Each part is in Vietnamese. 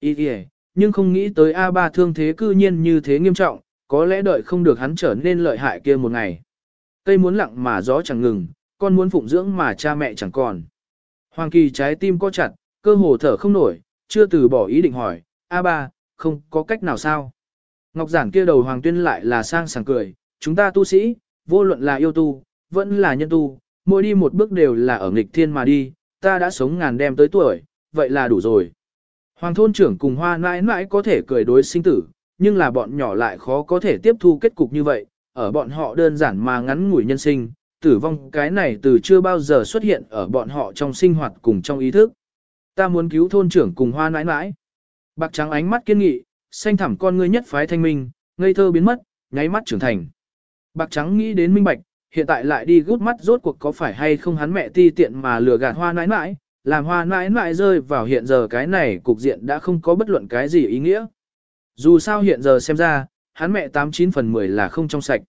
Ý kìa, nhưng không nghĩ tới A3 thương thế cư nhiên như thế nghiêm trọng, có lẽ đợi không được hắn trở nên lợi hại kia một ngày. Cây muốn lặng mà gió chẳng ngừng, con muốn phụng dưỡng mà cha mẹ chẳng còn. Hoàng Kỳ trái tim co chặt, cơ hồ thở không nổi, chưa từ bỏ ý định hỏi, A3, không có cách nào sao? Ngọc giản kia đầu Hoàng Tuyên lại là sang sảng cười, chúng ta tu sĩ, vô luận là yêu tu, vẫn là nhân tu, mỗi đi một bước đều là ở nghịch thiên mà đi, ta đã sống ngàn đêm tới tuổi, vậy là đủ rồi. Hoàng thôn trưởng cùng hoa mãi mãi có thể cười đối sinh tử, nhưng là bọn nhỏ lại khó có thể tiếp thu kết cục như vậy, ở bọn họ đơn giản mà ngắn ngủi nhân sinh, tử vong cái này từ chưa bao giờ xuất hiện ở bọn họ trong sinh hoạt cùng trong ý thức. Ta muốn cứu thôn trưởng cùng hoa nãi nãi. Bạc trắng ánh mắt kiên nghị, xanh thẳm con ngươi nhất phái thanh minh, ngây thơ biến mất, nháy mắt trưởng thành. Bạc trắng nghĩ đến minh bạch, hiện tại lại đi gút mắt rốt cuộc có phải hay không hắn mẹ ti tiện mà lừa gạt hoa nãi nãi, làm hoa mãi mãi rơi vào hiện giờ cái này cục diện đã không có bất luận cái gì ý nghĩa. Dù sao hiện giờ xem ra, hắn mẹ 89 phần 10 là không trong sạch.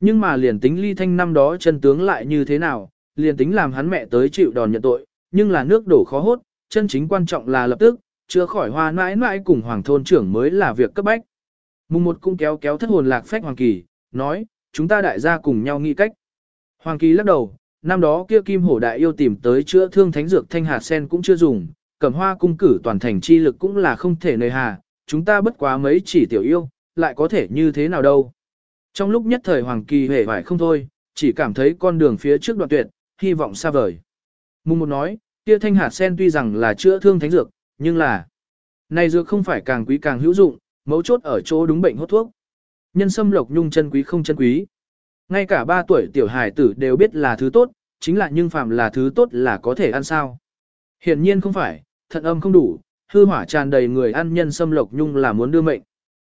Nhưng mà liền tính ly thanh năm đó chân tướng lại như thế nào, liền tính làm hắn mẹ tới chịu đòn nhận tội, nhưng là nước đổ khó hốt, chân chính quan trọng là lập tức, chữa khỏi hoa mãi mãi cùng hoàng thôn trưởng mới là việc cấp bách. Mùng một cung kéo kéo thất hồn lạc phách Hoàng Kỳ, nói, chúng ta đại gia cùng nhau nghĩ cách. Hoàng Kỳ lắc đầu, năm đó kia kim hổ đại yêu tìm tới chữa thương thánh dược thanh hạt sen cũng chưa dùng, cẩm hoa cung cử toàn thành chi lực cũng là không thể nơi hà, chúng ta bất quá mấy chỉ tiểu yêu, lại có thể như thế nào đâu. Trong lúc nhất thời Hoàng Kỳ hề vải không thôi, chỉ cảm thấy con đường phía trước đoạn tuyệt, hy vọng xa vời. Mùng một nói, kia thanh hạt sen tuy rằng là chữa thương thánh dược, nhưng là này dược không phải càng quý càng hữu dụng, mấu chốt ở chỗ đúng bệnh hốt thuốc. Nhân sâm lộc nhung chân quý không chân quý. Ngay cả ba tuổi tiểu hài tử đều biết là thứ tốt, chính là nhưng phàm là thứ tốt là có thể ăn sao. Hiển nhiên không phải, thận âm không đủ, hư hỏa tràn đầy người ăn nhân xâm lộc nhung là muốn đưa mệnh.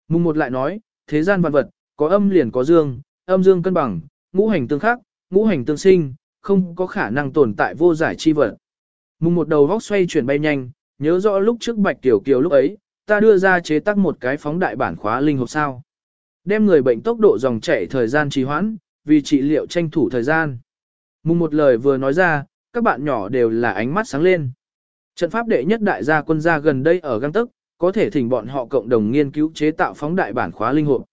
Mùng một lại nói, thế gian vạn vật, có âm liền có dương, âm dương cân bằng, ngũ hành tương khắc, ngũ hành tương sinh, không có khả năng tồn tại vô giải chi vật. Mùng một đầu vóc xoay chuyển bay nhanh, nhớ rõ lúc trước bạch tiểu kiều lúc ấy, ta đưa ra chế tác một cái phóng đại bản khóa linh hộp sao. Đem người bệnh tốc độ dòng chảy thời gian trì hoãn, vì trị liệu tranh thủ thời gian. Mùng một lời vừa nói ra, các bạn nhỏ đều là ánh mắt sáng lên. Trận pháp đệ nhất đại gia quân gia gần đây ở găng tức, có thể thỉnh bọn họ cộng đồng nghiên cứu chế tạo phóng đại bản khóa linh hộp.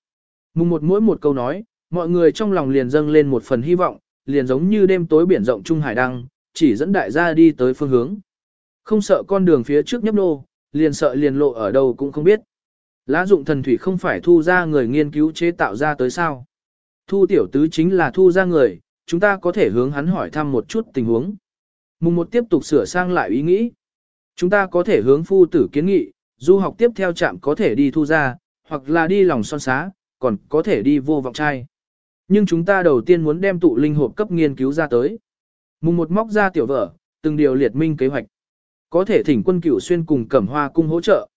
Mùng một mỗi một câu nói, mọi người trong lòng liền dâng lên một phần hy vọng, liền giống như đêm tối biển rộng Trung Hải Đăng, chỉ dẫn đại gia đi tới phương hướng. Không sợ con đường phía trước nhấp nô, liền sợ liền lộ ở đâu cũng không biết. Lá dụng thần thủy không phải thu ra người nghiên cứu chế tạo ra tới sao. Thu tiểu tứ chính là thu ra người, chúng ta có thể hướng hắn hỏi thăm một chút tình huống. Mùng một tiếp tục sửa sang lại ý nghĩ. Chúng ta có thể hướng phu tử kiến nghị, du học tiếp theo trạm có thể đi thu ra, hoặc là đi lòng son xá, còn có thể đi vô vọng trai. Nhưng chúng ta đầu tiên muốn đem tụ linh hộp cấp nghiên cứu ra tới. Mùng một móc ra tiểu vở, từng điều liệt minh kế hoạch. Có thể thỉnh quân cửu xuyên cùng cẩm hoa cung hỗ trợ.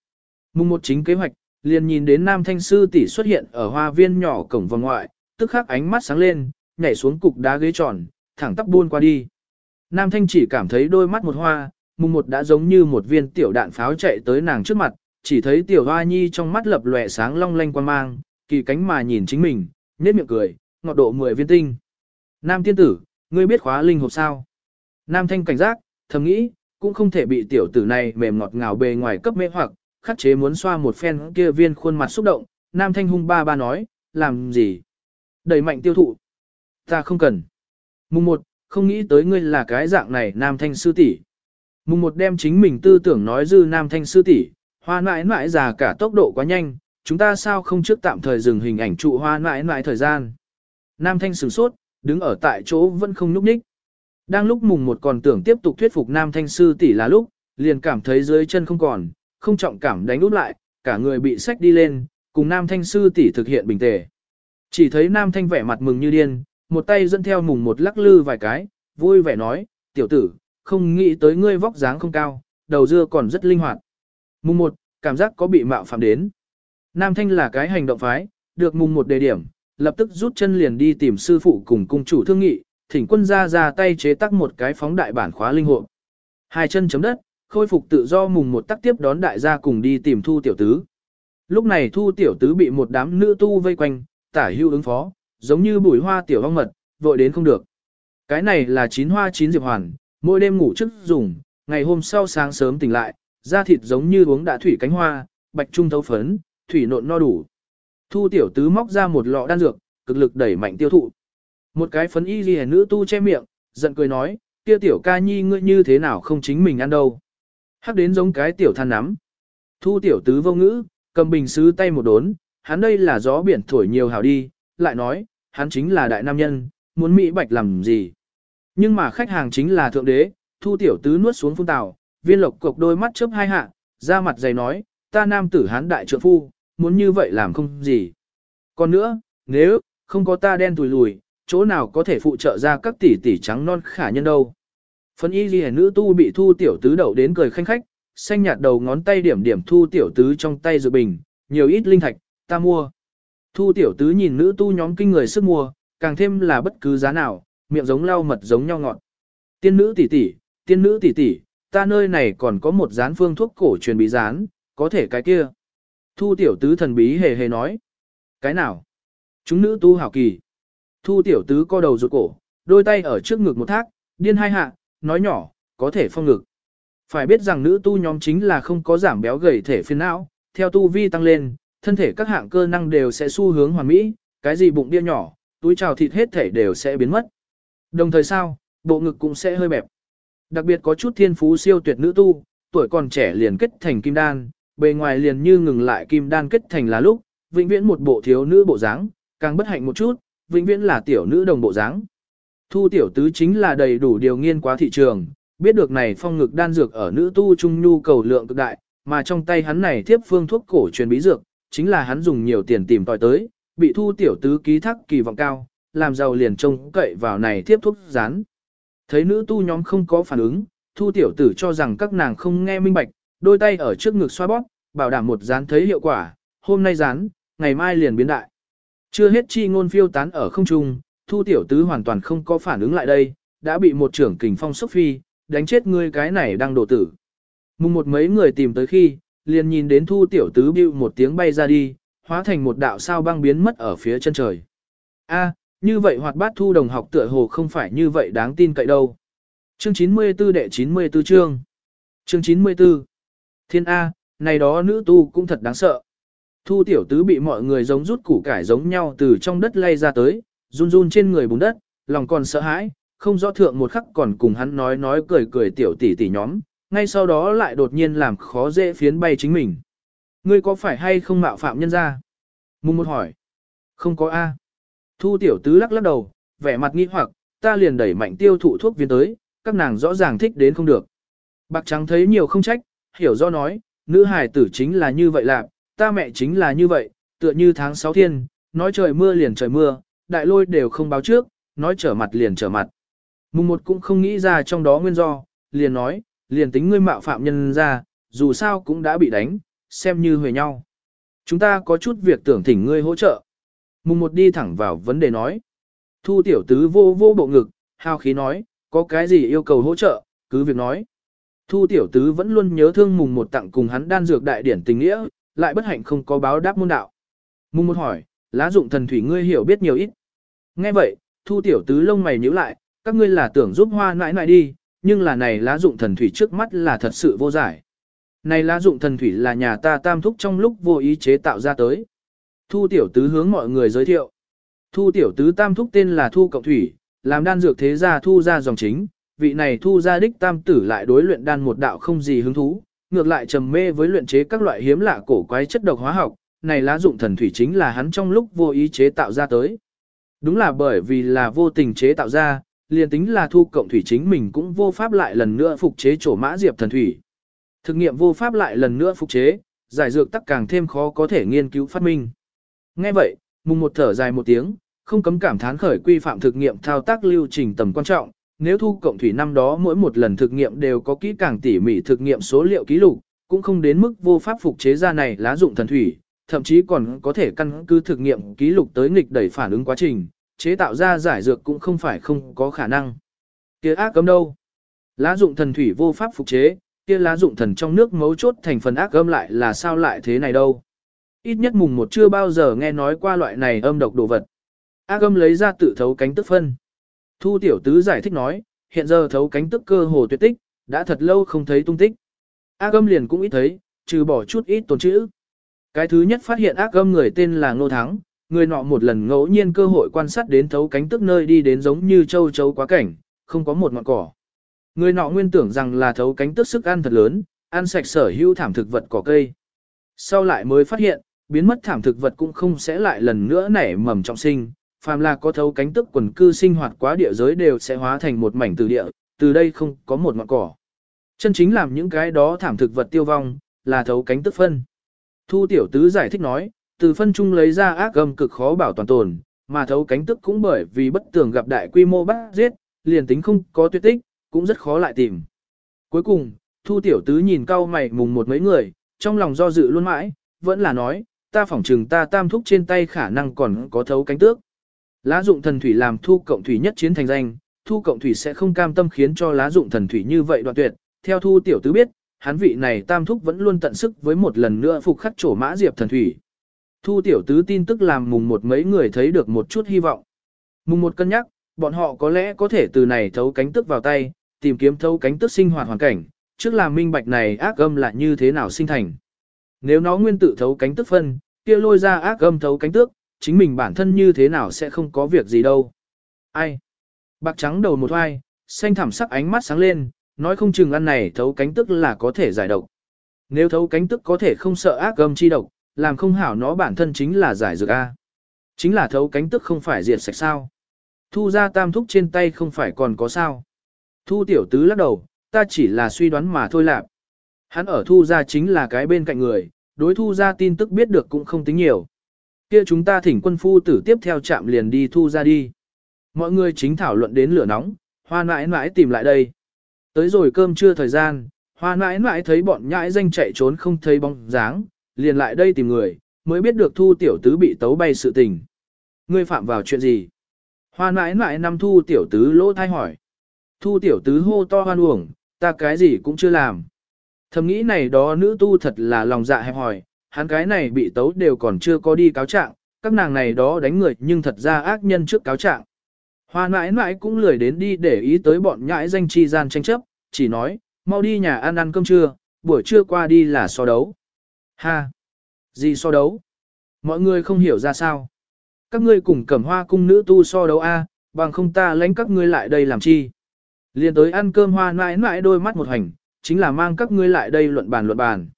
Mùng một chính kế hoạch, liền nhìn đến nam thanh sư tỷ xuất hiện ở hoa viên nhỏ cổng vòng ngoại, tức khắc ánh mắt sáng lên, nhảy xuống cục đá ghế tròn, thẳng tắp buôn qua đi. Nam thanh chỉ cảm thấy đôi mắt một hoa, mùng một đã giống như một viên tiểu đạn pháo chạy tới nàng trước mặt, chỉ thấy tiểu hoa nhi trong mắt lập lòe sáng long lanh quan mang, kỳ cánh mà nhìn chính mình, nét miệng cười, ngọt độ 10 viên tinh. Nam tiên tử, ngươi biết khóa linh hộp sao? Nam thanh cảnh giác, thầm nghĩ, cũng không thể bị tiểu tử này mềm ngọt ngào bề ngoài cấp mê hoặc, khắc chế muốn xoa một phen kia viên khuôn mặt xúc động, Nam thanh hung ba ba nói, làm gì? Đẩy mạnh tiêu thụ. Ta không cần. Mùng một, không nghĩ tới ngươi là cái dạng này Nam thanh sư tỷ. Mùng một đem chính mình tư tưởng nói dư Nam thanh sư tỷ, hoa mãi mãi già cả tốc độ quá nhanh, chúng ta sao không trước tạm thời dừng hình ảnh trụ hoa mãi mãi thời gian. Nam thanh sửng sốt, đứng ở tại chỗ vẫn không nhúc nhích. Đang lúc mùng một còn tưởng tiếp tục thuyết phục nam thanh sư tỷ là lúc, liền cảm thấy dưới chân không còn, không trọng cảm đánh úp lại, cả người bị sách đi lên, cùng nam thanh sư tỷ thực hiện bình tề. Chỉ thấy nam thanh vẻ mặt mừng như điên, một tay dẫn theo mùng một lắc lư vài cái, vui vẻ nói, tiểu tử, không nghĩ tới ngươi vóc dáng không cao, đầu dưa còn rất linh hoạt. Mùng một, cảm giác có bị mạo phạm đến. Nam thanh là cái hành động phái, được mùng một đề điểm, lập tức rút chân liền đi tìm sư phụ cùng cung chủ thương nghị, thỉnh quân ra ra tay chế tác một cái phóng đại bản khóa linh hộ. Hai chân chấm đất, khôi phục tự do mùng một tắc tiếp đón đại gia cùng đi tìm thu tiểu tứ. Lúc này thu tiểu tứ bị một đám nữ tu vây quanh, tả hưu ứng phó, giống như bùi hoa tiểu hoang mật, vội đến không được. Cái này là chín hoa chín diệp hoàn, mỗi đêm ngủ trước dùng, ngày hôm sau sáng sớm tỉnh lại, da thịt giống như uống đã thủy cánh hoa, bạch trung thấu phấn, thủy nộn no đủ. Thu tiểu tứ móc ra một lọ đan dược, cực lực đẩy mạnh tiêu thụ. Một cái phấn y ghi nữ tu che miệng, giận cười nói, kia tiểu ca nhi ngươi như thế nào không chính mình ăn đâu. Hắc đến giống cái tiểu than nắm. Thu tiểu tứ vô ngữ, cầm bình sứ tay một đốn, hắn đây là gió biển thổi nhiều hảo đi, lại nói, hắn chính là đại nam nhân, muốn Mỹ bạch làm gì. Nhưng mà khách hàng chính là thượng đế, thu tiểu tứ nuốt xuống phun tàu, viên lộc cục đôi mắt chớp hai hạ, ra mặt dày nói, ta nam tử hán đại trượng phu, muốn như vậy làm không gì. Còn nữa, nếu, không có ta đen tùi lùi, chỗ nào có thể phụ trợ ra các tỷ tỷ trắng non khả nhân đâu. Phân y ghi nữ tu bị thu tiểu tứ đậu đến cười khanh khách, xanh nhạt đầu ngón tay điểm điểm thu tiểu tứ trong tay dự bình, nhiều ít linh thạch, ta mua. Thu tiểu tứ nhìn nữ tu nhóm kinh người sức mua, càng thêm là bất cứ giá nào, miệng giống lau mật giống nhau ngọt. Tiên nữ tỷ tỷ, tiên nữ tỷ tỷ, ta nơi này còn có một dán phương thuốc cổ truyền bí dán, có thể cái kia. Thu tiểu tứ thần bí hề hề nói. Cái nào? Chúng nữ tu hảo kỳ. Thu tiểu tứ co đầu rụt cổ, đôi tay ở trước ngực một thác, điên hai hạ, nói nhỏ, có thể phong ngực. Phải biết rằng nữ tu nhóm chính là không có giảm béo gầy thể phiền não, theo tu vi tăng lên, thân thể các hạng cơ năng đều sẽ xu hướng hoàn mỹ, cái gì bụng bia nhỏ, túi trào thịt hết thể đều sẽ biến mất. Đồng thời sao, bộ ngực cũng sẽ hơi bẹp. Đặc biệt có chút thiên phú siêu tuyệt nữ tu, tuổi còn trẻ liền kết thành kim đan, bề ngoài liền như ngừng lại kim đan kết thành là lúc, vĩnh viễn một bộ thiếu nữ bộ dáng, càng bất hạnh một chút, vĩnh viễn là tiểu nữ đồng bộ dáng. Thu tiểu tứ chính là đầy đủ điều nghiên quá thị trường, biết được này phong ngực đan dược ở nữ tu trung nhu cầu lượng cực đại, mà trong tay hắn này thiếp phương thuốc cổ truyền bí dược, chính là hắn dùng nhiều tiền tìm tòi tới, bị thu tiểu tứ ký thác kỳ vọng cao, làm giàu liền trông cậy vào này tiếp thuốc rán. Thấy nữ tu nhóm không có phản ứng, thu tiểu tử cho rằng các nàng không nghe minh bạch, đôi tay ở trước ngực xoa bóp, bảo đảm một dán thấy hiệu quả, hôm nay dán, ngày mai liền biến đại. Chưa hết chi ngôn phiêu tán ở không trung, thu tiểu tứ hoàn toàn không có phản ứng lại đây, đã bị một trưởng kình phong sốc phi, đánh chết ngươi cái này đang đổ tử. Mùng một mấy người tìm tới khi, liền nhìn đến thu tiểu tứ bưu một tiếng bay ra đi, hóa thành một đạo sao băng biến mất ở phía chân trời. A, như vậy hoạt bát thu đồng học tựa hồ không phải như vậy đáng tin cậy đâu. Chương 94 đệ 94 chương. Chương 94. Thiên A, này đó nữ tu cũng thật đáng sợ. Thu tiểu tứ bị mọi người giống rút củ cải giống nhau từ trong đất lay ra tới, run run trên người bùn đất, lòng còn sợ hãi, không rõ thượng một khắc còn cùng hắn nói nói cười cười tiểu tỷ tỷ nhóm, ngay sau đó lại đột nhiên làm khó dễ phiến bay chính mình. Ngươi có phải hay không mạo phạm nhân ra? Mùng một hỏi. Không có A. Thu tiểu tứ lắc lắc đầu, vẻ mặt nghi hoặc, ta liền đẩy mạnh tiêu thụ thuốc viên tới, các nàng rõ ràng thích đến không được. Bạc trắng thấy nhiều không trách, hiểu do nói, nữ hài tử chính là như vậy lạc, ta mẹ chính là như vậy, tựa như tháng 6 thiên, nói trời mưa liền trời mưa, đại lôi đều không báo trước, nói trở mặt liền trở mặt. Mùng một cũng không nghĩ ra trong đó nguyên do, liền nói, liền tính ngươi mạo phạm nhân ra, dù sao cũng đã bị đánh, xem như huề nhau. Chúng ta có chút việc tưởng thỉnh ngươi hỗ trợ. Mùng một đi thẳng vào vấn đề nói. Thu tiểu tứ vô vô bộ ngực, hào khí nói, có cái gì yêu cầu hỗ trợ, cứ việc nói. Thu tiểu tứ vẫn luôn nhớ thương mùng một tặng cùng hắn đan dược đại điển tình nghĩa, lại bất hạnh không có báo đáp môn đạo. Mùng một hỏi, lá dụng thần thủy ngươi hiểu biết nhiều ít. Nghe vậy, thu tiểu tứ lông mày nhíu lại, các ngươi là tưởng giúp hoa nãi nãi đi, nhưng là này lá dụng thần thủy trước mắt là thật sự vô giải. Này lá dụng thần thủy là nhà ta tam thúc trong lúc vô ý chế tạo ra tới. Thu tiểu tứ hướng mọi người giới thiệu. Thu tiểu tứ tam thúc tên là Thu Cộng Thủy, làm đan dược thế gia thu ra dòng chính, vị này thu ra đích tam tử lại đối luyện đan một đạo không gì hứng thú, ngược lại trầm mê với luyện chế các loại hiếm lạ cổ quái chất độc hóa học, này lá dụng thần thủy chính là hắn trong lúc vô ý chế tạo ra tới. Đúng là bởi vì là vô tình chế tạo ra, liền tính là thu cộng thủy chính mình cũng vô pháp lại lần nữa phục chế chỗ mã diệp thần thủy. Thực nghiệm vô pháp lại lần nữa phục chế, giải dược tắc càng thêm khó có thể nghiên cứu phát minh. Nghe vậy, mùng một thở dài một tiếng, không cấm cảm thán khởi quy phạm thực nghiệm thao tác lưu trình tầm quan trọng, nếu thu cộng thủy năm đó mỗi một lần thực nghiệm đều có kỹ càng tỉ mỉ thực nghiệm số liệu ký lục, cũng không đến mức vô pháp phục chế ra này lá dụng thần thủy, thậm chí còn có thể căn cứ thực nghiệm ký lục tới nghịch đẩy phản ứng quá trình, chế tạo ra giải dược cũng không phải không có khả năng. Kia ác cấm đâu? Lá dụng thần thủy vô pháp phục chế, kia lá dụng thần trong nước mấu chốt thành phần ác âm lại là sao lại thế này đâu? Ít nhất mùng một chưa bao giờ nghe nói qua loại này âm độc đồ vật. Ác âm lấy ra tự thấu cánh tức phân. Thu tiểu tứ giải thích nói, hiện giờ thấu cánh tức cơ hồ tuyệt tích, đã thật lâu không thấy tung tích. Ác âm liền cũng ít thấy, trừ bỏ chút ít tồn chữ. Cái thứ nhất phát hiện ác âm người tên là Ngô Thắng, người nọ một lần ngẫu nhiên cơ hội quan sát đến thấu cánh tức nơi đi đến giống như châu chấu quá cảnh, không có một ngọn cỏ. Người nọ nguyên tưởng rằng là thấu cánh tức sức ăn thật lớn, ăn sạch sở hữu thảm thực vật cỏ cây. Sau lại mới phát hiện, biến mất thảm thực vật cũng không sẽ lại lần nữa nảy mầm trọng sinh, phàm là có thấu cánh tức quần cư sinh hoạt quá địa giới đều sẽ hóa thành một mảnh từ địa, từ đây không có một ngọn cỏ. Chân chính làm những cái đó thảm thực vật tiêu vong, là thấu cánh tức phân. Thu tiểu tứ giải thích nói, từ phân chung lấy ra ác gầm cực khó bảo toàn tồn, mà thấu cánh tức cũng bởi vì bất tường gặp đại quy mô bắt giết, liền tính không có tuyệt tích, cũng rất khó lại tìm. Cuối cùng, thu tiểu tứ nhìn cao mày mùng một mấy người, trong lòng do dự luôn mãi, vẫn là nói, ta phỏng trừng ta tam thúc trên tay khả năng còn có thấu cánh tước. Lá dụng thần thủy làm thu cộng thủy nhất chiến thành danh, thu cộng thủy sẽ không cam tâm khiến cho lá dụng thần thủy như vậy đoạn tuyệt. Theo thu tiểu tứ biết, hắn vị này tam thúc vẫn luôn tận sức với một lần nữa phục khắc chỗ mã diệp thần thủy. Thu tiểu tứ tin tức làm mùng một mấy người thấy được một chút hy vọng. Mùng một cân nhắc, bọn họ có lẽ có thể từ này thấu cánh tức vào tay, tìm kiếm thấu cánh tức sinh hoạt hoàn cảnh, trước làm minh bạch này ác âm là như thế nào sinh thành. Nếu nó nguyên tự thấu cánh tức phân, kia lôi ra ác âm thấu cánh tước, chính mình bản thân như thế nào sẽ không có việc gì đâu. Ai? Bạc trắng đầu một hoai, xanh thảm sắc ánh mắt sáng lên, nói không chừng ăn này thấu cánh tức là có thể giải độc. Nếu thấu cánh tức có thể không sợ ác âm chi độc, làm không hảo nó bản thân chính là giải dược A. Chính là thấu cánh tức không phải diệt sạch sao. Thu ra tam thúc trên tay không phải còn có sao. Thu tiểu tứ lắc đầu, ta chỉ là suy đoán mà thôi lạp Hắn ở thu ra chính là cái bên cạnh người, đối thu ra tin tức biết được cũng không tính nhiều. Kia chúng ta thỉnh quân phu tử tiếp theo chạm liền đi thu ra đi. Mọi người chính thảo luận đến lửa nóng, hoa mãi mãi tìm lại đây. Tới rồi cơm trưa thời gian, hoa mãi mãi thấy bọn nhãi danh chạy trốn không thấy bóng dáng, liền lại đây tìm người, mới biết được thu tiểu tứ bị tấu bay sự tình. Ngươi phạm vào chuyện gì? Hoa mãi mãi năm thu tiểu tứ lỗ thai hỏi. Thu tiểu tứ hô to hoan uổng, ta cái gì cũng chưa làm. Thầm nghĩ này đó nữ tu thật là lòng dạ hẹp hỏi, hắn cái này bị tấu đều còn chưa có đi cáo trạng, các nàng này đó đánh người nhưng thật ra ác nhân trước cáo trạng. Hoa mãi mãi cũng lười đến đi để ý tới bọn nhãi danh chi gian tranh chấp, chỉ nói, mau đi nhà ăn ăn cơm trưa, buổi trưa qua đi là so đấu. Ha! Gì so đấu? Mọi người không hiểu ra sao. Các ngươi cùng cẩm hoa cung nữ tu so đấu A, bằng không ta lãnh các ngươi lại đây làm chi. Liên tới ăn cơm hoa mãi mãi đôi mắt một hành, chính là mang các ngươi lại đây luận bàn luận bàn.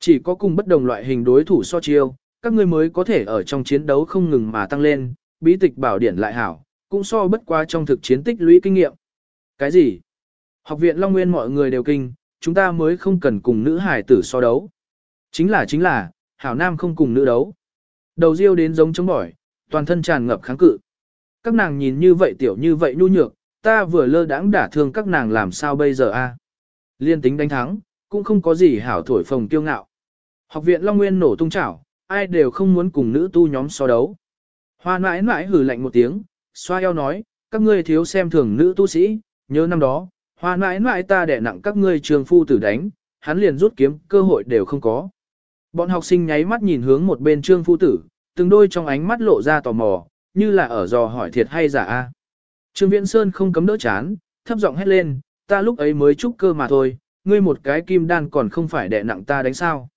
Chỉ có cùng bất đồng loại hình đối thủ so chiêu, các ngươi mới có thể ở trong chiến đấu không ngừng mà tăng lên, bí tịch bảo điển lại hảo, cũng so bất qua trong thực chiến tích lũy kinh nghiệm. Cái gì? Học viện Long Nguyên mọi người đều kinh, chúng ta mới không cần cùng nữ hải tử so đấu. Chính là chính là, hảo nam không cùng nữ đấu. Đầu riêu đến giống chống bỏi, toàn thân tràn ngập kháng cự. Các nàng nhìn như vậy tiểu như vậy nhu nhược, ta vừa lơ đãng đả thương các nàng làm sao bây giờ a? Liên tính đánh thắng, cũng không có gì hảo thổi phồng kiêu ngạo. Học viện Long Nguyên nổ tung chảo, ai đều không muốn cùng nữ tu nhóm so đấu. Hoa mãi mãi hử lạnh một tiếng, xoa eo nói, các ngươi thiếu xem thường nữ tu sĩ, nhớ năm đó, hoa mãi mãi ta đẻ nặng các ngươi trường phu tử đánh, hắn liền rút kiếm, cơ hội đều không có. Bọn học sinh nháy mắt nhìn hướng một bên trương phu tử, từng đôi trong ánh mắt lộ ra tò mò, như là ở dò hỏi thiệt hay giả a. Trương Viễn Sơn không cấm đỡ chán, thấp giọng hét lên, ta lúc ấy mới trúc cơ mà thôi, ngươi một cái kim đan còn không phải đè nặng ta đánh sao.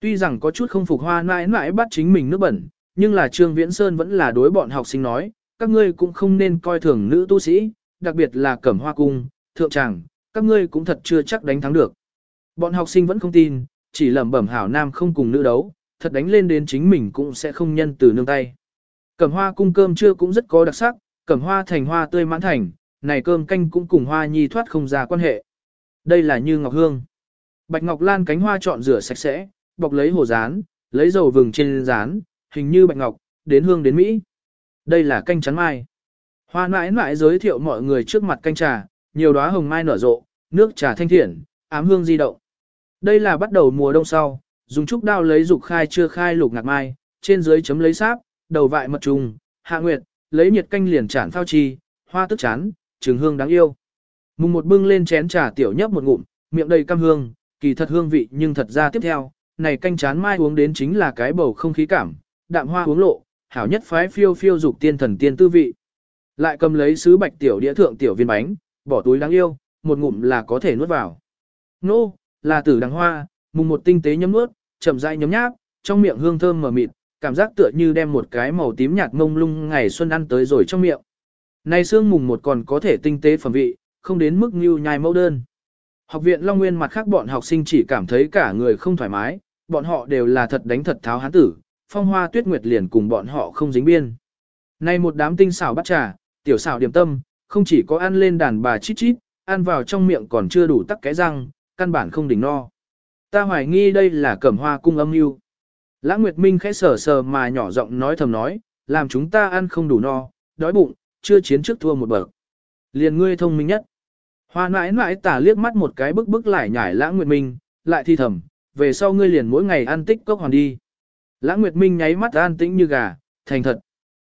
Tuy rằng có chút không phục hoa mãi mãi bắt chính mình nước bẩn, nhưng là Trương Viễn Sơn vẫn là đối bọn học sinh nói, các ngươi cũng không nên coi thường nữ tu sĩ, đặc biệt là cẩm hoa cung, thượng tràng, các ngươi cũng thật chưa chắc đánh thắng được. Bọn học sinh vẫn không tin, chỉ lẩm bẩm hảo nam không cùng nữ đấu, thật đánh lên đến chính mình cũng sẽ không nhân từ nương tay. Cẩm hoa cung cơm trưa cũng rất có đặc sắc, cẩm hoa thành hoa tươi mãn thành, này cơm canh cũng cùng hoa nhi thoát không ra quan hệ. Đây là như ngọc hương. Bạch ngọc lan cánh hoa chọn rửa sạch sẽ, bọc lấy hồ rán, lấy dầu vừng trên rán, hình như bạch ngọc, đến hương đến Mỹ. Đây là canh chắn mai. Hoa mãi mãi giới thiệu mọi người trước mặt canh trà, nhiều đóa hồng mai nở rộ, nước trà thanh thiện, ám hương di động. Đây là bắt đầu mùa đông sau, dùng trúc đao lấy dục khai chưa khai lục ngạc mai, trên dưới chấm lấy sáp, đầu vại mật trùng, hạ nguyệt, lấy nhiệt canh liền chản phao chi, hoa tức chán, trường hương đáng yêu. Mùng một bưng lên chén trà tiểu nhấp một ngụm, miệng đầy cam hương, kỳ thật hương vị nhưng thật ra tiếp theo, này canh chán mai uống đến chính là cái bầu không khí cảm, đạm hoa uống lộ, hảo nhất phái phiêu phiêu dục tiên thần tiên tư vị. Lại cầm lấy sứ bạch tiểu đĩa thượng tiểu viên bánh, bỏ túi đáng yêu, một ngụm là có thể nuốt vào. Nô, là tử đằng hoa, mùng một tinh tế nhấm nuốt, chậm rãi nhấm nháp, trong miệng hương thơm mờ mịt, cảm giác tựa như đem một cái màu tím nhạt mông lung ngày xuân ăn tới rồi trong miệng. nay xương mùng một còn có thể tinh tế phẩm vị, không đến mức như nhai mẫu đơn. Học viện Long Nguyên mặt khác bọn học sinh chỉ cảm thấy cả người không thoải mái, bọn họ đều là thật đánh thật tháo hán tử, phong hoa tuyết nguyệt liền cùng bọn họ không dính biên. Này một đám tinh xảo bắt trà, tiểu xảo điểm tâm, không chỉ có ăn lên đàn bà chít chít, ăn vào trong miệng còn chưa đủ tắc cái răng, căn bản không đỉnh no. Ta hoài nghi đây là cẩm hoa cung âm mưu. Lã Nguyệt Minh khẽ sờ sờ mà nhỏ giọng nói thầm nói, làm chúng ta ăn không đủ no, đói bụng, chưa chiến trước thua một bậc. Liền ngươi thông minh nhất. Hoa mãi mãi tả liếc mắt một cái bức bức lại nhảy Lã Nguyệt Minh, lại thi thầm, về sau ngươi liền mỗi ngày ăn tích cốc hoàn đi. Lã Nguyệt Minh nháy mắt an tĩnh như gà, thành thật.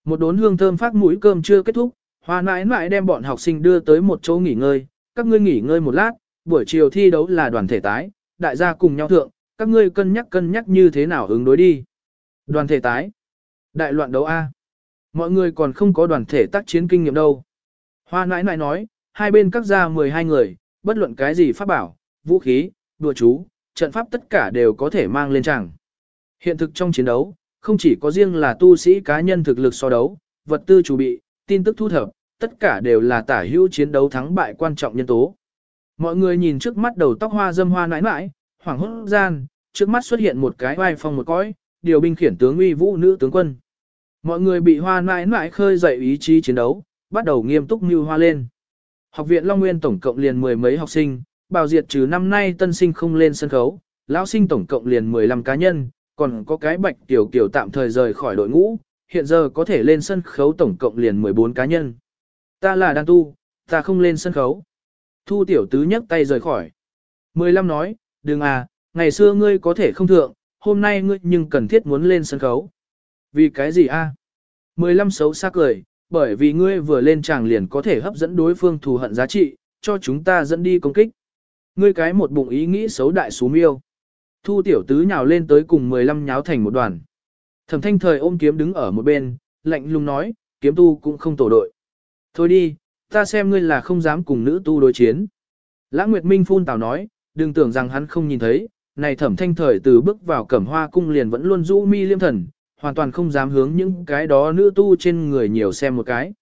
Một đốn hương thơm phát mũi cơm chưa kết thúc, hoa mãi mãi đem bọn học sinh đưa tới một chỗ nghỉ ngơi, các ngươi nghỉ ngơi một lát, buổi chiều thi đấu là đoàn thể tái, đại gia cùng nhau thượng, các ngươi cân nhắc cân nhắc như thế nào ứng đối đi. Đoàn thể tái. Đại loạn đấu A. Mọi người còn không có đoàn thể tác chiến kinh nghiệm đâu. Hoa nãi nãi nói, hai bên các gia 12 người, bất luận cái gì pháp bảo, vũ khí, đùa chú, trận pháp tất cả đều có thể mang lên chẳng. Hiện thực trong chiến đấu, không chỉ có riêng là tu sĩ cá nhân thực lực so đấu, vật tư chuẩn bị, tin tức thu thập, tất cả đều là tả hữu chiến đấu thắng bại quan trọng nhân tố. Mọi người nhìn trước mắt đầu tóc hoa dâm hoa nãi nãi, hoảng hốt gian, trước mắt xuất hiện một cái vai phong một cõi, điều binh khiển tướng uy vũ nữ tướng quân. Mọi người bị hoa nãi nãi khơi dậy ý chí chiến đấu, bắt đầu nghiêm túc như hoa lên. Học viện Long Nguyên tổng cộng liền mười mấy học sinh, bào diệt trừ năm nay tân sinh không lên sân khấu, lão sinh tổng cộng liền 15 cá nhân, còn có cái bạch tiểu kiểu tạm thời rời khỏi đội ngũ, hiện giờ có thể lên sân khấu tổng cộng liền 14 cá nhân. Ta là đan tu, ta không lên sân khấu. Thu tiểu tứ nhấc tay rời khỏi. 15 nói, đừng à, ngày xưa ngươi có thể không thượng, hôm nay ngươi nhưng cần thiết muốn lên sân khấu. Vì cái gì a? À? 15 xấu xa cười, bởi vì ngươi vừa lên tràng liền có thể hấp dẫn đối phương thù hận giá trị, cho chúng ta dẫn đi công kích. Ngươi cái một bụng ý nghĩ xấu đại xú miêu. Thu tiểu tứ nhào lên tới cùng 15 nháo thành một đoàn. Thẩm thanh thời ôm kiếm đứng ở một bên, lạnh lùng nói, kiếm tu cũng không tổ đội. Thôi đi, ta xem ngươi là không dám cùng nữ tu đối chiến. Lã Nguyệt Minh phun tào nói, đừng tưởng rằng hắn không nhìn thấy, này thẩm thanh thời từ bước vào cẩm hoa cung liền vẫn luôn rũ mi liêm thần, hoàn toàn không dám hướng những cái đó nữ tu trên người nhiều xem một cái.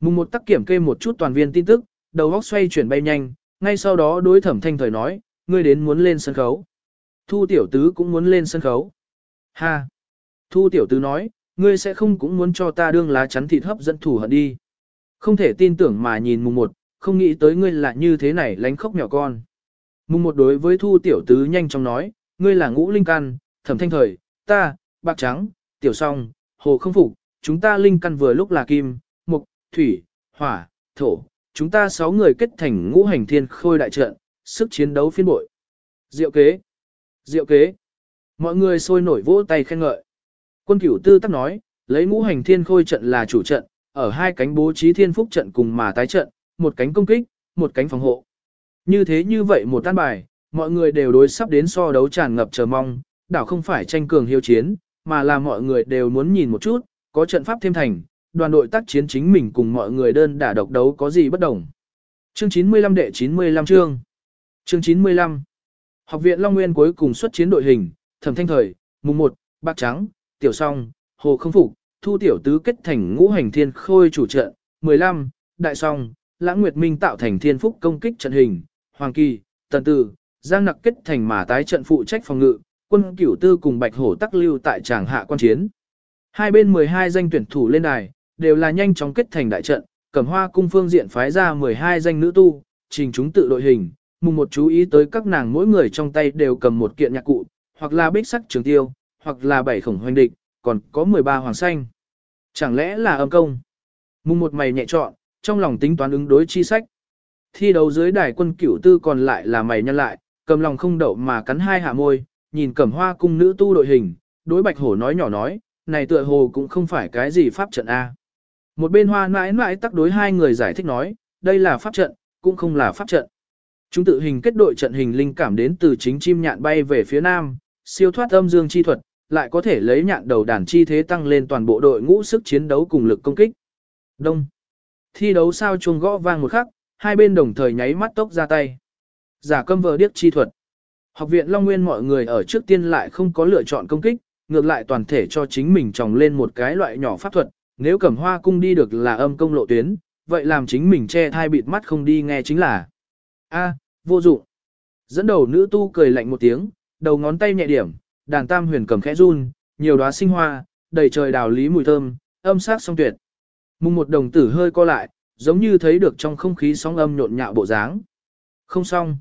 Mùng một tắc kiểm kê một chút toàn viên tin tức, đầu óc xoay chuyển bay nhanh, ngay sau đó đối thẩm thanh thời nói, ngươi đến muốn lên sân khấu. Thu tiểu tứ cũng muốn lên sân khấu. Ha! Thu tiểu tứ nói, ngươi sẽ không cũng muốn cho ta đương lá chắn thịt hấp dẫn thủ hận đi. Không thể tin tưởng mà nhìn mùng một, không nghĩ tới ngươi là như thế này lánh khóc nhỏ con. Mùng một đối với thu tiểu tứ nhanh chóng nói, ngươi là ngũ linh căn, thẩm thanh thời, ta, bạc trắng, tiểu song, hồ không phục, chúng ta linh căn vừa lúc là kim, mục, thủy, hỏa, thổ, chúng ta sáu người kết thành ngũ hành thiên khôi đại trận, sức chiến đấu phiên bội. Diệu kế, diệu kế, mọi người sôi nổi vỗ tay khen ngợi. Quân cửu tư tắc nói, lấy ngũ hành thiên khôi trận là chủ trận, ở hai cánh bố trí thiên phúc trận cùng mà tái trận, một cánh công kích, một cánh phòng hộ. Như thế như vậy một tan bài, mọi người đều đối sắp đến so đấu tràn ngập chờ mong, đảo không phải tranh cường hiếu chiến, mà là mọi người đều muốn nhìn một chút, có trận pháp thêm thành, đoàn đội tác chiến chính mình cùng mọi người đơn đả độc đấu có gì bất đồng. Chương 95 đệ 95 chương. Chương 95. Học viện Long Nguyên cuối cùng xuất chiến đội hình, Thẩm Thanh Thời, mùng 1, Bạc Trắng, Tiểu Song, Hồ Không Phục, Thu Tiểu Tứ kết thành ngũ hành thiên khôi chủ trận, 15, Đại Song, Lãng Nguyệt Minh tạo thành thiên phúc công kích trận hình, Hoàng Kỳ, Tần Tử, Giang Nặc kết thành mà tái trận phụ trách phòng ngự, quân cửu tư cùng Bạch Hổ tắc lưu tại tràng hạ quan chiến. Hai bên 12 danh tuyển thủ lên đài, đều là nhanh chóng kết thành đại trận, cẩm hoa cung phương diện phái ra 12 danh nữ tu, trình chúng tự đội hình, mùng một chú ý tới các nàng mỗi người trong tay đều cầm một kiện nhạc cụ, hoặc là bích sắc trường tiêu, hoặc là bảy khổng hoành địch, còn có 13 hoàng xanh. Chẳng lẽ là âm công? Mùng một mày nhẹ chọn, trong lòng tính toán ứng đối chi sách. Thi đấu dưới đài quân cửu tư còn lại là mày nhân lại, cầm lòng không đậu mà cắn hai hạ môi, nhìn cẩm hoa cung nữ tu đội hình, đối bạch hổ nói nhỏ nói, này tựa hồ cũng không phải cái gì pháp trận A. Một bên hoa mãi mãi tắc đối hai người giải thích nói, đây là pháp trận, cũng không là pháp trận. Chúng tự hình kết đội trận hình linh cảm đến từ chính chim nhạn bay về phía nam, siêu thoát âm dương chi thuật, lại có thể lấy nhạn đầu đàn chi thế tăng lên toàn bộ đội ngũ sức chiến đấu cùng lực công kích. Đông. Thi đấu sao chuông gõ vang một khắc, hai bên đồng thời nháy mắt tốc ra tay. Giả câm vờ điếc chi thuật. Học viện Long Nguyên mọi người ở trước tiên lại không có lựa chọn công kích, ngược lại toàn thể cho chính mình trồng lên một cái loại nhỏ pháp thuật, nếu cẩm hoa cung đi được là âm công lộ tuyến, vậy làm chính mình che thai bịt mắt không đi nghe chính là a vô dụng. Dẫn đầu nữ tu cười lạnh một tiếng, đầu ngón tay nhẹ điểm, đàn tam huyền cầm khẽ run, nhiều đóa sinh hoa, đầy trời đào lý mùi thơm, âm sắc song tuyệt. Mùng một đồng tử hơi co lại, giống như thấy được trong không khí sóng âm nhộn nhạo bộ dáng. Không xong.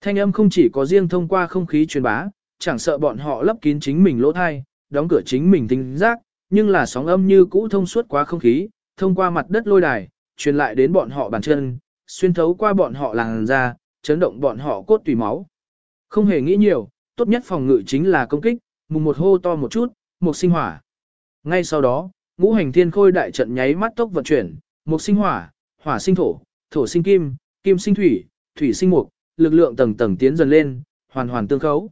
Thanh âm không chỉ có riêng thông qua không khí truyền bá, chẳng sợ bọn họ lấp kín chính mình lỗ thai, đóng cửa chính mình tính giác, nhưng là sóng âm như cũ thông suốt qua không khí, thông qua mặt đất lôi đài, truyền lại đến bọn họ bàn chân, xuyên thấu qua bọn họ làn da, chấn động bọn họ cốt tùy máu. Không hề nghĩ nhiều, tốt nhất phòng ngự chính là công kích, mùng một hô to một chút, một sinh hỏa. Ngay sau đó, ngũ hành thiên khôi đại trận nháy mắt tốc vận chuyển, một sinh hỏa, hỏa sinh thổ, thổ sinh kim, kim sinh thủy, thủy sinh mục, lực lượng tầng tầng tiến dần lên, hoàn hoàn tương khấu.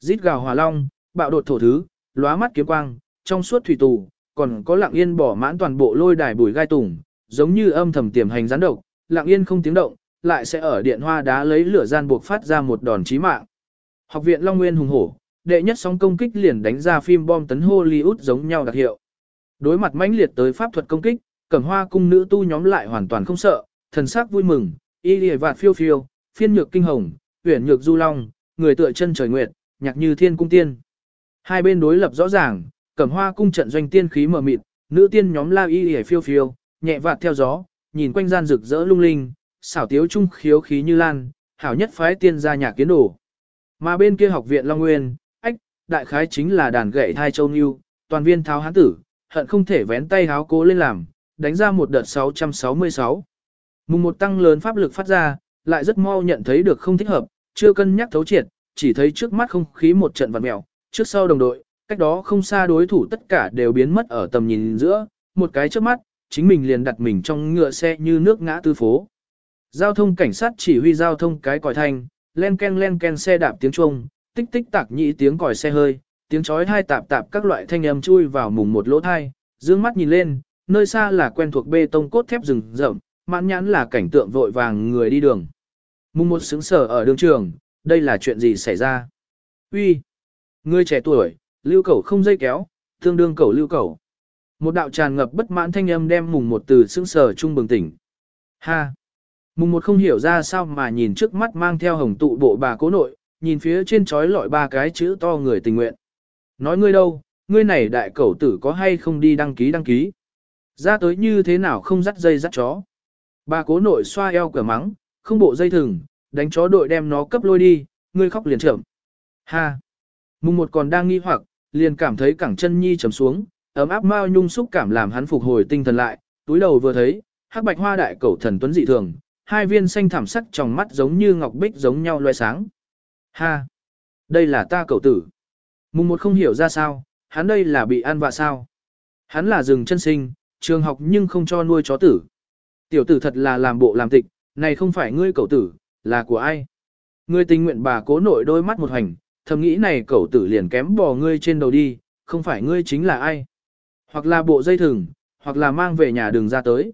Rít gào hỏa long, bạo đột thổ thứ, lóa mắt kiếm quang, trong suốt thủy tù, còn có lặng yên bỏ mãn toàn bộ lôi đài bùi gai tùng, giống như âm thầm tiềm hành gián độc, lặng yên không tiếng động, lại sẽ ở điện hoa đá lấy lửa gian buộc phát ra một đòn chí mạng. Học viện Long Nguyên hùng hổ, đệ nhất sóng công kích liền đánh ra phim bom tấn Hollywood giống nhau đặc hiệu. Đối mặt mãnh liệt tới pháp thuật công kích, cẩm hoa cung nữ tu nhóm lại hoàn toàn không sợ, thần sắc vui mừng, y liễu vạt phiêu phiêu, phiên nhược kinh hồng, uyển nhược du long, người tựa chân trời nguyệt, nhạc như thiên cung tiên. Hai bên đối lập rõ ràng, cẩm hoa cung trận doanh tiên khí mờ mịt, nữ tiên nhóm la y liễu phiêu phiêu, nhẹ vạt theo gió, nhìn quanh gian rực rỡ lung linh, xảo tiếu trung khiếu khí như lan, hảo nhất phái tiên gia nhà kiến đổ. Mà bên kia học viện Long Nguyên, ách, đại khái chính là đàn gậy thai châu Nhiêu, toàn viên tháo hán tử, hận không thể vén tay háo cố lên làm, đánh ra một đợt 666. Mùng một tăng lớn pháp lực phát ra, lại rất mau nhận thấy được không thích hợp, chưa cân nhắc thấu triệt, chỉ thấy trước mắt không khí một trận vặn mèo, trước sau đồng đội, cách đó không xa đối thủ tất cả đều biến mất ở tầm nhìn giữa, một cái trước mắt, chính mình liền đặt mình trong ngựa xe như nước ngã tư phố. Giao thông cảnh sát chỉ huy giao thông cái còi thanh, len ken len ken xe đạp tiếng chuông, tích tích tạc nhị tiếng còi xe hơi, tiếng chói hai tạp tạp các loại thanh âm chui vào mùng một lỗ thai, dương mắt nhìn lên, nơi xa là quen thuộc bê tông cốt thép rừng rậm, mãn nhãn là cảnh tượng vội vàng người đi đường. Mùng một xứng sở ở đường trường, đây là chuyện gì xảy ra? Uy, Người trẻ tuổi, lưu cầu không dây kéo, tương đương cầu lưu cầu. Một đạo tràn ngập bất mãn thanh âm đem mùng một từ xứng sở trung bừng tỉnh. Ha! Mùng một không hiểu ra sao mà nhìn trước mắt mang theo hồng tụ bộ bà cố nội, nhìn phía trên trói lọi ba cái chữ to người tình nguyện. Nói ngươi đâu, ngươi này đại cẩu tử có hay không đi đăng ký đăng ký. Ra tới như thế nào không dắt dây dắt chó. Bà cố nội xoa eo cửa mắng, không bộ dây thừng, đánh chó đội đem nó cấp lôi đi, ngươi khóc liền trưởng. Ha! Mùng một còn đang nghi hoặc, liền cảm thấy cẳng chân nhi trầm xuống, ấm áp mao nhung xúc cảm làm hắn phục hồi tinh thần lại, túi đầu vừa thấy, hắc bạch hoa đại cẩu thần tuấn dị thường, hai viên xanh thảm sắc trong mắt giống như ngọc bích giống nhau loe sáng. Ha! Đây là ta cậu tử. Mùng một không hiểu ra sao, hắn đây là bị ăn vạ sao. Hắn là rừng chân sinh, trường học nhưng không cho nuôi chó tử. Tiểu tử thật là làm bộ làm tịch, này không phải ngươi cậu tử, là của ai? Ngươi tình nguyện bà cố nội đôi mắt một hành, thầm nghĩ này cậu tử liền kém bò ngươi trên đầu đi, không phải ngươi chính là ai? Hoặc là bộ dây thừng, hoặc là mang về nhà đường ra tới.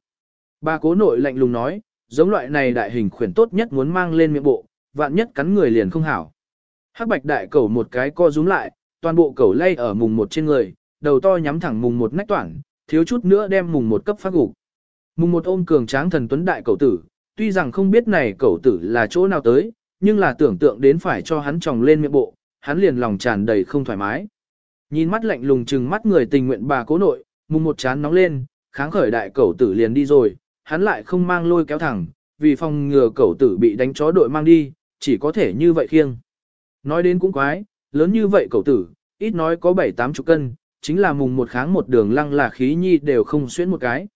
Bà cố nội lạnh lùng nói, giống loại này đại hình khuyển tốt nhất muốn mang lên miệng bộ, vạn nhất cắn người liền không hảo. Hắc bạch đại cẩu một cái co rúm lại, toàn bộ cẩu lay ở mùng một trên người, đầu to nhắm thẳng mùng một nách toản, thiếu chút nữa đem mùng một cấp phát gục. Mùng một ôm cường tráng thần tuấn đại cẩu tử, tuy rằng không biết này cẩu tử là chỗ nào tới, nhưng là tưởng tượng đến phải cho hắn tròng lên miệng bộ, hắn liền lòng tràn đầy không thoải mái. Nhìn mắt lạnh lùng chừng mắt người tình nguyện bà cố nội, mùng một chán nóng lên, kháng khởi đại cẩu tử liền đi rồi, hắn lại không mang lôi kéo thẳng, vì phòng ngừa cẩu tử bị đánh chó đội mang đi, chỉ có thể như vậy khiêng. Nói đến cũng quái, lớn như vậy cẩu tử, ít nói có 7-8 chục cân, chính là mùng một kháng một đường lăng là khí nhi đều không xuyến một cái.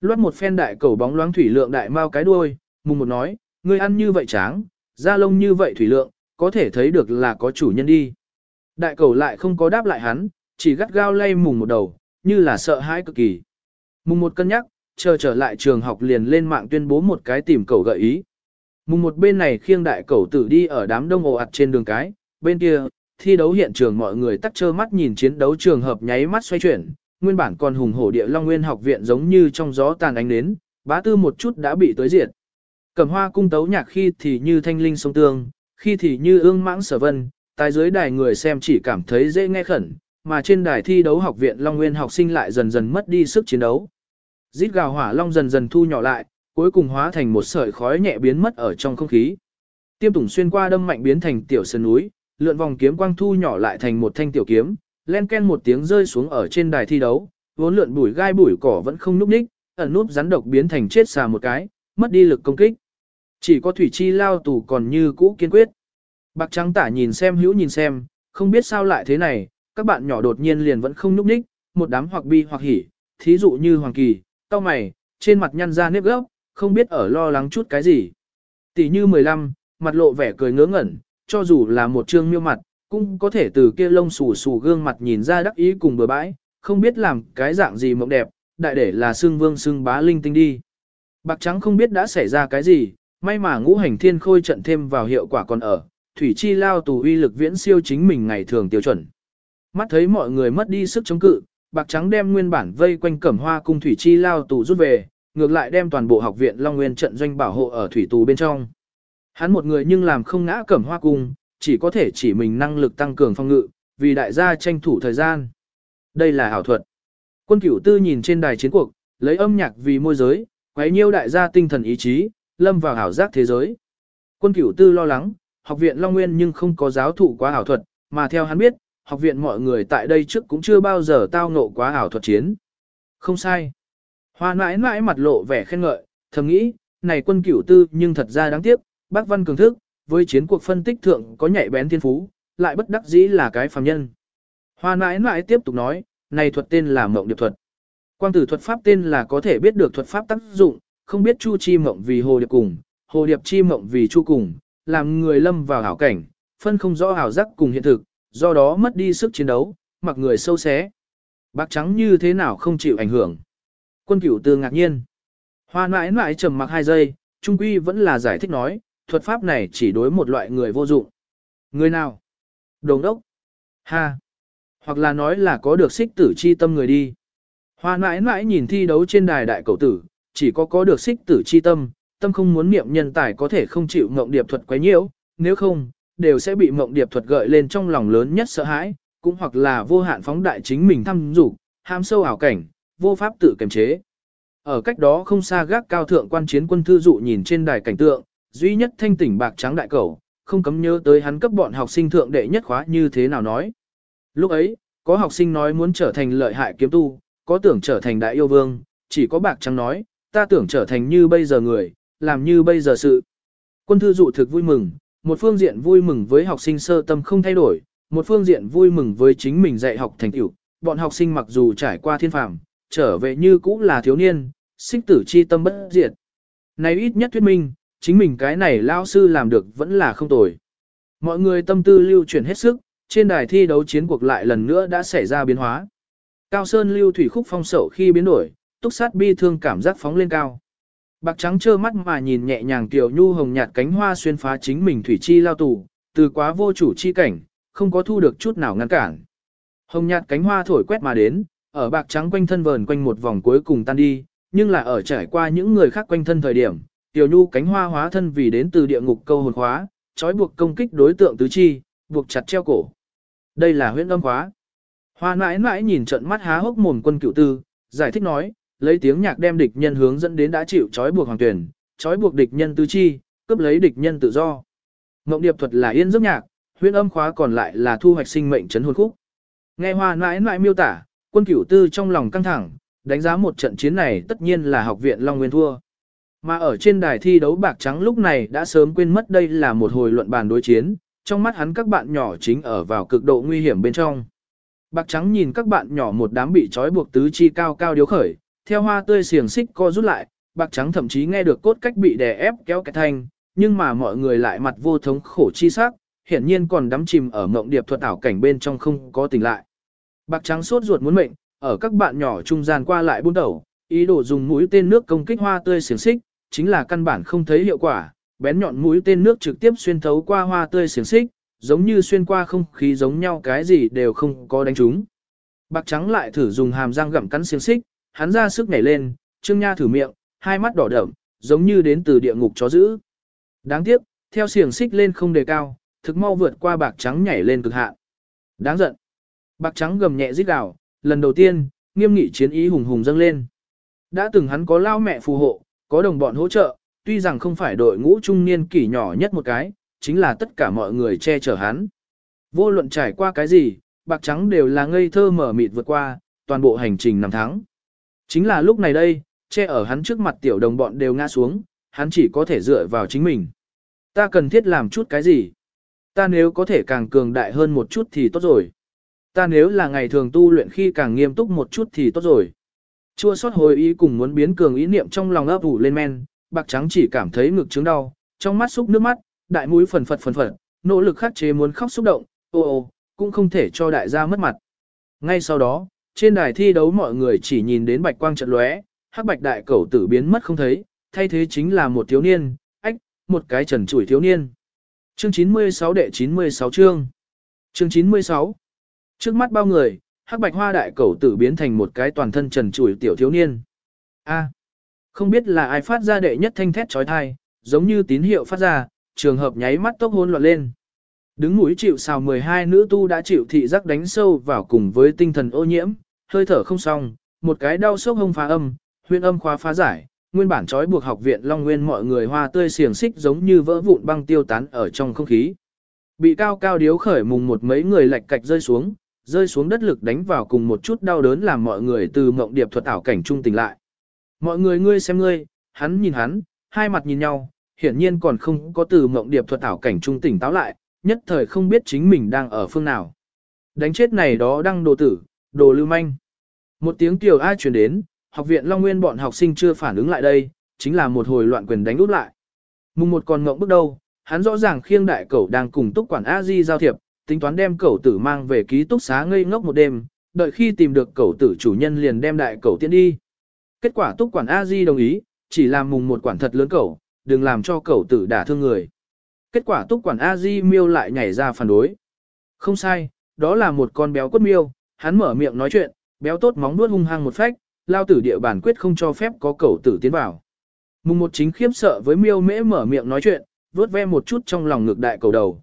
Loát một phen đại cẩu bóng loáng thủy lượng đại mau cái đuôi, mùng một nói, ngươi ăn như vậy tráng, da lông như vậy thủy lượng, có thể thấy được là có chủ nhân đi. Đại cẩu lại không có đáp lại hắn, chỉ gắt gao lay mùng một đầu, như là sợ hãi cực kỳ. Mùng một cân nhắc, chờ trở lại trường học liền lên mạng tuyên bố một cái tìm cầu gợi ý. Mùng một bên này khiêng đại cầu tử đi ở đám đông ồ ạt trên đường cái, bên kia, thi đấu hiện trường mọi người tắt trơ mắt nhìn chiến đấu trường hợp nháy mắt xoay chuyển, nguyên bản còn hùng hổ địa Long Nguyên học viện giống như trong gió tàn ánh đến, bá tư một chút đã bị tới diệt. Cầm hoa cung tấu nhạc khi thì như thanh linh sông tương, khi thì như ương mãng sở vân, tại dưới đài người xem chỉ cảm thấy dễ nghe khẩn, mà trên đài thi đấu học viện Long Nguyên học sinh lại dần dần mất đi sức chiến đấu. Rít gào hỏa long dần dần thu nhỏ lại, cuối cùng hóa thành một sợi khói nhẹ biến mất ở trong không khí. Tiêm tùng xuyên qua đâm mạnh biến thành tiểu sơn núi, lượn vòng kiếm quang thu nhỏ lại thành một thanh tiểu kiếm, len ken một tiếng rơi xuống ở trên đài thi đấu, vốn lượn bụi gai bụi cỏ vẫn không núp ních, ẩn núp rắn độc biến thành chết xà một cái, mất đi lực công kích. Chỉ có thủy chi lao tù còn như cũ kiên quyết. Bạc trắng tả nhìn xem hữu nhìn xem, không biết sao lại thế này, các bạn nhỏ đột nhiên liền vẫn không núp ních, một đám hoặc bi hoặc hỉ, thí dụ như Hoàng Kỳ, tao mày, trên mặt nhăn ra nếp gốc, không biết ở lo lắng chút cái gì. Tỷ như 15, mặt lộ vẻ cười ngớ ngẩn, cho dù là một trương miêu mặt, cũng có thể từ kia lông xù xù gương mặt nhìn ra đắc ý cùng bừa bãi, không biết làm cái dạng gì mộng đẹp, đại để là xương vương xương bá linh tinh đi. Bạc trắng không biết đã xảy ra cái gì, may mà ngũ hành thiên khôi trận thêm vào hiệu quả còn ở, thủy chi lao tù uy lực viễn siêu chính mình ngày thường tiêu chuẩn. Mắt thấy mọi người mất đi sức chống cự, bạc trắng đem nguyên bản vây quanh cẩm hoa cung thủy chi lao tù rút về, ngược lại đem toàn bộ học viện Long Nguyên trận doanh bảo hộ ở thủy tù bên trong. Hắn một người nhưng làm không ngã cẩm hoa cung, chỉ có thể chỉ mình năng lực tăng cường phong ngự, vì đại gia tranh thủ thời gian. Đây là ảo thuật. Quân cửu tư nhìn trên đài chiến cuộc, lấy âm nhạc vì môi giới, quấy nhiêu đại gia tinh thần ý chí, lâm vào ảo giác thế giới. Quân cửu tư lo lắng, học viện Long Nguyên nhưng không có giáo thụ quá ảo thuật, mà theo hắn biết, học viện mọi người tại đây trước cũng chưa bao giờ tao ngộ quá ảo thuật chiến. Không sai. Hoa mãi mãi mặt lộ vẻ khen ngợi, thầm nghĩ, này quân cửu tư nhưng thật ra đáng tiếc, bác văn cường thức, với chiến cuộc phân tích thượng có nhạy bén thiên phú, lại bất đắc dĩ là cái phàm nhân. Hoa mãi mãi tiếp tục nói, này thuật tên là mộng điệp thuật. Quang tử thuật pháp tên là có thể biết được thuật pháp tác dụng, không biết chu chi mộng vì hồ điệp cùng, hồ điệp chi mộng vì chu cùng, làm người lâm vào hảo cảnh, phân không rõ hảo giác cùng hiện thực, do đó mất đi sức chiến đấu, mặc người sâu xé. bạc trắng như thế nào không chịu ảnh hưởng. Quân cửu tư ngạc nhiên. Hoa mãi mãi trầm mặc hai giây, trung quy vẫn là giải thích nói, thuật pháp này chỉ đối một loại người vô dụng. Người nào? Đồng đốc. Ha. Hoặc là nói là có được xích tử chi tâm người đi. Hoa mãi mãi nhìn thi đấu trên đài đại cầu tử, chỉ có có được xích tử chi tâm, tâm không muốn niệm nhân tài có thể không chịu ngộng điệp thuật quấy nhiễu, nếu không, đều sẽ bị mộng điệp thuật gợi lên trong lòng lớn nhất sợ hãi, cũng hoặc là vô hạn phóng đại chính mình thăm dục, ham sâu ảo cảnh, vô pháp tự kiềm chế. Ở cách đó không xa gác cao thượng quan chiến quân thư dụ nhìn trên đài cảnh tượng, duy nhất thanh tỉnh bạc trắng đại cầu, không cấm nhớ tới hắn cấp bọn học sinh thượng đệ nhất khóa như thế nào nói. Lúc ấy, có học sinh nói muốn trở thành lợi hại kiếm tu, có tưởng trở thành đại yêu vương, chỉ có bạc trắng nói, ta tưởng trở thành như bây giờ người, làm như bây giờ sự. Quân thư dụ thực vui mừng, một phương diện vui mừng với học sinh sơ tâm không thay đổi, một phương diện vui mừng với chính mình dạy học thành tựu. Bọn học sinh mặc dù trải qua thiên phàm, trở về như cũ là thiếu niên, sinh tử chi tâm bất diệt. Này ít nhất thuyết minh, chính mình cái này lao sư làm được vẫn là không tồi. Mọi người tâm tư lưu chuyển hết sức, trên đài thi đấu chiến cuộc lại lần nữa đã xảy ra biến hóa. Cao Sơn lưu thủy khúc phong sậu khi biến đổi, túc sát bi thương cảm giác phóng lên cao. Bạc trắng trơ mắt mà nhìn nhẹ nhàng tiểu nhu hồng nhạt cánh hoa xuyên phá chính mình thủy chi lao tù, từ quá vô chủ chi cảnh, không có thu được chút nào ngăn cản. Hồng nhạt cánh hoa thổi quét mà đến, ở bạc trắng quanh thân vờn quanh một vòng cuối cùng tan đi, nhưng là ở trải qua những người khác quanh thân thời điểm, tiểu nhu cánh hoa hóa thân vì đến từ địa ngục câu hồn khóa, trói buộc công kích đối tượng tứ chi, buộc chặt treo cổ. Đây là huyễn âm khóa. Hoa mãi mãi nhìn trận mắt há hốc mồm quân cựu tư, giải thích nói, lấy tiếng nhạc đem địch nhân hướng dẫn đến đã chịu trói buộc hoàng tuyển, trói buộc địch nhân tứ chi, cướp lấy địch nhân tự do. Ngộng điệp thuật là yên giấc nhạc, huyễn âm khóa còn lại là thu hoạch sinh mệnh chấn hồn khúc. Nghe hoa mãi mãi miêu tả, quân cửu tư trong lòng căng thẳng, đánh giá một trận chiến này tất nhiên là học viện Long Nguyên thua. Mà ở trên đài thi đấu bạc trắng lúc này đã sớm quên mất đây là một hồi luận bàn đối chiến, trong mắt hắn các bạn nhỏ chính ở vào cực độ nguy hiểm bên trong. Bạc trắng nhìn các bạn nhỏ một đám bị trói buộc tứ chi cao cao điếu khởi, theo hoa tươi xiềng xích co rút lại, bạc trắng thậm chí nghe được cốt cách bị đè ép kéo cái thanh, nhưng mà mọi người lại mặt vô thống khổ chi sắc, hiển nhiên còn đắm chìm ở mộng điệp thuật ảo cảnh bên trong không có tỉnh lại. Bạc trắng sốt ruột muốn mệnh, ở các bạn nhỏ trung gian qua lại buôn đầu, ý đồ dùng mũi tên nước công kích hoa tươi xiềng xích, chính là căn bản không thấy hiệu quả, bén nhọn mũi tên nước trực tiếp xuyên thấu qua hoa tươi xiềng xích, giống như xuyên qua không khí giống nhau cái gì đều không có đánh trúng. Bạc trắng lại thử dùng hàm răng gặm cắn xiềng xích, hắn ra sức nhảy lên, Trương Nha thử miệng, hai mắt đỏ đậm, giống như đến từ địa ngục chó dữ. Đáng tiếc, theo xiềng xích lên không đề cao, thực mau vượt qua bạc trắng nhảy lên cực hạn. Đáng giận. Bạc trắng gầm nhẹ rít gào, lần đầu tiên, nghiêm nghị chiến ý hùng hùng dâng lên. Đã từng hắn có lao mẹ phù hộ, có đồng bọn hỗ trợ, tuy rằng không phải đội ngũ trung niên kỷ nhỏ nhất một cái, chính là tất cả mọi người che chở hắn. Vô luận trải qua cái gì, bạc trắng đều là ngây thơ mở mịt vượt qua, toàn bộ hành trình năm tháng. Chính là lúc này đây, che ở hắn trước mặt tiểu đồng bọn đều ngã xuống, hắn chỉ có thể dựa vào chính mình. Ta cần thiết làm chút cái gì? Ta nếu có thể càng cường đại hơn một chút thì tốt rồi. Ta nếu là ngày thường tu luyện khi càng nghiêm túc một chút thì tốt rồi. Chua sót hồi ý cùng muốn biến cường ý niệm trong lòng ấp ủ lên men, bạc trắng chỉ cảm thấy ngực chứng đau, trong mắt xúc nước mắt, đại mũi phần phật phần phật, nỗ lực khắc chế muốn khóc xúc động, ô ô, cũng không thể cho đại gia mất mặt. Ngay sau đó, trên đài thi đấu mọi người chỉ nhìn đến bạch quang trận lóe, hắc bạch đại cẩu tử biến mất không thấy, thay thế chính là một thiếu niên, ách, một cái trần chủi thiếu niên. Chương 96 đệ 96 chương. Chương 96. Trước mắt bao người, hắc bạch hoa đại cẩu tử biến thành một cái toàn thân trần trụi tiểu thiếu niên. A. không biết là ai phát ra đệ nhất thanh thét chói tai, giống như tín hiệu phát ra, trường hợp nháy mắt tốc hôn loạn lên. Đứng mũi chịu sào 12 nữ tu đã chịu thị giác đánh sâu vào cùng với tinh thần ô nhiễm, hơi thở không xong, một cái đau sốc hông phá âm, huyên âm khóa phá giải, nguyên bản trói buộc học viện Long Nguyên mọi người hoa tươi xiềng xích giống như vỡ vụn băng tiêu tán ở trong không khí. Bị cao cao điếu khởi mùng một mấy người lạch cạch rơi xuống, rơi xuống đất lực đánh vào cùng một chút đau đớn làm mọi người từ mộng điệp thuật ảo cảnh trung tỉnh lại. Mọi người ngươi xem ngươi, hắn nhìn hắn, hai mặt nhìn nhau, hiển nhiên còn không có từ mộng điệp thuật ảo cảnh trung tỉnh táo lại, nhất thời không biết chính mình đang ở phương nào. Đánh chết này đó đang đồ tử, đồ lưu manh. Một tiếng tiểu ai truyền đến, học viện Long Nguyên bọn học sinh chưa phản ứng lại đây, chính là một hồi loạn quyền đánh úp lại. Mùng một còn ngộng bước đầu, hắn rõ ràng khiêng đại cẩu đang cùng túc quản a di giao thiệp, tính toán đem cẩu tử mang về ký túc xá ngây ngốc một đêm, đợi khi tìm được cẩu tử chủ nhân liền đem đại cẩu tiến đi. Kết quả túc quản a di đồng ý, chỉ làm mùng một quản thật lớn cẩu, đừng làm cho cẩu tử đả thương người. Kết quả túc quản a di miêu lại nhảy ra phản đối. Không sai, đó là một con béo quất miêu, hắn mở miệng nói chuyện, béo tốt móng nuốt hung hăng một phách, lao tử địa bản quyết không cho phép có cẩu tử tiến vào. Mùng một chính khiếp sợ với miêu mễ mở miệng nói chuyện, vớt ve một chút trong lòng ngược đại cầu đầu.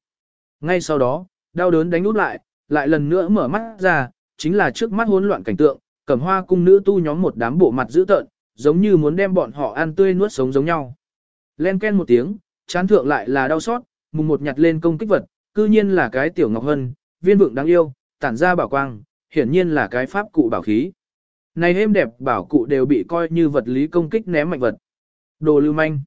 Ngay sau đó, đau đớn đánh út lại, lại lần nữa mở mắt ra, chính là trước mắt hỗn loạn cảnh tượng, cẩm hoa cung nữ tu nhóm một đám bộ mặt dữ tợn, giống như muốn đem bọn họ ăn tươi nuốt sống giống nhau. Len ken một tiếng, chán thượng lại là đau xót, mùng một nhặt lên công kích vật, cư nhiên là cái tiểu ngọc hân, viên vượng đáng yêu, tản ra bảo quang, hiển nhiên là cái pháp cụ bảo khí. Này êm đẹp bảo cụ đều bị coi như vật lý công kích ném mạnh vật. Đồ lưu manh.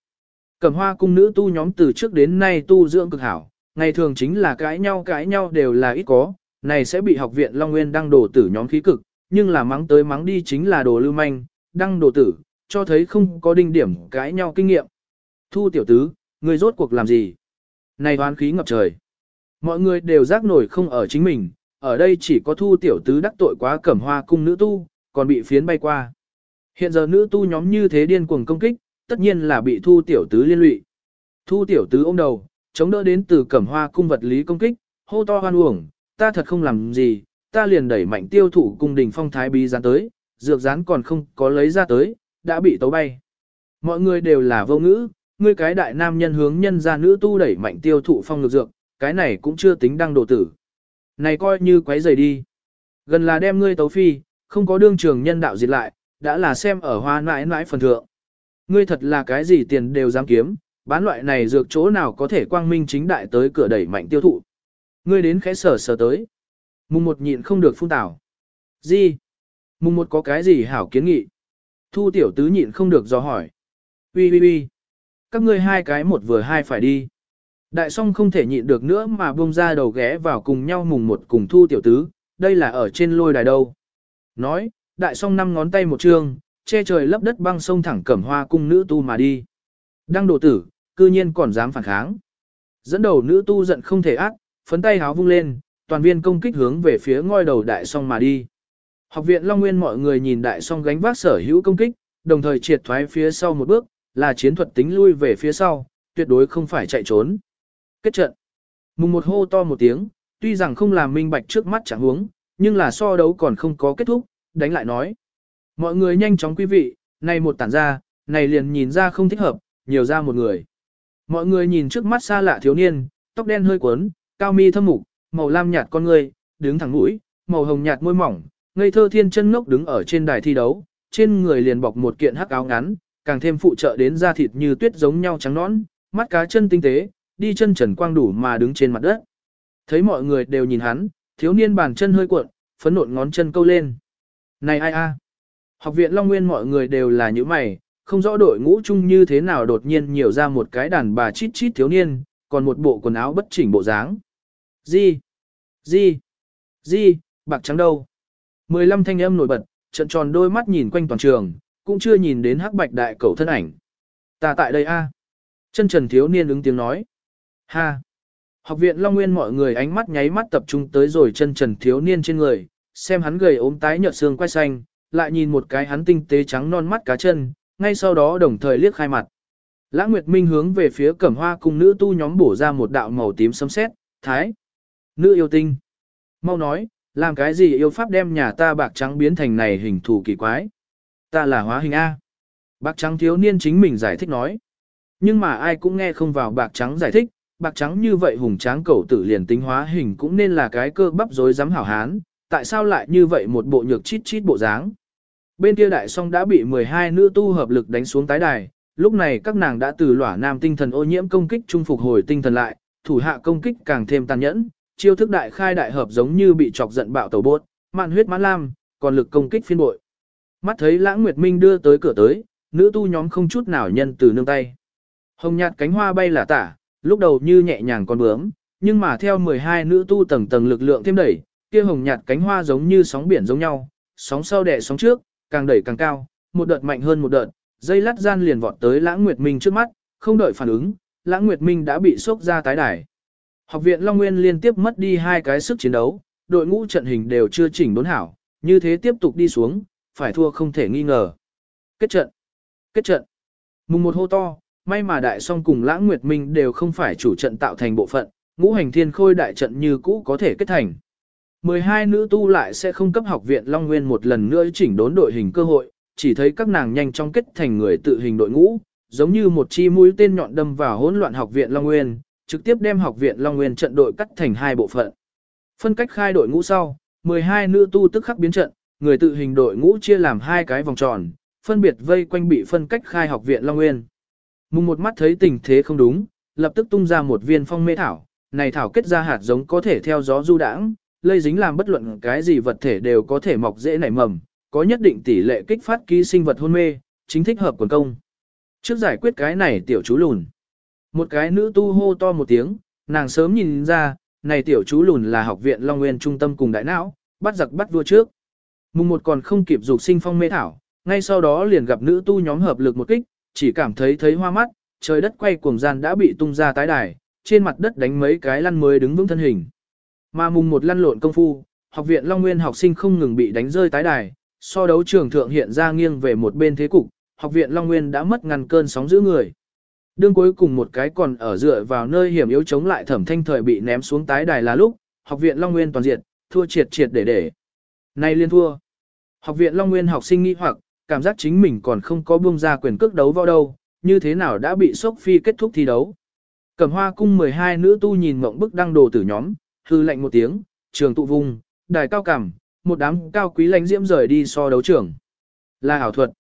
Cẩm hoa cung nữ tu nhóm từ trước đến nay tu dưỡng cực hảo, ngày thường chính là cãi nhau cãi nhau đều là ít có, này sẽ bị học viện Long Nguyên đăng đồ tử nhóm khí cực, nhưng là mắng tới mắng đi chính là đồ lưu manh, đăng đồ tử, cho thấy không có đinh điểm cãi nhau kinh nghiệm. Thu tiểu tứ, người rốt cuộc làm gì? Này hoán khí ngập trời. Mọi người đều giác nổi không ở chính mình, ở đây chỉ có thu tiểu tứ đắc tội quá cẩm hoa cung nữ tu, còn bị phiến bay qua. Hiện giờ nữ tu nhóm như thế điên cuồng công kích, tất nhiên là bị thu tiểu tứ liên lụy. Thu tiểu tứ ôm đầu, chống đỡ đến từ cẩm hoa cung vật lý công kích, hô to hoan uổng, ta thật không làm gì, ta liền đẩy mạnh tiêu thụ cung đình phong thái bí gián tới, dược rán còn không có lấy ra tới, đã bị tấu bay. Mọi người đều là vô ngữ, ngươi cái đại nam nhân hướng nhân ra nữ tu đẩy mạnh tiêu thụ phong lực dược, cái này cũng chưa tính đăng độ tử. Này coi như quấy rầy đi. Gần là đem ngươi tấu phi, không có đương trường nhân đạo diệt lại, đã là xem ở hoa nãi nãi phần thượng. Ngươi thật là cái gì tiền đều dám kiếm, bán loại này dược chỗ nào có thể quang minh chính đại tới cửa đẩy mạnh tiêu thụ. Ngươi đến khẽ sở sở tới. Mùng một nhịn không được phun tảo. Gì? Mùng một có cái gì hảo kiến nghị? Thu tiểu tứ nhịn không được do hỏi. Ui ui ui. Các ngươi hai cái một vừa hai phải đi. Đại song không thể nhịn được nữa mà buông ra đầu ghé vào cùng nhau mùng một cùng thu tiểu tứ, đây là ở trên lôi đài đâu. Nói, đại song năm ngón tay một trương, che trời lấp đất băng sông thẳng cẩm hoa cung nữ tu mà đi. Đăng độ tử, cư nhiên còn dám phản kháng. Dẫn đầu nữ tu giận không thể ác, phấn tay háo vung lên, toàn viên công kích hướng về phía ngôi đầu đại song mà đi. Học viện Long Nguyên mọi người nhìn đại song gánh vác sở hữu công kích, đồng thời triệt thoái phía sau một bước, là chiến thuật tính lui về phía sau, tuyệt đối không phải chạy trốn. Kết trận. Mùng một hô to một tiếng, tuy rằng không làm minh bạch trước mắt chẳng huống, nhưng là so đấu còn không có kết thúc, đánh lại nói. Mọi người nhanh chóng quý vị, này một tản ra, này liền nhìn ra không thích hợp, nhiều ra một người. Mọi người nhìn trước mắt xa lạ thiếu niên, tóc đen hơi quấn, cao mi thâm mục, màu lam nhạt con người, đứng thẳng mũi, màu hồng nhạt môi mỏng, ngây thơ thiên chân ngốc đứng ở trên đài thi đấu, trên người liền bọc một kiện hắc áo ngắn, càng thêm phụ trợ đến da thịt như tuyết giống nhau trắng nõn, mắt cá chân tinh tế, đi chân trần quang đủ mà đứng trên mặt đất. Thấy mọi người đều nhìn hắn, thiếu niên bàn chân hơi cuộn, phấn nộn ngón chân câu lên. Này ai a? Học viện Long Nguyên mọi người đều là những mày, không rõ đội ngũ chung như thế nào đột nhiên nhiều ra một cái đàn bà chít chít thiếu niên, còn một bộ quần áo bất chỉnh bộ dáng. Gì? Gì? Gì? Bạc trắng đâu? Mười lăm thanh âm nổi bật, trận tròn đôi mắt nhìn quanh toàn trường, cũng chưa nhìn đến hắc bạch đại cầu thân ảnh. Ta tại đây a. Chân trần thiếu niên ứng tiếng nói. Ha. Học viện Long Nguyên mọi người ánh mắt nháy mắt tập trung tới rồi chân trần thiếu niên trên người, xem hắn gầy ốm tái nhợt xương quay xanh, lại nhìn một cái hắn tinh tế trắng non mắt cá chân, ngay sau đó đồng thời liếc khai mặt. Lã Nguyệt Minh hướng về phía cẩm hoa cùng nữ tu nhóm bổ ra một đạo màu tím sấm sét, thái. Nữ yêu tinh. Mau nói, làm cái gì yêu pháp đem nhà ta bạc trắng biến thành này hình thù kỳ quái. Ta là hóa hình A. Bạc trắng thiếu niên chính mình giải thích nói. Nhưng mà ai cũng nghe không vào bạc trắng giải thích, bạc trắng như vậy hùng tráng cầu tử liền tính hóa hình cũng nên là cái cơ bắp rối dám hảo hán, tại sao lại như vậy một bộ nhược chít chít bộ dáng. Bên kia đại song đã bị 12 nữ tu hợp lực đánh xuống tái đài, lúc này các nàng đã từ lỏa nam tinh thần ô nhiễm công kích trung phục hồi tinh thần lại, thủ hạ công kích càng thêm tàn nhẫn, chiêu thức đại khai đại hợp giống như bị chọc giận bạo tàu bốt, mạn huyết mãn lam, còn lực công kích phiên bội. Mắt thấy Lãng Nguyệt Minh đưa tới cửa tới, nữ tu nhóm không chút nào nhân từ nương tay. Hồng nhạt cánh hoa bay là tả, lúc đầu như nhẹ nhàng con bướm, nhưng mà theo 12 nữ tu tầng tầng lực lượng thêm đẩy, kia hồng nhạt cánh hoa giống như sóng biển giống nhau, sóng sau đẻ sóng trước, càng đẩy càng cao, một đợt mạnh hơn một đợt, dây lát gian liền vọt tới Lãng Nguyệt Minh trước mắt, không đợi phản ứng, Lãng Nguyệt Minh đã bị sốc ra tái đài. Học viện Long Nguyên liên tiếp mất đi hai cái sức chiến đấu, đội ngũ trận hình đều chưa chỉnh đốn hảo, như thế tiếp tục đi xuống, phải thua không thể nghi ngờ. Kết trận. Kết trận. Mùng một hô to, may mà đại song cùng Lãng Nguyệt Minh đều không phải chủ trận tạo thành bộ phận, ngũ hành thiên khôi đại trận như cũ có thể kết thành. 12 nữ tu lại sẽ không cấp học viện Long Nguyên một lần nữa chỉnh đốn đội hình cơ hội, chỉ thấy các nàng nhanh chóng kết thành người tự hình đội ngũ, giống như một chi mũi tên nhọn đâm vào hỗn loạn học viện Long Nguyên, trực tiếp đem học viện Long Nguyên trận đội cắt thành hai bộ phận. Phân cách khai đội ngũ sau, 12 nữ tu tức khắc biến trận, người tự hình đội ngũ chia làm hai cái vòng tròn, phân biệt vây quanh bị phân cách khai học viện Long Nguyên. Mùng một mắt thấy tình thế không đúng, lập tức tung ra một viên phong mê thảo, này thảo kết ra hạt giống có thể theo gió du đãng, lây dính làm bất luận cái gì vật thể đều có thể mọc dễ nảy mầm, có nhất định tỷ lệ kích phát ký sinh vật hôn mê, chính thích hợp quần công. Trước giải quyết cái này tiểu chú lùn. Một cái nữ tu hô to một tiếng, nàng sớm nhìn ra, này tiểu chú lùn là học viện Long Nguyên trung tâm cùng đại não, bắt giặc bắt vua trước. Mùng một còn không kịp dục sinh phong mê thảo, ngay sau đó liền gặp nữ tu nhóm hợp lực một kích, chỉ cảm thấy thấy hoa mắt, trời đất quay cuồng gian đã bị tung ra tái đài, trên mặt đất đánh mấy cái lăn mới đứng vững thân hình. Mà mùng một lăn lộn công phu, học viện Long Nguyên học sinh không ngừng bị đánh rơi tái đài, so đấu trường thượng hiện ra nghiêng về một bên thế cục, học viện Long Nguyên đã mất ngăn cơn sóng giữ người. Đương cuối cùng một cái còn ở dựa vào nơi hiểm yếu chống lại thẩm thanh thời bị ném xuống tái đài là lúc, học viện Long Nguyên toàn diệt, thua triệt triệt để để. Nay liên thua. Học viện Long Nguyên học sinh nghi hoặc, cảm giác chính mình còn không có buông ra quyền cước đấu vào đâu, như thế nào đã bị sốc phi kết thúc thi đấu. Cẩm hoa cung 12 nữ tu nhìn mộng bức đăng đồ tử nhóm, hư lệnh một tiếng, trường tụ vùng, đài cao cằm, một đám cao quý lãnh diễm rời đi so đấu trưởng. Là ảo thuật.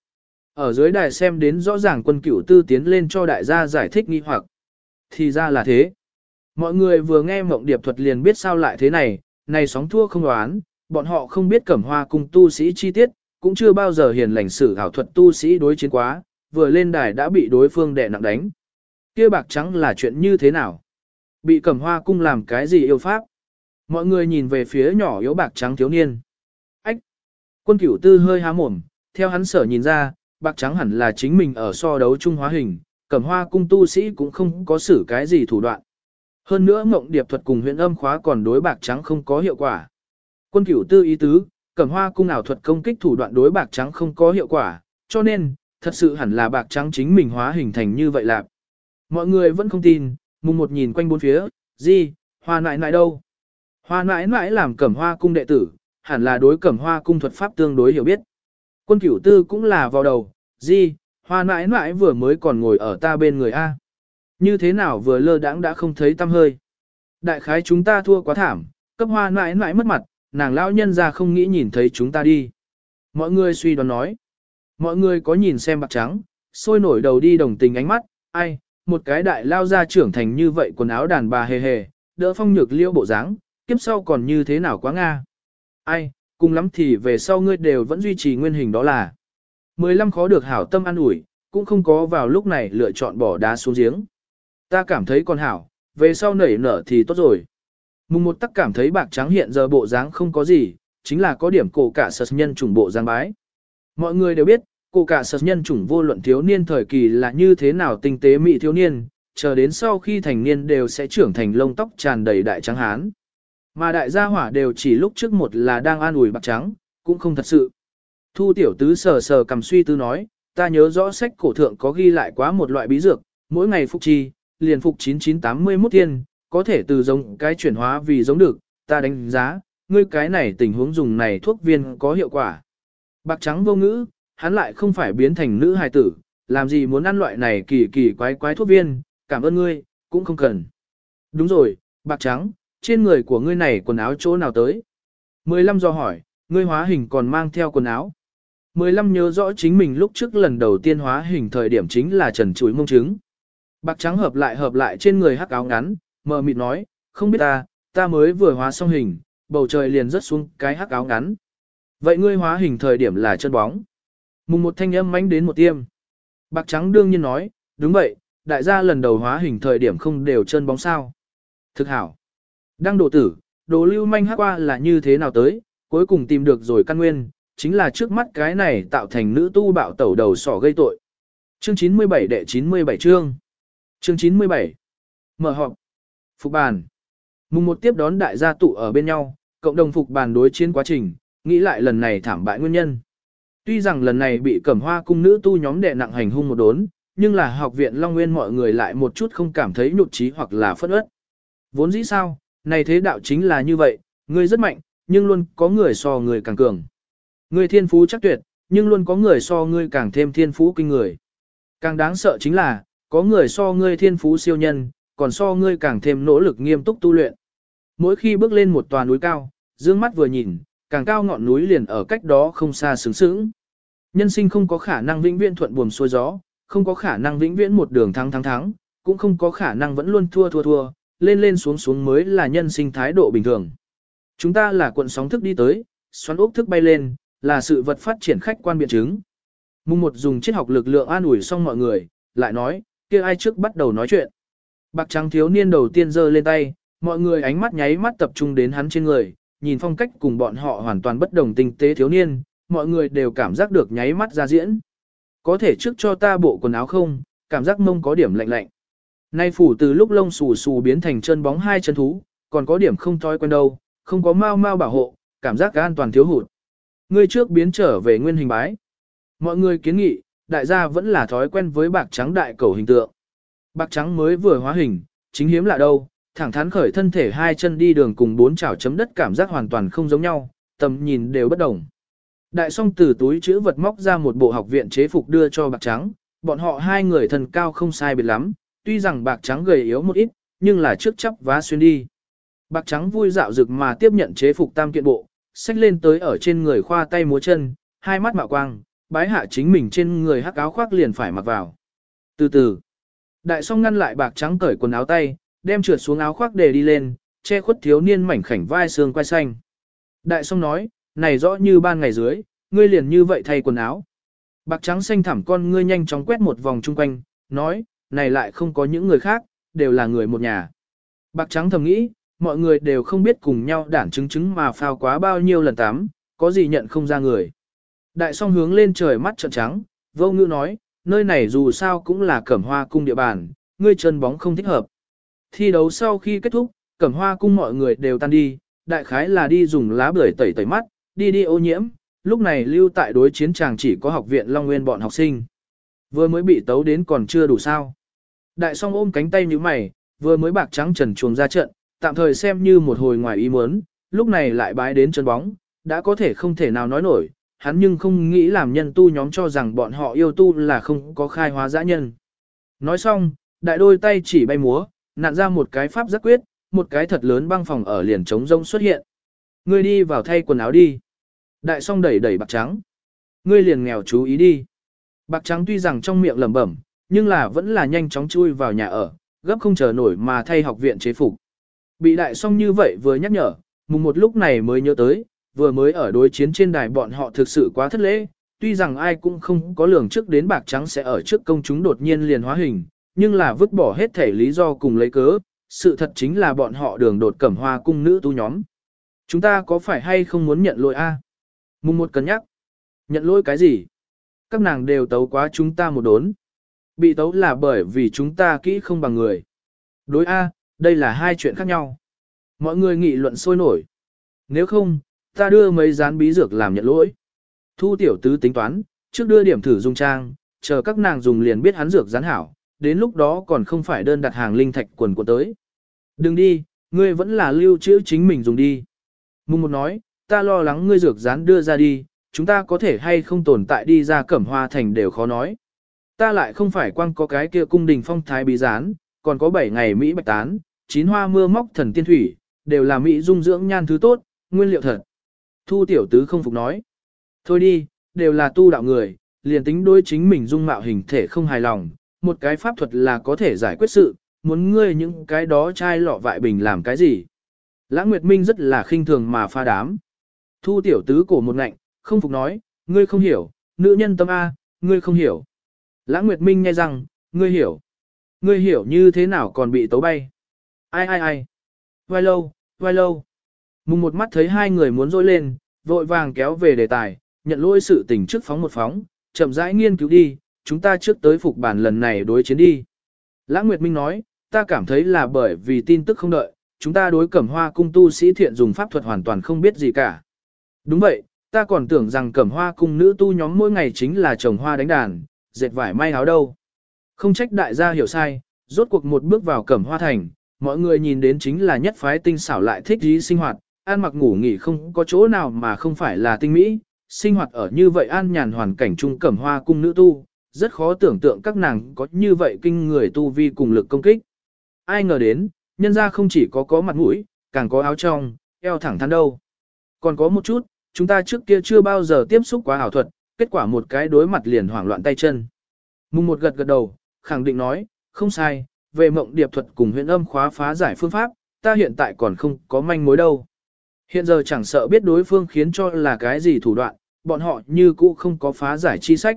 Ở dưới đài xem đến rõ ràng quân cửu tư tiến lên cho đại gia giải thích nghi hoặc. Thì ra là thế. Mọi người vừa nghe mộng điệp thuật liền biết sao lại thế này, này sóng thua không đoán, bọn họ không biết cẩm hoa cung tu sĩ chi tiết, cũng chưa bao giờ hiền lành sử ảo thuật tu sĩ đối chiến quá, vừa lên đài đã bị đối phương đè nặng đánh. Kia bạc trắng là chuyện như thế nào? Bị cẩm hoa cung làm cái gì yêu pháp? Mọi người nhìn về phía nhỏ yếu bạc trắng thiếu niên. Ách! Quân cửu tư hơi há mồm, theo hắn sở nhìn ra, bạc trắng hẳn là chính mình ở so đấu trung hóa hình, cẩm hoa cung tu sĩ cũng không có xử cái gì thủ đoạn. Hơn nữa mộng điệp thuật cùng huyện âm khóa còn đối bạc trắng không có hiệu quả. Quân cửu tư ý tứ, cẩm hoa cung ảo thuật công kích thủ đoạn đối bạc trắng không có hiệu quả, cho nên, thật sự hẳn là bạc trắng chính mình hóa hình thành như vậy lạc. Mọi người vẫn không tin, mùng một nhìn quanh bốn phía, gì, hoa nại nại đâu. Hoa nại nại làm cẩm hoa cung đệ tử, hẳn là đối cẩm hoa cung thuật pháp tương đối hiểu biết. Quân cửu tư cũng là vào đầu, gì, hoa nại nại vừa mới còn ngồi ở ta bên người A. Như thế nào vừa lơ đãng đã không thấy tâm hơi. Đại khái chúng ta thua quá thảm, cấp hoa nãi nãi mất mặt, nàng lão nhân ra không nghĩ nhìn thấy chúng ta đi. Mọi người suy đoán nói. Mọi người có nhìn xem bạc trắng, sôi nổi đầu đi đồng tình ánh mắt, ai, một cái đại lao ra trưởng thành như vậy quần áo đàn bà hề hề, đỡ phong nhược liêu bộ dáng, kiếp sau còn như thế nào quá Nga. Ai, cùng lắm thì về sau ngươi đều vẫn duy trì nguyên hình đó là. Mười lăm khó được hảo tâm an ủi, cũng không có vào lúc này lựa chọn bỏ đá xuống giếng. Ta cảm thấy còn hảo, về sau nảy nở thì tốt rồi. Mùng một tắc cảm thấy bạc trắng hiện giờ bộ dáng không có gì, chính là có điểm cổ cả sật nhân chủng bộ dáng bái. Mọi người đều biết, cổ cả sật nhân chủng vô luận thiếu niên thời kỳ là như thế nào tinh tế mỹ thiếu niên, chờ đến sau khi thành niên đều sẽ trưởng thành lông tóc tràn đầy đại trắng hán. Mà đại gia hỏa đều chỉ lúc trước một là đang an ủi bạc trắng, cũng không thật sự. Thu tiểu tứ sờ sờ cầm suy tư nói, ta nhớ rõ sách cổ thượng có ghi lại quá một loại bí dược, mỗi ngày phục chi, liền phục 9981 thiên, có thể từ giống cái chuyển hóa vì giống được, ta đánh giá, ngươi cái này tình huống dùng này thuốc viên có hiệu quả. Bạc trắng vô ngữ, hắn lại không phải biến thành nữ hài tử, làm gì muốn ăn loại này kỳ kỳ quái quái thuốc viên, cảm ơn ngươi, cũng không cần. Đúng rồi, bạc trắng, trên người của ngươi này quần áo chỗ nào tới? 15 do hỏi, ngươi hóa hình còn mang theo quần áo. 15 nhớ rõ chính mình lúc trước lần đầu tiên hóa hình thời điểm chính là trần chuối mông trứng. Bạc trắng hợp lại hợp lại trên người hắc áo ngắn, mờ mịt nói, không biết ta, ta mới vừa hóa xong hình, bầu trời liền rớt xuống cái hắc áo ngắn. Vậy ngươi hóa hình thời điểm là chân bóng. Mùng một thanh âm mánh đến một tiêm. Bạc trắng đương nhiên nói, đúng vậy, đại gia lần đầu hóa hình thời điểm không đều chân bóng sao. Thực hảo. Đăng độ tử, đồ lưu manh hắc qua là như thế nào tới, cuối cùng tìm được rồi căn nguyên, chính là trước mắt cái này tạo thành nữ tu bạo tẩu đầu sỏ gây tội. Chương 97 đệ 97 chương. Chương 97. Mở họp. Phục bàn. Mùng một tiếp đón đại gia tụ ở bên nhau, cộng đồng phục bàn đối chiến quá trình, nghĩ lại lần này thảm bại nguyên nhân. Tuy rằng lần này bị cẩm hoa cung nữ tu nhóm đệ nặng hành hung một đốn, nhưng là học viện Long Nguyên mọi người lại một chút không cảm thấy nhụt chí hoặc là phẫn uất. Vốn dĩ sao, này thế đạo chính là như vậy, ngươi rất mạnh, nhưng luôn có người so người càng cường. Ngươi thiên phú chắc tuyệt, nhưng luôn có người so ngươi càng thêm thiên phú kinh người. Càng đáng sợ chính là, có người so ngươi thiên phú siêu nhân, còn so ngươi càng thêm nỗ lực nghiêm túc tu luyện. Mỗi khi bước lên một tòa núi cao, dương mắt vừa nhìn, càng cao ngọn núi liền ở cách đó không xa sướng sướng. Nhân sinh không có khả năng vĩnh viễn thuận buồm xuôi gió, không có khả năng vĩnh viễn một đường thắng thắng thắng, cũng không có khả năng vẫn luôn thua thua thua, lên lên xuống xuống mới là nhân sinh thái độ bình thường. Chúng ta là cuộn sóng thức đi tới, xoắn ốc thức bay lên, là sự vật phát triển khách quan biện chứng. Mùng một dùng triết học lực lượng an ủi xong mọi người, lại nói, kia ai trước bắt đầu nói chuyện. Bạc trắng thiếu niên đầu tiên giơ lên tay, mọi người ánh mắt nháy mắt tập trung đến hắn trên người, nhìn phong cách cùng bọn họ hoàn toàn bất đồng tinh tế thiếu niên, mọi người đều cảm giác được nháy mắt ra diễn. Có thể trước cho ta bộ quần áo không, cảm giác mông có điểm lạnh lạnh. Nay phủ từ lúc lông xù xù biến thành chân bóng hai chân thú, còn có điểm không thói quen đâu, không có mau mau bảo hộ, cảm giác cả an toàn thiếu hụt. Ngươi trước biến trở về nguyên hình bái. Mọi người kiến nghị, đại gia vẫn là thói quen với bạc trắng đại cầu hình tượng. Bạc trắng mới vừa hóa hình, chính hiếm lạ đâu, thẳng thắn khởi thân thể hai chân đi đường cùng bốn chảo chấm đất cảm giác hoàn toàn không giống nhau, tầm nhìn đều bất đồng. Đại song từ túi chữ vật móc ra một bộ học viện chế phục đưa cho bạc trắng, bọn họ hai người thần cao không sai biệt lắm, tuy rằng bạc trắng gầy yếu một ít, nhưng là trước chấp vá xuyên đi. Bạc trắng vui dạo rực mà tiếp nhận chế phục tam kiện bộ, xách lên tới ở trên người khoa tay múa chân, hai mắt mạo quang, bái hạ chính mình trên người hắc áo khoác liền phải mặc vào. Từ từ, đại song ngăn lại bạc trắng cởi quần áo tay, đem trượt xuống áo khoác để đi lên, che khuất thiếu niên mảnh khảnh vai xương quai xanh. Đại song nói, này rõ như ban ngày dưới, ngươi liền như vậy thay quần áo. Bạc trắng xanh thẳm con ngươi nhanh chóng quét một vòng chung quanh, nói, này lại không có những người khác, đều là người một nhà. Bạc trắng thầm nghĩ, mọi người đều không biết cùng nhau đản chứng chứng mà phao quá bao nhiêu lần tắm, có gì nhận không ra người. Đại song hướng lên trời mắt trợn trắng, vô ngữ nói, nơi này dù sao cũng là cẩm hoa cung địa bàn, ngươi chân bóng không thích hợp. Thi đấu sau khi kết thúc, cẩm hoa cung mọi người đều tan đi, đại khái là đi dùng lá bưởi tẩy tẩy mắt, đi đi ô nhiễm, lúc này lưu tại đối chiến tràng chỉ có học viện Long Nguyên bọn học sinh. Vừa mới bị tấu đến còn chưa đủ sao. Đại song ôm cánh tay như mày, vừa mới bạc trắng trần chuồng ra trận, tạm thời xem như một hồi ngoài ý muốn, lúc này lại bái đến chân bóng, đã có thể không thể nào nói nổi, hắn nhưng không nghĩ làm nhân tu nhóm cho rằng bọn họ yêu tu là không có khai hóa dã nhân. Nói xong, Đại đôi tay chỉ bay múa, nặn ra một cái pháp giác quyết, một cái thật lớn băng phòng ở liền trống rông xuất hiện. Ngươi đi vào thay quần áo đi. Đại song đẩy đẩy bạc trắng. Ngươi liền nghèo chú ý đi. Bạc trắng tuy rằng trong miệng lẩm bẩm, nhưng là vẫn là nhanh chóng chui vào nhà ở, gấp không chờ nổi mà thay học viện chế phục. Bị đại song như vậy vừa nhắc nhở, mùng một lúc này mới nhớ tới, vừa mới ở đối chiến trên đài bọn họ thực sự quá thất lễ, tuy rằng ai cũng không có lường trước đến bạc trắng sẽ ở trước công chúng đột nhiên liền hóa hình, nhưng là vứt bỏ hết thể lý do cùng lấy cớ, sự thật chính là bọn họ đường đột cẩm hoa cung nữ tu nhóm. Chúng ta có phải hay không muốn nhận lỗi a? À? Mùng một cân nhắc. Nhận lỗi cái gì? Các nàng đều tấu quá chúng ta một đốn. Bị tấu là bởi vì chúng ta kỹ không bằng người. Đối A, đây là hai chuyện khác nhau. Mọi người nghị luận sôi nổi. Nếu không, ta đưa mấy dán bí dược làm nhận lỗi. Thu tiểu tứ tính toán, trước đưa điểm thử dung trang, chờ các nàng dùng liền biết hắn dược gián hảo, đến lúc đó còn không phải đơn đặt hàng linh thạch quần của tới. Đừng đi, ngươi vẫn là lưu trữ chính mình dùng đi. Mùng một nói, ta lo lắng ngươi dược gián đưa ra đi, chúng ta có thể hay không tồn tại đi ra cẩm hoa thành đều khó nói. Ta lại không phải quăng có cái kia cung đình phong thái bí gián, còn có 7 ngày Mỹ bạch tán, chín hoa mưa móc thần tiên thủy, đều là Mỹ dung dưỡng nhan thứ tốt, nguyên liệu thật. Thu tiểu tứ không phục nói. Thôi đi, đều là tu đạo người, liền tính đối chính mình dung mạo hình thể không hài lòng, một cái pháp thuật là có thể giải quyết sự, muốn ngươi những cái đó chai lọ vại bình làm cái gì. Lãng Nguyệt Minh rất là khinh thường mà pha đám. Thu tiểu tứ cổ một ngạnh, không phục nói, ngươi không hiểu, nữ nhân tâm A, ngươi không hiểu. Lãng Nguyệt Minh nghe rằng, ngươi hiểu. Ngươi hiểu như thế nào còn bị tấu bay. Ai ai ai. Vai lâu, vai lâu. Mùng một mắt thấy hai người muốn dối lên, vội vàng kéo về đề tài, nhận lỗi sự tình trước phóng một phóng, chậm rãi nghiên cứu đi, chúng ta trước tới phục bản lần này đối chiến đi. Lãng Nguyệt Minh nói, ta cảm thấy là bởi vì tin tức không đợi, chúng ta đối cẩm hoa cung tu sĩ thiện dùng pháp thuật hoàn toàn không biết gì cả. Đúng vậy, ta còn tưởng rằng cẩm hoa cung nữ tu nhóm mỗi ngày chính là trồng hoa đánh đàn, dệt vải may áo đâu. Không trách đại gia hiểu sai, rốt cuộc một bước vào cẩm hoa thành, mọi người nhìn đến chính là nhất phái tinh xảo lại thích dí sinh hoạt, an mặc ngủ nghỉ không có chỗ nào mà không phải là tinh mỹ, sinh hoạt ở như vậy an nhàn hoàn cảnh trung cẩm hoa cung nữ tu, rất khó tưởng tượng các nàng có như vậy kinh người tu vi cùng lực công kích. Ai ngờ đến, nhân ra không chỉ có có mặt mũi, càng có áo trong, eo thẳng thắn đâu. Còn có một chút, chúng ta trước kia chưa bao giờ tiếp xúc quá ảo thuật, kết quả một cái đối mặt liền hoảng loạn tay chân. Mùng một gật gật đầu, khẳng định nói, không sai, về mộng điệp thuật cùng huyện âm khóa phá giải phương pháp, ta hiện tại còn không có manh mối đâu. Hiện giờ chẳng sợ biết đối phương khiến cho là cái gì thủ đoạn, bọn họ như cũ không có phá giải chi sách.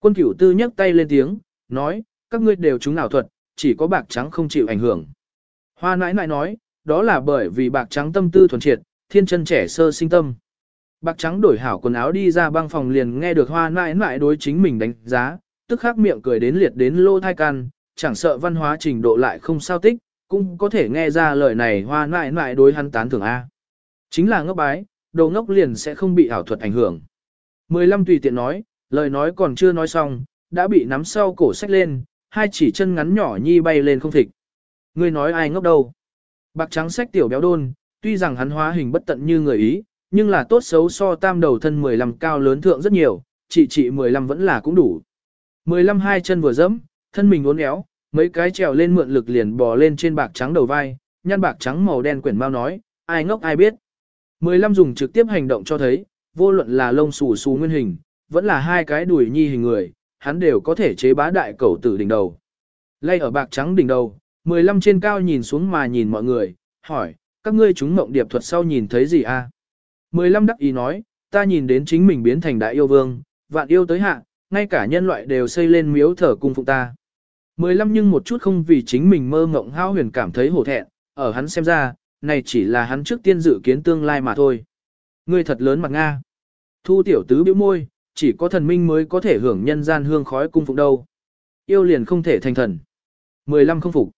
Quân cửu tư nhấc tay lên tiếng, nói, các ngươi đều chúng ảo thuật, chỉ có bạc trắng không chịu ảnh hưởng. Hoa nãi nãi nói, đó là bởi vì bạc trắng tâm tư thuần triệt, thiên chân trẻ sơ sinh tâm. Bạc trắng đổi hảo quần áo đi ra băng phòng liền nghe được hoa nãi nãi đối chính mình đánh giá, tức khắc miệng cười đến liệt đến lô thai can, chẳng sợ văn hóa trình độ lại không sao tích, cũng có thể nghe ra lời này hoa nãi nãi đối hắn tán thưởng A. Chính là ngốc bái, đồ ngốc liền sẽ không bị ảo thuật ảnh hưởng. 15 tùy tiện nói, lời nói còn chưa nói xong, đã bị nắm sau cổ sách lên, hai chỉ chân ngắn nhỏ nhi bay lên không thịt. Ngươi nói ai ngốc đâu? Bạc trắng sách tiểu béo đôn, tuy rằng hắn hóa hình bất tận như người ý, nhưng là tốt xấu so tam đầu thân 15 cao lớn thượng rất nhiều, chị chị 15 vẫn là cũng đủ. 15 hai chân vừa dẫm, thân mình uốn éo, mấy cái trèo lên mượn lực liền bò lên trên bạc trắng đầu vai, nhăn bạc trắng màu đen quyển mau nói, ai ngốc ai biết. 15 dùng trực tiếp hành động cho thấy, vô luận là lông xù xù nguyên hình, vẫn là hai cái đùi nhi hình người, hắn đều có thể chế bá đại cẩu tử đỉnh đầu. Lay ở bạc trắng đỉnh đầu, 15 trên cao nhìn xuống mà nhìn mọi người, hỏi, các ngươi chúng mộng điệp thuật sau nhìn thấy gì a? À? 15 đắc ý nói, ta nhìn đến chính mình biến thành đại yêu vương, vạn yêu tới hạ, ngay cả nhân loại đều xây lên miếu thờ cung phụng ta. 15 nhưng một chút không vì chính mình mơ mộng hao huyền cảm thấy hổ thẹn, ở hắn xem ra, này chỉ là hắn trước tiên dự kiến tương lai mà thôi. Ngươi thật lớn mặt Nga. Thu tiểu tứ biểu môi, chỉ có thần minh mới có thể hưởng nhân gian hương khói cung phụng đâu. Yêu liền không thể thành thần. 15 không phục.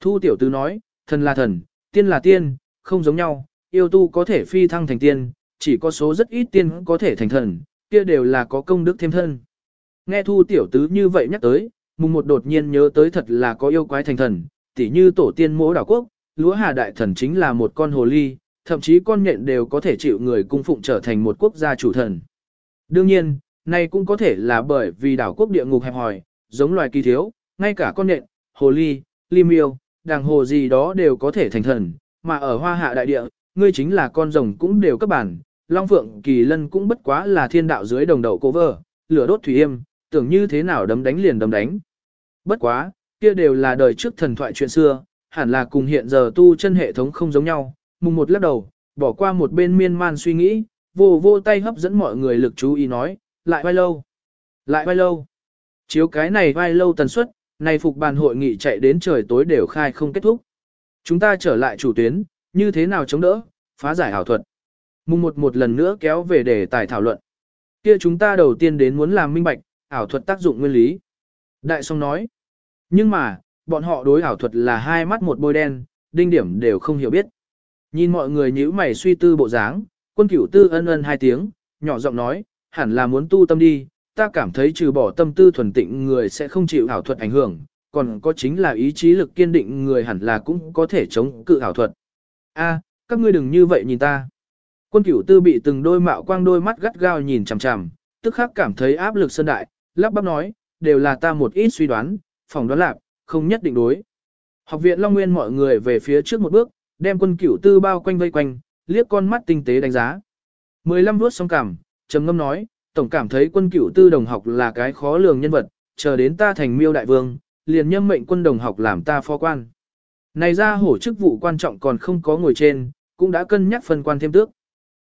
Thu tiểu tứ nói, thần là thần, tiên là tiên, không giống nhau, yêu tu có thể phi thăng thành tiên, chỉ có số rất ít tiên có thể thành thần, kia đều là có công đức thêm thân. Nghe thu tiểu tứ như vậy nhắc tới, mùng một đột nhiên nhớ tới thật là có yêu quái thành thần, tỉ như tổ tiên mỗ đảo quốc, lúa hà đại thần chính là một con hồ ly, thậm chí con nhện đều có thể chịu người cung phụng trở thành một quốc gia chủ thần. Đương nhiên, này cũng có thể là bởi vì đảo quốc địa ngục hẹp hòi, giống loài kỳ thiếu, ngay cả con nhện, hồ ly, ly miêu, đàng hồ gì đó đều có thể thành thần, mà ở hoa hạ đại địa, ngươi chính là con rồng cũng đều các bản, long phượng kỳ lân cũng bất quá là thiên đạo dưới đồng đầu cố vơ, lửa đốt thủy yêm, tưởng như thế nào đấm đánh liền đấm đánh. Bất quá, kia đều là đời trước thần thoại chuyện xưa, hẳn là cùng hiện giờ tu chân hệ thống không giống nhau, mùng một lắc đầu, bỏ qua một bên miên man suy nghĩ, vô vô tay hấp dẫn mọi người lực chú ý nói, lại vai lâu, lại vai lâu. Chiếu cái này vai lâu tần suất, này phục bàn hội nghị chạy đến trời tối đều khai không kết thúc. Chúng ta trở lại chủ tuyến, như thế nào chống đỡ, phá giải ảo thuật. Mùng một một lần nữa kéo về để tài thảo luận. Kia chúng ta đầu tiên đến muốn làm minh bạch, ảo thuật tác dụng nguyên lý. Đại song nói. Nhưng mà, bọn họ đối ảo thuật là hai mắt một bôi đen, đinh điểm đều không hiểu biết. Nhìn mọi người nhíu mày suy tư bộ dáng, quân cửu tư ân ân hai tiếng, nhỏ giọng nói, hẳn là muốn tu tâm đi, ta cảm thấy trừ bỏ tâm tư thuần tịnh người sẽ không chịu ảo thuật ảnh hưởng, còn có chính là ý chí lực kiên định người hẳn là cũng có thể chống cự ảo thuật. A, các ngươi đừng như vậy nhìn ta. Quân cửu tư bị từng đôi mạo quang đôi mắt gắt gao nhìn chằm chằm, tức khắc cảm thấy áp lực sơn đại, lắp bắp nói, đều là ta một ít suy đoán, phỏng đoán lạc, không nhất định đối. Học viện Long Nguyên mọi người về phía trước một bước, đem quân cửu tư bao quanh vây quanh, liếc con mắt tinh tế đánh giá. Mười lăm vuốt xong cảm, trầm ngâm nói, tổng cảm thấy quân cửu tư đồng học là cái khó lường nhân vật, chờ đến ta thành miêu đại vương, liền nhâm mệnh quân đồng học làm ta phó quan. Này ra hổ chức vụ quan trọng còn không có ngồi trên, cũng đã cân nhắc phân quan thêm tước.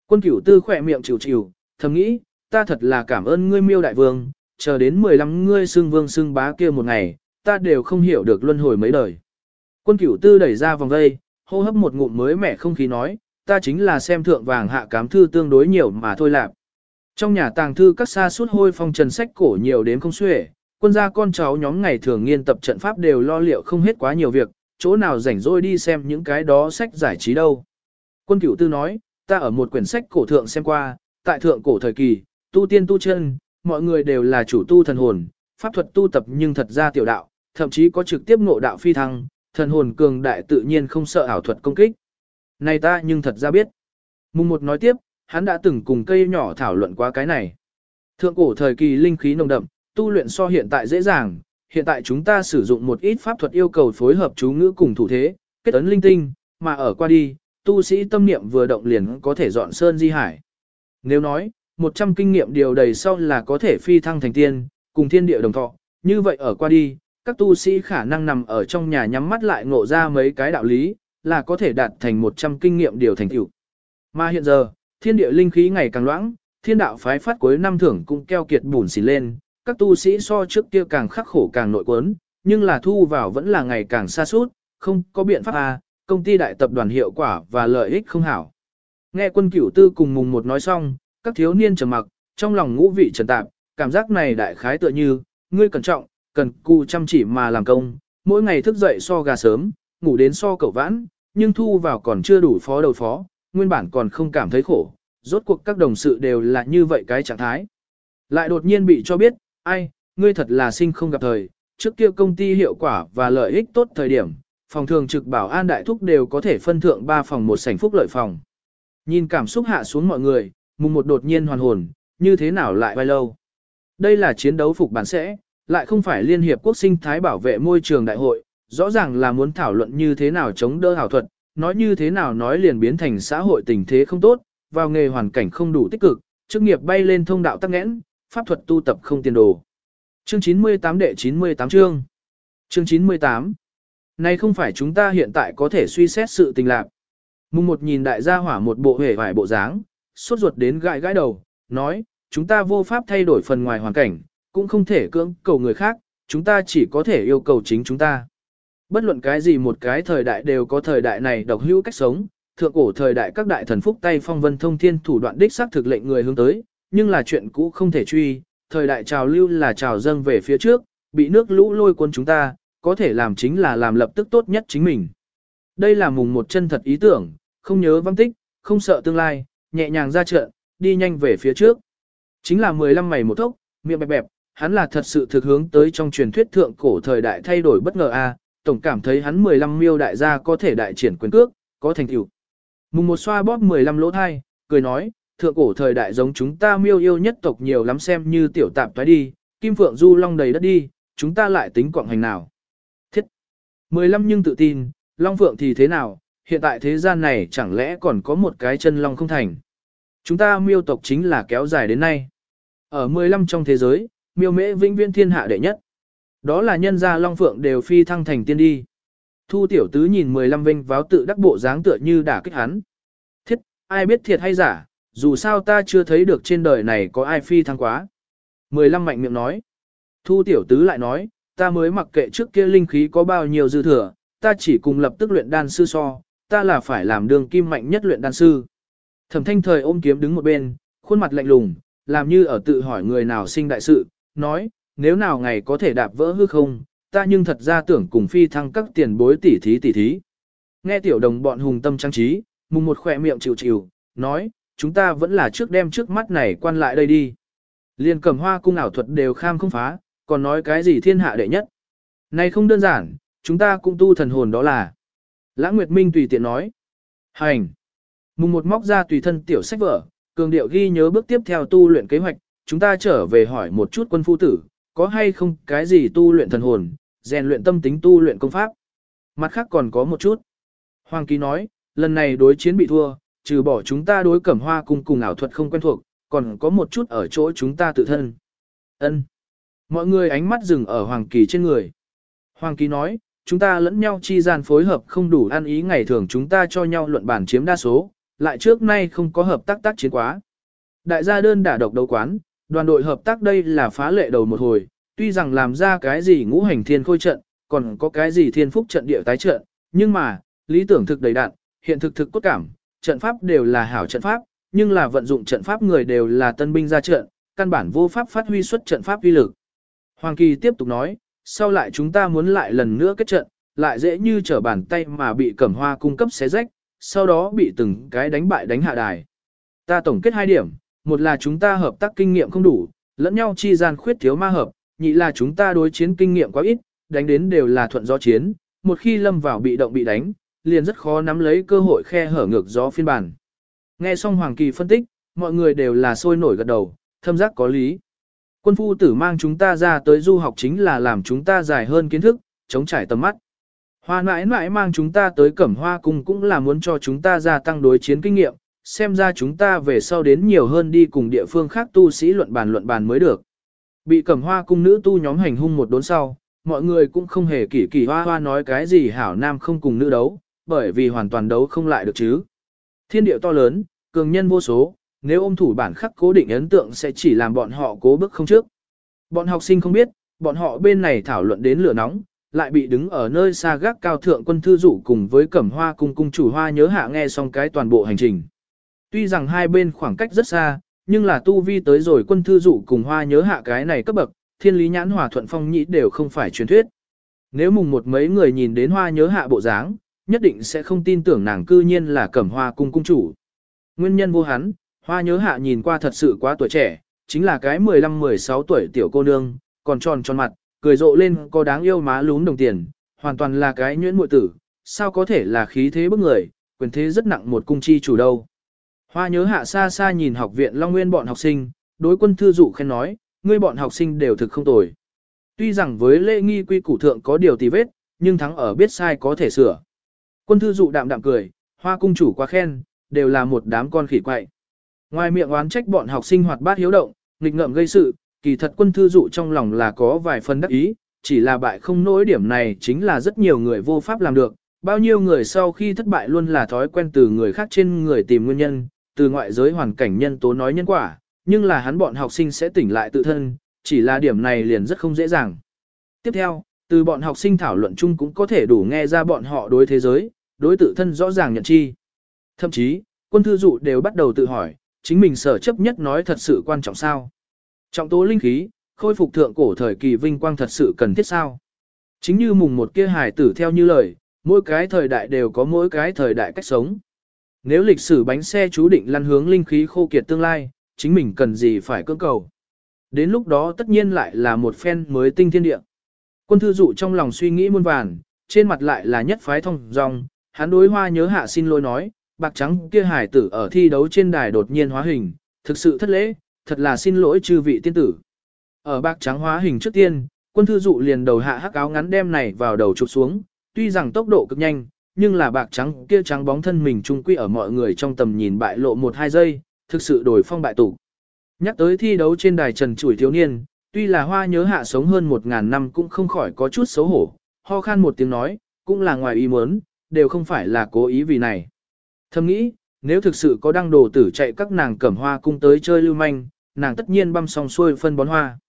Quân cửu tư khỏe miệng chịu chịu, thầm nghĩ, ta thật là cảm ơn ngươi miêu đại vương, chờ đến 15 ngươi xưng vương xưng bá kia một ngày, ta đều không hiểu được luân hồi mấy đời. Quân cửu tư đẩy ra vòng vây, hô hấp một ngụm mới mẻ không khí nói, ta chính là xem thượng vàng hạ cám thư tương đối nhiều mà thôi lạp. Trong nhà tàng thư các xa suốt hôi phong trần sách cổ nhiều đến không xuể, quân gia con cháu nhóm ngày thường nghiên tập trận pháp đều lo liệu không hết quá nhiều việc, chỗ nào rảnh rỗi đi xem những cái đó sách giải trí đâu. Quân cửu tư nói, ta ở một quyển sách cổ thượng xem qua, tại thượng cổ thời kỳ, tu tiên tu chân, mọi người đều là chủ tu thần hồn, pháp thuật tu tập nhưng thật ra tiểu đạo, thậm chí có trực tiếp ngộ đạo phi thăng, thần hồn cường đại tự nhiên không sợ ảo thuật công kích. Này ta nhưng thật ra biết. Mùng một nói tiếp, hắn đã từng cùng cây nhỏ thảo luận qua cái này. Thượng cổ thời kỳ linh khí nồng đậm, tu luyện so hiện tại dễ dàng, hiện tại chúng ta sử dụng một ít pháp thuật yêu cầu phối hợp chú ngữ cùng thủ thế, kết ấn linh tinh, mà ở qua đi, tu sĩ tâm niệm vừa động liền có thể dọn sơn di hải. Nếu nói, 100 kinh nghiệm điều đầy sau là có thể phi thăng thành tiên, cùng thiên địa đồng thọ, như vậy ở qua đi, các tu sĩ khả năng nằm ở trong nhà nhắm mắt lại ngộ ra mấy cái đạo lý, là có thể đạt thành 100 kinh nghiệm điều thành tựu. Mà hiện giờ, thiên địa linh khí ngày càng loãng, thiên đạo phái phát cuối năm thưởng cũng keo kiệt bùn xỉn lên, các tu sĩ so trước kia càng khắc khổ càng nội quấn, nhưng là thu vào vẫn là ngày càng xa suốt, không có biện pháp à, công ty đại tập đoàn hiệu quả và lợi ích không hảo. Nghe quân cửu tư cùng mùng một nói xong, các thiếu niên trầm mặc, trong lòng ngũ vị trần tạp, cảm giác này đại khái tựa như, ngươi cẩn trọng, cần cù chăm chỉ mà làm công, mỗi ngày thức dậy so gà sớm, ngủ đến so cậu vãn, nhưng thu vào còn chưa đủ phó đầu phó, nguyên bản còn không cảm thấy khổ, rốt cuộc các đồng sự đều là như vậy cái trạng thái. Lại đột nhiên bị cho biết, ai, ngươi thật là sinh không gặp thời, trước kia công ty hiệu quả và lợi ích tốt thời điểm, phòng thường trực bảo an đại thúc đều có thể phân thượng 3 phòng một sảnh phúc lợi phòng. Nhìn cảm xúc hạ xuống mọi người, mùng một đột nhiên hoàn hồn, như thế nào lại vai lâu. Đây là chiến đấu phục bản sẽ, lại không phải Liên Hiệp Quốc sinh thái bảo vệ môi trường đại hội, rõ ràng là muốn thảo luận như thế nào chống đỡ hảo thuật, nói như thế nào nói liền biến thành xã hội tình thế không tốt, vào nghề hoàn cảnh không đủ tích cực, chức nghiệp bay lên thông đạo tắc nghẽn, pháp thuật tu tập không tiền đồ. Chương 98 đệ 98 chương. Chương 98. Này không phải chúng ta hiện tại có thể suy xét sự tình lạc. Mùng một nhìn đại gia hỏa một bộ hề vải bộ dáng, suốt ruột đến gãi gãi đầu, nói, chúng ta vô pháp thay đổi phần ngoài hoàn cảnh, cũng không thể cưỡng cầu người khác, chúng ta chỉ có thể yêu cầu chính chúng ta. Bất luận cái gì một cái thời đại đều có thời đại này độc hữu cách sống, thượng cổ thời đại các đại thần phúc tay phong vân thông thiên thủ đoạn đích xác thực lệnh người hướng tới, nhưng là chuyện cũ không thể truy, thời đại trào lưu là trào dâng về phía trước, bị nước lũ lôi cuốn chúng ta, có thể làm chính là làm lập tức tốt nhất chính mình. Đây là mùng một chân thật ý tưởng, không nhớ văn tích, không sợ tương lai, nhẹ nhàng ra trận, đi nhanh về phía trước. Chính là 15 mày một thốc, miệng bẹp bẹp, hắn là thật sự thực hướng tới trong truyền thuyết thượng cổ thời đại thay đổi bất ngờ a, tổng cảm thấy hắn 15 miêu đại gia có thể đại triển quyền cước, có thành tựu. Mùng một xoa bóp 15 lỗ thai, cười nói, thượng cổ thời đại giống chúng ta miêu yêu nhất tộc nhiều lắm xem như tiểu tạp toái đi, kim phượng du long đầy đất đi, chúng ta lại tính quạng hành nào. Thiết! 15 nhưng tự tin, Long Phượng thì thế nào, hiện tại thế gian này chẳng lẽ còn có một cái chân Long không thành. Chúng ta miêu tộc chính là kéo dài đến nay. Ở 15 trong thế giới, miêu mễ vĩnh viên thiên hạ đệ nhất. Đó là nhân gia Long Phượng đều phi thăng thành tiên đi. Thu tiểu tứ nhìn 15 vinh váo tự đắc bộ dáng tựa như đã kích hắn. Thiết, ai biết thiệt hay giả, dù sao ta chưa thấy được trên đời này có ai phi thăng quá. 15 mạnh miệng nói. Thu tiểu tứ lại nói, ta mới mặc kệ trước kia linh khí có bao nhiêu dư thừa, ta chỉ cùng lập tức luyện đan sư so, ta là phải làm đường kim mạnh nhất luyện đan sư. Thẩm thanh thời ôm kiếm đứng một bên, khuôn mặt lạnh lùng, làm như ở tự hỏi người nào sinh đại sự, nói, nếu nào ngày có thể đạp vỡ hư không, ta nhưng thật ra tưởng cùng phi thăng các tiền bối tỉ thí tỉ thí. Nghe tiểu đồng bọn hùng tâm trang trí, mùng một khỏe miệng chịu chịu, nói, chúng ta vẫn là trước đem trước mắt này quan lại đây đi. Liên cầm hoa cung ảo thuật đều kham không phá, còn nói cái gì thiên hạ đệ nhất. Này không đơn giản, chúng ta cũng tu thần hồn đó là. Lãng Nguyệt Minh tùy tiện nói. Hành. Mùng một móc ra tùy thân tiểu sách vở, cường điệu ghi nhớ bước tiếp theo tu luyện kế hoạch, chúng ta trở về hỏi một chút quân phu tử, có hay không cái gì tu luyện thần hồn, rèn luyện tâm tính tu luyện công pháp. Mặt khác còn có một chút. Hoàng kỳ nói, lần này đối chiến bị thua, trừ bỏ chúng ta đối cẩm hoa cùng cùng ảo thuật không quen thuộc, còn có một chút ở chỗ chúng ta tự thân. Ân. Mọi người ánh mắt dừng ở Hoàng Kỳ trên người. Hoàng Kỳ nói, chúng ta lẫn nhau chi gian phối hợp không đủ ăn ý ngày thường chúng ta cho nhau luận bản chiếm đa số, lại trước nay không có hợp tác tác chiến quá. Đại gia đơn đả độc đấu quán, đoàn đội hợp tác đây là phá lệ đầu một hồi, tuy rằng làm ra cái gì ngũ hành thiên khôi trận, còn có cái gì thiên phúc trận địa tái trận, nhưng mà, lý tưởng thực đầy đạn, hiện thực thực cốt cảm, trận pháp đều là hảo trận pháp, nhưng là vận dụng trận pháp người đều là tân binh ra trận, căn bản vô pháp phát huy xuất trận pháp uy lực. Hoàng Kỳ tiếp tục nói, sau lại chúng ta muốn lại lần nữa kết trận, lại dễ như trở bàn tay mà bị cẩm hoa cung cấp xé rách, sau đó bị từng cái đánh bại đánh hạ đài. Ta tổng kết hai điểm, một là chúng ta hợp tác kinh nghiệm không đủ, lẫn nhau chi gian khuyết thiếu ma hợp, nhị là chúng ta đối chiến kinh nghiệm quá ít, đánh đến đều là thuận gió chiến, một khi lâm vào bị động bị đánh, liền rất khó nắm lấy cơ hội khe hở ngược gió phiên bản. Nghe xong Hoàng Kỳ phân tích, mọi người đều là sôi nổi gật đầu, thâm giác có lý. Quân phu tử mang chúng ta ra tới du học chính là làm chúng ta dài hơn kiến thức, chống trải tầm mắt. Hoa mãi mãi mang chúng ta tới cẩm hoa cung cũng là muốn cho chúng ta gia tăng đối chiến kinh nghiệm, xem ra chúng ta về sau đến nhiều hơn đi cùng địa phương khác tu sĩ luận bàn luận bàn mới được. Bị cẩm hoa cung nữ tu nhóm hành hung một đốn sau, mọi người cũng không hề kỳ kỳ hoa hoa nói cái gì hảo nam không cùng nữ đấu, bởi vì hoàn toàn đấu không lại được chứ. Thiên điệu to lớn, cường nhân vô số, nếu ôm thủ bản khắc cố định ấn tượng sẽ chỉ làm bọn họ cố bước không trước. Bọn học sinh không biết, bọn họ bên này thảo luận đến lửa nóng, lại bị đứng ở nơi xa gác cao thượng quân thư dụ cùng với cẩm hoa cung cung chủ hoa nhớ hạ nghe xong cái toàn bộ hành trình. Tuy rằng hai bên khoảng cách rất xa, nhưng là tu vi tới rồi quân thư dụ cùng hoa nhớ hạ cái này cấp bậc, thiên lý nhãn hòa thuận phong nhĩ đều không phải truyền thuyết. Nếu mùng một mấy người nhìn đến hoa nhớ hạ bộ dáng, nhất định sẽ không tin tưởng nàng cư nhiên là cẩm hoa cung cung chủ. Nguyên nhân vô hắn, hoa nhớ hạ nhìn qua thật sự quá tuổi trẻ, chính là cái 15-16 tuổi tiểu cô nương, còn tròn tròn mặt, cười rộ lên có đáng yêu má lún đồng tiền, hoàn toàn là cái nhuyễn muội tử, sao có thể là khí thế bức người, quyền thế rất nặng một cung chi chủ đâu. Hoa nhớ hạ xa xa nhìn học viện Long Nguyên bọn học sinh, đối quân thư dụ khen nói, ngươi bọn học sinh đều thực không tồi. Tuy rằng với lễ nghi quy củ thượng có điều tì vết, nhưng thắng ở biết sai có thể sửa. Quân thư dụ đạm đạm cười, hoa cung chủ quá khen, đều là một đám con khỉ quậy. Ngoài miệng oán trách bọn học sinh hoạt bát hiếu động, nghịch ngợm gây sự, kỳ thật quân thư dụ trong lòng là có vài phần đắc ý, chỉ là bại không nỗi điểm này chính là rất nhiều người vô pháp làm được. Bao nhiêu người sau khi thất bại luôn là thói quen từ người khác trên người tìm nguyên nhân, từ ngoại giới hoàn cảnh nhân tố nói nhân quả, nhưng là hắn bọn học sinh sẽ tỉnh lại tự thân, chỉ là điểm này liền rất không dễ dàng. Tiếp theo, từ bọn học sinh thảo luận chung cũng có thể đủ nghe ra bọn họ đối thế giới, đối tự thân rõ ràng nhận chi. Thậm chí, quân thư dụ đều bắt đầu tự hỏi, chính mình sở chấp nhất nói thật sự quan trọng sao. Trọng tố linh khí, khôi phục thượng cổ thời kỳ vinh quang thật sự cần thiết sao. Chính như mùng một kia hài tử theo như lời, mỗi cái thời đại đều có mỗi cái thời đại cách sống. Nếu lịch sử bánh xe chú định lăn hướng linh khí khô kiệt tương lai, chính mình cần gì phải cưỡng cầu. Đến lúc đó tất nhiên lại là một phen mới tinh thiên địa. Quân thư dụ trong lòng suy nghĩ muôn vàn, trên mặt lại là nhất phái thông dòng, hắn đối hoa nhớ hạ xin lỗi nói, bạc trắng kia hải tử ở thi đấu trên đài đột nhiên hóa hình, thực sự thất lễ, thật là xin lỗi chư vị tiên tử. Ở bạc trắng hóa hình trước tiên, quân thư dụ liền đầu hạ hắc áo ngắn đem này vào đầu chụp xuống, tuy rằng tốc độ cực nhanh, nhưng là bạc trắng kia trắng bóng thân mình trung quy ở mọi người trong tầm nhìn bại lộ một hai giây, thực sự đổi phong bại tủ Nhắc tới thi đấu trên đài trần chủi thiếu niên, tuy là hoa nhớ hạ sống hơn một ngàn năm cũng không khỏi có chút xấu hổ, ho khan một tiếng nói, cũng là ngoài ý muốn, đều không phải là cố ý vì này. Thầm nghĩ, nếu thực sự có đăng đồ tử chạy các nàng cẩm hoa cung tới chơi lưu manh, nàng tất nhiên băm xong xuôi phân bón hoa.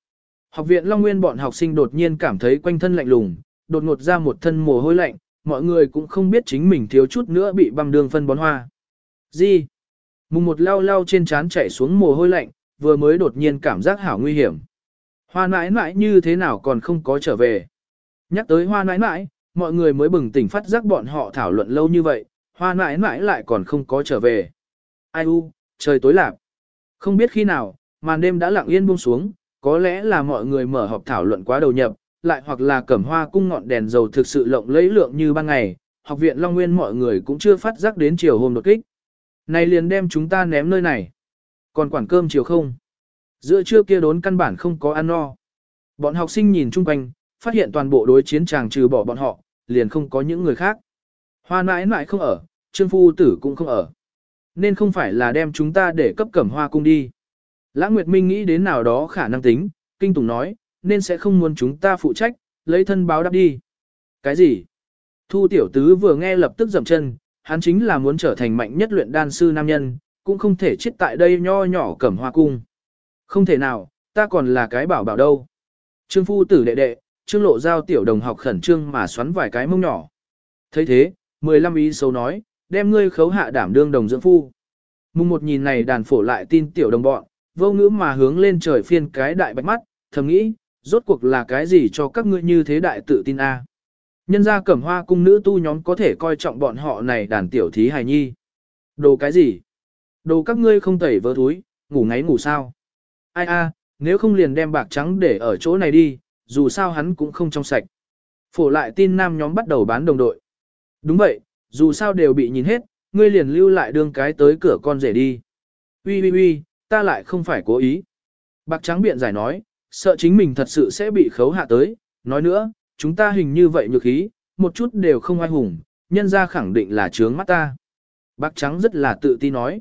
Học viện Long Nguyên bọn học sinh đột nhiên cảm thấy quanh thân lạnh lùng, đột ngột ra một thân mồ hôi lạnh, mọi người cũng không biết chính mình thiếu chút nữa bị băm đường phân bón hoa. Gì? Mùng một lao lao trên trán chảy xuống mồ hôi lạnh, vừa mới đột nhiên cảm giác hảo nguy hiểm. Hoa nãi nãi như thế nào còn không có trở về. Nhắc tới hoa nãi nãi, mọi người mới bừng tỉnh phát giác bọn họ thảo luận lâu như vậy, hoa nãi nãi lại còn không có trở về. Ai u, trời tối lạc. Không biết khi nào, màn đêm đã lặng yên buông xuống, có lẽ là mọi người mở họp thảo luận quá đầu nhập, lại hoặc là cẩm hoa cung ngọn đèn dầu thực sự lộng lẫy lượng như ban ngày, học viện Long Nguyên mọi người cũng chưa phát giác đến chiều hôm đột kích. Này liền đem chúng ta ném nơi này. Còn quản cơm chiều không? Giữa trưa kia đốn căn bản không có ăn no. Bọn học sinh nhìn chung quanh, phát hiện toàn bộ đối chiến tràng trừ bỏ bọn họ, liền không có những người khác. Hoa mãi mãi không ở, trương phu tử cũng không ở. Nên không phải là đem chúng ta để cấp cẩm hoa cung đi. Lãng Nguyệt Minh nghĩ đến nào đó khả năng tính, kinh tùng nói, nên sẽ không muốn chúng ta phụ trách, lấy thân báo đáp đi. Cái gì? Thu tiểu tứ vừa nghe lập tức dậm chân, hắn chính là muốn trở thành mạnh nhất luyện đan sư nam nhân, cũng không thể chết tại đây nho nhỏ cẩm hoa cung. Không thể nào, ta còn là cái bảo bảo đâu. Trương phu tử đệ đệ, trương lộ giao tiểu đồng học khẩn trương mà xoắn vài cái mông nhỏ. thấy thế, mười lăm ý xấu nói, đem ngươi khấu hạ đảm đương đồng dưỡng phu. Mùng một nhìn này đàn phổ lại tin tiểu đồng bọn, vô ngữ mà hướng lên trời phiên cái đại bạch mắt, thầm nghĩ, rốt cuộc là cái gì cho các ngươi như thế đại tự tin a? Nhân gia cẩm hoa cung nữ tu nhóm có thể coi trọng bọn họ này đàn tiểu thí hài nhi. Đồ cái gì? Đồ các ngươi không tẩy vỡ túi, ngủ ngáy ngủ sao? Ai a, nếu không liền đem bạc trắng để ở chỗ này đi, dù sao hắn cũng không trong sạch. Phổ lại tin nam nhóm bắt đầu bán đồng đội. Đúng vậy, dù sao đều bị nhìn hết, ngươi liền lưu lại đương cái tới cửa con rể đi. Ui ui ui, ta lại không phải cố ý. Bạc trắng biện giải nói, sợ chính mình thật sự sẽ bị khấu hạ tới, nói nữa, chúng ta hình như vậy nhược ý, một chút đều không ai hùng, nhân ra khẳng định là trướng mắt ta. Bạc trắng rất là tự ti nói.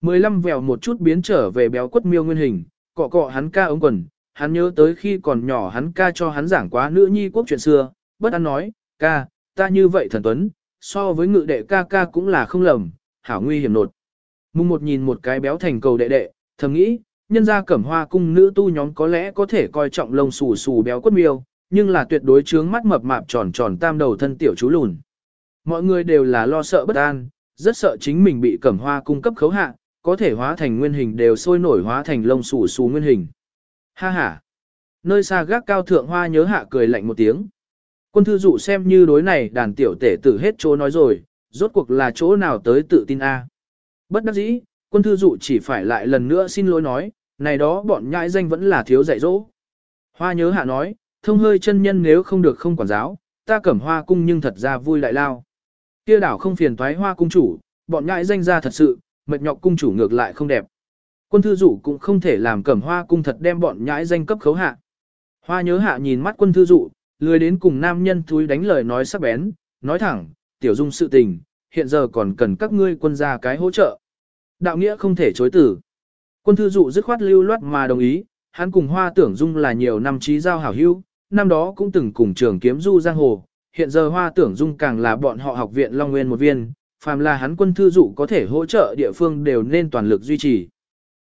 Mười lăm vèo một chút biến trở về béo quất miêu nguyên hình, cọ cọ hắn ca ống quần, hắn nhớ tới khi còn nhỏ hắn ca cho hắn giảng quá nữ nhi quốc chuyện xưa, bất an nói, ca, ta như vậy thần tuấn, so với ngự đệ ca ca cũng là không lầm, hảo nguy hiểm nột. Mùng một nhìn một cái béo thành cầu đệ đệ, thầm nghĩ, nhân gia cẩm hoa cung nữ tu nhóm có lẽ có thể coi trọng lông xù xù béo quất miêu, nhưng là tuyệt đối trướng mắt mập mạp tròn tròn tam đầu thân tiểu chú lùn. Mọi người đều là lo sợ bất an, rất sợ chính mình bị cẩm hoa cung cấp khấu hạ, có thể hóa thành nguyên hình đều sôi nổi hóa thành lông xù xù nguyên hình. Ha ha! Nơi xa gác cao thượng hoa nhớ hạ cười lạnh một tiếng. Quân thư dụ xem như đối này đàn tiểu tể tử hết chỗ nói rồi, rốt cuộc là chỗ nào tới tự tin A. Bất đắc dĩ, quân thư dụ chỉ phải lại lần nữa xin lỗi nói, này đó bọn nhãi danh vẫn là thiếu dạy dỗ. Hoa nhớ hạ nói, thông hơi chân nhân nếu không được không quản giáo, ta cẩm hoa cung nhưng thật ra vui lại lao. Kia đảo không phiền toái hoa cung chủ, bọn nhãi danh ra thật sự, mệt nhọc cung chủ ngược lại không đẹp. Quân thư dụ cũng không thể làm cẩm hoa cung thật đem bọn nhãi danh cấp khấu hạ. Hoa nhớ hạ nhìn mắt quân thư dụ, lười đến cùng nam nhân thúi đánh lời nói sắc bén, nói thẳng, tiểu dung sự tình, hiện giờ còn cần các ngươi quân gia cái hỗ trợ. Đạo nghĩa không thể chối tử. Quân thư dụ dứt khoát lưu loát mà đồng ý, hắn cùng hoa tưởng dung là nhiều năm trí giao hảo hữu, năm đó cũng từng cùng trường kiếm du giang hồ, hiện giờ hoa tưởng dung càng là bọn họ học viện Long Nguyên một viên, phàm là hắn quân thư dụ có thể hỗ trợ địa phương đều nên toàn lực duy trì.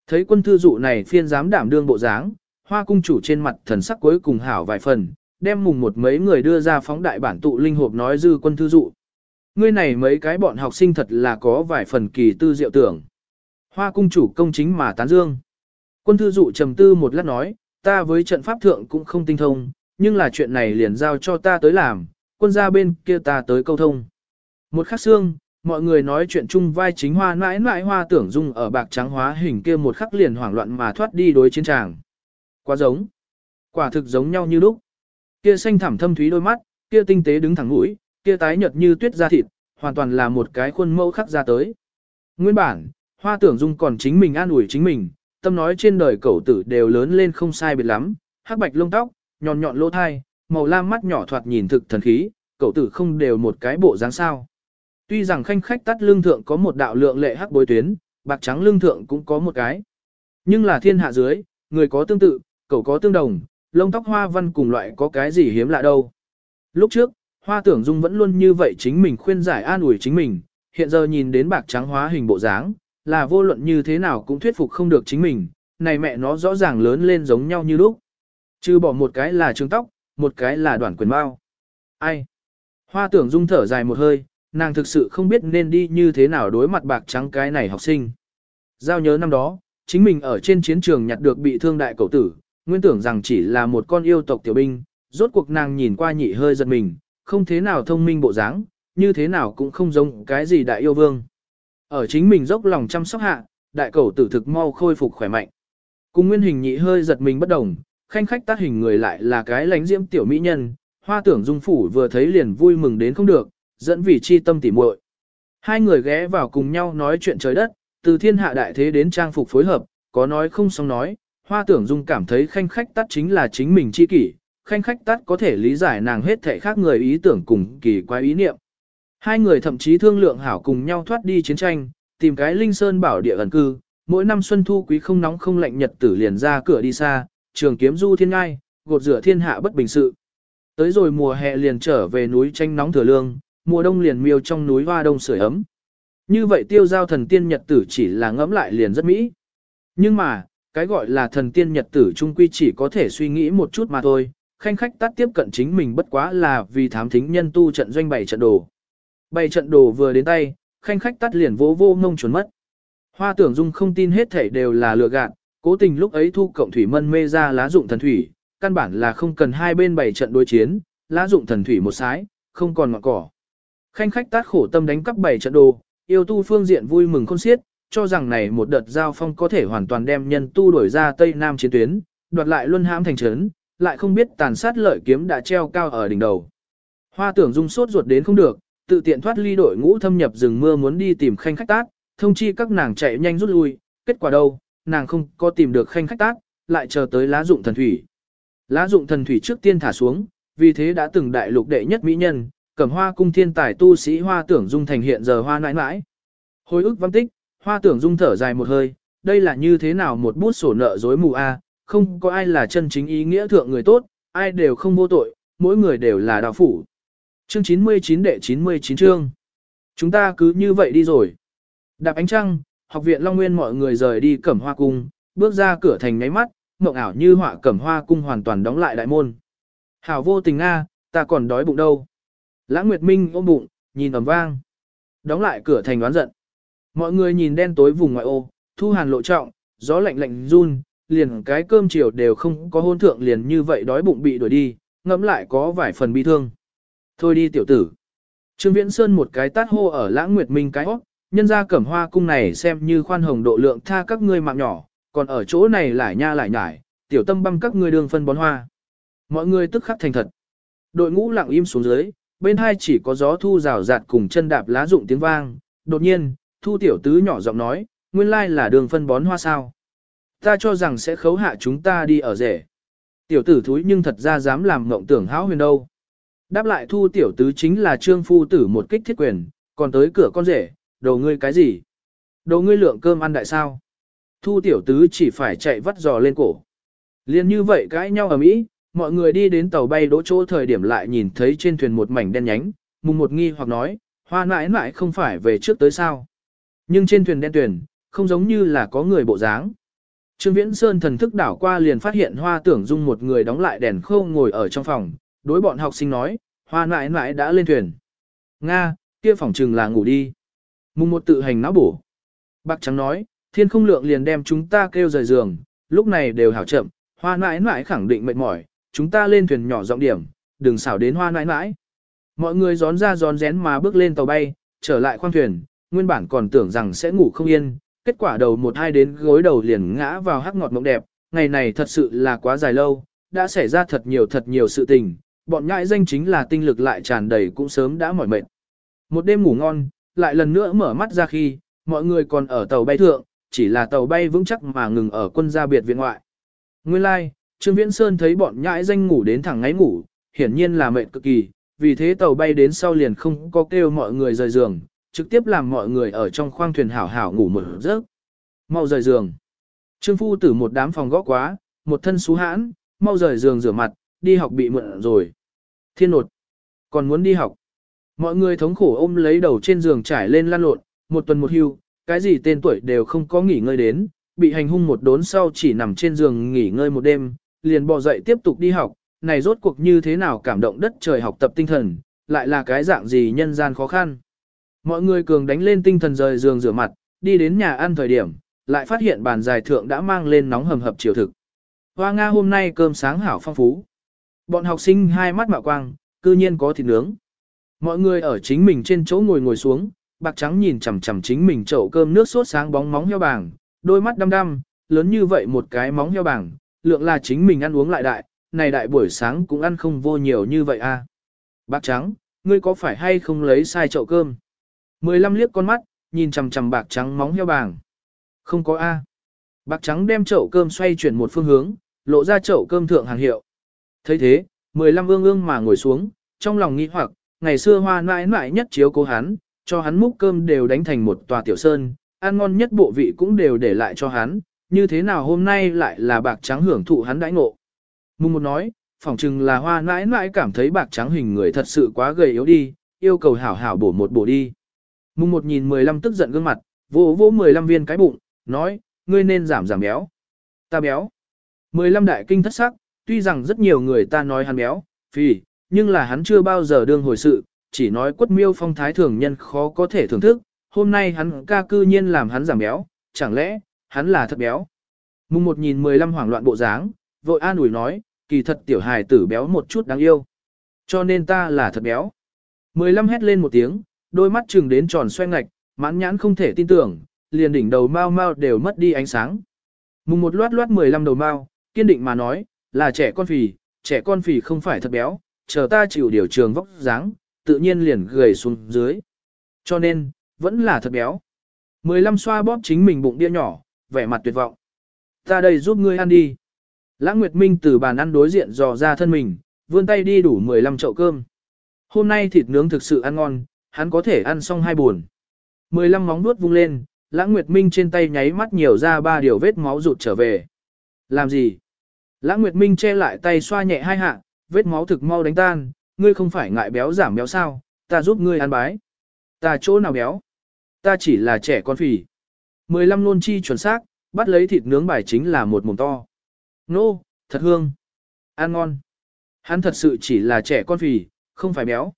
Thấy quân thư dụ này phiên dám đảm đương bộ dáng, hoa cung chủ trên mặt thần sắc cuối cùng hảo vài phần, đem mùng một mấy người đưa ra phóng đại bản tụ linh hộp nói dư quân thư dụ. Ngươi này mấy cái bọn học sinh thật là có vài phần kỳ tư diệu tưởng. Hoa cung chủ công chính mà tán dương. Quân thư dụ trầm tư một lát nói, ta với trận pháp thượng cũng không tinh thông, nhưng là chuyện này liền giao cho ta tới làm, quân gia bên kia ta tới câu thông. Một khắc xương, mọi người nói chuyện chung vai chính hoa mãi mãi hoa tưởng dung ở bạc trắng hóa hình kia một khắc liền hoảng loạn mà thoát đi đối chiến tràng. Quá giống. Quả thực giống nhau như lúc. Kia xanh thẳm thâm thúy đôi mắt, kia tinh tế đứng thẳng mũi, kia tái nhợt như tuyết da thịt, hoàn toàn là một cái khuôn mẫu khắc ra tới. Nguyên bản, hoa tưởng dung còn chính mình an ủi chính mình, tâm nói trên đời cẩu tử đều lớn lên không sai biệt lắm, hắc bạch lông tóc, nhọn nhọn lỗ thai, màu lam mắt nhỏ thoạt nhìn thực thần khí, cậu tử không đều một cái bộ dáng sao. Tuy rằng khanh khách tắt lương thượng có một đạo lượng lệ hắc bối tuyến, bạc trắng lương thượng cũng có một cái. Nhưng là thiên hạ dưới, người có tương tự, cậu có tương đồng, lông tóc hoa văn cùng loại có cái gì hiếm lạ đâu. Lúc trước, hoa tưởng dung vẫn luôn như vậy chính mình khuyên giải an ủi chính mình, hiện giờ nhìn đến bạc trắng hóa hình bộ dáng, là vô luận như thế nào cũng thuyết phục không được chính mình, này mẹ nó rõ ràng lớn lên giống nhau như lúc. Chứ bỏ một cái là trường tóc, một cái là đoạn quyền bao. Ai? Hoa tưởng dung thở dài một hơi, nàng thực sự không biết nên đi như thế nào đối mặt bạc trắng cái này học sinh. Giao nhớ năm đó, chính mình ở trên chiến trường nhặt được bị thương đại cầu tử, nguyên tưởng rằng chỉ là một con yêu tộc tiểu binh, rốt cuộc nàng nhìn qua nhị hơi giật mình, không thế nào thông minh bộ dáng, như thế nào cũng không giống cái gì đại yêu vương. Ở chính mình dốc lòng chăm sóc hạ, đại cầu tử thực mau khôi phục khỏe mạnh. Cùng nguyên hình nhị hơi giật mình bất đồng, khanh khách tác hình người lại là cái lánh diễm tiểu mỹ nhân, hoa tưởng dung phủ vừa thấy liền vui mừng đến không được, dẫn vì chi tâm tỉ muội. Hai người ghé vào cùng nhau nói chuyện trời đất, từ thiên hạ đại thế đến trang phục phối hợp, có nói không xong nói, hoa tưởng dung cảm thấy khanh khách tắt chính là chính mình chi kỷ, khanh khách tắt có thể lý giải nàng hết thể khác người ý tưởng cùng kỳ quái ý niệm. Hai người thậm chí thương lượng hảo cùng nhau thoát đi chiến tranh, tìm cái linh sơn bảo địa ẩn cư, mỗi năm xuân thu quý không nóng không lạnh nhật tử liền ra cửa đi xa, trường kiếm du thiên ngai, gột rửa thiên hạ bất bình sự. Tới rồi mùa hè liền trở về núi tranh nóng thừa lương, mùa đông liền miêu trong núi hoa đông sưởi ấm. Như vậy tiêu giao thần tiên nhật tử chỉ là ngẫm lại liền rất mỹ. Nhưng mà, cái gọi là thần tiên nhật tử trung quy chỉ có thể suy nghĩ một chút mà thôi, khanh khách tắt tiếp cận chính mình bất quá là vì thám thính nhân tu trận doanh bảy trận đồ. Bảy trận đồ vừa đến tay, khanh khách tắt liền vô vô ngông chuẩn mất. Hoa tưởng dung không tin hết thể đều là lừa gạt, cố tình lúc ấy thu cộng thủy mân mê ra lá dụng thần thủy, căn bản là không cần hai bên bảy trận đối chiến, lá dụng thần thủy một sái, không còn ngọn cỏ. Khanh khách tát khổ tâm đánh cắp bảy trận đồ, yêu tu phương diện vui mừng khôn xiết, cho rằng này một đợt giao phong có thể hoàn toàn đem nhân tu đổi ra Tây Nam chiến tuyến, đoạt lại luân hãm thành trấn, lại không biết tàn sát lợi kiếm đã treo cao ở đỉnh đầu. Hoa tưởng dung sốt ruột đến không được, tự tiện thoát ly đội ngũ thâm nhập rừng mưa muốn đi tìm khanh khách tát, thông chi các nàng chạy nhanh rút lui, kết quả đâu, nàng không có tìm được khanh khách tát, lại chờ tới lá dụng thần thủy. Lá dụng thần thủy trước tiên thả xuống, vì thế đã từng đại lục đệ nhất mỹ nhân, cẩm hoa cung thiên tài tu sĩ hoa tưởng dung thành hiện giờ hoa nãi nãi. Hồi ức văn tích, hoa tưởng dung thở dài một hơi, đây là như thế nào một bút sổ nợ dối mù a à? không có ai là chân chính ý nghĩa thượng người tốt, ai đều không vô tội, mỗi người đều là đạo phủ. Chương 99 đệ 99 chương. Chúng ta cứ như vậy đi rồi. Đạp ánh trăng, học viện Long Nguyên mọi người rời đi cẩm hoa cung, bước ra cửa thành nháy mắt, mộng ảo như họa cẩm hoa cung hoàn toàn đóng lại đại môn. Hảo vô tình a, ta còn đói bụng đâu. Lãng Nguyệt Minh ôm bụng, nhìn ầm vang. Đóng lại cửa thành đoán giận. Mọi người nhìn đen tối vùng ngoại ô, thu hàn lộ trọng, gió lạnh lạnh run, liền cái cơm chiều đều không có hôn thượng liền như vậy đói bụng bị đuổi đi, ngẫm lại có vài phần bi thương. Thôi đi tiểu tử. Trương Viễn Sơn một cái tát hô ở Lãng Nguyệt Minh cái hót, nhân ra cẩm hoa cung này xem như khoan hồng độ lượng tha các ngươi mạng nhỏ, còn ở chỗ này lại nha lại nhải, tiểu tâm băm các ngươi đường phân bón hoa. Mọi người tức khắc thành thật. Đội ngũ lặng im xuống dưới, bên hai chỉ có gió thu rào rạt cùng chân đạp lá rụng tiếng vang. Đột nhiên, thu tiểu tứ nhỏ giọng nói, nguyên lai là đường phân bón hoa sao. Ta cho rằng sẽ khấu hạ chúng ta đi ở rể. Tiểu tử thúi nhưng thật ra dám làm mộng tưởng hão huyền đâu. Đáp lại thu tiểu tứ chính là trương phu tử một kích thiết quyền, còn tới cửa con rể, đồ ngươi cái gì? Đồ ngươi lượng cơm ăn đại sao? Thu tiểu tứ chỉ phải chạy vắt giò lên cổ. Liên như vậy cãi nhau ở mỹ, mọi người đi đến tàu bay đỗ chỗ thời điểm lại nhìn thấy trên thuyền một mảnh đen nhánh, mùng một nghi hoặc nói, hoa mãi mãi không phải về trước tới sao. Nhưng trên thuyền đen thuyền, không giống như là có người bộ dáng. Trương Viễn Sơn thần thức đảo qua liền phát hiện hoa tưởng dung một người đóng lại đèn khâu ngồi ở trong phòng, đối bọn học sinh nói, hoa nãi nãi đã lên thuyền. Nga, kia phòng trừng là ngủ đi. Mùng một tự hành não bổ. Bạc trắng nói, thiên không lượng liền đem chúng ta kêu rời giường, lúc này đều hảo chậm, hoa nãi nãi khẳng định mệt mỏi, chúng ta lên thuyền nhỏ rộng điểm, đừng xảo đến hoa nãi nãi. Mọi người gión ra gión rén mà bước lên tàu bay, trở lại khoang thuyền, nguyên bản còn tưởng rằng sẽ ngủ không yên, kết quả đầu một hai đến gối đầu liền ngã vào hắc ngọt mộng đẹp, ngày này thật sự là quá dài lâu, đã xảy ra thật nhiều thật nhiều sự tình, bọn nhãi danh chính là tinh lực lại tràn đầy cũng sớm đã mỏi mệt. Một đêm ngủ ngon, lại lần nữa mở mắt ra khi, mọi người còn ở tàu bay thượng, chỉ là tàu bay vững chắc mà ngừng ở quân gia biệt viện ngoại. Nguyên lai, like, Trương Viễn Sơn thấy bọn nhãi danh ngủ đến thẳng ngáy ngủ, hiển nhiên là mệt cực kỳ, vì thế tàu bay đến sau liền không có kêu mọi người rời giường, trực tiếp làm mọi người ở trong khoang thuyền hảo hảo ngủ một giấc. Mau rời giường. Trương phu tử một đám phòng gõ quá, một thân xú hãn, mau rời giường rửa mặt, đi học bị mượn rồi. Thiên nột. Còn muốn đi học. Mọi người thống khổ ôm lấy đầu trên giường trải lên lăn lộn, một tuần một hưu, cái gì tên tuổi đều không có nghỉ ngơi đến, bị hành hung một đốn sau chỉ nằm trên giường nghỉ ngơi một đêm, liền bò dậy tiếp tục đi học, này rốt cuộc như thế nào cảm động đất trời học tập tinh thần, lại là cái dạng gì nhân gian khó khăn. Mọi người cường đánh lên tinh thần rời giường rửa mặt, đi đến nhà ăn thời điểm, lại phát hiện bàn dài thượng đã mang lên nóng hầm hập chiều thực. Hoa Nga hôm nay cơm sáng hảo phong phú. Bọn học sinh hai mắt mạo quang, cư nhiên có thịt nướng. Mọi người ở chính mình trên chỗ ngồi ngồi xuống, bạc trắng nhìn chằm chằm chính mình chậu cơm nước sốt sáng bóng móng heo bảng, đôi mắt đăm đăm, lớn như vậy một cái móng heo bảng, lượng là chính mình ăn uống lại đại, này đại buổi sáng cũng ăn không vô nhiều như vậy a. À. Bạc trắng, ngươi có phải hay không lấy sai chậu cơm? Mười lăm liếc con mắt, nhìn chằm chằm bạc trắng móng heo bảng. Không có a. Bạc trắng đem chậu cơm xoay chuyển một phương hướng, lộ ra chậu cơm thượng hàng hiệu thấy thế, mười lăm ương ương mà ngồi xuống, trong lòng nghi hoặc, ngày xưa hoa mãi mãi nhất chiếu cố hắn, cho hắn múc cơm đều đánh thành một tòa tiểu sơn, ăn ngon nhất bộ vị cũng đều để lại cho hắn, như thế nào hôm nay lại là bạc trắng hưởng thụ hắn đãi ngộ. Mùng một nói, phỏng chừng là hoa mãi mãi cảm thấy bạc trắng hình người thật sự quá gầy yếu đi, yêu cầu hảo hảo bổ một bổ đi. Mùng một nhìn 15 tức giận gương mặt, vỗ vỗ 15 viên cái bụng, nói, ngươi nên giảm giảm béo. Ta béo. 15 đại kinh thất sắc, tuy rằng rất nhiều người ta nói hắn béo, phì, nhưng là hắn chưa bao giờ đương hồi sự, chỉ nói quất miêu phong thái thường nhân khó có thể thưởng thức, hôm nay hắn ca cư nhiên làm hắn giảm béo, chẳng lẽ, hắn là thật béo. Mùng một nhìn 15 hoảng loạn bộ dáng, vội an ủi nói, kỳ thật tiểu hài tử béo một chút đáng yêu. Cho nên ta là thật béo. 15 hét lên một tiếng, đôi mắt trừng đến tròn xoay ngạch, mãn nhãn không thể tin tưởng, liền đỉnh đầu mau mau đều mất đi ánh sáng. Mùng một loát loát 15 đầu mau, kiên định mà nói, là trẻ con phì, trẻ con phì không phải thật béo, chờ ta chịu điều trường vóc dáng, tự nhiên liền gầy xuống dưới. Cho nên, vẫn là thật béo. 15 xoa bóp chính mình bụng bia nhỏ, vẻ mặt tuyệt vọng. Ta đây giúp ngươi ăn đi. Lãng Nguyệt Minh từ bàn ăn đối diện dò ra thân mình, vươn tay đi đủ 15 chậu cơm. Hôm nay thịt nướng thực sự ăn ngon, hắn có thể ăn xong hai buồn. 15 móng nuốt vung lên, Lãng Nguyệt Minh trên tay nháy mắt nhiều ra ba điều vết máu rụt trở về. Làm gì? Lãng Nguyệt Minh che lại tay xoa nhẹ hai hạ, vết máu thực mau đánh tan, ngươi không phải ngại béo giảm béo sao, ta giúp ngươi ăn bái. Ta chỗ nào béo? Ta chỉ là trẻ con phì. 15 luôn chi chuẩn xác, bắt lấy thịt nướng bài chính là một mồm to. Nô, thật hương. Ăn ngon. Hắn thật sự chỉ là trẻ con phì, không phải béo.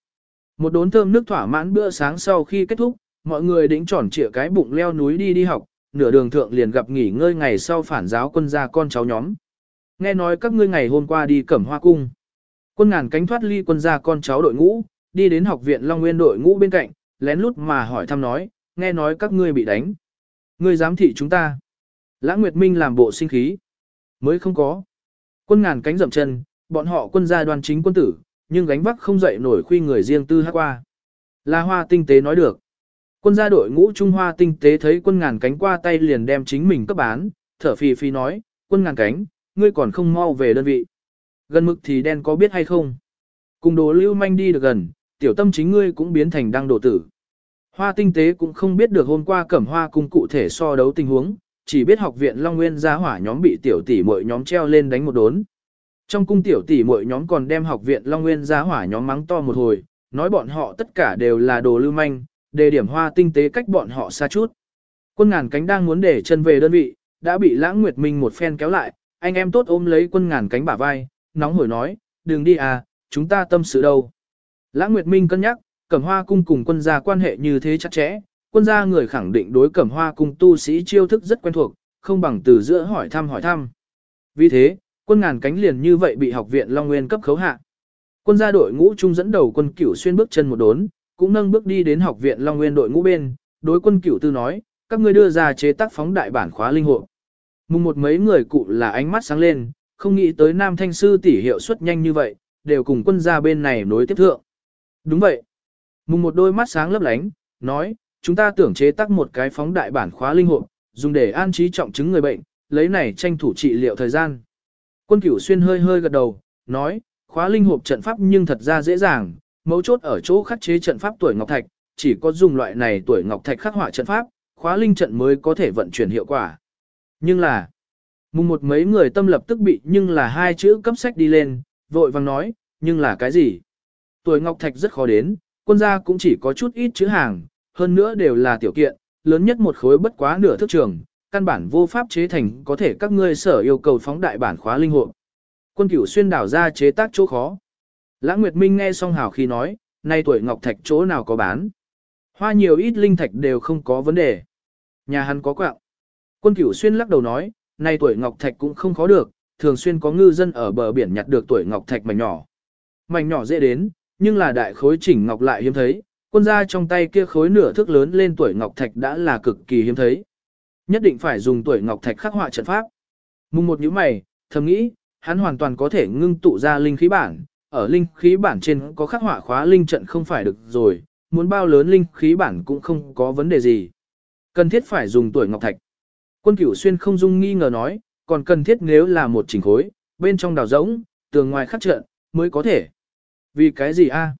Một đốn thơm nước thỏa mãn bữa sáng sau khi kết thúc, mọi người đĩnh tròn trịa cái bụng leo núi đi đi học, nửa đường thượng liền gặp nghỉ ngơi ngày sau phản giáo quân gia con cháu nhóm. Nghe nói các ngươi ngày hôm qua đi cẩm hoa cung. Quân ngàn cánh thoát ly quân gia con cháu đội ngũ, đi đến học viện Long Nguyên đội ngũ bên cạnh, lén lút mà hỏi thăm nói, nghe nói các ngươi bị đánh. Ngươi giám thị chúng ta. Lãng Nguyệt Minh làm bộ sinh khí. Mới không có. Quân ngàn cánh dậm chân, bọn họ quân gia đoàn chính quân tử, nhưng gánh vác không dậy nổi khuy người riêng tư hát qua. Là hoa tinh tế nói được. Quân gia đội ngũ Trung Hoa tinh tế thấy quân ngàn cánh qua tay liền đem chính mình cấp bán, thở phì phì nói, quân ngàn cánh, ngươi còn không mau về đơn vị. Gần mực thì đen có biết hay không? Cùng đồ lưu manh đi được gần, tiểu tâm chính ngươi cũng biến thành đăng đồ tử. Hoa tinh tế cũng không biết được hôm qua cẩm hoa cung cụ thể so đấu tình huống, chỉ biết học viện Long Nguyên gia hỏa nhóm bị tiểu tỷ muội nhóm treo lên đánh một đốn. Trong cung tiểu tỷ muội nhóm còn đem học viện Long Nguyên gia hỏa nhóm mắng to một hồi, nói bọn họ tất cả đều là đồ lưu manh, đề điểm hoa tinh tế cách bọn họ xa chút. Quân ngàn cánh đang muốn để chân về đơn vị, đã bị lãng nguyệt minh một phen kéo lại, anh em tốt ôm lấy quân ngàn cánh bả vai, nóng hổi nói, đừng đi à, chúng ta tâm sự đâu. Lãng nguyệt minh cân nhắc, cẩm hoa cung cùng quân gia quan hệ như thế chắc chẽ, quân gia người khẳng định đối cẩm hoa cung tu sĩ chiêu thức rất quen thuộc, không bằng từ giữa hỏi thăm hỏi thăm. Vì thế, quân ngàn cánh liền như vậy bị học viện Long Nguyên cấp khấu hạ. Quân gia đội ngũ trung dẫn đầu quân cửu xuyên bước chân một đốn, cũng nâng bước đi đến học viện Long Nguyên đội ngũ bên, đối quân cửu tư nói, các ngươi đưa ra chế tác phóng đại bản khóa linh hộ. Mùng một mấy người cụ là ánh mắt sáng lên, không nghĩ tới nam thanh sư tỷ hiệu suất nhanh như vậy, đều cùng quân gia bên này nối tiếp thượng. Đúng vậy. Mùng một đôi mắt sáng lấp lánh, nói, chúng ta tưởng chế tác một cái phóng đại bản khóa linh hộp, dùng để an trí trọng chứng người bệnh, lấy này tranh thủ trị liệu thời gian. Quân cửu xuyên hơi hơi gật đầu, nói, khóa linh hộp trận pháp nhưng thật ra dễ dàng, mấu chốt ở chỗ khắc chế trận pháp tuổi ngọc thạch, chỉ có dùng loại này tuổi ngọc thạch khắc họa trận pháp, khóa linh trận mới có thể vận chuyển hiệu quả. Nhưng là, mùng một mấy người tâm lập tức bị nhưng là hai chữ cấp sách đi lên, vội vàng nói, nhưng là cái gì? Tuổi ngọc thạch rất khó đến, quân gia cũng chỉ có chút ít chữ hàng, hơn nữa đều là tiểu kiện, lớn nhất một khối bất quá nửa thước trường, căn bản vô pháp chế thành có thể các ngươi sở yêu cầu phóng đại bản khóa linh hộp. Quân cửu xuyên đảo ra chế tác chỗ khó. Lãng Nguyệt Minh nghe xong hào khi nói, nay tuổi ngọc thạch chỗ nào có bán. Hoa nhiều ít linh thạch đều không có vấn đề. Nhà hắn có quạng. Quân cửu xuyên lắc đầu nói, nay tuổi ngọc thạch cũng không khó được, thường xuyên có ngư dân ở bờ biển nhặt được tuổi ngọc thạch mảnh nhỏ. Mảnh nhỏ dễ đến, nhưng là đại khối chỉnh ngọc lại hiếm thấy, quân gia trong tay kia khối nửa thước lớn lên tuổi ngọc thạch đã là cực kỳ hiếm thấy. Nhất định phải dùng tuổi ngọc thạch khắc họa trận pháp. Mùng một nhíu mày, thầm nghĩ, hắn hoàn toàn có thể ngưng tụ ra linh khí bản, ở linh khí bản trên có khắc họa khóa linh trận không phải được rồi, muốn bao lớn linh khí bản cũng không có vấn đề gì. Cần thiết phải dùng tuổi ngọc thạch. Quân cửu xuyên không dung nghi ngờ nói, còn cần thiết nếu là một chỉnh khối, bên trong đào rỗng, tường ngoài khắc trận, mới có thể. Vì cái gì a?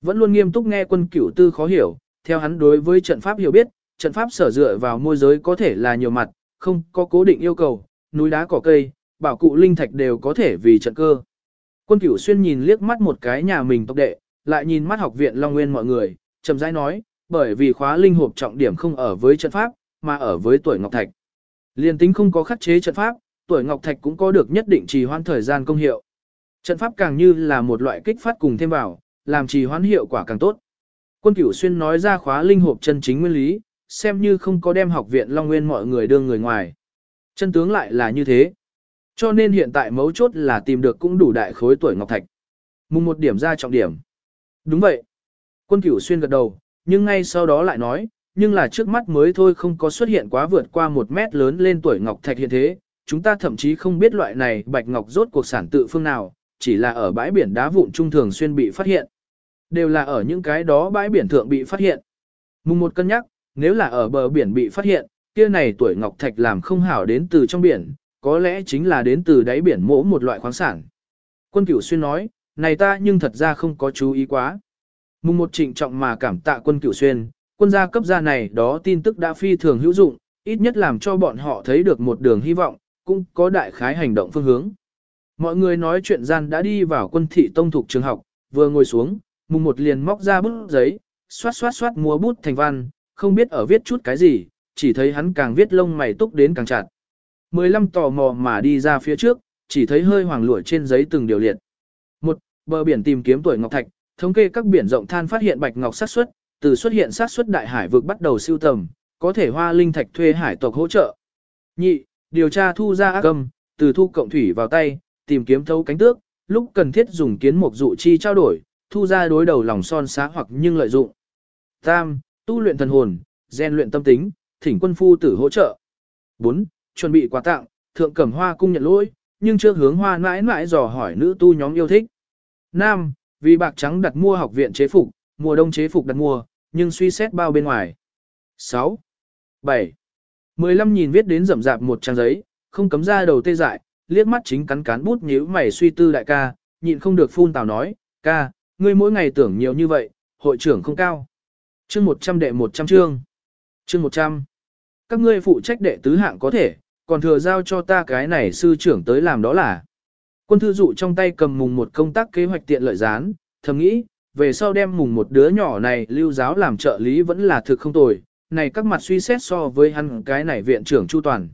Vẫn luôn nghiêm túc nghe quân cửu tư khó hiểu, theo hắn đối với trận pháp hiểu biết, trận pháp sở dựa vào môi giới có thể là nhiều mặt, không có cố định yêu cầu, núi đá cỏ cây, bảo cụ linh thạch đều có thể vì trận cơ. Quân cửu xuyên nhìn liếc mắt một cái nhà mình tộc đệ, lại nhìn mắt học viện Long Nguyên mọi người, chậm rãi nói, bởi vì khóa linh hộp trọng điểm không ở với trận pháp, mà ở với tuổi ngọc thạch. Liên tính không có khắc chế trận pháp, tuổi ngọc thạch cũng có được nhất định trì hoãn thời gian công hiệu. Trận pháp càng như là một loại kích phát cùng thêm vào, làm trì hoãn hiệu quả càng tốt. Quân Cửu Xuyên nói ra khóa linh hộp chân chính nguyên lý, xem như không có đem học viện Long Nguyên mọi người đưa người ngoài. Chân tướng lại là như thế. Cho nên hiện tại mấu chốt là tìm được cũng đủ đại khối tuổi ngọc thạch. Mùng một điểm ra trọng điểm. Đúng vậy. Quân Cửu Xuyên gật đầu, nhưng ngay sau đó lại nói, nhưng là trước mắt mới thôi không có xuất hiện quá vượt qua một mét lớn lên tuổi ngọc thạch hiện thế, chúng ta thậm chí không biết loại này bạch ngọc rốt cuộc sản tự phương nào, chỉ là ở bãi biển đá vụn trung thường xuyên bị phát hiện. Đều là ở những cái đó bãi biển thượng bị phát hiện. Mùng một cân nhắc, nếu là ở bờ biển bị phát hiện, kia này tuổi ngọc thạch làm không hảo đến từ trong biển, có lẽ chính là đến từ đáy biển mỗ một loại khoáng sản. Quân cửu xuyên nói, này ta nhưng thật ra không có chú ý quá. Mùng một trịnh trọng mà cảm tạ quân cửu xuyên, quân gia cấp gia này đó tin tức đã phi thường hữu dụng, ít nhất làm cho bọn họ thấy được một đường hy vọng, cũng có đại khái hành động phương hướng. Mọi người nói chuyện gian đã đi vào quân thị tông thuộc trường học, vừa ngồi xuống, mùng một liền móc ra bút giấy, xoát xoát xoát múa bút thành văn, không biết ở viết chút cái gì, chỉ thấy hắn càng viết lông mày túc đến càng chặt. Mười lăm tò mò mà đi ra phía trước, chỉ thấy hơi hoàng lụa trên giấy từng điều liệt. Một, bờ biển tìm kiếm tuổi ngọc thạch, thống kê các biển rộng than phát hiện bạch ngọc sát xuất, từ xuất hiện sát xuất đại hải vực bắt đầu siêu tầm, có thể hoa linh thạch thuê hải tộc hỗ trợ. Nhị, điều tra thu ra ác âm, từ thu cộng thủy vào tay, tìm kiếm thấu cánh tước, lúc cần thiết dùng kiến mục dụ chi trao đổi, thu ra đối đầu lòng son xá hoặc nhưng lợi dụng. Tam, tu luyện thần hồn, gen luyện tâm tính, thỉnh quân phu tử hỗ trợ. 4. Chuẩn bị quà tặng, thượng cẩm hoa cung nhận lỗi, nhưng chưa hướng hoa mãi mãi dò hỏi nữ tu nhóm yêu thích. Nam, vì bạc trắng đặt mua học viện chế phục, mùa đông chế phục đặt mua, nhưng suy xét bao bên ngoài. 6. 7. 15 nhìn viết đến rậm rạp một trang giấy, không cấm ra đầu tê dại, liếc mắt chính cắn cán bút nhíu mày suy tư đại ca, nhịn không được phun tào nói, ca, ngươi mỗi ngày tưởng nhiều như vậy, hội trưởng không cao. Chương 100 đệ 100 chương. Chương 100. Các ngươi phụ trách đệ tứ hạng có thể, còn thừa giao cho ta cái này sư trưởng tới làm đó là. Quân thư dụ trong tay cầm mùng một công tác kế hoạch tiện lợi gián, thầm nghĩ, về sau đem mùng một đứa nhỏ này lưu giáo làm trợ lý vẫn là thực không tồi, này các mặt suy xét so với hắn cái này viện trưởng chu toàn.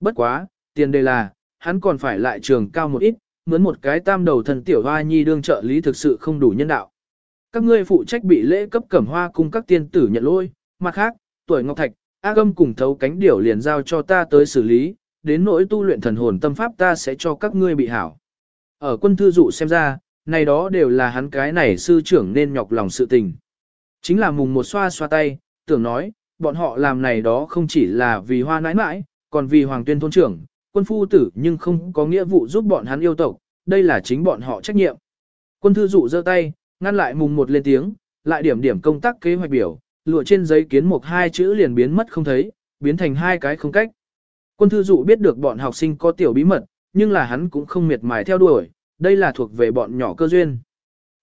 Bất quá, tiền đề là, hắn còn phải lại trường cao một ít, mướn một cái tam đầu thần tiểu hoa nhi đương trợ lý thực sự không đủ nhân đạo. Các ngươi phụ trách bị lễ cấp cẩm hoa cùng các tiên tử nhận lôi, mặt khác, tuổi ngọc thạch, a gâm cùng thấu cánh điểu liền giao cho ta tới xử lý, đến nỗi tu luyện thần hồn tâm pháp ta sẽ cho các ngươi bị hảo. Ở quân thư dụ xem ra, này đó đều là hắn cái này sư trưởng nên nhọc lòng sự tình. Chính là mùng một xoa xoa tay, tưởng nói, bọn họ làm này đó không chỉ là vì hoa nãi nãi, còn vì hoàng tuyên thôn trưởng, quân phu tử nhưng không có nghĩa vụ giúp bọn hắn yêu tộc, đây là chính bọn họ trách nhiệm. Quân thư dụ giơ tay, ngăn lại mùng một lên tiếng, lại điểm điểm công tác kế hoạch biểu, lụa trên giấy kiến một hai chữ liền biến mất không thấy, biến thành hai cái không cách. Quân thư dụ biết được bọn học sinh có tiểu bí mật, nhưng là hắn cũng không miệt mài theo đuổi, đây là thuộc về bọn nhỏ cơ duyên.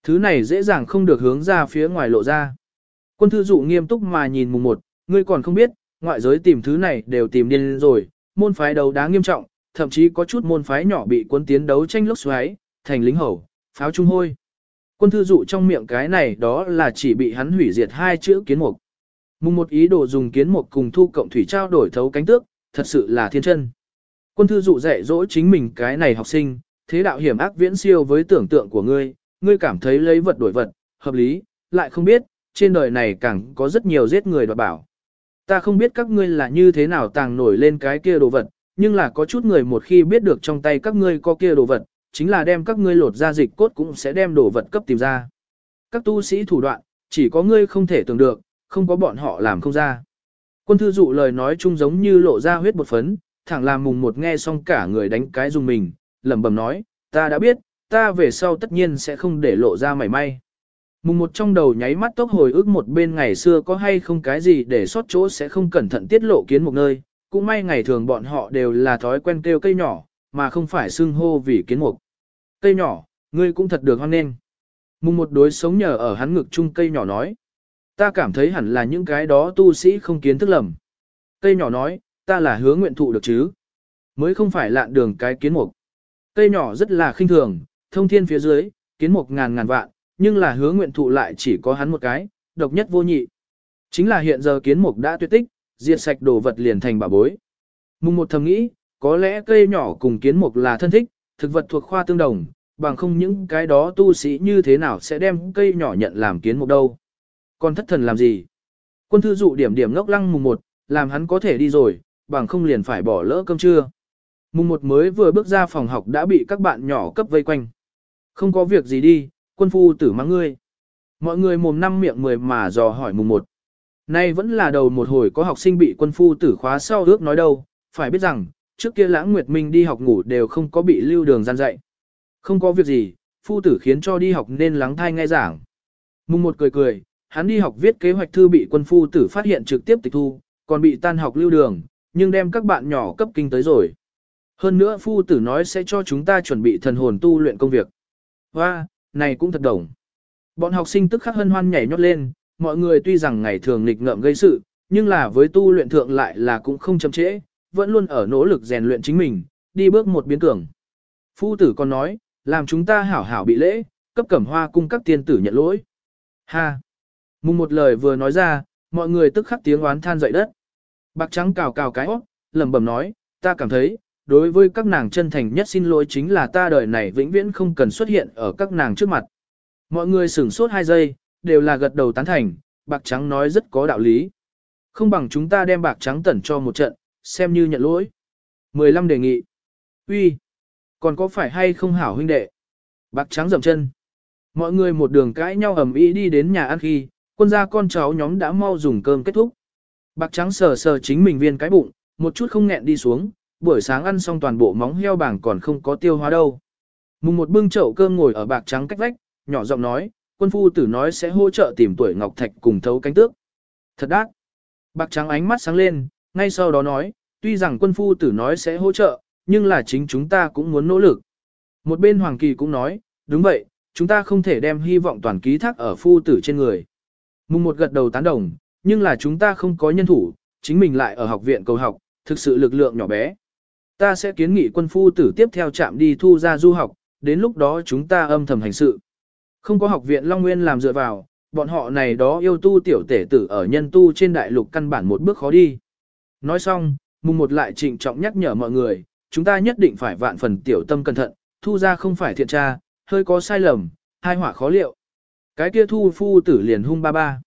Thứ này dễ dàng không được hướng ra phía ngoài lộ ra. Quân thư dụ nghiêm túc mà nhìn mùng một, ngươi còn không biết, ngoại giới tìm thứ này đều tìm điên rồi, môn phái đấu đá nghiêm trọng, thậm chí có chút môn phái nhỏ bị quân tiến đấu tranh lốc xoáy, thành lính hầu, pháo trung hôi. Quân thư dụ trong miệng cái này đó là chỉ bị hắn hủy diệt hai chữ kiến mục. Mùng một ý đồ dùng kiến mục cùng thu cộng thủy trao đổi thấu cánh tước, thật sự là thiên chân. Quân thư dụ dạy dỗ chính mình cái này học sinh, thế đạo hiểm ác viễn siêu với tưởng tượng của ngươi, ngươi cảm thấy lấy vật đổi vật, hợp lý, lại không biết, trên đời này càng có rất nhiều giết người đoạt bảo. Ta không biết các ngươi là như thế nào tàng nổi lên cái kia đồ vật, nhưng là có chút người một khi biết được trong tay các ngươi có kia đồ vật, chính là đem các ngươi lột ra dịch cốt cũng sẽ đem đồ vật cấp tìm ra. Các tu sĩ thủ đoạn, chỉ có ngươi không thể tưởng được, không có bọn họ làm không ra. Quân thư dụ lời nói chung giống như lộ ra huyết bột phấn, thẳng làm mùng một nghe xong cả người đánh cái dùng mình, lẩm bẩm nói, ta đã biết, ta về sau tất nhiên sẽ không để lộ ra mảy may. Mùng một trong đầu nháy mắt tốc hồi ức một bên ngày xưa có hay không cái gì để sót chỗ sẽ không cẩn thận tiết lộ kiến một nơi, cũng may ngày thường bọn họ đều là thói quen kêu cây nhỏ, mà không phải xưng hô vì kiến mục. Cây nhỏ, ngươi cũng thật được hoan nghênh. Mùng một đối sống nhờ ở hắn ngực chung cây nhỏ nói. Ta cảm thấy hẳn là những cái đó tu sĩ không kiến thức lầm. Cây nhỏ nói, ta là hứa nguyện thụ được chứ. Mới không phải lạn đường cái kiến mục. Cây nhỏ rất là khinh thường, thông thiên phía dưới, kiến mục ngàn ngàn vạn, nhưng là hứa nguyện thụ lại chỉ có hắn một cái, độc nhất vô nhị. Chính là hiện giờ kiến mục đã tuyệt tích, diệt sạch đồ vật liền thành bà bối. Mùng một thầm nghĩ, có lẽ cây nhỏ cùng kiến mục là thân thích, thực vật thuộc khoa tương đồng, bằng không những cái đó tu sĩ như thế nào sẽ đem cây nhỏ nhận làm kiến mục đâu. Còn thất thần làm gì? Quân thư dụ điểm điểm ngốc lăng mùng một, làm hắn có thể đi rồi, bằng không liền phải bỏ lỡ cơm trưa. Mùng một mới vừa bước ra phòng học đã bị các bạn nhỏ cấp vây quanh. Không có việc gì đi, quân phu tử mắng ngươi. Mọi người mồm năm miệng mười mà dò hỏi mùng một. Nay vẫn là đầu một hồi có học sinh bị quân phu tử khóa sau ước nói đâu, phải biết rằng, trước kia lãng nguyệt minh đi học ngủ đều không có bị lưu đường gian dạy. Không có việc gì, phu tử khiến cho đi học nên lắng thai ngay giảng. Mùng một cười cười, hắn đi học viết kế hoạch thư bị quân phu tử phát hiện trực tiếp tịch thu, còn bị tan học lưu đường, nhưng đem các bạn nhỏ cấp kinh tới rồi. Hơn nữa phu tử nói sẽ cho chúng ta chuẩn bị thần hồn tu luyện công việc. Và, này cũng thật đồng. Bọn học sinh tức khắc hân hoan nhảy nhót lên, mọi người tuy rằng ngày thường nghịch ngợm gây sự, nhưng là với tu luyện thượng lại là cũng không chậm trễ, vẫn luôn ở nỗ lực rèn luyện chính mình, đi bước một biến cường. Phu tử còn nói, làm chúng ta hảo hảo bị lễ, cấp cẩm hoa cung các tiên tử nhận lỗi. Ha! Mùng một lời vừa nói ra, mọi người tức khắc tiếng oán than dậy đất. Bạc trắng cào cào cái óc, lẩm bẩm nói, ta cảm thấy, đối với các nàng chân thành nhất xin lỗi chính là ta đời này vĩnh viễn không cần xuất hiện ở các nàng trước mặt. Mọi người sửng sốt hai giây, đều là gật đầu tán thành, bạc trắng nói rất có đạo lý. Không bằng chúng ta đem bạc trắng tẩn cho một trận, xem như nhận lỗi. 15 đề nghị. Uy, còn có phải hay không hảo huynh đệ? Bạc trắng dầm chân. Mọi người một đường cãi nhau ầm ĩ đi đến nhà ăn khi, quân gia con cháu nhóm đã mau dùng cơm kết thúc. Bạc trắng sờ sờ chính mình viên cái bụng, một chút không nghẹn đi xuống, buổi sáng ăn xong toàn bộ móng heo bảng còn không có tiêu hóa đâu. Mùng một bưng chậu cơm ngồi ở bạc trắng cách vách, nhỏ giọng nói, quân phu tử nói sẽ hỗ trợ tìm tuổi ngọc thạch cùng thấu cánh tước. Thật đắc. Bạc trắng ánh mắt sáng lên, ngay sau đó nói, tuy rằng quân phu tử nói sẽ hỗ trợ, nhưng là chính chúng ta cũng muốn nỗ lực. Một bên Hoàng Kỳ cũng nói, đúng vậy, chúng ta không thể đem hy vọng toàn ký thác ở phu tử trên người. Mùng một gật đầu tán đồng, nhưng là chúng ta không có nhân thủ, chính mình lại ở học viện cầu học, thực sự lực lượng nhỏ bé. Ta sẽ kiến nghị quân phu tử tiếp theo chạm đi thu ra du học, đến lúc đó chúng ta âm thầm hành sự. Không có học viện Long Nguyên làm dựa vào, bọn họ này đó yêu tu tiểu tể tử ở nhân tu trên đại lục căn bản một bước khó đi. Nói xong, mùng một lại trịnh trọng nhắc nhở mọi người, chúng ta nhất định phải vạn phần tiểu tâm cẩn thận, thu ra không phải thiện tra, hơi có sai lầm, hai họa khó liệu. Cái kia thu phu tử liền hung ba ba.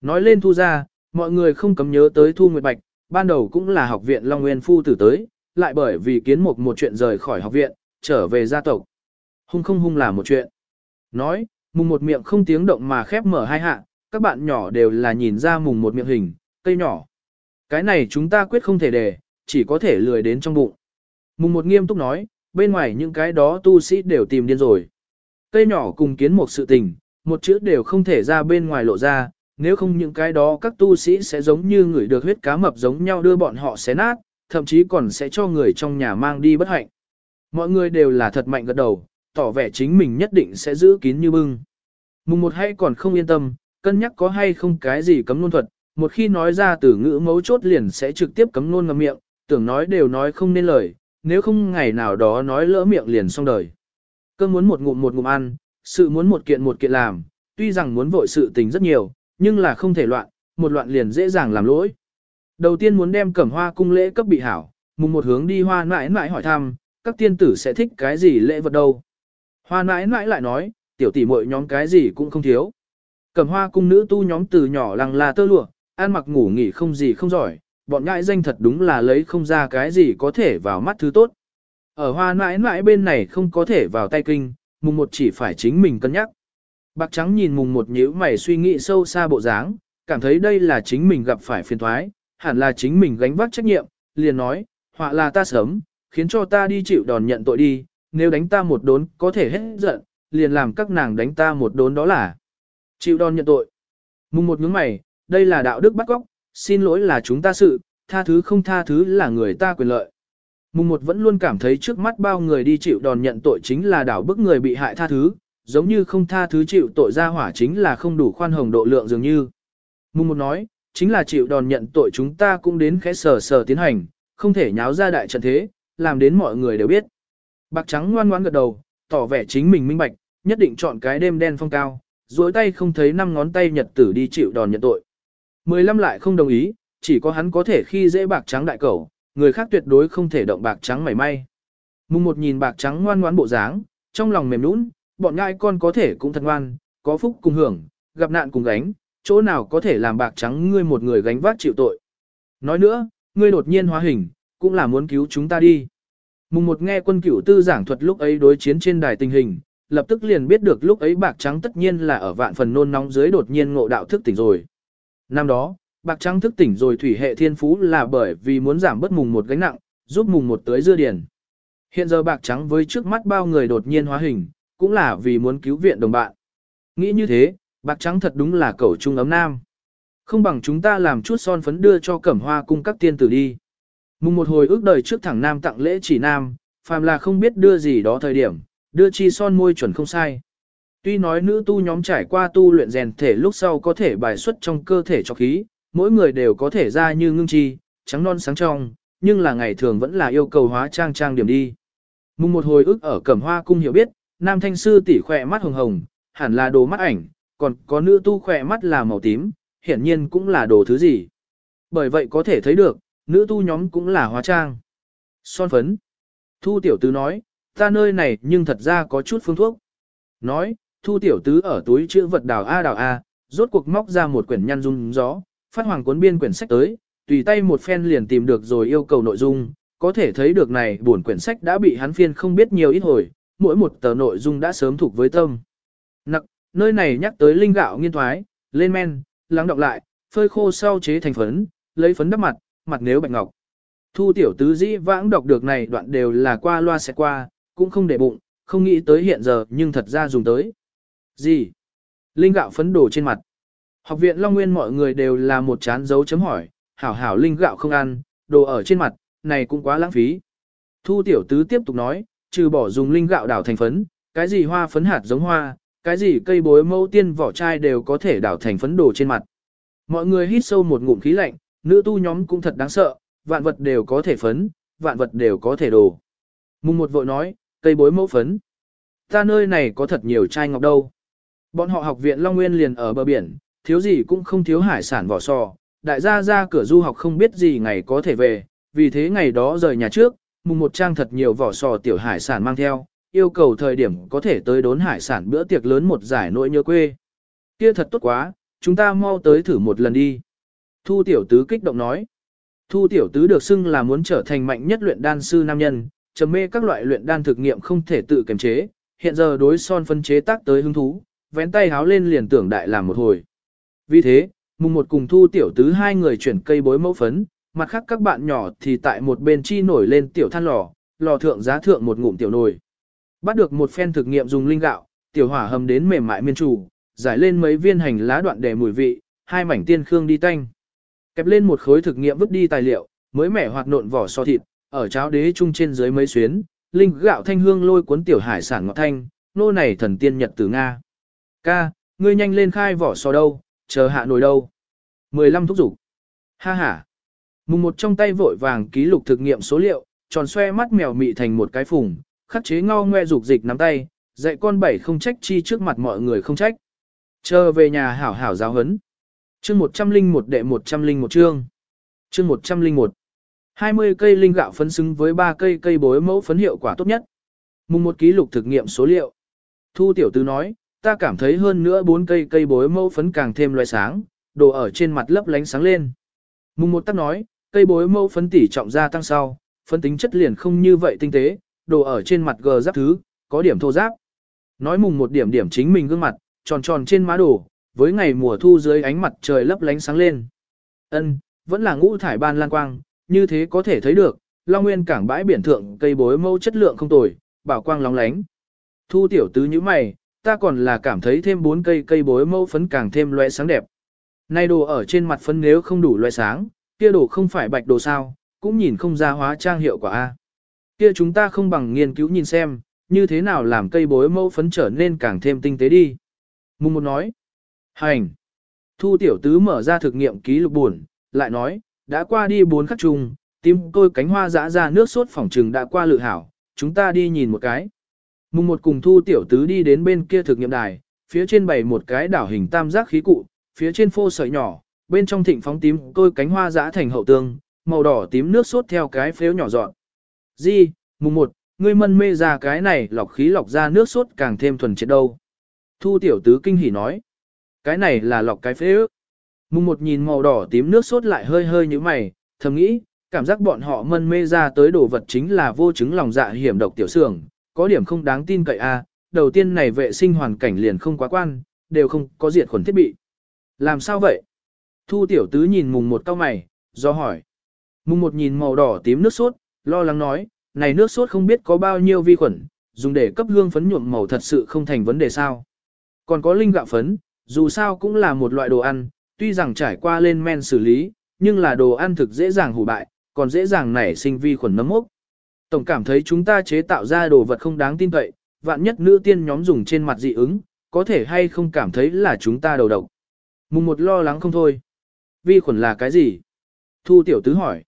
Nói lên thu ra, mọi người không cấm nhớ tới thu nguyệt bạch, ban đầu cũng là học viện Long Nguyên phu tử tới, lại bởi vì kiến mục một chuyện rời khỏi học viện, trở về gia tộc. Hung không hung là một chuyện. Nói, mùng một miệng không tiếng động mà khép mở hai hạ, các bạn nhỏ đều là nhìn ra mùng một miệng hình, cây nhỏ. Cái này chúng ta quyết không thể để, chỉ có thể lười đến trong bụng. Mùng một nghiêm túc nói, bên ngoài những cái đó tu sĩ đều tìm điên rồi. Cây nhỏ cùng kiến một sự tình, một chữ đều không thể ra bên ngoài lộ ra, nếu không những cái đó các tu sĩ sẽ giống như người được huyết cá mập giống nhau đưa bọn họ xé nát, thậm chí còn sẽ cho người trong nhà mang đi bất hạnh. Mọi người đều là thật mạnh gật đầu, tỏ vẻ chính mình nhất định sẽ giữ kín như bưng. Mùng một hay còn không yên tâm, cân nhắc có hay không cái gì cấm luôn thuật, một khi nói ra từ ngữ mấu chốt liền sẽ trực tiếp cấm luôn ngầm miệng, tưởng nói đều nói không nên lời, nếu không ngày nào đó nói lỡ miệng liền xong đời. Cơn muốn một ngụm một ngụm ăn, sự muốn một kiện một kiện làm, tuy rằng muốn vội sự tình rất nhiều, nhưng là không thể loạn, một loạn liền dễ dàng làm lỗi. Đầu tiên muốn đem cẩm hoa cung lễ cấp bị hảo, mùng một hướng đi hoa nãi nãi hỏi thăm, các tiên tử sẽ thích cái gì lễ vật đâu. Hoa nãi nãi lại nói, tiểu tỷ muội nhóm cái gì cũng không thiếu. Cẩm hoa cung nữ tu nhóm từ nhỏ lăng là tơ lụa, ăn mặc ngủ nghỉ không gì không giỏi, bọn nhãi danh thật đúng là lấy không ra cái gì có thể vào mắt thứ tốt. Ở hoa nãi nãi bên này không có thể vào tay kinh, mùng một chỉ phải chính mình cân nhắc. Bạc trắng nhìn mùng một nhíu mày suy nghĩ sâu xa bộ dáng, cảm thấy đây là chính mình gặp phải phiền thoái, hẳn là chính mình gánh vác trách nhiệm, liền nói, họa là ta sớm, khiến cho ta đi chịu đòn nhận tội đi, nếu đánh ta một đốn có thể hết giận, liền làm các nàng đánh ta một đốn đó là chịu đòn nhận tội. Mùng một nhướng mày, đây là đạo đức bắt góc, xin lỗi là chúng ta sự, tha thứ không tha thứ là người ta quyền lợi. Mùng một vẫn luôn cảm thấy trước mắt bao người đi chịu đòn nhận tội chính là đảo bức người bị hại tha thứ, giống như không tha thứ chịu tội ra hỏa chính là không đủ khoan hồng độ lượng dường như. Mùng một nói, chính là chịu đòn nhận tội chúng ta cũng đến khẽ sờ sờ tiến hành, không thể nháo ra đại trận thế, làm đến mọi người đều biết. Bạc trắng ngoan ngoãn gật đầu, tỏ vẻ chính mình minh bạch, nhất định chọn cái đêm đen phong cao, duỗi tay không thấy năm ngón tay nhật tử đi chịu đòn nhận tội. Mười lăm lại không đồng ý, chỉ có hắn có thể khi dễ bạc trắng đại cẩu, người khác tuyệt đối không thể động bạc trắng mảy may. Mùng một nhìn bạc trắng ngoan ngoãn bộ dáng, trong lòng mềm nũng, bọn ngai con có thể cũng thật ngoan, có phúc cùng hưởng, gặp nạn cùng gánh, chỗ nào có thể làm bạc trắng ngươi một người gánh vác chịu tội. Nói nữa, ngươi đột nhiên hóa hình, cũng là muốn cứu chúng ta đi. Mùng một nghe quân cửu tư giảng thuật lúc ấy đối chiến trên đài tình hình, lập tức liền biết được lúc ấy bạc trắng tất nhiên là ở vạn phần nôn nóng dưới đột nhiên ngộ đạo thức tỉnh rồi. Năm đó, bạc trắng thức tỉnh rồi thủy hệ thiên phú là bởi vì muốn giảm bớt mùng một gánh nặng, giúp mùng một tới dưa điển. Hiện giờ bạc trắng với trước mắt bao người đột nhiên hóa hình, cũng là vì muốn cứu viện đồng bạn. Nghĩ như thế, bạc trắng thật đúng là cẩu trung ấm nam. Không bằng chúng ta làm chút son phấn đưa cho cẩm hoa cung các tiên tử đi. Mùng một hồi ước đời trước thẳng nam tặng lễ chỉ nam, phàm là không biết đưa gì đó thời điểm, đưa chi son môi chuẩn không sai. Tuy nói nữ tu nhóm trải qua tu luyện rèn thể lúc sau có thể bài xuất trong cơ thể cho khí, mỗi người đều có thể ra như ngưng chi, trắng non sáng trong, nhưng là ngày thường vẫn là yêu cầu hóa trang trang điểm đi. Mùng một hồi ức ở Cẩm Hoa cung hiểu biết, nam thanh sư tỷ khỏe mắt hồng hồng, hẳn là đồ mắt ảnh, còn có nữ tu khỏe mắt là màu tím, hiển nhiên cũng là đồ thứ gì. Bởi vậy có thể thấy được, nữ tu nhóm cũng là hóa trang. Son phấn. Thu tiểu tứ nói, ta nơi này nhưng thật ra có chút phương thuốc. Nói, thu tiểu tứ ở túi chữ vật đào A đào A, rốt cuộc móc ra một quyển nhăn dung gió, phát hoàng cuốn biên quyển sách tới, tùy tay một phen liền tìm được rồi yêu cầu nội dung, có thể thấy được này buồn quyển sách đã bị hắn phiên không biết nhiều ít hồi, mỗi một tờ nội dung đã sớm thuộc với tâm. Nặc, nơi này nhắc tới linh gạo nghiên thoái, lên men, lắng đọng lại, phơi khô sau chế thành phấn, lấy phấn đắp mặt, mặt nếu bạch ngọc. Thu tiểu tứ dĩ vãng đọc được này đoạn đều là qua loa sẽ qua, cũng không để bụng, không nghĩ tới hiện giờ nhưng thật ra dùng tới. Gì? Linh gạo phấn đổ trên mặt. Học viện Long Nguyên mọi người đều là một chán dấu chấm hỏi, hảo hảo linh gạo không ăn, đồ ở trên mặt, này cũng quá lãng phí. Thu tiểu tứ tiếp tục nói, trừ bỏ dùng linh gạo đảo thành phấn, cái gì hoa phấn hạt giống hoa, cái gì cây bối mẫu tiên vỏ chai đều có thể đảo thành phấn đồ trên mặt. Mọi người hít sâu một ngụm khí lạnh, nữ tu nhóm cũng thật đáng sợ, vạn vật đều có thể phấn, vạn vật đều có thể đồ. Mùng một vội nói, cây bối mẫu phấn. Ta nơi này có thật nhiều chai ngọc đâu. Bọn họ học viện Long Nguyên liền ở bờ biển, thiếu gì cũng không thiếu hải sản vỏ sò. Đại gia ra cửa du học không biết gì ngày có thể về, vì thế ngày đó rời nhà trước, mùng một trang thật nhiều vỏ sò tiểu hải sản mang theo, yêu cầu thời điểm có thể tới đốn hải sản bữa tiệc lớn một giải nỗi nhớ quê. Kia thật tốt quá, chúng ta mau tới thử một lần đi. Thu tiểu tứ kích động nói. Thu tiểu tứ được xưng là muốn trở thành mạnh nhất luyện đan sư nam nhân, trầm mê các loại luyện đan thực nghiệm không thể tự kiềm chế, hiện giờ đối son phân chế tác tới hứng thú, vén tay háo lên liền tưởng đại làm một hồi. Vì thế, mùng một cùng thu tiểu tứ hai người chuyển cây bối mẫu phấn, mặt khác các bạn nhỏ thì tại một bên chi nổi lên tiểu than lò, lò thượng giá thượng một ngụm tiểu nồi. Bắt được một phen thực nghiệm dùng linh gạo, tiểu hỏa hầm đến mềm mại miên chủ, giải lên mấy viên hành lá đoạn để mùi vị, hai mảnh tiên khương đi tanh. Kẹp lên một khối thực nghiệm vứt đi tài liệu, mới mẻ hoạt nộn vỏ so thịt, ở cháo đế chung trên dưới mấy xuyến, linh gạo thanh hương lôi cuốn tiểu hải sản ngọt thanh, nô này thần tiên nhật từ Nga. Ca, ngươi nhanh lên khai vỏ so đâu, chờ hạ nồi đâu. 15 thúc dục Ha ha. Mùng một trong tay vội vàng ký lục thực nghiệm số liệu, tròn xoe mắt mèo mị thành một cái phùng, khắc chế ngao ngoe dục dịch nắm tay, dạy con bảy không trách chi trước mặt mọi người không trách. Chờ về nhà hảo hảo giáo hấn. Chương 101 đệ 101 chương. Chương 101. 20 cây linh gạo phấn xứng với 3 cây cây bối mẫu phấn hiệu quả tốt nhất. Mùng một ký lục thực nghiệm số liệu. Thu tiểu tư nói, ta cảm thấy hơn nữa 4 cây cây bối mẫu phấn càng thêm loài sáng, đồ ở trên mặt lấp lánh sáng lên. Mùng một tắc nói, cây bối mẫu phấn tỉ trọng gia tăng sau, phấn tính chất liền không như vậy tinh tế, đồ ở trên mặt gờ giáp thứ, có điểm thô giáp. Nói mùng một điểm điểm chính mình gương mặt, tròn tròn trên má đồ, với ngày mùa thu dưới ánh mặt trời lấp lánh sáng lên. Ân, vẫn là ngũ thải ban lan quang, như thế có thể thấy được, Long Nguyên cảng bãi biển thượng cây bối mẫu chất lượng không tồi, bảo quang lóng lánh. Thu tiểu tứ như mày, ta còn là cảm thấy thêm bốn cây cây bối mẫu phấn càng thêm loe sáng đẹp. Nay đồ ở trên mặt phấn nếu không đủ loe sáng, kia đồ không phải bạch đồ sao, cũng nhìn không ra hóa trang hiệu quả a. Kia chúng ta không bằng nghiên cứu nhìn xem, như thế nào làm cây bối mẫu phấn trở nên càng thêm tinh tế đi. Mùng một nói, hành. Thu tiểu tứ mở ra thực nghiệm ký lục buồn, lại nói, đã qua đi bốn khắc trùng, tim tôi cánh hoa dã ra nước sốt phỏng trừng đã qua lự hảo, chúng ta đi nhìn một cái. Mùng một cùng thu tiểu tứ đi đến bên kia thực nghiệm đài, phía trên bày một cái đảo hình tam giác khí cụ, phía trên phô sợi nhỏ, bên trong thịnh phóng tím tôi cánh hoa dã thành hậu tương, màu đỏ tím nước sốt theo cái phếu nhỏ dọn. Di, mùng một, ngươi mân mê ra cái này lọc khí lọc ra nước sốt càng thêm thuần triệt đâu. Thu tiểu tứ kinh hỉ nói, cái này là lọc cái phếu. Mùng một nhìn màu đỏ tím nước sốt lại hơi hơi như mày, thầm nghĩ, cảm giác bọn họ mân mê ra tới đồ vật chính là vô chứng lòng dạ hiểm độc tiểu sưởng, có điểm không đáng tin cậy a. đầu tiên này vệ sinh hoàn cảnh liền không quá quan, đều không có diệt khuẩn thiết bị. Làm sao vậy? Thu tiểu tứ nhìn mùng một cao mày, do hỏi. Mùng một nhìn màu đỏ tím nước sốt, lo lắng nói, này nước sốt không biết có bao nhiêu vi khuẩn, dùng để cấp hương phấn nhuộm màu thật sự không thành vấn đề sao. Còn có linh gạo phấn, dù sao cũng là một loại đồ ăn, tuy rằng trải qua lên men xử lý, nhưng là đồ ăn thực dễ dàng hủ bại, còn dễ dàng nảy sinh vi khuẩn nấm mốc. Tổng cảm thấy chúng ta chế tạo ra đồ vật không đáng tin cậy, vạn nhất nữ tiên nhóm dùng trên mặt dị ứng, có thể hay không cảm thấy là chúng ta đầu độc. Mùng một lo lắng không thôi. Vi khuẩn là cái gì? Thu tiểu tứ hỏi.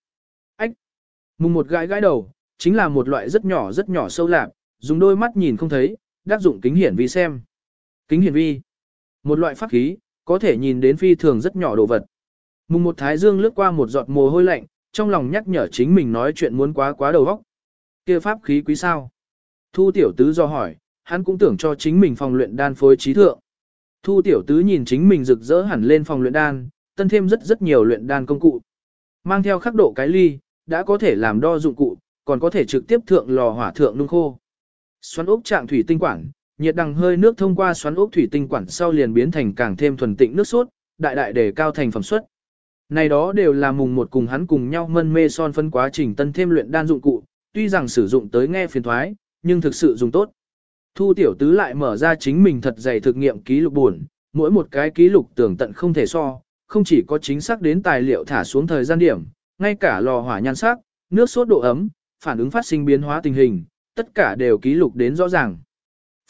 Mùng một gãi gãi đầu, chính là một loại rất nhỏ rất nhỏ sâu lạp, dùng đôi mắt nhìn không thấy, đáp dụng kính hiển vi xem. Kính hiển vi. Một loại pháp khí, có thể nhìn đến phi thường rất nhỏ đồ vật. Mùng một thái dương lướt qua một giọt mồ hôi lạnh, trong lòng nhắc nhở chính mình nói chuyện muốn quá quá đầu óc. Kia pháp khí quý sao? Thu tiểu tứ do hỏi, hắn cũng tưởng cho chính mình phòng luyện đan phối trí thượng. Thu tiểu tứ nhìn chính mình rực rỡ hẳn lên phòng luyện đan, tân thêm rất rất nhiều luyện đan công cụ. Mang theo khắc độ cái ly, đã có thể làm đo dụng cụ, còn có thể trực tiếp thượng lò hỏa thượng nung khô. Xoắn ốc trạng thủy tinh quản, nhiệt đằng hơi nước thông qua xoắn ốc thủy tinh quản sau liền biến thành càng thêm thuần tịnh nước sốt, đại đại để cao thành phẩm suất. Này đó đều là mùng một cùng hắn cùng nhau mân mê son phân quá trình tân thêm luyện đan dụng cụ, tuy rằng sử dụng tới nghe phiền thoái, nhưng thực sự dùng tốt. Thu tiểu tứ lại mở ra chính mình thật dày thực nghiệm ký lục buồn, mỗi một cái ký lục tưởng tận không thể so, không chỉ có chính xác đến tài liệu thả xuống thời gian điểm, ngay cả lò hỏa nhan sắc, nước sốt độ ấm, phản ứng phát sinh biến hóa tình hình, tất cả đều ký lục đến rõ ràng.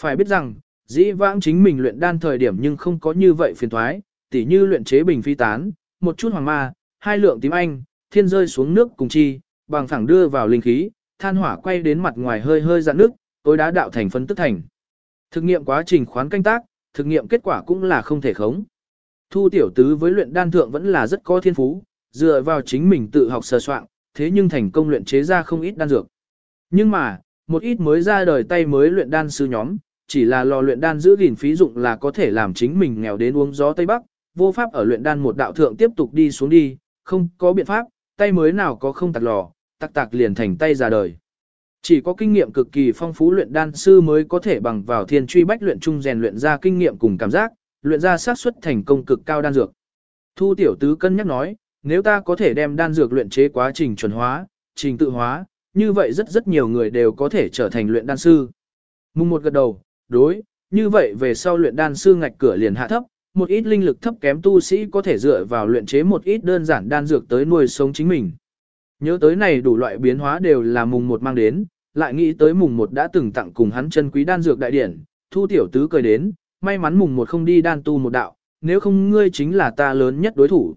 Phải biết rằng, dĩ vãng chính mình luyện đan thời điểm nhưng không có như vậy phiền thoái, tỉ như luyện chế bình phi tán, một chút hoàng ma, hai lượng tím anh, thiên rơi xuống nước cùng chi, bằng phẳng đưa vào linh khí, than hỏa quay đến mặt ngoài hơi hơi dạn nước, tối đá đạo thành phân tức thành. Thực nghiệm quá trình khoán canh tác, thực nghiệm kết quả cũng là không thể khống. Thu tiểu tứ với luyện đan thượng vẫn là rất có thiên phú, dựa vào chính mình tự học sơ soạn, thế nhưng thành công luyện chế ra không ít đan dược. Nhưng mà, một ít mới ra đời tay mới luyện đan sư nhóm, chỉ là lò luyện đan giữ gìn phí dụng là có thể làm chính mình nghèo đến uống gió Tây Bắc, vô pháp ở luyện đan một đạo thượng tiếp tục đi xuống đi, không có biện pháp, tay mới nào có không tạc lò, tạc tạc liền thành tay ra đời. Chỉ có kinh nghiệm cực kỳ phong phú luyện đan sư mới có thể bằng vào thiên truy bách luyện chung rèn luyện ra kinh nghiệm cùng cảm giác, luyện ra xác suất thành công cực cao đan dược. Thu tiểu tứ cân nhắc nói, nếu ta có thể đem đan dược luyện chế quá trình chuẩn hóa, trình tự hóa, như vậy rất rất nhiều người đều có thể trở thành luyện đan sư. Mùng một gật đầu, đối, như vậy về sau luyện đan sư ngạch cửa liền hạ thấp, một ít linh lực thấp kém tu sĩ có thể dựa vào luyện chế một ít đơn giản đan dược tới nuôi sống chính mình. Nhớ tới này đủ loại biến hóa đều là mùng một mang đến, lại nghĩ tới mùng một đã từng tặng cùng hắn chân quý đan dược đại điển, thu tiểu tứ cười đến, may mắn mùng một không đi đan tu một đạo, nếu không ngươi chính là ta lớn nhất đối thủ.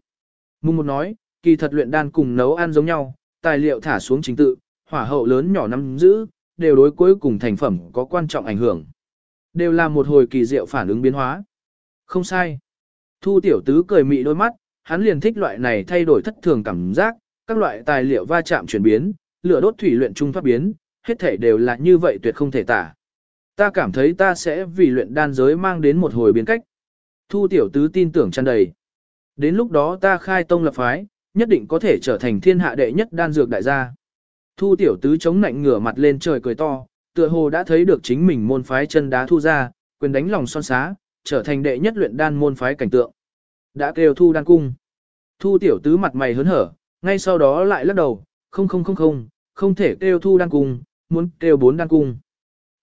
Mùng một nói, kỳ thật luyện đan cùng nấu ăn giống nhau, tài liệu thả xuống chính tự, hỏa hậu lớn nhỏ nắm giữ, đều đối cuối cùng thành phẩm có quan trọng ảnh hưởng. Đều là một hồi kỳ diệu phản ứng biến hóa. Không sai. Thu tiểu tứ cười mị đôi mắt, hắn liền thích loại này thay đổi thất thường cảm giác, các loại tài liệu va chạm chuyển biến, lửa đốt thủy luyện trung phát biến, hết thể đều là như vậy tuyệt không thể tả. Ta cảm thấy ta sẽ vì luyện đan giới mang đến một hồi biến cách. Thu tiểu tứ tin tưởng tràn đầy. Đến lúc đó ta khai tông lập phái, nhất định có thể trở thành thiên hạ đệ nhất đan dược đại gia. Thu tiểu tứ chống nạnh ngửa mặt lên trời cười to, tựa hồ đã thấy được chính mình môn phái chân đá thu ra, quyền đánh lòng son xá, trở thành đệ nhất luyện đan môn phái cảnh tượng. Đã kêu thu đan cung. Thu tiểu tứ mặt mày hớn hở, ngay sau đó lại lắc đầu, không không không không, không thể kêu thu đan cung, muốn kêu bốn đan cung.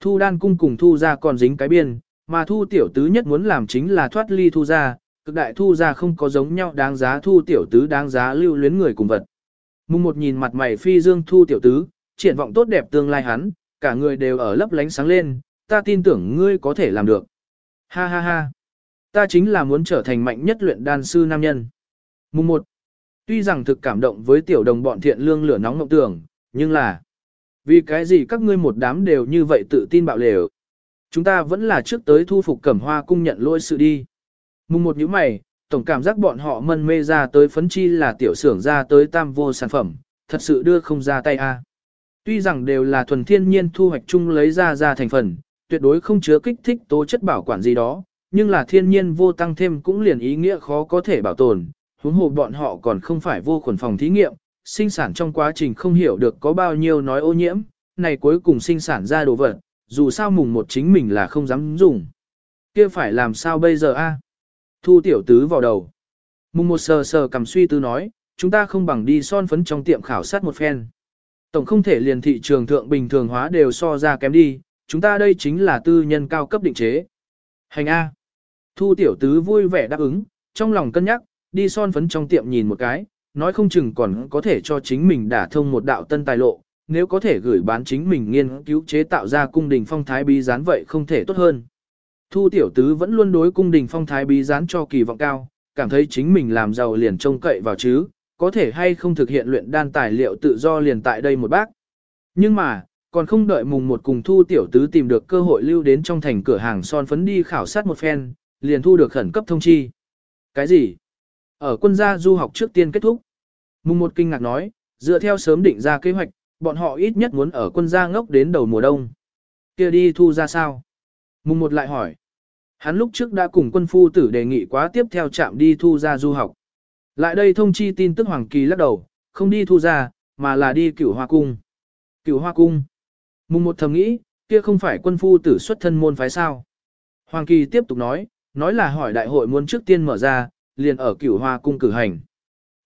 Thu đan cung cùng thu ra còn dính cái biên, mà thu tiểu tứ nhất muốn làm chính là thoát ly thu ra, cực đại thu ra không có giống nhau đáng giá thu tiểu tứ đáng giá lưu luyến người cùng vật. Mùng một nhìn mặt mày phi dương thu tiểu tứ, triển vọng tốt đẹp tương lai hắn, cả người đều ở lấp lánh sáng lên, ta tin tưởng ngươi có thể làm được. Ha ha ha. Ta chính là muốn trở thành mạnh nhất luyện đan sư nam nhân. Mùng một, Tuy rằng thực cảm động với tiểu đồng bọn thiện lương lửa nóng mộng tưởng, nhưng là vì cái gì các ngươi một đám đều như vậy tự tin bạo lều. Chúng ta vẫn là trước tới thu phục cẩm hoa cung nhận lỗi sự đi. Mùng một nhíu mày, tổng cảm giác bọn họ mân mê ra tới phấn chi là tiểu xưởng ra tới tam vô sản phẩm, thật sự đưa không ra tay a. Tuy rằng đều là thuần thiên nhiên thu hoạch chung lấy ra ra thành phần, tuyệt đối không chứa kích thích tố chất bảo quản gì đó, nhưng là thiên nhiên vô tăng thêm cũng liền ý nghĩa khó có thể bảo tồn, huống hồ bọn họ còn không phải vô khuẩn phòng thí nghiệm, sinh sản trong quá trình không hiểu được có bao nhiêu nói ô nhiễm, này cuối cùng sinh sản ra đồ vật, dù sao mùng một chính mình là không dám dùng. kia phải làm sao bây giờ a? Thu tiểu tứ vào đầu. Mùng một sờ sờ cầm suy tư nói, chúng ta không bằng đi son phấn trong tiệm khảo sát một phen. Tổng không thể liền thị trường thượng bình thường hóa đều so ra kém đi, chúng ta đây chính là tư nhân cao cấp định chế. Hành A. Thu tiểu tứ vui vẻ đáp ứng, trong lòng cân nhắc, đi son phấn trong tiệm nhìn một cái, nói không chừng còn có thể cho chính mình đả thông một đạo tân tài lộ, nếu có thể gửi bán chính mình nghiên cứu chế tạo ra cung đình phong thái bí gián vậy không thể tốt hơn. Thu tiểu tứ vẫn luôn đối cung đình phong thái bí gián cho kỳ vọng cao, cảm thấy chính mình làm giàu liền trông cậy vào chứ, có thể hay không thực hiện luyện đan tài liệu tự do liền tại đây một bác. Nhưng mà, còn không đợi mùng một cùng thu tiểu tứ tìm được cơ hội lưu đến trong thành cửa hàng son phấn đi khảo sát một phen, liền thu được khẩn cấp thông chi. Cái gì? Ở quân gia du học trước tiên kết thúc. Mùng một kinh ngạc nói, dựa theo sớm định ra kế hoạch, bọn họ ít nhất muốn ở quân gia ngốc đến đầu mùa đông. kia đi thu ra sao? Mùng một lại hỏi. Hắn lúc trước đã cùng quân phu tử đề nghị quá tiếp theo chạm đi thu ra du học. Lại đây thông chi tin tức Hoàng Kỳ lắc đầu, không đi thu ra, mà là đi cửu hoa cung. Cửu hoa cung. Mùng một thầm nghĩ, kia không phải quân phu tử xuất thân môn phái sao. Hoàng Kỳ tiếp tục nói, nói là hỏi đại hội muốn trước tiên mở ra, liền ở cửu hoa cung cử hành.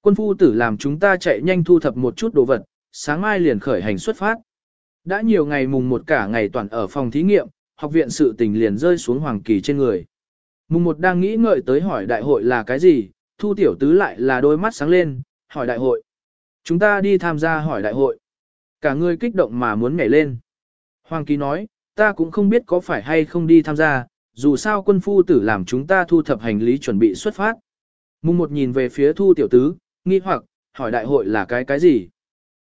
Quân phu tử làm chúng ta chạy nhanh thu thập một chút đồ vật, sáng mai liền khởi hành xuất phát. Đã nhiều ngày mùng một cả ngày toàn ở phòng thí nghiệm, học viện sự tình liền rơi xuống Hoàng Kỳ trên người. Mùng một đang nghĩ ngợi tới hỏi đại hội là cái gì, thu tiểu tứ lại là đôi mắt sáng lên, hỏi đại hội. Chúng ta đi tham gia hỏi đại hội. Cả người kích động mà muốn nhảy lên. Hoàng Kỳ nói, ta cũng không biết có phải hay không đi tham gia, dù sao quân phu tử làm chúng ta thu thập hành lý chuẩn bị xuất phát. Mùng một nhìn về phía thu tiểu tứ, nghi hoặc, hỏi đại hội là cái cái gì?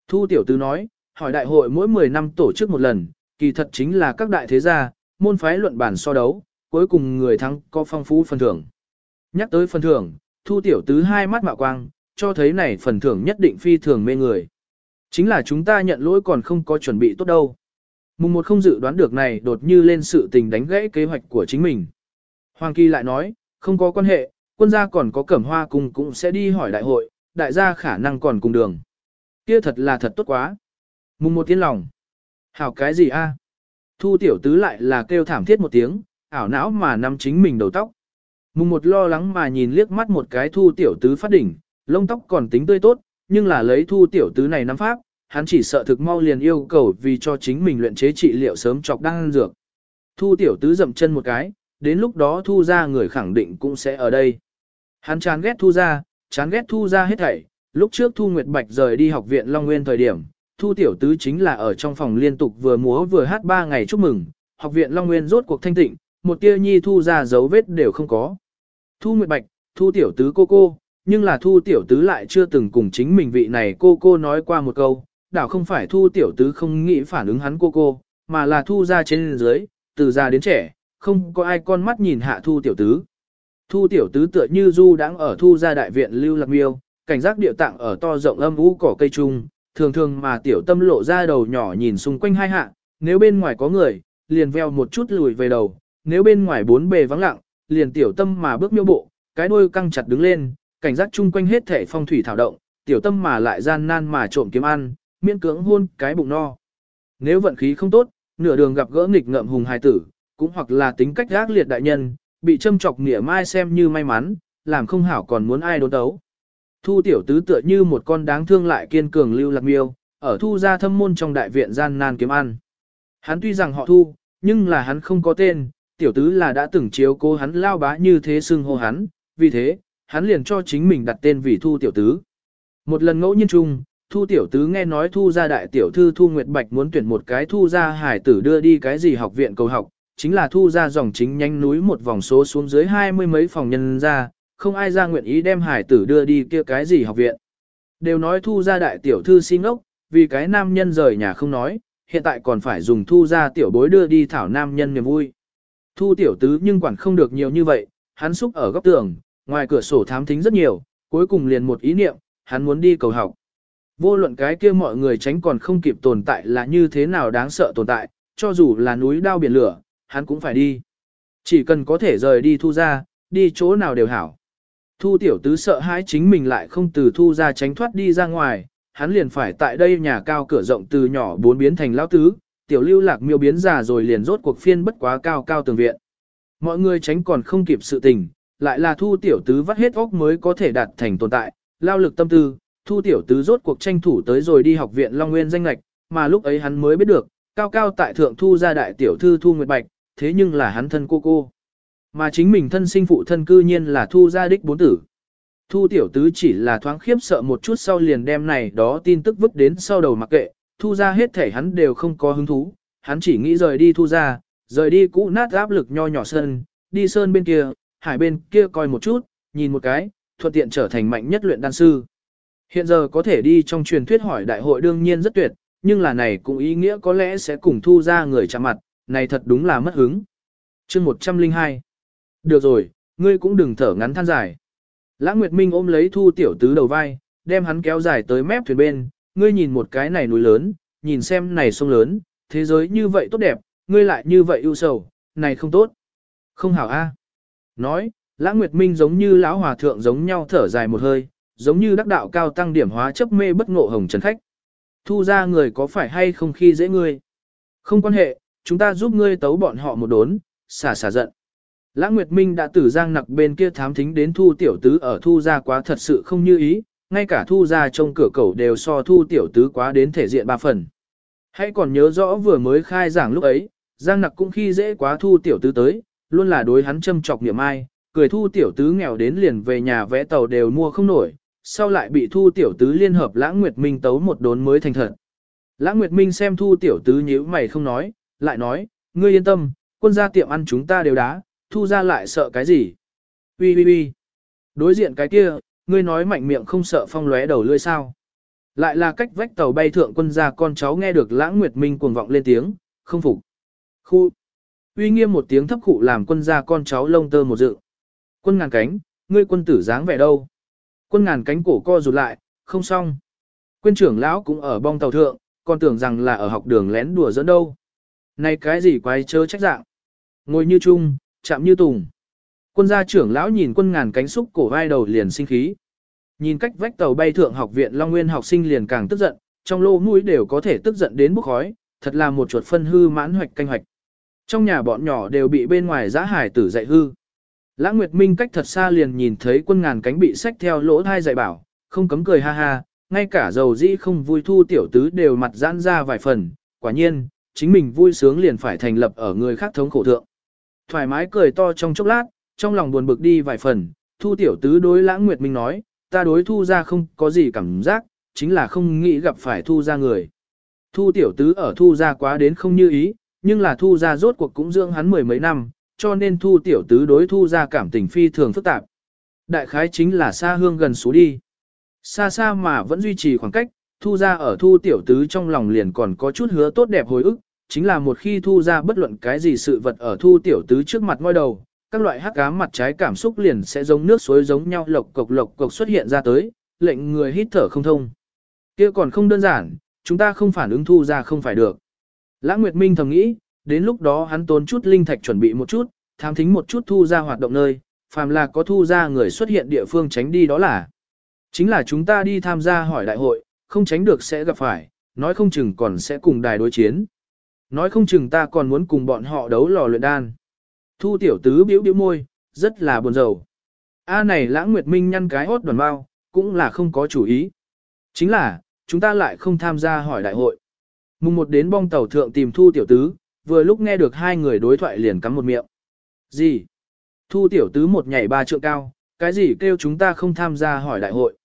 Thu tiểu tứ nói, hỏi đại hội mỗi 10 năm tổ chức một lần, kỳ thật chính là các đại thế gia, môn phái luận bản so đấu, cuối cùng người thắng có phong phú phần thưởng. Nhắc tới phần thưởng, thu tiểu tứ hai mắt mạo quang, cho thấy này phần thưởng nhất định phi thường mê người. Chính là chúng ta nhận lỗi còn không có chuẩn bị tốt đâu. Mùng một không dự đoán được này đột như lên sự tình đánh gãy kế hoạch của chính mình. Hoàng Kỳ lại nói, không có quan hệ, quân gia còn có cẩm hoa cùng cũng sẽ đi hỏi đại hội, đại gia khả năng còn cùng đường. Kia thật là thật tốt quá. Mùng một tiếng lòng. Hảo cái gì a? Thu tiểu tứ lại là kêu thảm thiết một tiếng, ảo não mà nắm chính mình đầu tóc. Mùng một lo lắng mà nhìn liếc mắt một cái thu tiểu tứ phát đỉnh, lông tóc còn tính tươi tốt, nhưng là lấy thu tiểu tứ này nắm pháp, hắn chỉ sợ thực mau liền yêu cầu vì cho chính mình luyện chế trị liệu sớm chọc đang dược. Thu tiểu tứ dậm chân một cái, đến lúc đó thu ra người khẳng định cũng sẽ ở đây. Hắn chán ghét thu ra, chán ghét thu ra hết thảy, lúc trước thu Nguyệt Bạch rời đi học viện Long Nguyên thời điểm, thu tiểu tứ chính là ở trong phòng liên tục vừa múa vừa hát ba ngày chúc mừng, học viện Long Nguyên rốt cuộc thanh tịnh, một tia nhi thu ra dấu vết đều không có. Thu Nguyệt Bạch, thu tiểu tứ cô cô, nhưng là thu tiểu tứ lại chưa từng cùng chính mình vị này cô cô nói qua một câu, đảo không phải thu tiểu tứ không nghĩ phản ứng hắn cô cô, mà là thu ra trên dưới, từ già đến trẻ, không có ai con mắt nhìn hạ thu tiểu tứ. Thu tiểu tứ tựa như du đang ở thu ra đại viện lưu lạc miêu, cảnh giác địa tạng ở to rộng âm u cỏ cây trung, thường thường mà tiểu tâm lộ ra đầu nhỏ nhìn xung quanh hai hạ, nếu bên ngoài có người, liền veo một chút lùi về đầu, nếu bên ngoài bốn bề vắng lặng, liền tiểu tâm mà bước miêu bộ, cái đuôi căng chặt đứng lên, cảnh giác chung quanh hết thể phong thủy thảo động, tiểu tâm mà lại gian nan mà trộm kiếm ăn, miễn cưỡng hôn cái bụng no. Nếu vận khí không tốt, nửa đường gặp gỡ nghịch ngợm hùng hài tử, cũng hoặc là tính cách gác liệt đại nhân, bị châm chọc nỉa mai xem như may mắn, làm không hảo còn muốn ai đốn đấu. Thu tiểu tứ tựa như một con đáng thương lại kiên cường lưu lạc miêu, ở thu ra thâm môn trong đại viện gian nan kiếm ăn. Hắn tuy rằng họ thu, nhưng là hắn không có tên, tiểu tứ là đã từng chiếu cố hắn lao bá như thế xưng hô hắn, vì thế, hắn liền cho chính mình đặt tên vì thu tiểu tứ. Một lần ngẫu nhiên chung, thu tiểu tứ nghe nói thu ra đại tiểu thư thu nguyệt bạch muốn tuyển một cái thu ra hải tử đưa đi cái gì học viện cầu học, chính là thu ra dòng chính nhanh núi một vòng số xuống dưới hai mươi mấy phòng nhân ra, không ai ra nguyện ý đem hải tử đưa đi kia cái gì học viện. Đều nói thu ra đại tiểu thư xin ngốc, vì cái nam nhân rời nhà không nói, hiện tại còn phải dùng thu ra tiểu bối đưa đi thảo nam nhân niềm vui. Thu tiểu tứ nhưng quản không được nhiều như vậy, hắn xúc ở góc tường, ngoài cửa sổ thám thính rất nhiều, cuối cùng liền một ý niệm, hắn muốn đi cầu học. Vô luận cái kia mọi người tránh còn không kịp tồn tại là như thế nào đáng sợ tồn tại, cho dù là núi đao biển lửa, hắn cũng phải đi. Chỉ cần có thể rời đi thu ra, đi chỗ nào đều hảo. Thu tiểu tứ sợ hãi chính mình lại không từ thu ra tránh thoát đi ra ngoài, hắn liền phải tại đây nhà cao cửa rộng từ nhỏ bốn biến thành lão tứ, tiểu lưu lạc miêu biến già rồi liền rốt cuộc phiên bất quá cao cao tường viện. Mọi người tránh còn không kịp sự tình, lại là thu tiểu tứ vắt hết óc mới có thể đạt thành tồn tại, lao lực tâm tư, thu tiểu tứ rốt cuộc tranh thủ tới rồi đi học viện Long Nguyên danh lạch, mà lúc ấy hắn mới biết được, cao cao tại thượng thu ra đại tiểu thư thu nguyệt bạch, thế nhưng là hắn thân cô cô. Mà chính mình thân sinh phụ thân cư nhiên là thu gia đích bốn tử. Thu tiểu tứ chỉ là thoáng khiếp sợ một chút sau liền đem này đó tin tức vứt đến sau đầu mặc kệ, thu ra hết thể hắn đều không có hứng thú, hắn chỉ nghĩ rời đi thu ra, rời đi cũ nát áp lực nho nhỏ sơn, đi sơn bên kia, hải bên kia coi một chút, nhìn một cái, thuận tiện trở thành mạnh nhất luyện đan sư. Hiện giờ có thể đi trong truyền thuyết hỏi đại hội đương nhiên rất tuyệt, nhưng là này cũng ý nghĩa có lẽ sẽ cùng thu ra người chạm mặt, này thật đúng là mất hứng. chương 102 được rồi, ngươi cũng đừng thở ngắn than dài. Lã Nguyệt Minh ôm lấy thu tiểu tứ đầu vai, đem hắn kéo dài tới mép thuyền bên, ngươi nhìn một cái này núi lớn, nhìn xem này sông lớn, thế giới như vậy tốt đẹp, ngươi lại như vậy ưu sầu, này không tốt. Không hảo a. Nói, Lã Nguyệt Minh giống như lão hòa thượng giống nhau thở dài một hơi, giống như đắc đạo cao tăng điểm hóa chấp mê bất ngộ hồng trần khách. Thu ra người có phải hay không khi dễ ngươi? Không quan hệ, chúng ta giúp ngươi tấu bọn họ một đốn, xả xả giận. Lãng Nguyệt Minh đã từ giang nặc bên kia thám thính đến thu tiểu tứ ở thu ra quá thật sự không như ý, ngay cả thu ra trong cửa cầu đều so thu tiểu tứ quá đến thể diện ba phần. Hãy còn nhớ rõ vừa mới khai giảng lúc ấy, giang nặc cũng khi dễ quá thu tiểu tứ tới, luôn là đối hắn châm chọc niệm ai, cười thu tiểu tứ nghèo đến liền về nhà vẽ tàu đều mua không nổi, sau lại bị thu tiểu tứ liên hợp lãng nguyệt minh tấu một đốn mới thành thật. Lãng nguyệt minh xem thu tiểu tứ nhíu mày không nói, lại nói, ngươi yên tâm, quân gia tiệm ăn chúng ta đều đá, thu ra lại sợ cái gì. Ui ui ui. Đối diện cái kia, ngươi nói mạnh miệng không sợ phong lóe đầu lưỡi sao. Lại là cách vách tàu bay thượng quân gia con cháu nghe được lãng nguyệt minh cuồng vọng lên tiếng, không phục. Khu. Uy nghiêm một tiếng thấp khụ làm quân gia con cháu lông tơ một dự. Quân ngàn cánh, ngươi quân tử dáng vẻ đâu? Quân ngàn cánh cổ co rụt lại, không xong. Quân trưởng lão cũng ở bong tàu thượng, còn tưởng rằng là ở học đường lén đùa dẫn đâu. Này cái gì quái chớ trách dạng. Ngồi như chung, chạm như tùng. Quân gia trưởng lão nhìn quân ngàn cánh xúc cổ vai đầu liền sinh khí. Nhìn cách vách tàu bay thượng học viện Long Nguyên học sinh liền càng tức giận, trong lô mũi đều có thể tức giận đến bốc khói, thật là một chuột phân hư mãn hoạch canh hoạch. Trong nhà bọn nhỏ đều bị bên ngoài giã hải tử dạy hư. Lãng Nguyệt Minh cách thật xa liền nhìn thấy quân ngàn cánh bị sách theo lỗ thai dạy bảo, không cấm cười ha ha, ngay cả dầu dĩ không vui thu tiểu tứ đều mặt giãn ra vài phần, quả nhiên, chính mình vui sướng liền phải thành lập ở người khác thống khổ thượng. Thoải mái cười to trong chốc lát, trong lòng buồn bực đi vài phần, thu tiểu tứ đối lãng Nguyệt Minh nói, ta đối thu ra không có gì cảm giác, chính là không nghĩ gặp phải thu ra người. Thu tiểu tứ ở thu ra quá đến không như ý, nhưng là thu ra rốt cuộc cũng dưỡng hắn mười mấy năm, cho nên thu tiểu tứ đối thu ra cảm tình phi thường phức tạp. Đại khái chính là xa hương gần số đi. Xa xa mà vẫn duy trì khoảng cách, thu ra ở thu tiểu tứ trong lòng liền còn có chút hứa tốt đẹp hồi ức, chính là một khi thu ra bất luận cái gì sự vật ở thu tiểu tứ trước mặt ngôi đầu, các loại hắc ám mặt trái cảm xúc liền sẽ giống nước suối giống nhau lộc cộc lộc cộc xuất hiện ra tới, lệnh người hít thở không thông. kia còn không đơn giản, chúng ta không phản ứng thu ra không phải được. Lãng Nguyệt Minh thầm nghĩ, đến lúc đó hắn tốn chút linh thạch chuẩn bị một chút, tham thính một chút thu ra hoạt động nơi, phàm là có thu ra người xuất hiện địa phương tránh đi đó là. Chính là chúng ta đi tham gia hỏi đại hội, không tránh được sẽ gặp phải, nói không chừng còn sẽ cùng đài đối chiến. Nói không chừng ta còn muốn cùng bọn họ đấu lò luyện đan. Thu tiểu tứ biểu biểu môi, rất là buồn rầu. A này lãng nguyệt minh nhăn cái hốt đoàn bao, cũng là không có chủ ý. Chính là, chúng ta lại không tham gia hỏi đại hội. Mùng một đến bong tàu thượng tìm thu tiểu tứ, vừa lúc nghe được hai người đối thoại liền cắm một miệng. Gì? Thu tiểu tứ một nhảy ba trượng cao, cái gì kêu chúng ta không tham gia hỏi đại hội?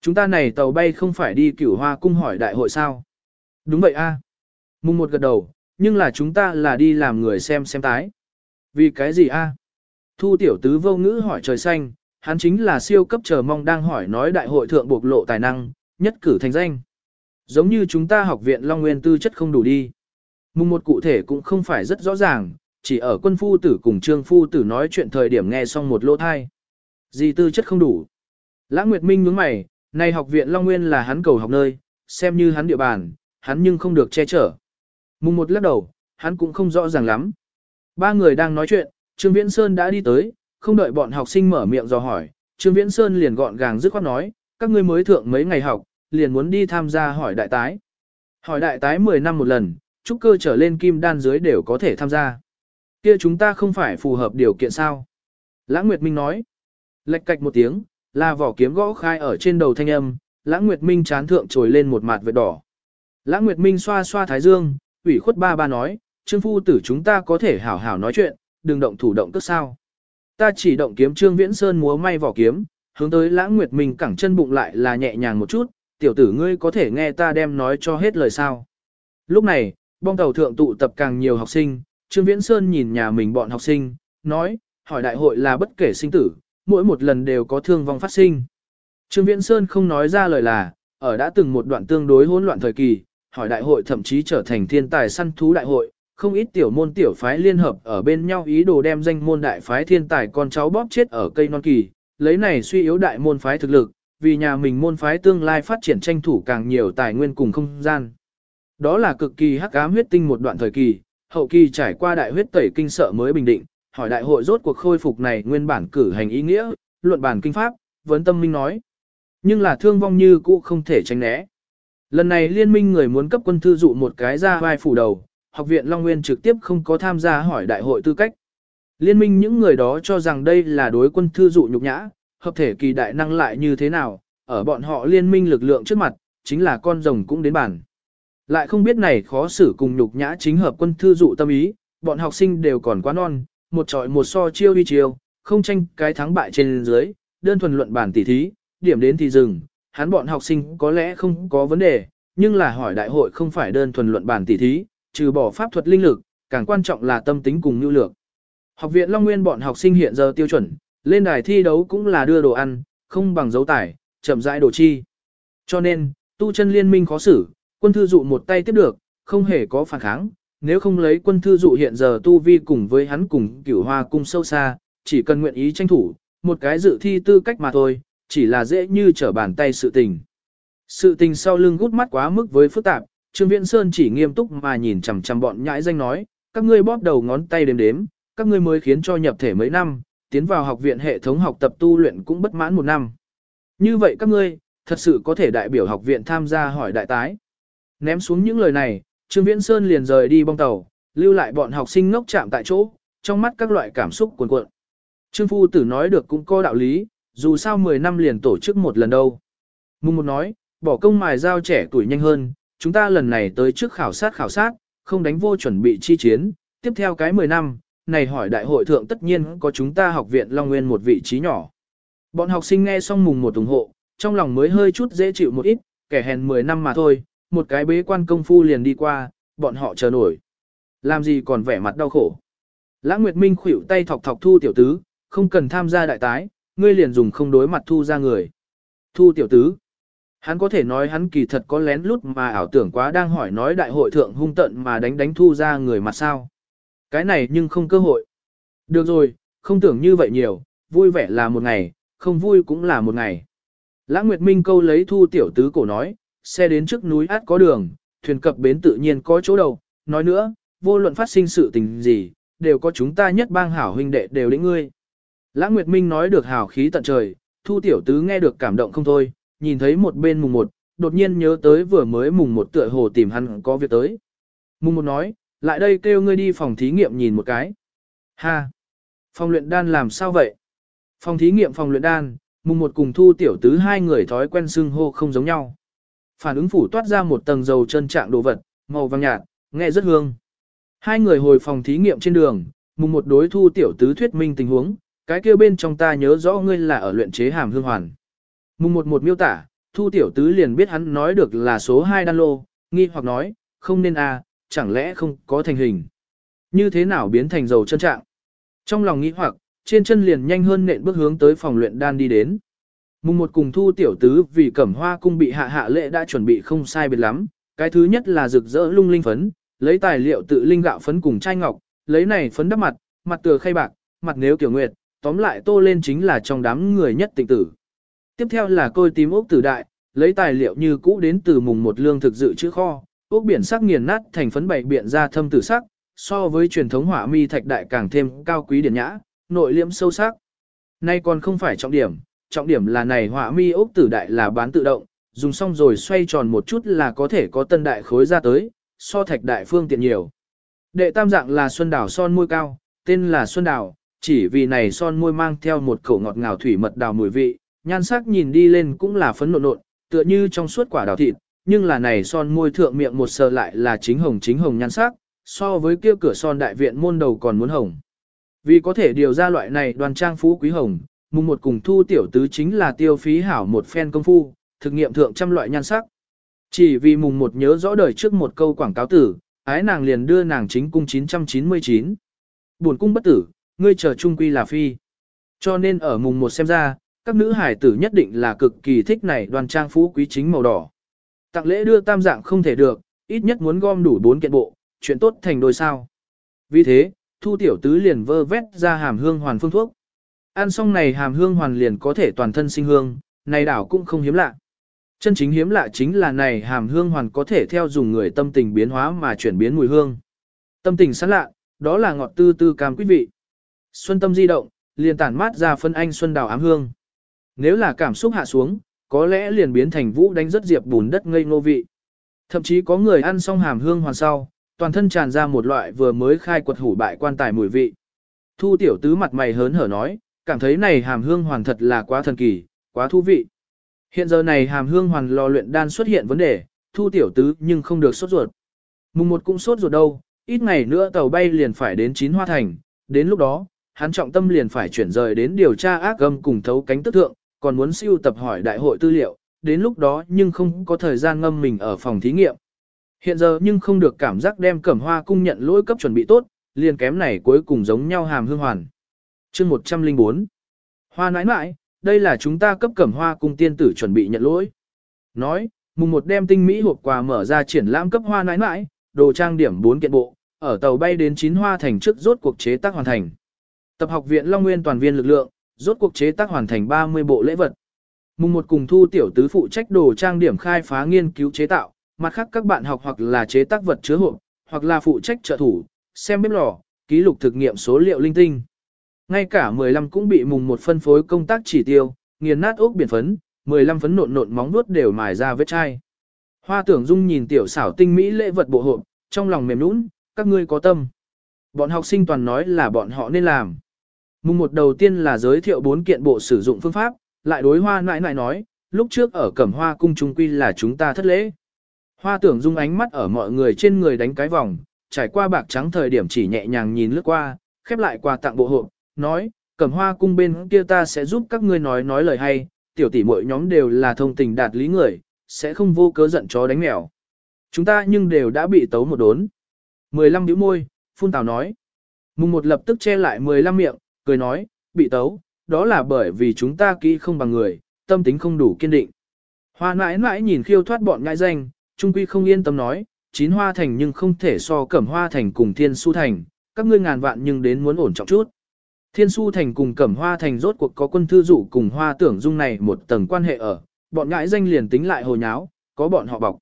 Chúng ta này tàu bay không phải đi cửu hoa cung hỏi đại hội sao? Đúng vậy a. Mùng một gật đầu, nhưng là chúng ta là đi làm người xem xem tái. Vì cái gì a? Thu tiểu tứ vô ngữ hỏi trời xanh, hắn chính là siêu cấp chờ mong đang hỏi nói đại hội thượng bộc lộ tài năng, nhất cử thành danh. Giống như chúng ta học viện Long Nguyên tư chất không đủ đi. Mùng một cụ thể cũng không phải rất rõ ràng, chỉ ở quân phu tử cùng trương phu tử nói chuyện thời điểm nghe xong một lỗ thai. Gì tư chất không đủ. Lãng Nguyệt Minh nhướng mày, này học viện Long Nguyên là hắn cầu học nơi, xem như hắn địa bàn, hắn nhưng không được che chở. Mùng một lắc đầu, hắn cũng không rõ ràng lắm. Ba người đang nói chuyện, Trương Viễn Sơn đã đi tới, không đợi bọn học sinh mở miệng dò hỏi, Trương Viễn Sơn liền gọn gàng dứt khoát nói, các ngươi mới thượng mấy ngày học, liền muốn đi tham gia hỏi đại tái. Hỏi đại tái 10 năm một lần, trúc cơ trở lên kim đan dưới đều có thể tham gia. Kia chúng ta không phải phù hợp điều kiện sao? Lãng Nguyệt Minh nói. Lệch cạch một tiếng, là vỏ kiếm gõ khai ở trên đầu thanh âm, Lãng Nguyệt Minh chán thượng trồi lên một mặt vệt đỏ. Lãng Nguyệt Minh xoa xoa thái dương, ủy khuất ba ba nói, Trương phu tử chúng ta có thể hảo hảo nói chuyện, đừng động thủ động tức sao. Ta chỉ động kiếm Trương Viễn Sơn múa may vỏ kiếm, hướng tới Lãng Nguyệt Minh cẳng chân bụng lại là nhẹ nhàng một chút, tiểu tử ngươi có thể nghe ta đem nói cho hết lời sao. Lúc này, bong tàu thượng tụ tập càng nhiều học sinh, Trương Viễn Sơn nhìn nhà mình bọn học sinh, nói, hỏi đại hội là bất kể sinh tử, mỗi một lần đều có thương vong phát sinh. Trương Viễn Sơn không nói ra lời là, ở đã từng một đoạn tương đối hỗn loạn thời kỳ, hỏi đại hội thậm chí trở thành thiên tài săn thú đại hội, không ít tiểu môn tiểu phái liên hợp ở bên nhau ý đồ đem danh môn đại phái thiên tài con cháu bóp chết ở cây non kỳ, lấy này suy yếu đại môn phái thực lực, vì nhà mình môn phái tương lai phát triển tranh thủ càng nhiều tài nguyên cùng không gian. Đó là cực kỳ hắc ám huyết tinh một đoạn thời kỳ, hậu kỳ trải qua đại huyết tẩy kinh sợ mới bình định, hỏi đại hội rốt cuộc khôi phục này nguyên bản cử hành ý nghĩa, luận bản kinh pháp, vấn tâm minh nói. Nhưng là thương vong như cũ không thể tránh né. Lần này liên minh người muốn cấp quân thư dụ một cái ra vai phủ đầu, học viện Long Nguyên trực tiếp không có tham gia hỏi đại hội tư cách. Liên minh những người đó cho rằng đây là đối quân thư dụ nhục nhã, hợp thể kỳ đại năng lại như thế nào, ở bọn họ liên minh lực lượng trước mặt, chính là con rồng cũng đến bản. Lại không biết này khó xử cùng nhục nhã chính hợp quân thư dụ tâm ý, bọn học sinh đều còn quá non, một trọi một so chiêu đi chiêu, không tranh cái thắng bại trên dưới, đơn thuần luận bản tỉ thí, điểm đến thì dừng, hắn bọn học sinh có lẽ không có vấn đề, nhưng là hỏi đại hội không phải đơn thuần luận bản tỉ thí, trừ bỏ pháp thuật linh lực, càng quan trọng là tâm tính cùng nhu lược. Học viện Long Nguyên bọn học sinh hiện giờ tiêu chuẩn, lên đài thi đấu cũng là đưa đồ ăn, không bằng dấu tải, chậm rãi đồ chi. Cho nên, tu chân liên minh khó xử, quân thư dụ một tay tiếp được, không hề có phản kháng, nếu không lấy quân thư dụ hiện giờ tu vi cùng với hắn cùng cửu hoa cung sâu xa, chỉ cần nguyện ý tranh thủ, một cái dự thi tư cách mà thôi, chỉ là dễ như trở bàn tay sự tình. Sự tình sau lưng gút mắt quá mức với phức tạp, Trương Viễn Sơn chỉ nghiêm túc mà nhìn chằm chằm bọn nhãi danh nói, các ngươi bóp đầu ngón tay đếm đếm, các ngươi mới khiến cho nhập thể mấy năm, tiến vào học viện hệ thống học tập tu luyện cũng bất mãn một năm. Như vậy các ngươi, thật sự có thể đại biểu học viện tham gia hỏi đại tái. Ném xuống những lời này, Trương Viễn Sơn liền rời đi bong tàu, lưu lại bọn học sinh ngốc chạm tại chỗ, trong mắt các loại cảm xúc cuồn cuộn. Trương Phu Tử nói được cũng có đạo lý, dù sao 10 năm liền tổ chức một lần đâu. Mùng một nói, bỏ công mài dao trẻ tuổi nhanh hơn, chúng ta lần này tới trước khảo sát khảo sát, không đánh vô chuẩn bị chi chiến, tiếp theo cái 10 năm, này hỏi đại hội thượng tất nhiên có chúng ta học viện Long Nguyên một vị trí nhỏ. Bọn học sinh nghe xong mùng một ủng hộ, trong lòng mới hơi chút dễ chịu một ít, kẻ hèn 10 năm mà thôi, một cái bế quan công phu liền đi qua, bọn họ chờ nổi. Làm gì còn vẻ mặt đau khổ. Lã Nguyệt Minh khuỷu tay thọc thọc thu tiểu tứ, không cần tham gia đại tái, ngươi liền dùng không đối mặt thu ra người. Thu tiểu tứ. Hắn có thể nói hắn kỳ thật có lén lút mà ảo tưởng quá đang hỏi nói đại hội thượng hung tận mà đánh đánh thu ra người mặt sao. Cái này nhưng không cơ hội. Được rồi, không tưởng như vậy nhiều, vui vẻ là một ngày, không vui cũng là một ngày. Lãng Nguyệt Minh câu lấy thu tiểu tứ cổ nói, xe đến trước núi át có đường, thuyền cập bến tự nhiên có chỗ đầu. Nói nữa, vô luận phát sinh sự tình gì, đều có chúng ta nhất bang hảo huynh đệ đều lĩnh ngươi. Lã Nguyệt Minh nói được hào khí tận trời, thu tiểu tứ nghe được cảm động không thôi, nhìn thấy một bên mùng một, đột nhiên nhớ tới vừa mới mùng một tựa hồ tìm hắn có việc tới. Mùng một nói, lại đây kêu ngươi đi phòng thí nghiệm nhìn một cái. Ha! Phòng luyện đan làm sao vậy? Phòng thí nghiệm phòng luyện đan, mùng một cùng thu tiểu tứ hai người thói quen xưng hô không giống nhau. Phản ứng phủ toát ra một tầng dầu chân trạng đồ vật, màu vàng nhạt, nghe rất hương. Hai người hồi phòng thí nghiệm trên đường, mùng một đối thu tiểu tứ thuyết minh tình huống, cái kia bên trong ta nhớ rõ ngươi là ở luyện chế hàm hương hoàn. Mùng một một miêu tả, thu tiểu tứ liền biết hắn nói được là số 2 đan lô, nghi hoặc nói, không nên a, à, chẳng lẽ không có thành hình. Như thế nào biến thành dầu chân trạng? Trong lòng nghĩ hoặc, trên chân liền nhanh hơn nện bước hướng tới phòng luyện đan đi đến. Mùng một cùng thu tiểu tứ vì cẩm hoa cung bị hạ hạ lệ đã chuẩn bị không sai biệt lắm. Cái thứ nhất là rực rỡ lung linh phấn, lấy tài liệu tự linh gạo phấn cùng chai ngọc, lấy này phấn đắp mặt, mặt tựa khay bạc, mặt nếu kiểu nguyệt, tóm lại tô lên chính là trong đám người nhất tịnh tử. Tiếp theo là côi tím ốc tử đại, lấy tài liệu như cũ đến từ mùng một lương thực dự trữ kho, ốc biển sắc nghiền nát thành phấn bảy biện ra thâm tử sắc, so với truyền thống hỏa mi thạch đại càng thêm cao quý điển nhã, nội liễm sâu sắc. Nay còn không phải trọng điểm, trọng điểm là này hỏa mi ốc tử đại là bán tự động, dùng xong rồi xoay tròn một chút là có thể có tân đại khối ra tới, so thạch đại phương tiện nhiều. Đệ tam dạng là xuân đảo son môi cao, tên là xuân đảo, chỉ vì này son môi mang theo một khẩu ngọt ngào thủy mật đào mùi vị, nhan sắc nhìn đi lên cũng là phấn nộn nộn, tựa như trong suốt quả đào thịt, nhưng là này son môi thượng miệng một sờ lại là chính hồng chính hồng nhan sắc, so với kia cửa son đại viện môn đầu còn muốn hồng. Vì có thể điều ra loại này đoàn trang phú quý hồng, mùng một cùng thu tiểu tứ chính là tiêu phí hảo một phen công phu, thực nghiệm thượng trăm loại nhan sắc. Chỉ vì mùng một nhớ rõ đời trước một câu quảng cáo tử, ái nàng liền đưa nàng chính cung 999. Buồn cung bất tử, ngươi chờ trung quy là phi. Cho nên ở mùng một xem ra, các nữ hải tử nhất định là cực kỳ thích này đoàn trang phú quý chính màu đỏ. Tặng lễ đưa tam dạng không thể được, ít nhất muốn gom đủ bốn kiện bộ, chuyện tốt thành đôi sao. Vì thế, thu tiểu tứ liền vơ vét ra hàm hương hoàn phương thuốc. Ăn xong này hàm hương hoàn liền có thể toàn thân sinh hương, này đảo cũng không hiếm lạ. Chân chính hiếm lạ chính là này hàm hương hoàn có thể theo dùng người tâm tình biến hóa mà chuyển biến mùi hương. Tâm tình sẵn lạ, đó là ngọt tư tư cam quý vị. Xuân tâm di động, liền tản mát ra phân anh xuân đào ám hương. Nếu là cảm xúc hạ xuống, có lẽ liền biến thành vũ đánh rất diệp bùn đất ngây ngô vị. Thậm chí có người ăn xong hàm hương hoàn sau, toàn thân tràn ra một loại vừa mới khai quật hủ bại quan tài mùi vị. Thu tiểu tứ mặt mày hớn hở nói, cảm thấy này hàm hương hoàn thật là quá thần kỳ, quá thú vị. Hiện giờ này hàm hương hoàn lò luyện đan xuất hiện vấn đề, thu tiểu tứ nhưng không được sốt ruột. Mùng một cũng sốt ruột đâu, ít ngày nữa tàu bay liền phải đến chín hoa thành, đến lúc đó, hắn trọng tâm liền phải chuyển rời đến điều tra ác gâm cùng thấu cánh tức thượng, còn muốn siêu tập hỏi đại hội tư liệu, đến lúc đó nhưng không có thời gian ngâm mình ở phòng thí nghiệm. Hiện giờ nhưng không được cảm giác đem cẩm hoa cung nhận lỗi cấp chuẩn bị tốt, liền kém này cuối cùng giống nhau hàm hương hoàn. chương 104 Hoa nãi nãi, đây là chúng ta cấp cẩm hoa cung tiên tử chuẩn bị nhận lỗi. Nói, mùng một đem tinh mỹ hộp quà mở ra triển lãm cấp hoa nãi nãi, đồ trang điểm 4 kiện bộ, ở tàu bay đến chín hoa thành trước rốt cuộc chế tác hoàn thành. Tập học viện Long Nguyên toàn viên lực lượng, rốt cuộc chế tác hoàn thành 30 bộ lễ vật. Mùng một cùng thu tiểu tứ phụ trách đồ trang điểm khai phá nghiên cứu chế tạo, mặt khác các bạn học hoặc là chế tác vật chứa hộp, hoặc là phụ trách trợ thủ, xem bếp lò, ký lục thực nghiệm số liệu linh tinh. Ngay cả 15 cũng bị mùng một phân phối công tác chỉ tiêu, nghiền nát ốc biển phấn, 15 phấn nộn nộn móng nuốt đều mài ra vết chai. Hoa tưởng dung nhìn tiểu xảo tinh mỹ lễ vật bộ hộp, trong lòng mềm nũng, các ngươi có tâm. Bọn học sinh toàn nói là bọn họ nên làm. Mùng một đầu tiên là giới thiệu bốn kiện bộ sử dụng phương pháp, lại đối hoa nãi nãi nói, lúc trước ở cẩm hoa cung trung quy là chúng ta thất lễ. Hoa tưởng dung ánh mắt ở mọi người trên người đánh cái vòng, trải qua bạc trắng thời điểm chỉ nhẹ nhàng nhìn lướt qua, khép lại quà tặng bộ hộp, nói, cẩm hoa cung bên kia ta sẽ giúp các ngươi nói nói lời hay, tiểu tỷ mỗi nhóm đều là thông tình đạt lý người, sẽ không vô cớ giận chó đánh mèo. Chúng ta nhưng đều đã bị tấu một đốn. Mười lăm môi, phun tào nói. Mùng một lập tức che lại 15 miệng, cười nói, bị tấu, đó là bởi vì chúng ta kỹ không bằng người, tâm tính không đủ kiên định. Hoa mãi mãi nhìn khiêu thoát bọn ngại danh, trung quy không yên tâm nói, chín hoa thành nhưng không thể so cẩm hoa thành cùng thiên su thành, các ngươi ngàn vạn nhưng đến muốn ổn trọng chút. Thiên su thành cùng cẩm hoa thành rốt cuộc có quân thư dụ cùng hoa tưởng dung này một tầng quan hệ ở, bọn ngãi danh liền tính lại hồ nháo, có bọn họ bọc.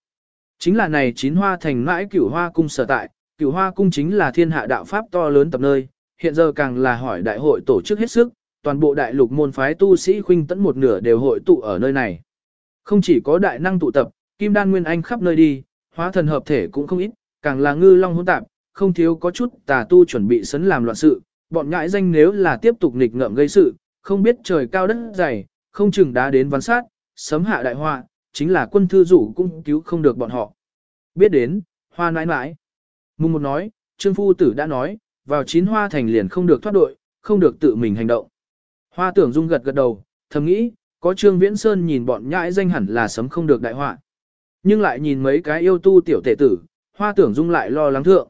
Chính là này chín hoa thành mãi cửu hoa cung sở tại, cửu hoa cung chính là thiên hạ đạo pháp to lớn tập nơi, hiện giờ càng là hỏi đại hội tổ chức hết sức, toàn bộ đại lục môn phái tu sĩ khuynh tẫn một nửa đều hội tụ ở nơi này. Không chỉ có đại năng tụ tập, kim đan nguyên anh khắp nơi đi, hóa thần hợp thể cũng không ít, càng là ngư long hỗn tạp, không thiếu có chút tà tu chuẩn bị sấn làm loạn sự, bọn ngãi danh nếu là tiếp tục nghịch ngợm gây sự, không biết trời cao đất dày, không chừng đá đến văn sát, sấm hạ đại họa, chính là quân thư rủ cũng cứu không được bọn họ. Biết đến, hoa nãi nãi. Mùng một nói, Trương Phu Tử đã nói, vào chín hoa thành liền không được thoát đội, không được tự mình hành động. Hoa tưởng dung gật gật đầu, thầm nghĩ, có Trương Viễn Sơn nhìn bọn nhãi danh hẳn là sấm không được đại họa. Nhưng lại nhìn mấy cái yêu tu tiểu tệ tử, hoa tưởng dung lại lo lắng thượng.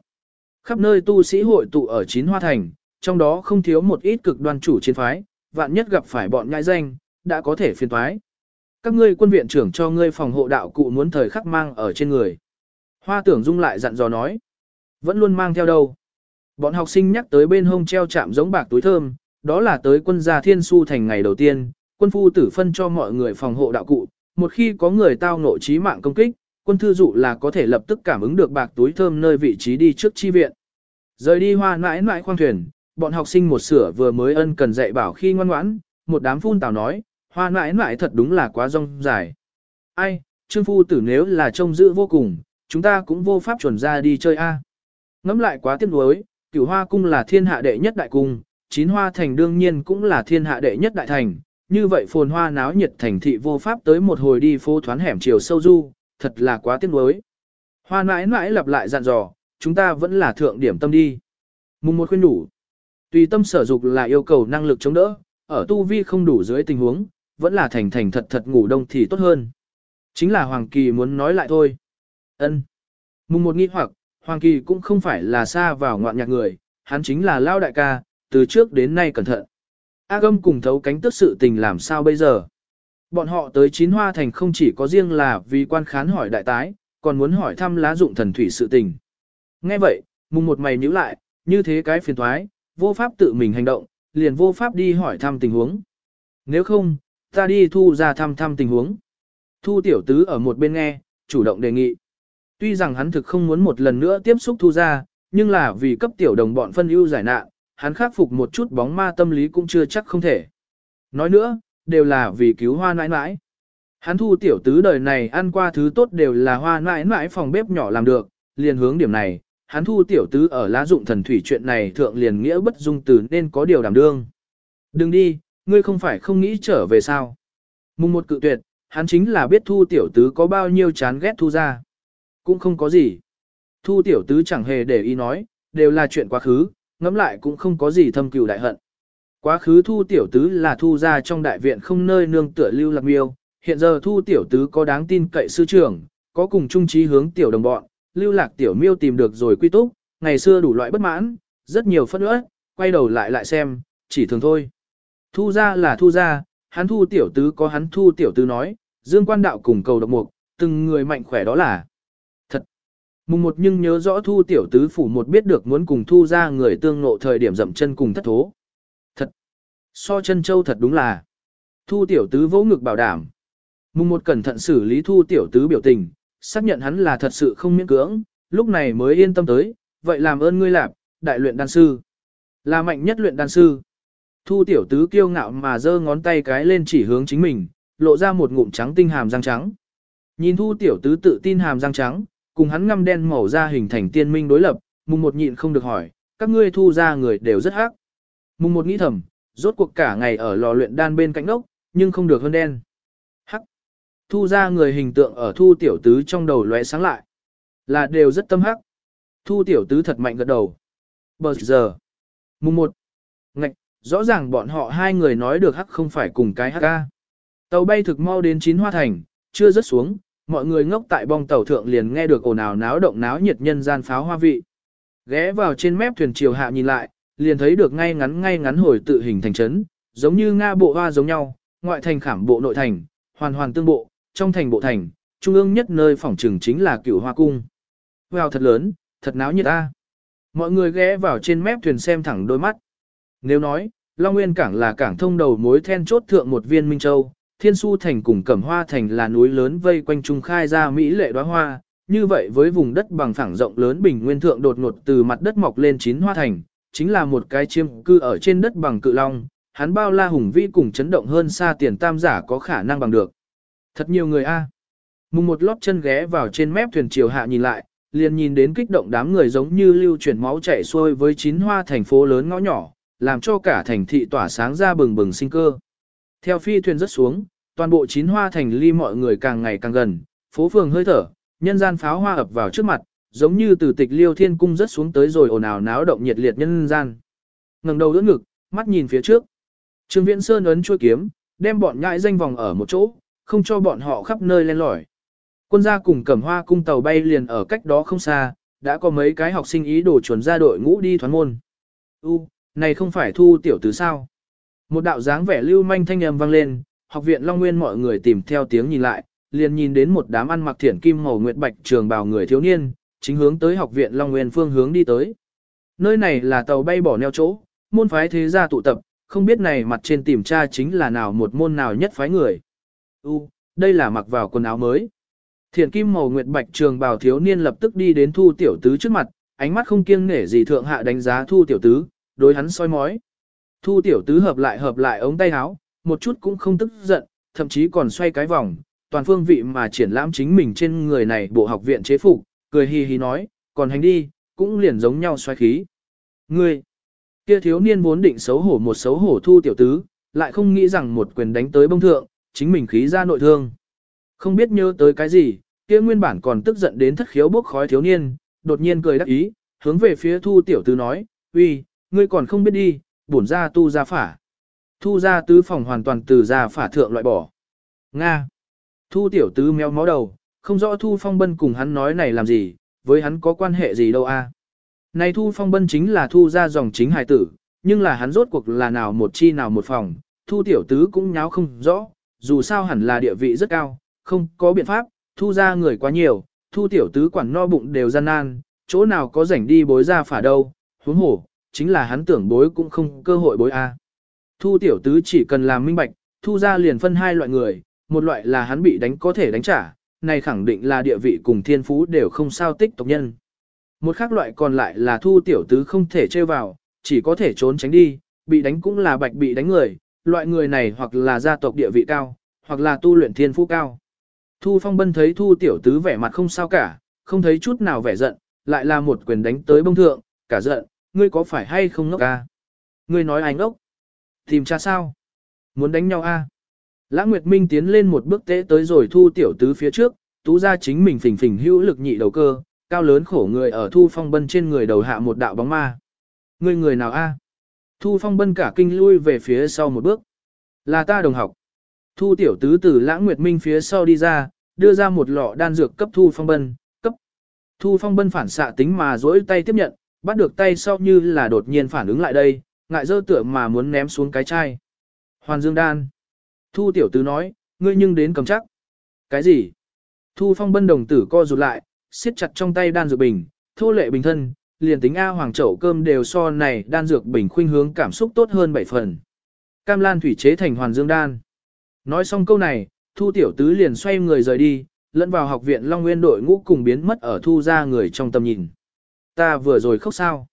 Khắp nơi tu sĩ hội tụ ở chín hoa thành, trong đó không thiếu một ít cực đoan chủ chiến phái, vạn nhất gặp phải bọn nhãi danh, đã có thể phiền thoái. Các ngươi quân viện trưởng cho ngươi phòng hộ đạo cụ muốn thời khắc mang ở trên người. Hoa tưởng dung lại dặn dò nói. Vẫn luôn mang theo đâu. Bọn học sinh nhắc tới bên hông treo chạm giống bạc túi thơm, đó là tới quân gia thiên su thành ngày đầu tiên, quân phu tử phân cho mọi người phòng hộ đạo cụ, một khi có người tao ngộ trí mạng công kích, quân thư dụ là có thể lập tức cảm ứng được bạc túi thơm nơi vị trí đi trước chi viện. Rời đi hoa mãi mãi khoang thuyền, bọn học sinh một sửa vừa mới ân cần dạy bảo khi ngoan ngoãn, một đám phun tào nói, hoa mãi mãi thật đúng là quá rong dài. Ai, trương phu tử nếu là trông giữ vô cùng, chúng ta cũng vô pháp chuẩn ra đi chơi a. Ngắm lại quá tiếc nuối, cửu hoa cung là thiên hạ đệ nhất đại cung, chín hoa thành đương nhiên cũng là thiên hạ đệ nhất đại thành, như vậy phồn hoa náo nhiệt thành thị vô pháp tới một hồi đi phố thoán hẻm chiều sâu du, thật là quá tiếc nuối. Hoa mãi mãi lặp lại dặn dò, chúng ta vẫn là thượng điểm tâm đi. Mùng một khuyên đủ. Tùy tâm sở dục là yêu cầu năng lực chống đỡ, ở tu vi không đủ dưới tình huống, vẫn là thành thành thật thật ngủ đông thì tốt hơn. Chính là Hoàng Kỳ muốn nói lại thôi. ân Mùng một nghi hoặc, Hoàng Kỳ cũng không phải là xa vào ngoạn nhạc người, hắn chính là lao đại ca, từ trước đến nay cẩn thận. A gâm cùng thấu cánh tức sự tình làm sao bây giờ? Bọn họ tới chín hoa thành không chỉ có riêng là vì quan khán hỏi đại tái, còn muốn hỏi thăm lá dụng thần thủy sự tình. Nghe vậy, mùng một mày nhíu lại, như thế cái phiền thoái, vô pháp tự mình hành động, liền vô pháp đi hỏi thăm tình huống. Nếu không, ta đi thu ra thăm thăm tình huống. Thu tiểu tứ ở một bên nghe, chủ động đề nghị. Tuy rằng hắn thực không muốn một lần nữa tiếp xúc thu ra, nhưng là vì cấp tiểu đồng bọn phân ưu giải nạn, hắn khắc phục một chút bóng ma tâm lý cũng chưa chắc không thể. Nói nữa, đều là vì cứu hoa nãi nãi. Hắn thu tiểu tứ đời này ăn qua thứ tốt đều là hoa nãi nãi phòng bếp nhỏ làm được, liền hướng điểm này, hắn thu tiểu tứ ở lá dụng thần thủy chuyện này thượng liền nghĩa bất dung từ nên có điều đảm đương. Đừng đi, ngươi không phải không nghĩ trở về sao. Mùng một cự tuyệt, hắn chính là biết thu tiểu tứ có bao nhiêu chán ghét thu ra. Cũng không có gì. Thu tiểu tứ chẳng hề để ý nói, đều là chuyện quá khứ, ngẫm lại cũng không có gì thâm cừu đại hận. Quá khứ thu tiểu tứ là thu ra trong đại viện không nơi nương tựa lưu lạc miêu, hiện giờ thu tiểu tứ có đáng tin cậy sư trưởng, có cùng chung trí hướng tiểu đồng bọn, lưu lạc tiểu miêu tìm được rồi quy túc, ngày xưa đủ loại bất mãn, rất nhiều phân nữa, quay đầu lại lại xem, chỉ thường thôi. Thu ra là thu ra, hắn thu tiểu tứ có hắn thu tiểu tứ nói, dương quan đạo cùng cầu độc mục, từng người mạnh khỏe đó là. Mùng một nhưng nhớ rõ thu tiểu tứ phủ một biết được muốn cùng thu ra người tương nộ thời điểm dậm chân cùng thất thố. Thật. So chân châu thật đúng là. Thu tiểu tứ vỗ ngực bảo đảm. Mùng một cẩn thận xử lý thu tiểu tứ biểu tình, xác nhận hắn là thật sự không miễn cưỡng, lúc này mới yên tâm tới, vậy làm ơn ngươi lạp, đại luyện đan sư. Là mạnh nhất luyện đan sư. Thu tiểu tứ kiêu ngạo mà giơ ngón tay cái lên chỉ hướng chính mình, lộ ra một ngụm trắng tinh hàm răng trắng. Nhìn thu tiểu tứ tự tin hàm răng trắng, cùng hắn ngăm đen màu da hình thành tiên minh đối lập, mùng một nhịn không được hỏi, các ngươi thu ra người đều rất hắc. Mùng một nghĩ thầm, rốt cuộc cả ngày ở lò luyện đan bên cạnh ốc, nhưng không được hơn đen. Hắc. Thu ra người hình tượng ở thu tiểu tứ trong đầu lóe sáng lại. Là đều rất tâm hắc. Thu tiểu tứ thật mạnh gật đầu. Bờ giờ. Mùng một. Ngạch, rõ ràng bọn họ hai người nói được hắc không phải cùng cái hắc ca. Tàu bay thực mau đến chín hoa thành, chưa rớt xuống, mọi người ngốc tại bong tàu thượng liền nghe được ồn ào náo động náo nhiệt nhân gian pháo hoa vị. Ghé vào trên mép thuyền chiều hạ nhìn lại, liền thấy được ngay ngắn ngay ngắn hồi tự hình thành trấn, giống như Nga bộ hoa giống nhau, ngoại thành khảm bộ nội thành, hoàn hoàn tương bộ, trong thành bộ thành, trung ương nhất nơi phòng trừng chính là cựu hoa cung. Wow thật lớn, thật náo nhiệt ta. Mọi người ghé vào trên mép thuyền xem thẳng đôi mắt. Nếu nói, Long Nguyên Cảng là cảng thông đầu mối then chốt thượng một viên Minh Châu, Thiên Su Thành cùng Cẩm Hoa Thành là núi lớn vây quanh trung khai ra Mỹ lệ đóa hoa, như vậy với vùng đất bằng phẳng rộng lớn bình nguyên thượng đột ngột từ mặt đất mọc lên chín hoa thành, chính là một cái chiêm cư ở trên đất bằng cự long, hắn bao la hùng vĩ cùng chấn động hơn xa tiền tam giả có khả năng bằng được. Thật nhiều người a. Mùng một lót chân ghé vào trên mép thuyền chiều hạ nhìn lại, liền nhìn đến kích động đám người giống như lưu chuyển máu chảy xuôi với chín hoa thành phố lớn ngõ nhỏ, làm cho cả thành thị tỏa sáng ra bừng bừng sinh cơ. Theo phi thuyền rất xuống, toàn bộ chín hoa thành ly mọi người càng ngày càng gần, phố phường hơi thở, nhân gian pháo hoa ập vào trước mặt, giống như từ tịch liêu thiên cung rất xuống tới rồi ồn ào náo động nhiệt liệt nhân gian. ngẩng đầu đỡ ngực, mắt nhìn phía trước. Trương Viễn Sơn ấn chuôi kiếm, đem bọn nhãi danh vòng ở một chỗ, không cho bọn họ khắp nơi len lỏi. Quân gia cùng cẩm hoa cung tàu bay liền ở cách đó không xa, đã có mấy cái học sinh ý đồ chuẩn ra đội ngũ đi thoán môn. U, này không phải thu tiểu tứ sao? Một đạo dáng vẻ lưu manh thanh âm vang lên, học viện Long Nguyên mọi người tìm theo tiếng nhìn lại, liền nhìn đến một đám ăn mặc thiển kim màu nguyệt bạch trường bào người thiếu niên, chính hướng tới học viện Long Nguyên phương hướng đi tới. Nơi này là tàu bay bỏ neo chỗ, môn phái thế gia tụ tập, không biết này mặt trên tìm tra chính là nào một môn nào nhất phái người. U, đây là mặc vào quần áo mới. Thiển kim màu nguyệt bạch trường bào thiếu niên lập tức đi đến thu tiểu tứ trước mặt, ánh mắt không kiêng nể gì thượng hạ đánh giá thu tiểu tứ, đối hắn soi mói. Thu tiểu tứ hợp lại hợp lại ống tay áo, một chút cũng không tức giận, thậm chí còn xoay cái vòng, toàn phương vị mà triển lãm chính mình trên người này bộ học viện chế phục, cười hì hì nói, còn hành đi, cũng liền giống nhau xoay khí. Ngươi, kia thiếu niên vốn định xấu hổ một xấu hổ thu tiểu tứ, lại không nghĩ rằng một quyền đánh tới bông thượng, chính mình khí ra nội thương. Không biết nhớ tới cái gì, kia nguyên bản còn tức giận đến thất khiếu bốc khói thiếu niên, đột nhiên cười đắc ý, hướng về phía thu tiểu tứ nói, uy, ngươi còn không biết đi, bổn ra tu ra phả. Thu ra tứ phòng hoàn toàn từ ra phả thượng loại bỏ. Nga. Thu tiểu tứ méo mó đầu, không rõ Thu Phong Bân cùng hắn nói này làm gì, với hắn có quan hệ gì đâu a. Này Thu Phong Bân chính là Thu ra dòng chính hài tử, nhưng là hắn rốt cuộc là nào một chi nào một phòng, Thu tiểu tứ cũng nháo không rõ, dù sao hẳn là địa vị rất cao, không có biện pháp, Thu ra người quá nhiều, Thu tiểu tứ quản no bụng đều gian nan, chỗ nào có rảnh đi bối ra phả đâu, huống hổ, chính là hắn tưởng bối cũng không cơ hội bối a. Thu tiểu tứ chỉ cần làm minh bạch, Thu ra liền phân hai loại người, một loại là hắn bị đánh có thể đánh trả, này khẳng định là địa vị cùng thiên phú đều không sao tích tộc nhân. Một khác loại còn lại là thu tiểu tứ không thể chơi vào, chỉ có thể trốn tránh đi, bị đánh cũng là bạch bị đánh người, loại người này hoặc là gia tộc địa vị cao, hoặc là tu luyện thiên phú cao. Thu phong bân thấy thu tiểu tứ vẻ mặt không sao cả, không thấy chút nào vẻ giận, lại là một quyền đánh tới bông thượng, cả giận, ngươi có phải hay không ngốc ca? Ngươi nói anh ngốc. Tìm cha sao? Muốn đánh nhau a? Lã Nguyệt Minh tiến lên một bước tế tới rồi thu tiểu tứ phía trước, tú ra chính mình phình phình hữu lực nhị đầu cơ, cao lớn khổ người ở thu phong bân trên người đầu hạ một đạo bóng ma. Người người nào a? Thu phong bân cả kinh lui về phía sau một bước. Là ta đồng học. Thu tiểu tứ từ lãng nguyệt minh phía sau đi ra, đưa ra một lọ đan dược cấp thu phong bân, cấp. Thu phong bân phản xạ tính mà duỗi tay tiếp nhận, bắt được tay sau như là đột nhiên phản ứng lại đây, ngại dơ tựa mà muốn ném xuống cái chai. Hoàn dương đan. Thu tiểu tứ nói, ngươi nhưng đến cầm chắc. Cái gì? Thu phong bân đồng tử co rụt lại, siết chặt trong tay đan dược bình, thô lệ bình thân, liền tính A hoàng chậu cơm đều so này đan dược bình khuynh hướng cảm xúc tốt hơn bảy phần. Cam lan thủy chế thành hoàn dương đan. Nói xong câu này, thu tiểu tứ liền xoay người rời đi, lẫn vào học viện Long Nguyên đội ngũ cùng biến mất ở thu ra người trong tầm nhìn. Ta vừa rồi khóc sao.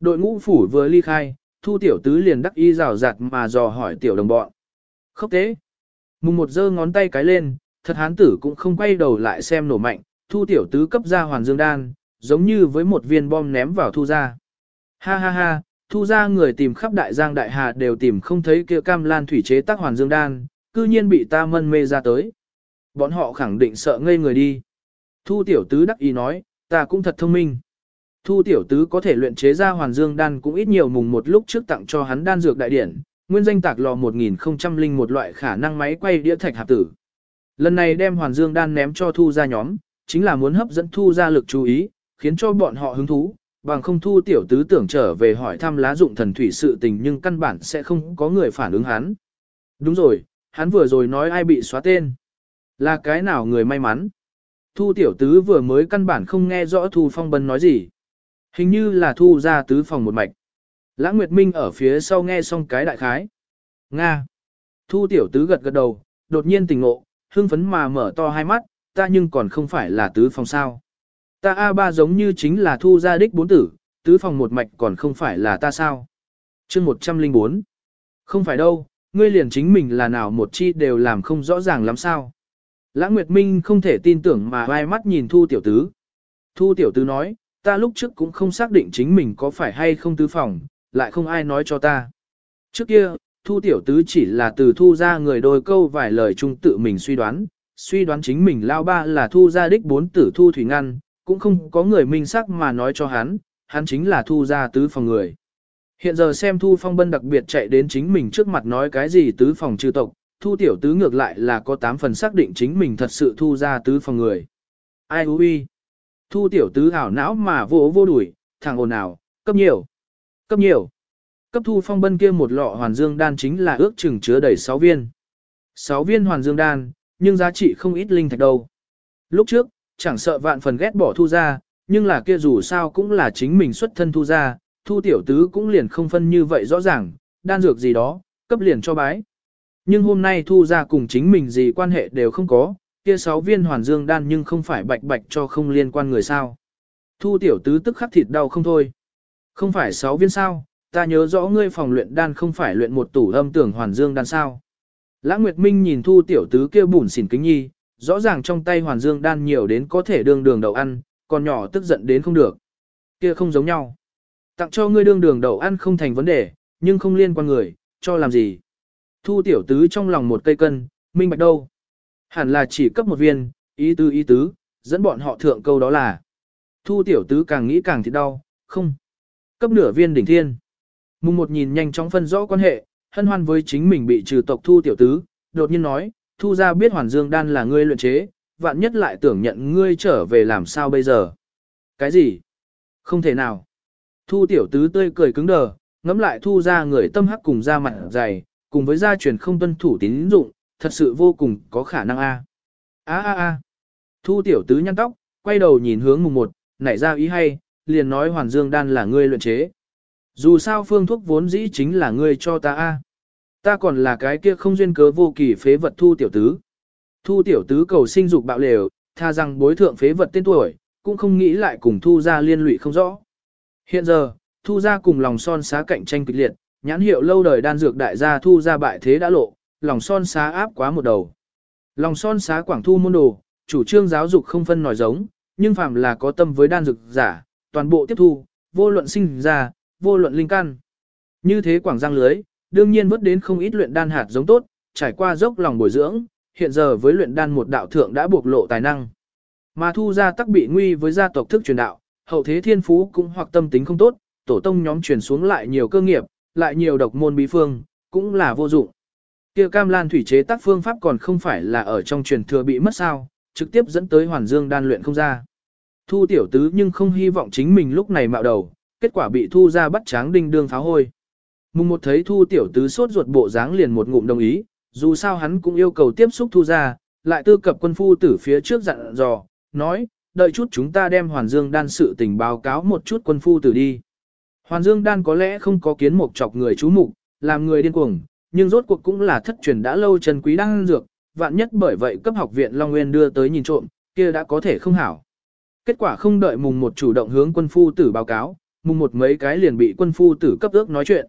Đội ngũ phủ vừa ly khai, thu tiểu tứ liền đắc y rào rạt mà dò hỏi tiểu đồng bọn. Khốc tế. Mùng một giơ ngón tay cái lên, thật hán tử cũng không quay đầu lại xem nổ mạnh, thu tiểu tứ cấp ra hoàn dương đan, giống như với một viên bom ném vào thu ra. Ha ha ha, thu ra người tìm khắp đại giang đại hà đều tìm không thấy kia cam lan thủy chế tác hoàn dương đan, cư nhiên bị ta mân mê ra tới. Bọn họ khẳng định sợ ngây người đi. Thu tiểu tứ đắc ý nói, ta cũng thật thông minh. Thu tiểu tứ có thể luyện chế ra hoàn dương đan cũng ít nhiều mùng một lúc trước tặng cho hắn đan dược đại điển, nguyên danh tạc lò 1001 loại khả năng máy quay đĩa thạch hạp tử. Lần này đem Hoàn Dương đan ném cho thu ra nhóm, chính là muốn hấp dẫn thu ra lực chú ý, khiến cho bọn họ hứng thú, bằng không thu tiểu tứ tưởng trở về hỏi thăm lá dụng thần thủy sự tình nhưng căn bản sẽ không có người phản ứng hắn. Đúng rồi, hắn vừa rồi nói ai bị xóa tên. Là cái nào người may mắn. Thu tiểu tứ vừa mới căn bản không nghe rõ Thu Phong Bân nói gì. Hình như là Thu ra tứ phòng một mạch. Lãng Nguyệt Minh ở phía sau nghe xong cái đại khái. Nga. Thu tiểu tứ gật gật đầu, đột nhiên tỉnh ngộ, hưng phấn mà mở to hai mắt, ta nhưng còn không phải là tứ phòng sao. Ta A3 giống như chính là thu gia đích bốn tử, tứ phòng một mạch còn không phải là ta sao. chương 104. Không phải đâu, ngươi liền chính mình là nào một chi đều làm không rõ ràng lắm sao. Lãng Nguyệt Minh không thể tin tưởng mà vai mắt nhìn thu tiểu tứ. Thu tiểu tứ nói, ta lúc trước cũng không xác định chính mình có phải hay không tứ phòng, lại không ai nói cho ta. Trước kia, thu tiểu tứ chỉ là từ thu ra người đôi câu vài lời chung tự mình suy đoán, suy đoán chính mình lao ba là thu ra đích bốn tử thu thủy ngăn, cũng không có người minh xác mà nói cho hắn, hắn chính là thu ra tứ phòng người. Hiện giờ xem thu phong bân đặc biệt chạy đến chính mình trước mặt nói cái gì tứ phòng trừ tộc, thu tiểu tứ ngược lại là có 8 phần xác định chính mình thật sự thu ra tứ phòng người. Ai hú? Thu tiểu tứ ảo não mà vô vô đuổi, thằng ồn ào, cấp nhiều, cấp nhiều. Cấp thu phong bân kia một lọ hoàn dương đan chính là ước chừng chứa đầy 6 viên. 6 viên hoàn dương đan, nhưng giá trị không ít linh thạch đâu. Lúc trước, chẳng sợ vạn phần ghét bỏ thu ra, nhưng là kia dù sao cũng là chính mình xuất thân thu ra, thu tiểu tứ cũng liền không phân như vậy rõ ràng, đan dược gì đó, cấp liền cho bái. Nhưng hôm nay thu ra cùng chính mình gì quan hệ đều không có, kia sáu viên hoàn dương đan nhưng không phải bạch bạch cho không liên quan người sao. Thu tiểu tứ tức khắc thịt đau không thôi. Không phải sáu viên sao, ta nhớ rõ ngươi phòng luyện đan không phải luyện một tủ âm tưởng hoàn dương đan sao. Lã Nguyệt Minh nhìn thu tiểu tứ kia bùn xỉn kính nhi, rõ ràng trong tay hoàn dương đan nhiều đến có thể đương đường đậu ăn, còn nhỏ tức giận đến không được. Kia không giống nhau. Tặng cho ngươi đương đường đậu ăn không thành vấn đề, nhưng không liên quan người, cho làm gì. Thu tiểu tứ trong lòng một cây cân, minh bạch đâu. Hẳn là chỉ cấp một viên, ý tứ ý tứ, dẫn bọn họ thượng câu đó là. Thu tiểu tứ càng nghĩ càng thì đau, không. Cấp nửa viên đỉnh thiên. Mùng một nhìn nhanh chóng phân rõ quan hệ, hân hoan với chính mình bị trừ tộc thu tiểu tứ, đột nhiên nói, thu ra biết hoàn dương đan là ngươi luyện chế, vạn nhất lại tưởng nhận ngươi trở về làm sao bây giờ. Cái gì? Không thể nào. Thu tiểu tứ tươi cười cứng đờ, ngắm lại thu ra người tâm hắc cùng ra mặt dày, cùng với gia truyền không tuân thủ tín dụng, thật sự vô cùng có khả năng a. A a a. Thu tiểu tứ nhăn tóc, quay đầu nhìn hướng mùng một, nảy ra ý hay, liền nói hoàn dương đan là ngươi luyện chế. Dù sao phương thuốc vốn dĩ chính là ngươi cho ta a. Ta còn là cái kia không duyên cớ vô kỳ phế vật thu tiểu tứ. Thu tiểu tứ cầu sinh dục bạo lều, tha rằng bối thượng phế vật tên tuổi, cũng không nghĩ lại cùng thu ra liên lụy không rõ. Hiện giờ, thu ra cùng lòng son xá cạnh tranh kịch liệt, nhãn hiệu lâu đời đan dược đại gia thu ra bại thế đã lộ, lòng son xá áp quá một đầu. Lòng son xá quảng thu môn đồ, chủ trương giáo dục không phân nòi giống, nhưng phạm là có tâm với đan dược giả, toàn bộ tiếp thu, vô luận sinh ra, vô luận linh căn. Như thế quảng giang lưới, đương nhiên vớt đến không ít luyện đan hạt giống tốt, trải qua dốc lòng bồi dưỡng, hiện giờ với luyện đan một đạo thượng đã bộc lộ tài năng. Mà thu ra tắc bị nguy với gia tộc thức truyền đạo, hậu thế thiên phú cũng hoặc tâm tính không tốt, tổ tông nhóm truyền xuống lại nhiều cơ nghiệp, lại nhiều độc môn bí phương, cũng là vô dụng. Kia cam lan thủy chế tác phương pháp còn không phải là ở trong truyền thừa bị mất sao, trực tiếp dẫn tới hoàn dương đan luyện không ra. Thu tiểu tứ nhưng không hy vọng chính mình lúc này mạo đầu, kết quả bị thu ra bắt tráng đinh đương pháo hôi. Mùng một thấy thu tiểu tứ sốt ruột bộ dáng liền một ngụm đồng ý, dù sao hắn cũng yêu cầu tiếp xúc thu ra, lại tư cập quân phu tử phía trước dặn dò, nói, đợi chút chúng ta đem Hoàn Dương đan sự tình báo cáo một chút quân phu tử đi. Hoàn Dương đan có lẽ không có kiến mục chọc người chú mục, làm người điên cuồng, nhưng rốt cuộc cũng là thất truyền đã lâu chân quý đang dược, vạn nhất bởi vậy cấp học viện Long Nguyên đưa tới nhìn trộm, kia đã có thể không hảo. Kết quả không đợi mùng một chủ động hướng quân phu tử báo cáo, mùng một mấy cái liền bị quân phu tử cấp ước nói chuyện.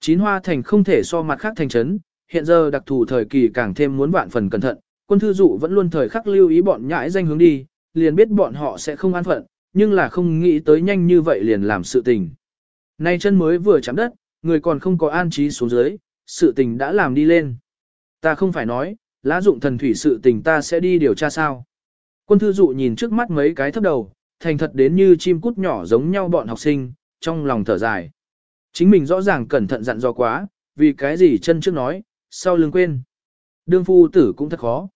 Chín hoa thành không thể so mặt khác thành trấn, hiện giờ đặc thù thời kỳ càng thêm muốn vạn phần cẩn thận, quân thư dụ vẫn luôn thời khắc lưu ý bọn nhãi danh hướng đi, liền biết bọn họ sẽ không an phận, nhưng là không nghĩ tới nhanh như vậy liền làm sự tình. Nay chân mới vừa chạm đất, người còn không có an trí xuống dưới, sự tình đã làm đi lên. Ta không phải nói, lá dụng thần thủy sự tình ta sẽ đi điều tra sao. Quân thư dụ nhìn trước mắt mấy cái thấp đầu, thành thật đến như chim cút nhỏ giống nhau bọn học sinh, trong lòng thở dài. Chính mình rõ ràng cẩn thận dặn dò quá, vì cái gì chân trước nói, sau lưng quên. Đương phu tử cũng thật khó.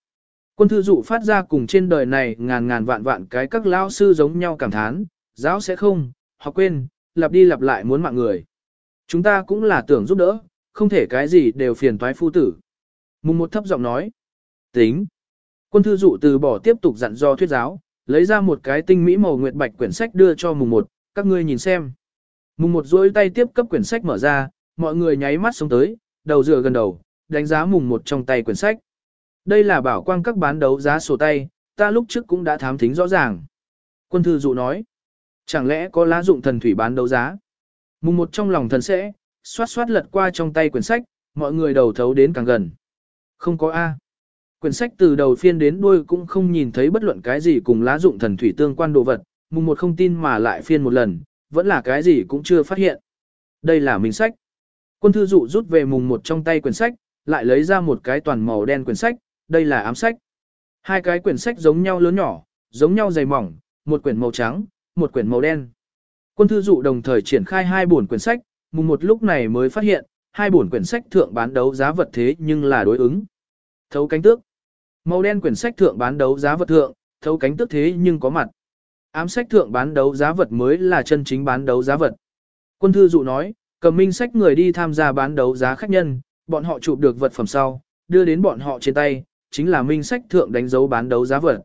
Quân thư dụ phát ra cùng trên đời này ngàn ngàn vạn vạn cái các lao sư giống nhau cảm thán, giáo sẽ không, học quên, lặp đi lặp lại muốn mạng người. Chúng ta cũng là tưởng giúp đỡ, không thể cái gì đều phiền toái phu tử. Mùng một thấp giọng nói. Tính. Quân thư dụ từ bỏ tiếp tục dặn do thuyết giáo, lấy ra một cái tinh mỹ màu nguyệt bạch quyển sách đưa cho mùng một, các ngươi nhìn xem. Mùng một duỗi tay tiếp cấp quyển sách mở ra, mọi người nháy mắt xuống tới, đầu dựa gần đầu, đánh giá mùng một trong tay quyển sách. Đây là bảo quang các bán đấu giá sổ tay, ta lúc trước cũng đã thám thính rõ ràng. Quân thư dụ nói, chẳng lẽ có lá dụng thần thủy bán đấu giá? Mùng một trong lòng thần sẽ, xoát xoát lật qua trong tay quyển sách, mọi người đầu thấu đến càng gần. Không có A. Quyển sách từ đầu phiên đến đuôi cũng không nhìn thấy bất luận cái gì cùng lá dụng thần thủy tương quan đồ vật, mùng một không tin mà lại phiên một lần, vẫn là cái gì cũng chưa phát hiện. Đây là minh sách. Quân thư dụ rút về mùng một trong tay quyển sách, lại lấy ra một cái toàn màu đen quyển sách, đây là ám sách. Hai cái quyển sách giống nhau lớn nhỏ, giống nhau dày mỏng, một quyển màu trắng, một quyển màu đen. Quân thư dụ đồng thời triển khai hai buồn quyển sách, mùng một lúc này mới phát hiện, hai bổn quyển sách thượng bán đấu giá vật thế nhưng là đối ứng. Thấu cánh tước. Màu đen quyển sách thượng bán đấu giá vật thượng, thấu cánh tước thế nhưng có mặt. Ám sách thượng bán đấu giá vật mới là chân chính bán đấu giá vật. Quân thư dụ nói, cầm minh sách người đi tham gia bán đấu giá khách nhân, bọn họ chụp được vật phẩm sau, đưa đến bọn họ trên tay, chính là minh sách thượng đánh dấu bán đấu giá vật.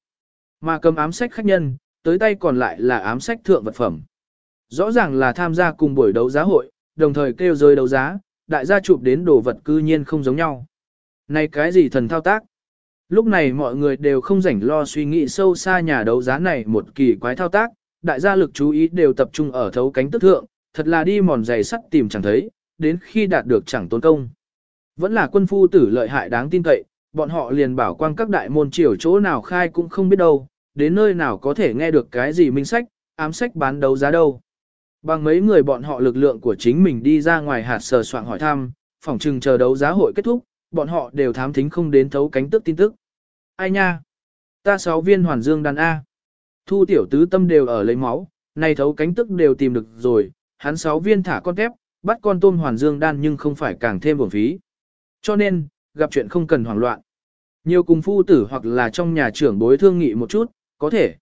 Mà cầm ám sách khách nhân, tới tay còn lại là ám sách thượng vật phẩm. Rõ ràng là tham gia cùng buổi đấu giá hội, đồng thời kêu rơi đấu giá, đại gia chụp đến đồ vật cư nhiên không giống nhau. Này cái gì thần thao tác? Lúc này mọi người đều không rảnh lo suy nghĩ sâu xa nhà đấu giá này một kỳ quái thao tác, đại gia lực chú ý đều tập trung ở thấu cánh tức thượng, thật là đi mòn giày sắt tìm chẳng thấy, đến khi đạt được chẳng tốn công. Vẫn là quân phu tử lợi hại đáng tin cậy, bọn họ liền bảo quang các đại môn triều chỗ nào khai cũng không biết đâu, đến nơi nào có thể nghe được cái gì minh sách, ám sách bán đấu giá đâu. Bằng mấy người bọn họ lực lượng của chính mình đi ra ngoài hạt sờ soạn hỏi thăm, phòng trừng chờ đấu giá hội kết thúc, bọn họ đều thám thính không đến thấu cánh tức tin tức. Ai nha? Ta sáu viên hoàn dương đàn A. Thu tiểu tứ tâm đều ở lấy máu, này thấu cánh tức đều tìm được rồi, hắn sáu viên thả con tép, bắt con tôm hoàn dương đan nhưng không phải càng thêm bổng phí. Cho nên, gặp chuyện không cần hoảng loạn. Nhiều cùng phu tử hoặc là trong nhà trưởng bối thương nghị một chút, có thể.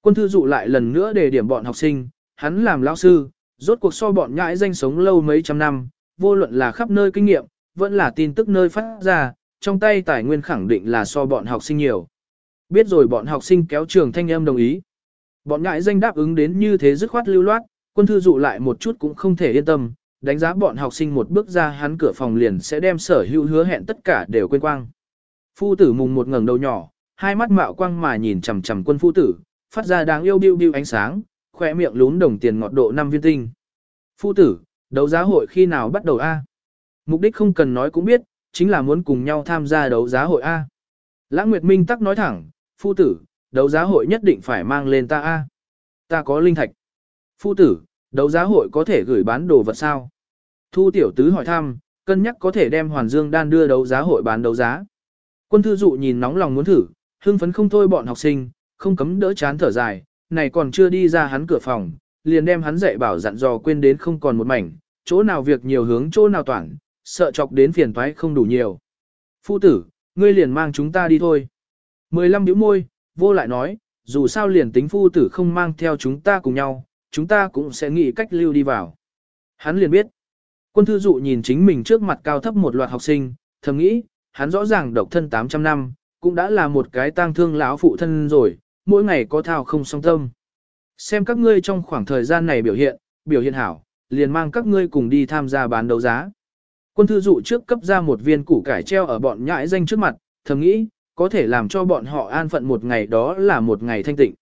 Quân thư dụ lại lần nữa để điểm bọn học sinh, hắn làm lão sư, rốt cuộc so bọn nhãi danh sống lâu mấy trăm năm, vô luận là khắp nơi kinh nghiệm, vẫn là tin tức nơi phát ra, trong tay tài nguyên khẳng định là so bọn học sinh nhiều. Biết rồi bọn học sinh kéo trường thanh âm đồng ý. Bọn nhãi danh đáp ứng đến như thế dứt khoát lưu loát, quân thư dụ lại một chút cũng không thể yên tâm, đánh giá bọn học sinh một bước ra hắn cửa phòng liền sẽ đem sở hữu hứa hẹn tất cả đều quên quang. Phu tử mùng một ngẩng đầu nhỏ, hai mắt mạo quang mà nhìn chằm chằm quân phu tử, phát ra đáng yêu biu biu ánh sáng, khoe miệng lún đồng tiền ngọt độ năm viên tinh. Phu tử, đấu giá hội khi nào bắt đầu a? Mục đích không cần nói cũng biết, chính là muốn cùng nhau tham gia đấu giá hội a. Lãng Nguyệt Minh tắc nói thẳng, phu tử, đấu giá hội nhất định phải mang lên ta a. Ta có linh thạch. Phu tử, đấu giá hội có thể gửi bán đồ vật sao? Thu tiểu tứ hỏi thăm, cân nhắc có thể đem Hoàn Dương đan đưa đấu giá hội bán đấu giá. Quân thư dụ nhìn nóng lòng muốn thử, hưng phấn không thôi bọn học sinh, không cấm đỡ chán thở dài, này còn chưa đi ra hắn cửa phòng, liền đem hắn dạy bảo dặn dò quên đến không còn một mảnh, chỗ nào việc nhiều hướng chỗ nào toàn, sợ chọc đến phiền toái không đủ nhiều. Phu tử, ngươi liền mang chúng ta đi thôi. Mười lăm biểu môi, vô lại nói, dù sao liền tính phu tử không mang theo chúng ta cùng nhau, chúng ta cũng sẽ nghĩ cách lưu đi vào. Hắn liền biết. Quân thư dụ nhìn chính mình trước mặt cao thấp một loạt học sinh, thầm nghĩ, hắn rõ ràng độc thân 800 năm, cũng đã là một cái tang thương lão phụ thân rồi, mỗi ngày có thao không song tâm. Xem các ngươi trong khoảng thời gian này biểu hiện, biểu hiện hảo, liền mang các ngươi cùng đi tham gia bán đấu giá. Quân thư dụ trước cấp ra một viên củ cải treo ở bọn nhãi danh trước mặt, thầm nghĩ, có thể làm cho bọn họ an phận một ngày đó là một ngày thanh tịnh.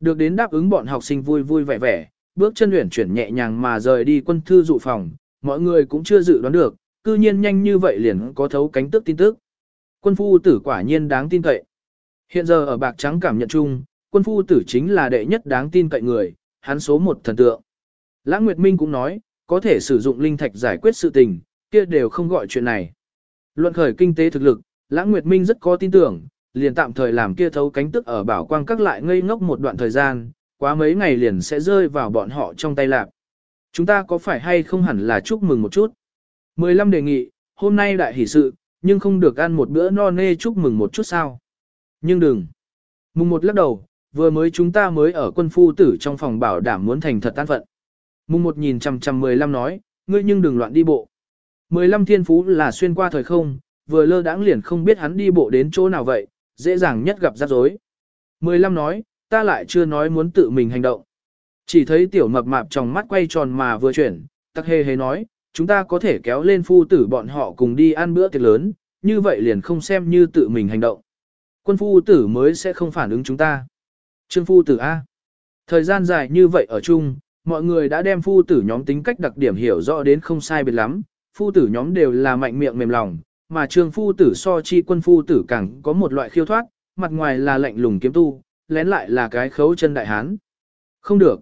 Được đến đáp ứng bọn học sinh vui vui vẻ vẻ, bước chân luyện chuyển nhẹ nhàng mà rời đi quân thư dụ phòng, mọi người cũng chưa dự đoán được, cư nhiên nhanh như vậy liền có thấu cánh tức tin tức. Quân phu tử quả nhiên đáng tin cậy. Hiện giờ ở bạc trắng cảm nhận chung, quân phu tử chính là đệ nhất đáng tin cậy người, hắn số một thần tượng. Lãng Nguyệt Minh cũng nói, có thể sử dụng linh thạch giải quyết sự tình, kia đều không gọi chuyện này. Luận khởi kinh tế thực lực, Lãng Nguyệt Minh rất có tin tưởng, liền tạm thời làm kia thấu cánh tức ở bảo quang các lại ngây ngốc một đoạn thời gian, quá mấy ngày liền sẽ rơi vào bọn họ trong tay lạc. Chúng ta có phải hay không hẳn là chúc mừng một chút? 15 đề nghị, hôm nay đại hỷ sự, nhưng không được ăn một bữa no nê chúc mừng một chút sao? Nhưng đừng. Mùng một lắc đầu, vừa mới chúng ta mới ở quân phu tử trong phòng bảo đảm muốn thành thật tan phận. Mùng một nhìn chằm chằm 15 nói, ngươi nhưng đừng loạn đi bộ. 15 thiên phú là xuyên qua thời không, vừa lơ đãng liền không biết hắn đi bộ đến chỗ nào vậy, dễ dàng nhất gặp rắc rối. 15 nói, ta lại chưa nói muốn tự mình hành động. Chỉ thấy tiểu mập mạp trong mắt quay tròn mà vừa chuyển, tắc hề hề nói, chúng ta có thể kéo lên phu tử bọn họ cùng đi ăn bữa tiệc lớn, như vậy liền không xem như tự mình hành động. Quân phu tử mới sẽ không phản ứng chúng ta. Trương phu tử A. Thời gian dài như vậy ở chung, mọi người đã đem phu tử nhóm tính cách đặc điểm hiểu rõ đến không sai biệt lắm, phu tử nhóm đều là mạnh miệng mềm lòng, mà trương phu tử so chi quân phu tử càng có một loại khiêu thoát, mặt ngoài là lạnh lùng kiếm tu, lén lại là cái khấu chân đại hán. Không được.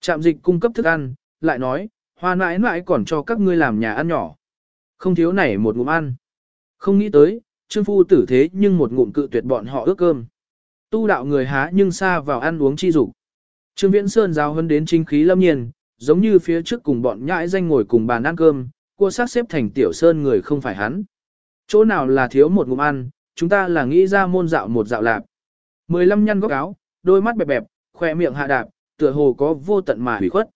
Trạm dịch cung cấp thức ăn, lại nói, hoa mãi mãi còn cho các ngươi làm nhà ăn nhỏ. Không thiếu này một ngụm ăn. Không nghĩ tới, trương phu tử thế nhưng một ngụm cự tuyệt bọn họ ước cơm. Tu đạo người há nhưng xa vào ăn uống chi dục Trương Viễn Sơn giáo hơn đến chính khí lâm nhiên, giống như phía trước cùng bọn nhãi danh ngồi cùng bàn ăn cơm, cua sát xếp thành tiểu sơn người không phải hắn. Chỗ nào là thiếu một ngụm ăn, chúng ta là nghĩ ra môn dạo một dạo lạp. Mười lăm nhăn góc áo, đôi mắt bẹp bẹp, khoe miệng hạ đạp, tựa hồ có vô tận mà hủy khuất.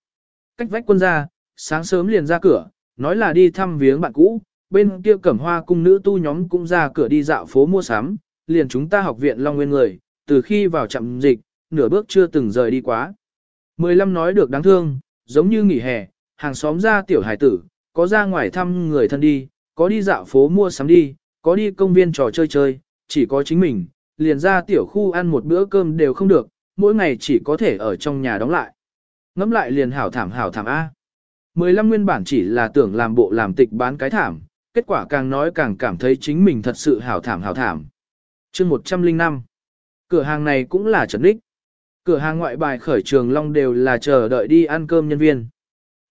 Cách vách quân ra, sáng sớm liền ra cửa, nói là đi thăm viếng bạn cũ, bên kia cẩm hoa cung nữ tu nhóm cũng ra cửa đi dạo phố mua sắm, liền chúng ta học viện Long Nguyên người, từ khi vào trạm dịch, nửa bước chưa từng rời đi quá. Mười lăm nói được đáng thương, giống như nghỉ hè, hàng xóm ra tiểu hải tử, có ra ngoài thăm người thân đi, có đi dạo phố mua sắm đi, có đi công viên trò chơi chơi, chỉ có chính mình, liền ra tiểu khu ăn một bữa cơm đều không được, mỗi ngày chỉ có thể ở trong nhà đóng lại. Ngắm lại liền hảo thảm hảo thảm A. 15 nguyên bản chỉ là tưởng làm bộ làm tịch bán cái thảm, kết quả càng nói càng cảm thấy chính mình thật sự hảo thảm hảo thảm. chương 105 Cửa hàng này cũng là trần đích. Cửa hàng ngoại bài khởi trường long đều là chờ đợi đi ăn cơm nhân viên.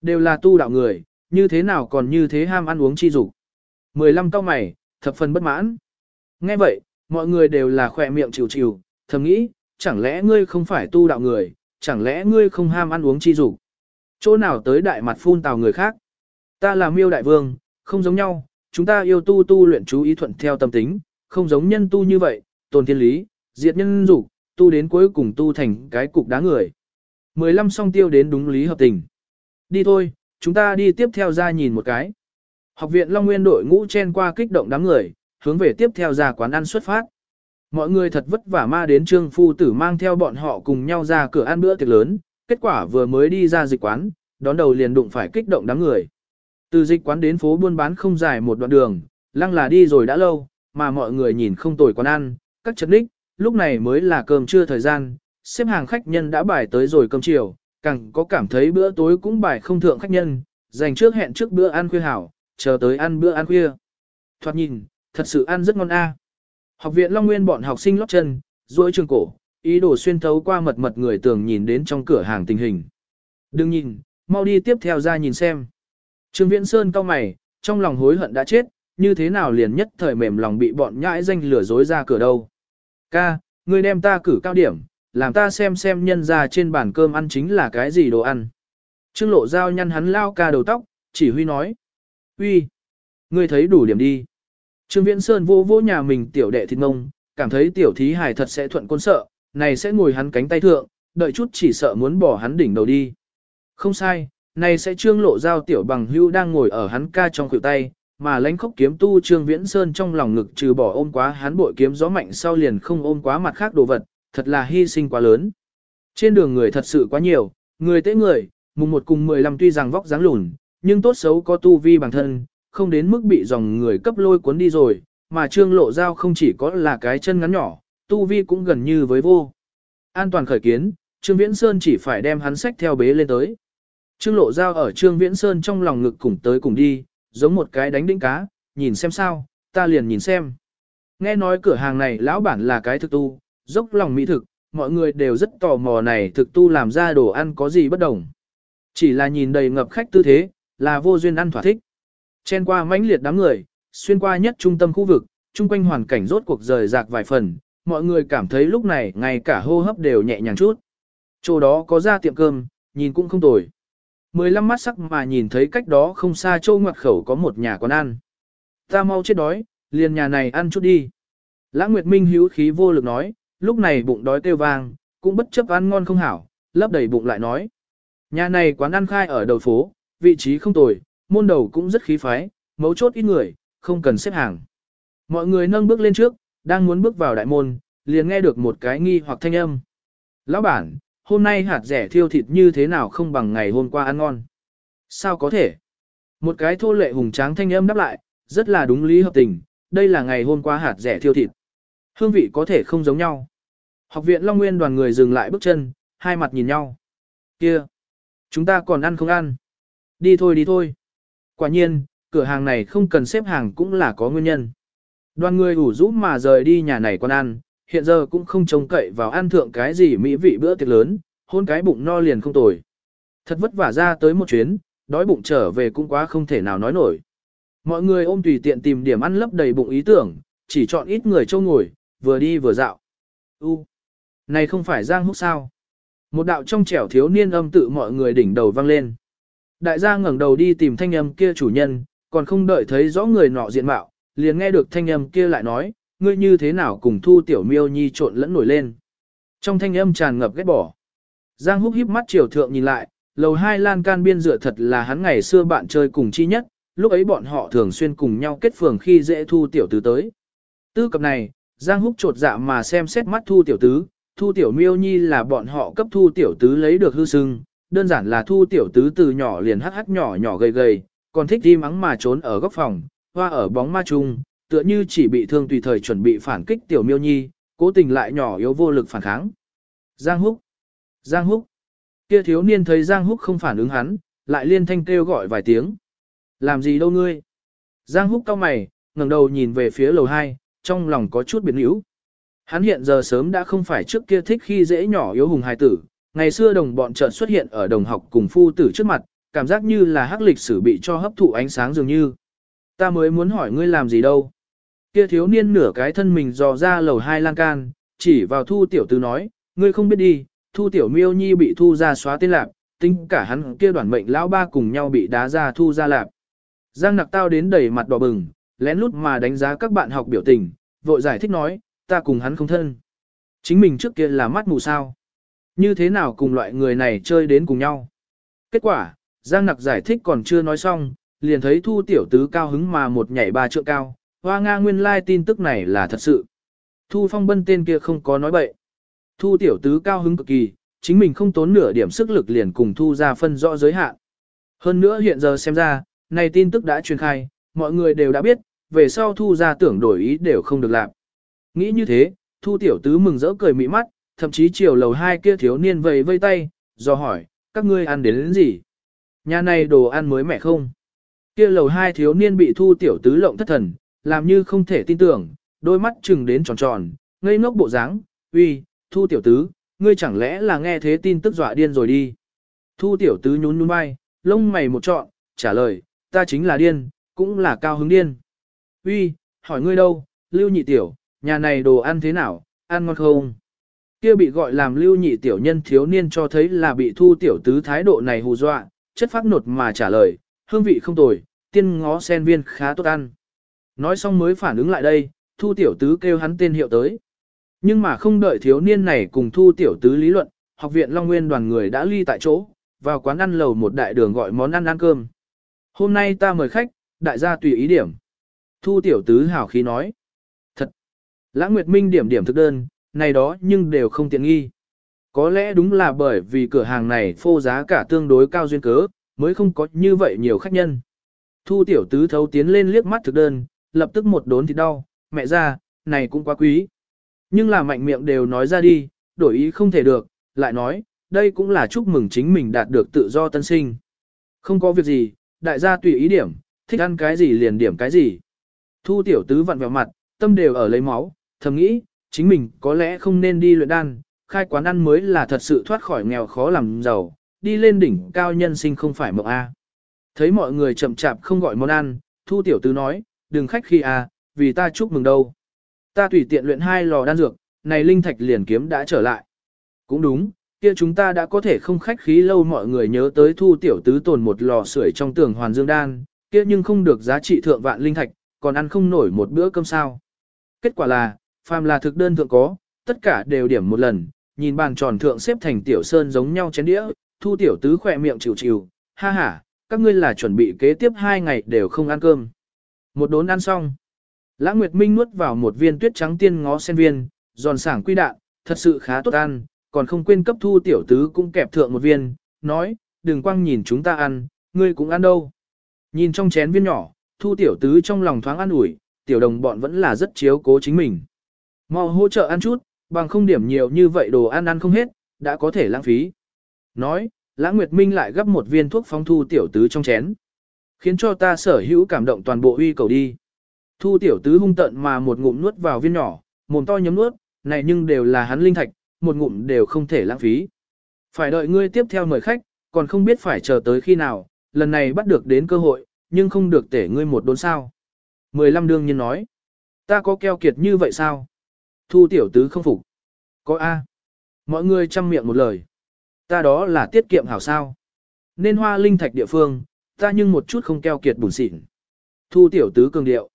Đều là tu đạo người, như thế nào còn như thế ham ăn uống chi dục 15 cao mày, thập phần bất mãn. Nghe vậy, mọi người đều là khỏe miệng chịu chịu, thầm nghĩ, chẳng lẽ ngươi không phải tu đạo người, chẳng lẽ ngươi không ham ăn uống chi dục Chỗ nào tới đại mặt phun tào người khác? Ta là miêu đại vương, không giống nhau, chúng ta yêu tu tu luyện chú ý thuận theo tâm tính, không giống nhân tu như vậy, tồn thiên lý, diệt nhân dục, tu đến cuối cùng tu thành cái cục đá người. 15 song tiêu đến đúng lý hợp tình. Đi thôi, chúng ta đi tiếp theo ra nhìn một cái. Học viện Long Nguyên đội ngũ chen qua kích động đám người, hướng về tiếp theo ra quán ăn xuất phát. Mọi người thật vất vả ma đến trương phu tử mang theo bọn họ cùng nhau ra cửa ăn bữa tiệc lớn, kết quả vừa mới đi ra dịch quán, đón đầu liền đụng phải kích động đám người. Từ dịch quán đến phố buôn bán không dài một đoạn đường, lăng là đi rồi đã lâu, mà mọi người nhìn không tồi quán ăn, các chất ních, lúc này mới là cơm trưa thời gian, xếp hàng khách nhân đã bài tới rồi cơm chiều, càng có cảm thấy bữa tối cũng bài không thượng khách nhân, dành trước hẹn trước bữa ăn khuya hảo, chờ tới ăn bữa ăn khuya. Thoạt nhìn, thật sự ăn rất ngon a. Học viện Long Nguyên bọn học sinh lót chân, duỗi trường cổ, ý đồ xuyên thấu qua mật mật người tường nhìn đến trong cửa hàng tình hình. Đừng nhìn, mau đi tiếp theo ra nhìn xem. Trương Viễn Sơn cau mày, trong lòng hối hận đã chết, như thế nào liền nhất thời mềm lòng bị bọn nhãi danh lừa dối ra cửa đâu. Ca, ngươi đem ta cử cao điểm, làm ta xem xem nhân ra trên bàn cơm ăn chính là cái gì đồ ăn. Trương lộ dao nhăn hắn lao ca đầu tóc, chỉ huy nói. Uy, ngươi thấy đủ điểm đi. Trương Viễn Sơn vô vô nhà mình tiểu đệ thịt ngông, cảm thấy tiểu thí hài thật sẽ thuận quân sợ, này sẽ ngồi hắn cánh tay thượng, đợi chút chỉ sợ muốn bỏ hắn đỉnh đầu đi. Không sai, này sẽ trương lộ giao tiểu bằng hưu đang ngồi ở hắn ca trong khuỷu tay, mà lãnh khốc kiếm tu trương viễn sơn trong lòng ngực trừ bỏ ôm quá hắn bội kiếm gió mạnh sau liền không ôm quá mặt khác đồ vật, thật là hy sinh quá lớn. Trên đường người thật sự quá nhiều, người tế người, mùng một cùng mười lăm tuy rằng vóc dáng lùn, nhưng tốt xấu có tu vi bằng thân, không đến mức bị dòng người cấp lôi cuốn đi rồi, mà trương lộ giao không chỉ có là cái chân ngắn nhỏ, tu vi cũng gần như với vô. An toàn khởi kiến, trương viễn sơn chỉ phải đem hắn sách theo bế lên tới. Trương lộ giao ở trương viễn sơn trong lòng ngực cùng tới cùng đi, giống một cái đánh đĩnh cá, nhìn xem sao, ta liền nhìn xem. Nghe nói cửa hàng này lão bản là cái thực tu, dốc lòng mỹ thực, mọi người đều rất tò mò này thực tu làm ra đồ ăn có gì bất đồng. Chỉ là nhìn đầy ngập khách tư thế, là vô duyên ăn thỏa thích. Chen qua mãnh liệt đám người, xuyên qua nhất trung tâm khu vực, chung quanh hoàn cảnh rốt cuộc rời rạc vài phần, mọi người cảm thấy lúc này ngay cả hô hấp đều nhẹ nhàng chút. Chỗ đó có ra tiệm cơm, nhìn cũng không tồi. Mười lăm mắt sắc mà nhìn thấy cách đó không xa châu ngoặt khẩu có một nhà quán ăn. Ta mau chết đói, liền nhà này ăn chút đi. Lãng Nguyệt Minh hữu khí vô lực nói, lúc này bụng đói kêu vang, cũng bất chấp ăn ngon không hảo, lấp đầy bụng lại nói. Nhà này quán ăn khai ở đầu phố, vị trí không tồi, môn đầu cũng rất khí phái, mấu chốt ít người, không cần xếp hàng. Mọi người nâng bước lên trước, đang muốn bước vào đại môn, liền nghe được một cái nghi hoặc thanh âm. Lão bản, hôm nay hạt rẻ thiêu thịt như thế nào không bằng ngày hôm qua ăn ngon. Sao có thể? Một cái thô lệ hùng tráng thanh âm đáp lại, rất là đúng lý hợp tình, đây là ngày hôm qua hạt rẻ thiêu thịt. Hương vị có thể không giống nhau. Học viện Long Nguyên đoàn người dừng lại bước chân, hai mặt nhìn nhau. Kia! Chúng ta còn ăn không ăn? Đi thôi đi thôi. Quả nhiên, cửa hàng này không cần xếp hàng cũng là có nguyên nhân. Đoàn người ủ rũ mà rời đi nhà này còn ăn, hiện giờ cũng không trông cậy vào ăn thượng cái gì mỹ vị bữa tiệc lớn, hôn cái bụng no liền không tồi. Thật vất vả ra tới một chuyến, đói bụng trở về cũng quá không thể nào nói nổi. Mọi người ôm tùy tiện tìm điểm ăn lấp đầy bụng ý tưởng, chỉ chọn ít người châu ngồi, vừa đi vừa dạo. U, này không phải Giang Húc sao? Một đạo trong trẻo thiếu niên âm tự mọi người đỉnh đầu vang lên. Đại gia ngẩng đầu đi tìm thanh âm kia chủ nhân, còn không đợi thấy rõ người nọ diện mạo, liền nghe được thanh âm kia lại nói, ngươi như thế nào cùng thu tiểu miêu nhi trộn lẫn nổi lên. Trong thanh âm tràn ngập ghét bỏ. Giang húc híp mắt chiều thượng nhìn lại, lầu hai lan can biên dựa thật là hắn ngày xưa bạn chơi cùng chi nhất, lúc ấy bọn họ thường xuyên cùng nhau kết phường khi dễ thu tiểu tứ tới. Tư cập này, Giang húc trột dạ mà xem xét mắt thu tiểu tứ, thu tiểu miêu nhi là bọn họ cấp thu tiểu tứ lấy được hư sưng, đơn giản là thu tiểu tứ từ nhỏ liền hắc hắc nhỏ nhỏ gầy gầy, còn thích đi mắng mà trốn ở góc phòng, hoa ở bóng ma chung, tựa như chỉ bị thương tùy thời chuẩn bị phản kích tiểu miêu nhi, cố tình lại nhỏ yếu vô lực phản kháng. Giang Húc! Giang Húc! Kia thiếu niên thấy Giang Húc không phản ứng hắn, lại liên thanh kêu gọi vài tiếng. Làm gì đâu ngươi? Giang Húc cau mày, ngẩng đầu nhìn về phía lầu 2, trong lòng có chút biến yếu. Hắn hiện giờ sớm đã không phải trước kia thích khi dễ nhỏ yếu hùng hài tử, ngày xưa đồng bọn chợt xuất hiện ở đồng học cùng phu tử trước mặt, cảm giác như là hắc lịch sử bị cho hấp thụ ánh sáng dường như. Ta mới muốn hỏi ngươi làm gì đâu. Kia thiếu niên nửa cái thân mình dò ra lầu hai lan can, chỉ vào thu tiểu tư nói, ngươi không biết đi, thu tiểu miêu nhi bị thu ra xóa tên lạc, tính cả hắn kia đoàn mệnh lão ba cùng nhau bị đá ra thu ra lạc. Giang nặc tao đến đầy mặt đỏ bừng, lén lút mà đánh giá các bạn học biểu tình, vội giải thích nói, ta cùng hắn không thân. Chính mình trước kia là mắt mù sao. Như thế nào cùng loại người này chơi đến cùng nhau. Kết quả, Giang nặc giải thích còn chưa nói xong, liền thấy thu tiểu tứ cao hứng mà một nhảy ba trượng cao, hoa nga nguyên lai tin tức này là thật sự. Thu phong bân tên kia không có nói bậy. Thu tiểu tứ cao hứng cực kỳ, chính mình không tốn nửa điểm sức lực liền cùng thu ra phân rõ giới hạn. Hơn nữa hiện giờ xem ra, này tin tức đã truyền khai, mọi người đều đã biết, về sau thu ra tưởng đổi ý đều không được làm. Nghĩ như thế, thu tiểu tứ mừng rỡ cười mỹ mắt, thậm chí chiều lầu hai kia thiếu niên vầy vây tay, do hỏi, các ngươi ăn đến, đến gì? Nhà này đồ ăn mới mẻ không? Kia lầu hai thiếu niên bị thu tiểu tứ lộng thất thần, làm như không thể tin tưởng, đôi mắt chừng đến tròn tròn, ngây ngốc bộ dáng, uy, thu tiểu tứ, ngươi chẳng lẽ là nghe thế tin tức dọa điên rồi đi. Thu tiểu tứ nhún nhún vai, lông mày một trọn, trả lời, ta chính là điên, cũng là cao hứng điên. Uy, hỏi ngươi đâu, lưu nhị tiểu, nhà này đồ ăn thế nào, ăn ngon không? Kia bị gọi làm lưu nhị tiểu nhân thiếu niên cho thấy là bị thu tiểu tứ thái độ này hù dọa, chất phát nột mà trả lời, hương vị không tồi, tiên ngó sen viên khá tốt ăn. Nói xong mới phản ứng lại đây, thu tiểu tứ kêu hắn tên hiệu tới. Nhưng mà không đợi thiếu niên này cùng thu tiểu tứ lý luận, học viện Long Nguyên đoàn người đã ly tại chỗ, vào quán ăn lầu một đại đường gọi món ăn ăn cơm. Hôm nay ta mời khách, đại gia tùy ý điểm. Thu tiểu tứ hào khí nói. Thật! Lãng Nguyệt Minh điểm điểm thực đơn, này đó nhưng đều không tiện nghi. Có lẽ đúng là bởi vì cửa hàng này phô giá cả tương đối cao duyên cớ, mới không có như vậy nhiều khách nhân. Thu tiểu tứ thấu tiến lên liếc mắt thực đơn, lập tức một đốn thì đau, mẹ ra, này cũng quá quý. Nhưng là mạnh miệng đều nói ra đi, đổi ý không thể được, lại nói, đây cũng là chúc mừng chính mình đạt được tự do tân sinh. Không có việc gì, đại gia tùy ý điểm, thích ăn cái gì liền điểm cái gì. Thu tiểu tứ vặn vẹo mặt, tâm đều ở lấy máu, thầm nghĩ, chính mình có lẽ không nên đi luyện đan, khai quán ăn mới là thật sự thoát khỏi nghèo khó làm giàu, đi lên đỉnh cao nhân sinh không phải mộng A. Thấy mọi người chậm chạp không gọi món ăn, thu tiểu tứ nói, đừng khách khi à, vì ta chúc mừng đâu. Ta tùy tiện luyện hai lò đan dược, này linh thạch liền kiếm đã trở lại. Cũng đúng, kia chúng ta đã có thể không khách khí lâu mọi người nhớ tới thu tiểu tứ tồn một lò sưởi trong tường hoàn dương đan, kia nhưng không được giá trị thượng vạn linh thạch, còn ăn không nổi một bữa cơm sao. Kết quả là, phàm là thực đơn thượng có, tất cả đều điểm một lần, nhìn bàn tròn thượng xếp thành tiểu sơn giống nhau chén đĩa, thu tiểu tứ khỏe miệng chịu chịu, ha ha, các ngươi là chuẩn bị kế tiếp hai ngày đều không ăn cơm. Một đốn ăn xong. lãng Nguyệt Minh nuốt vào một viên tuyết trắng tiên ngó sen viên, giòn sảng quy đạn, thật sự khá tốt ăn, còn không quên cấp thu tiểu tứ cũng kẹp thượng một viên, nói, đừng quăng nhìn chúng ta ăn, ngươi cũng ăn đâu. Nhìn trong chén viên nhỏ, thu tiểu tứ trong lòng thoáng ăn ủi, tiểu đồng bọn vẫn là rất chiếu cố chính mình. Mau hỗ trợ ăn chút, bằng không điểm nhiều như vậy đồ ăn ăn không hết, đã có thể lãng phí. Nói, lãng Nguyệt Minh lại gấp một viên thuốc phóng thu tiểu tứ trong chén. Khiến cho ta sở hữu cảm động toàn bộ uy cầu đi. Thu tiểu tứ hung tận mà một ngụm nuốt vào viên nhỏ, mồm to nhấm nuốt, này nhưng đều là hắn linh thạch, một ngụm đều không thể lãng phí. Phải đợi ngươi tiếp theo mời khách, còn không biết phải chờ tới khi nào, lần này bắt được đến cơ hội, nhưng không được tể ngươi một đốn sao. Mười lăm đương nhiên nói, ta có keo kiệt như vậy sao? Thu tiểu tứ không phục. Có A. Mọi người chăm miệng một lời. Ta đó là tiết kiệm hảo sao. Nên hoa linh thạch địa phương, ta nhưng một chút không keo kiệt bùn xịn. Thu tiểu tứ cường điệu.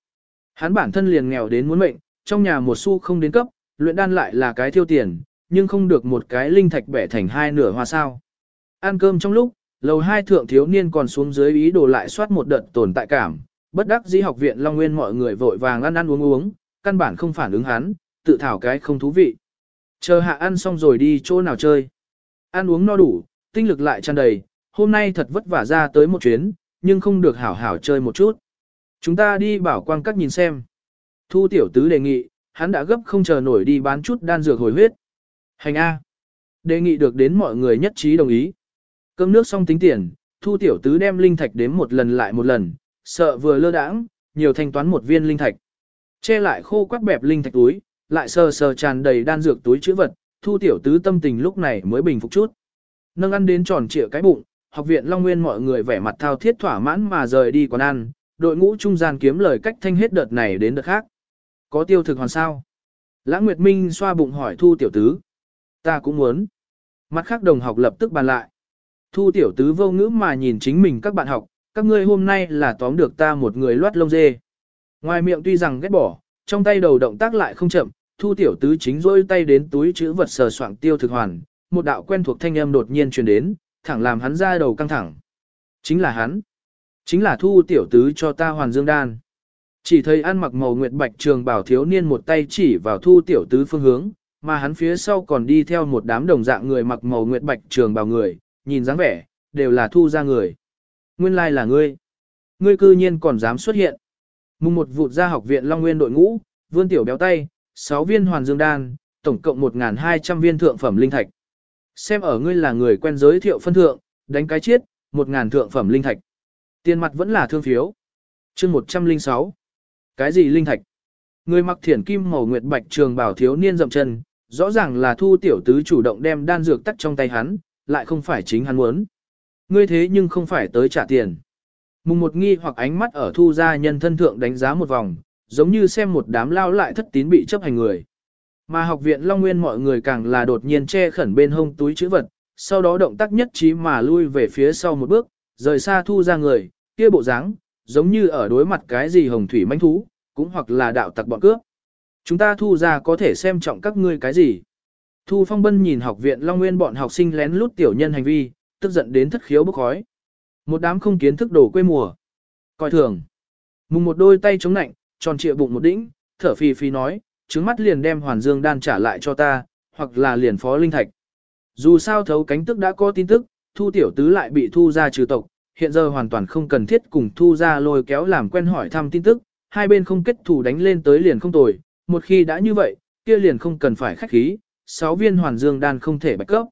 Hắn bản thân liền nghèo đến muốn mệnh, trong nhà một xu không đến cấp, luyện đan lại là cái tiêu tiền, nhưng không được một cái linh thạch bẻ thành hai nửa hoa sao. Ăn cơm trong lúc, lầu hai thượng thiếu niên còn xuống dưới ý đồ lại soát một đợt tồn tại cảm, bất đắc dĩ học viện Long Nguyên mọi người vội vàng ăn ăn uống uống, căn bản không phản ứng hắn, tự thảo cái không thú vị. Chờ hạ ăn xong rồi đi chỗ nào chơi. Ăn uống no đủ, tinh lực lại tràn đầy, hôm nay thật vất vả ra tới một chuyến, nhưng không được hảo hảo chơi một chút. Chúng ta đi bảo quang các nhìn xem. Thu tiểu tứ đề nghị, hắn đã gấp không chờ nổi đi bán chút đan dược hồi huyết. Hành A. Đề nghị được đến mọi người nhất trí đồng ý. Cơm nước xong tính tiền, thu tiểu tứ đem linh thạch đếm một lần lại một lần, sợ vừa lơ đãng, nhiều thanh toán một viên linh thạch. Che lại khô quắt bẹp linh thạch túi, lại sờ sờ tràn đầy đan dược túi chữ vật, thu tiểu tứ tâm tình lúc này mới bình phục chút. Nâng ăn đến tròn trịa cái bụng, học viện Long Nguyên mọi người vẻ mặt thao thiết thỏa mãn mà rời đi quán ăn, đội ngũ trung gian kiếm lời cách thanh hết đợt này đến đợt khác. Có tiêu thực hoàn sao? Lãng Nguyệt Minh xoa bụng hỏi thu tiểu tứ. Ta cũng muốn. Mặt khác đồng học lập tức bàn lại. Thu tiểu tứ vô ngữ mà nhìn chính mình các bạn học, các ngươi hôm nay là tóm được ta một người loát lông dê. Ngoài miệng tuy rằng ghét bỏ, trong tay đầu động tác lại không chậm, thu tiểu tứ chính rôi tay đến túi chữ vật sờ soạng tiêu thực hoàn, một đạo quen thuộc thanh âm đột nhiên truyền đến, thẳng làm hắn ra đầu căng thẳng. Chính là hắn. Chính là thu tiểu tứ cho ta hoàn dương đan. Chỉ thấy ăn mặc màu nguyệt bạch trường bảo thiếu niên một tay chỉ vào thu tiểu tứ phương hướng, mà hắn phía sau còn đi theo một đám đồng dạng người mặc màu nguyệt bạch trường bảo người, nhìn dáng vẻ, đều là thu ra người. Nguyên lai là ngươi. Ngươi cư nhiên còn dám xuất hiện. Mùng một vụt ra học viện Long Nguyên đội ngũ, vươn tiểu béo tay, 6 viên hoàn dương đan, tổng cộng 1.200 viên thượng phẩm linh thạch. Xem ở ngươi là người quen giới thiệu phân thượng, đánh cái chiết, một ngàn thượng phẩm linh thạch. Tiền mặt vẫn là thương phiếu. chương 106. Cái gì linh thạch? Người mặc thiển kim màu nguyệt bạch trường bảo thiếu niên dậm chân, rõ ràng là thu tiểu tứ chủ động đem đan dược tắt trong tay hắn, lại không phải chính hắn muốn. Ngươi thế nhưng không phải tới trả tiền. Mùng một nghi hoặc ánh mắt ở thu gia nhân thân thượng đánh giá một vòng, giống như xem một đám lao lại thất tín bị chấp hành người. Mà học viện Long Nguyên mọi người càng là đột nhiên che khẩn bên hông túi chữ vật, sau đó động tác nhất trí mà lui về phía sau một bước, rời xa thu ra người, kia bộ dáng, giống như ở đối mặt cái gì hồng thủy manh thú, cũng hoặc là đạo tặc bọn cướp. Chúng ta thu ra có thể xem trọng các ngươi cái gì. Thu Phong Bân nhìn học viện Long Nguyên bọn học sinh lén lút tiểu nhân hành vi, tức giận đến thất khiếu bức khói. Một đám không kiến thức đổ quê mùa. Coi thường. Mùng một đôi tay chống nạnh, tròn trịa bụng một đĩnh, thở phì phì nói, trứng mắt liền đem hoàn dương đan trả lại cho ta, hoặc là liền phó linh thạch. Dù sao thấu cánh tức đã có tin tức, thu tiểu tứ lại bị thu ra trừ tộc, hiện giờ hoàn toàn không cần thiết cùng thu ra lôi kéo làm quen hỏi thăm tin tức, hai bên không kết thủ đánh lên tới liền không tồi, một khi đã như vậy, kia liền không cần phải khách khí, sáu viên hoàn dương đan không thể bạch cấp.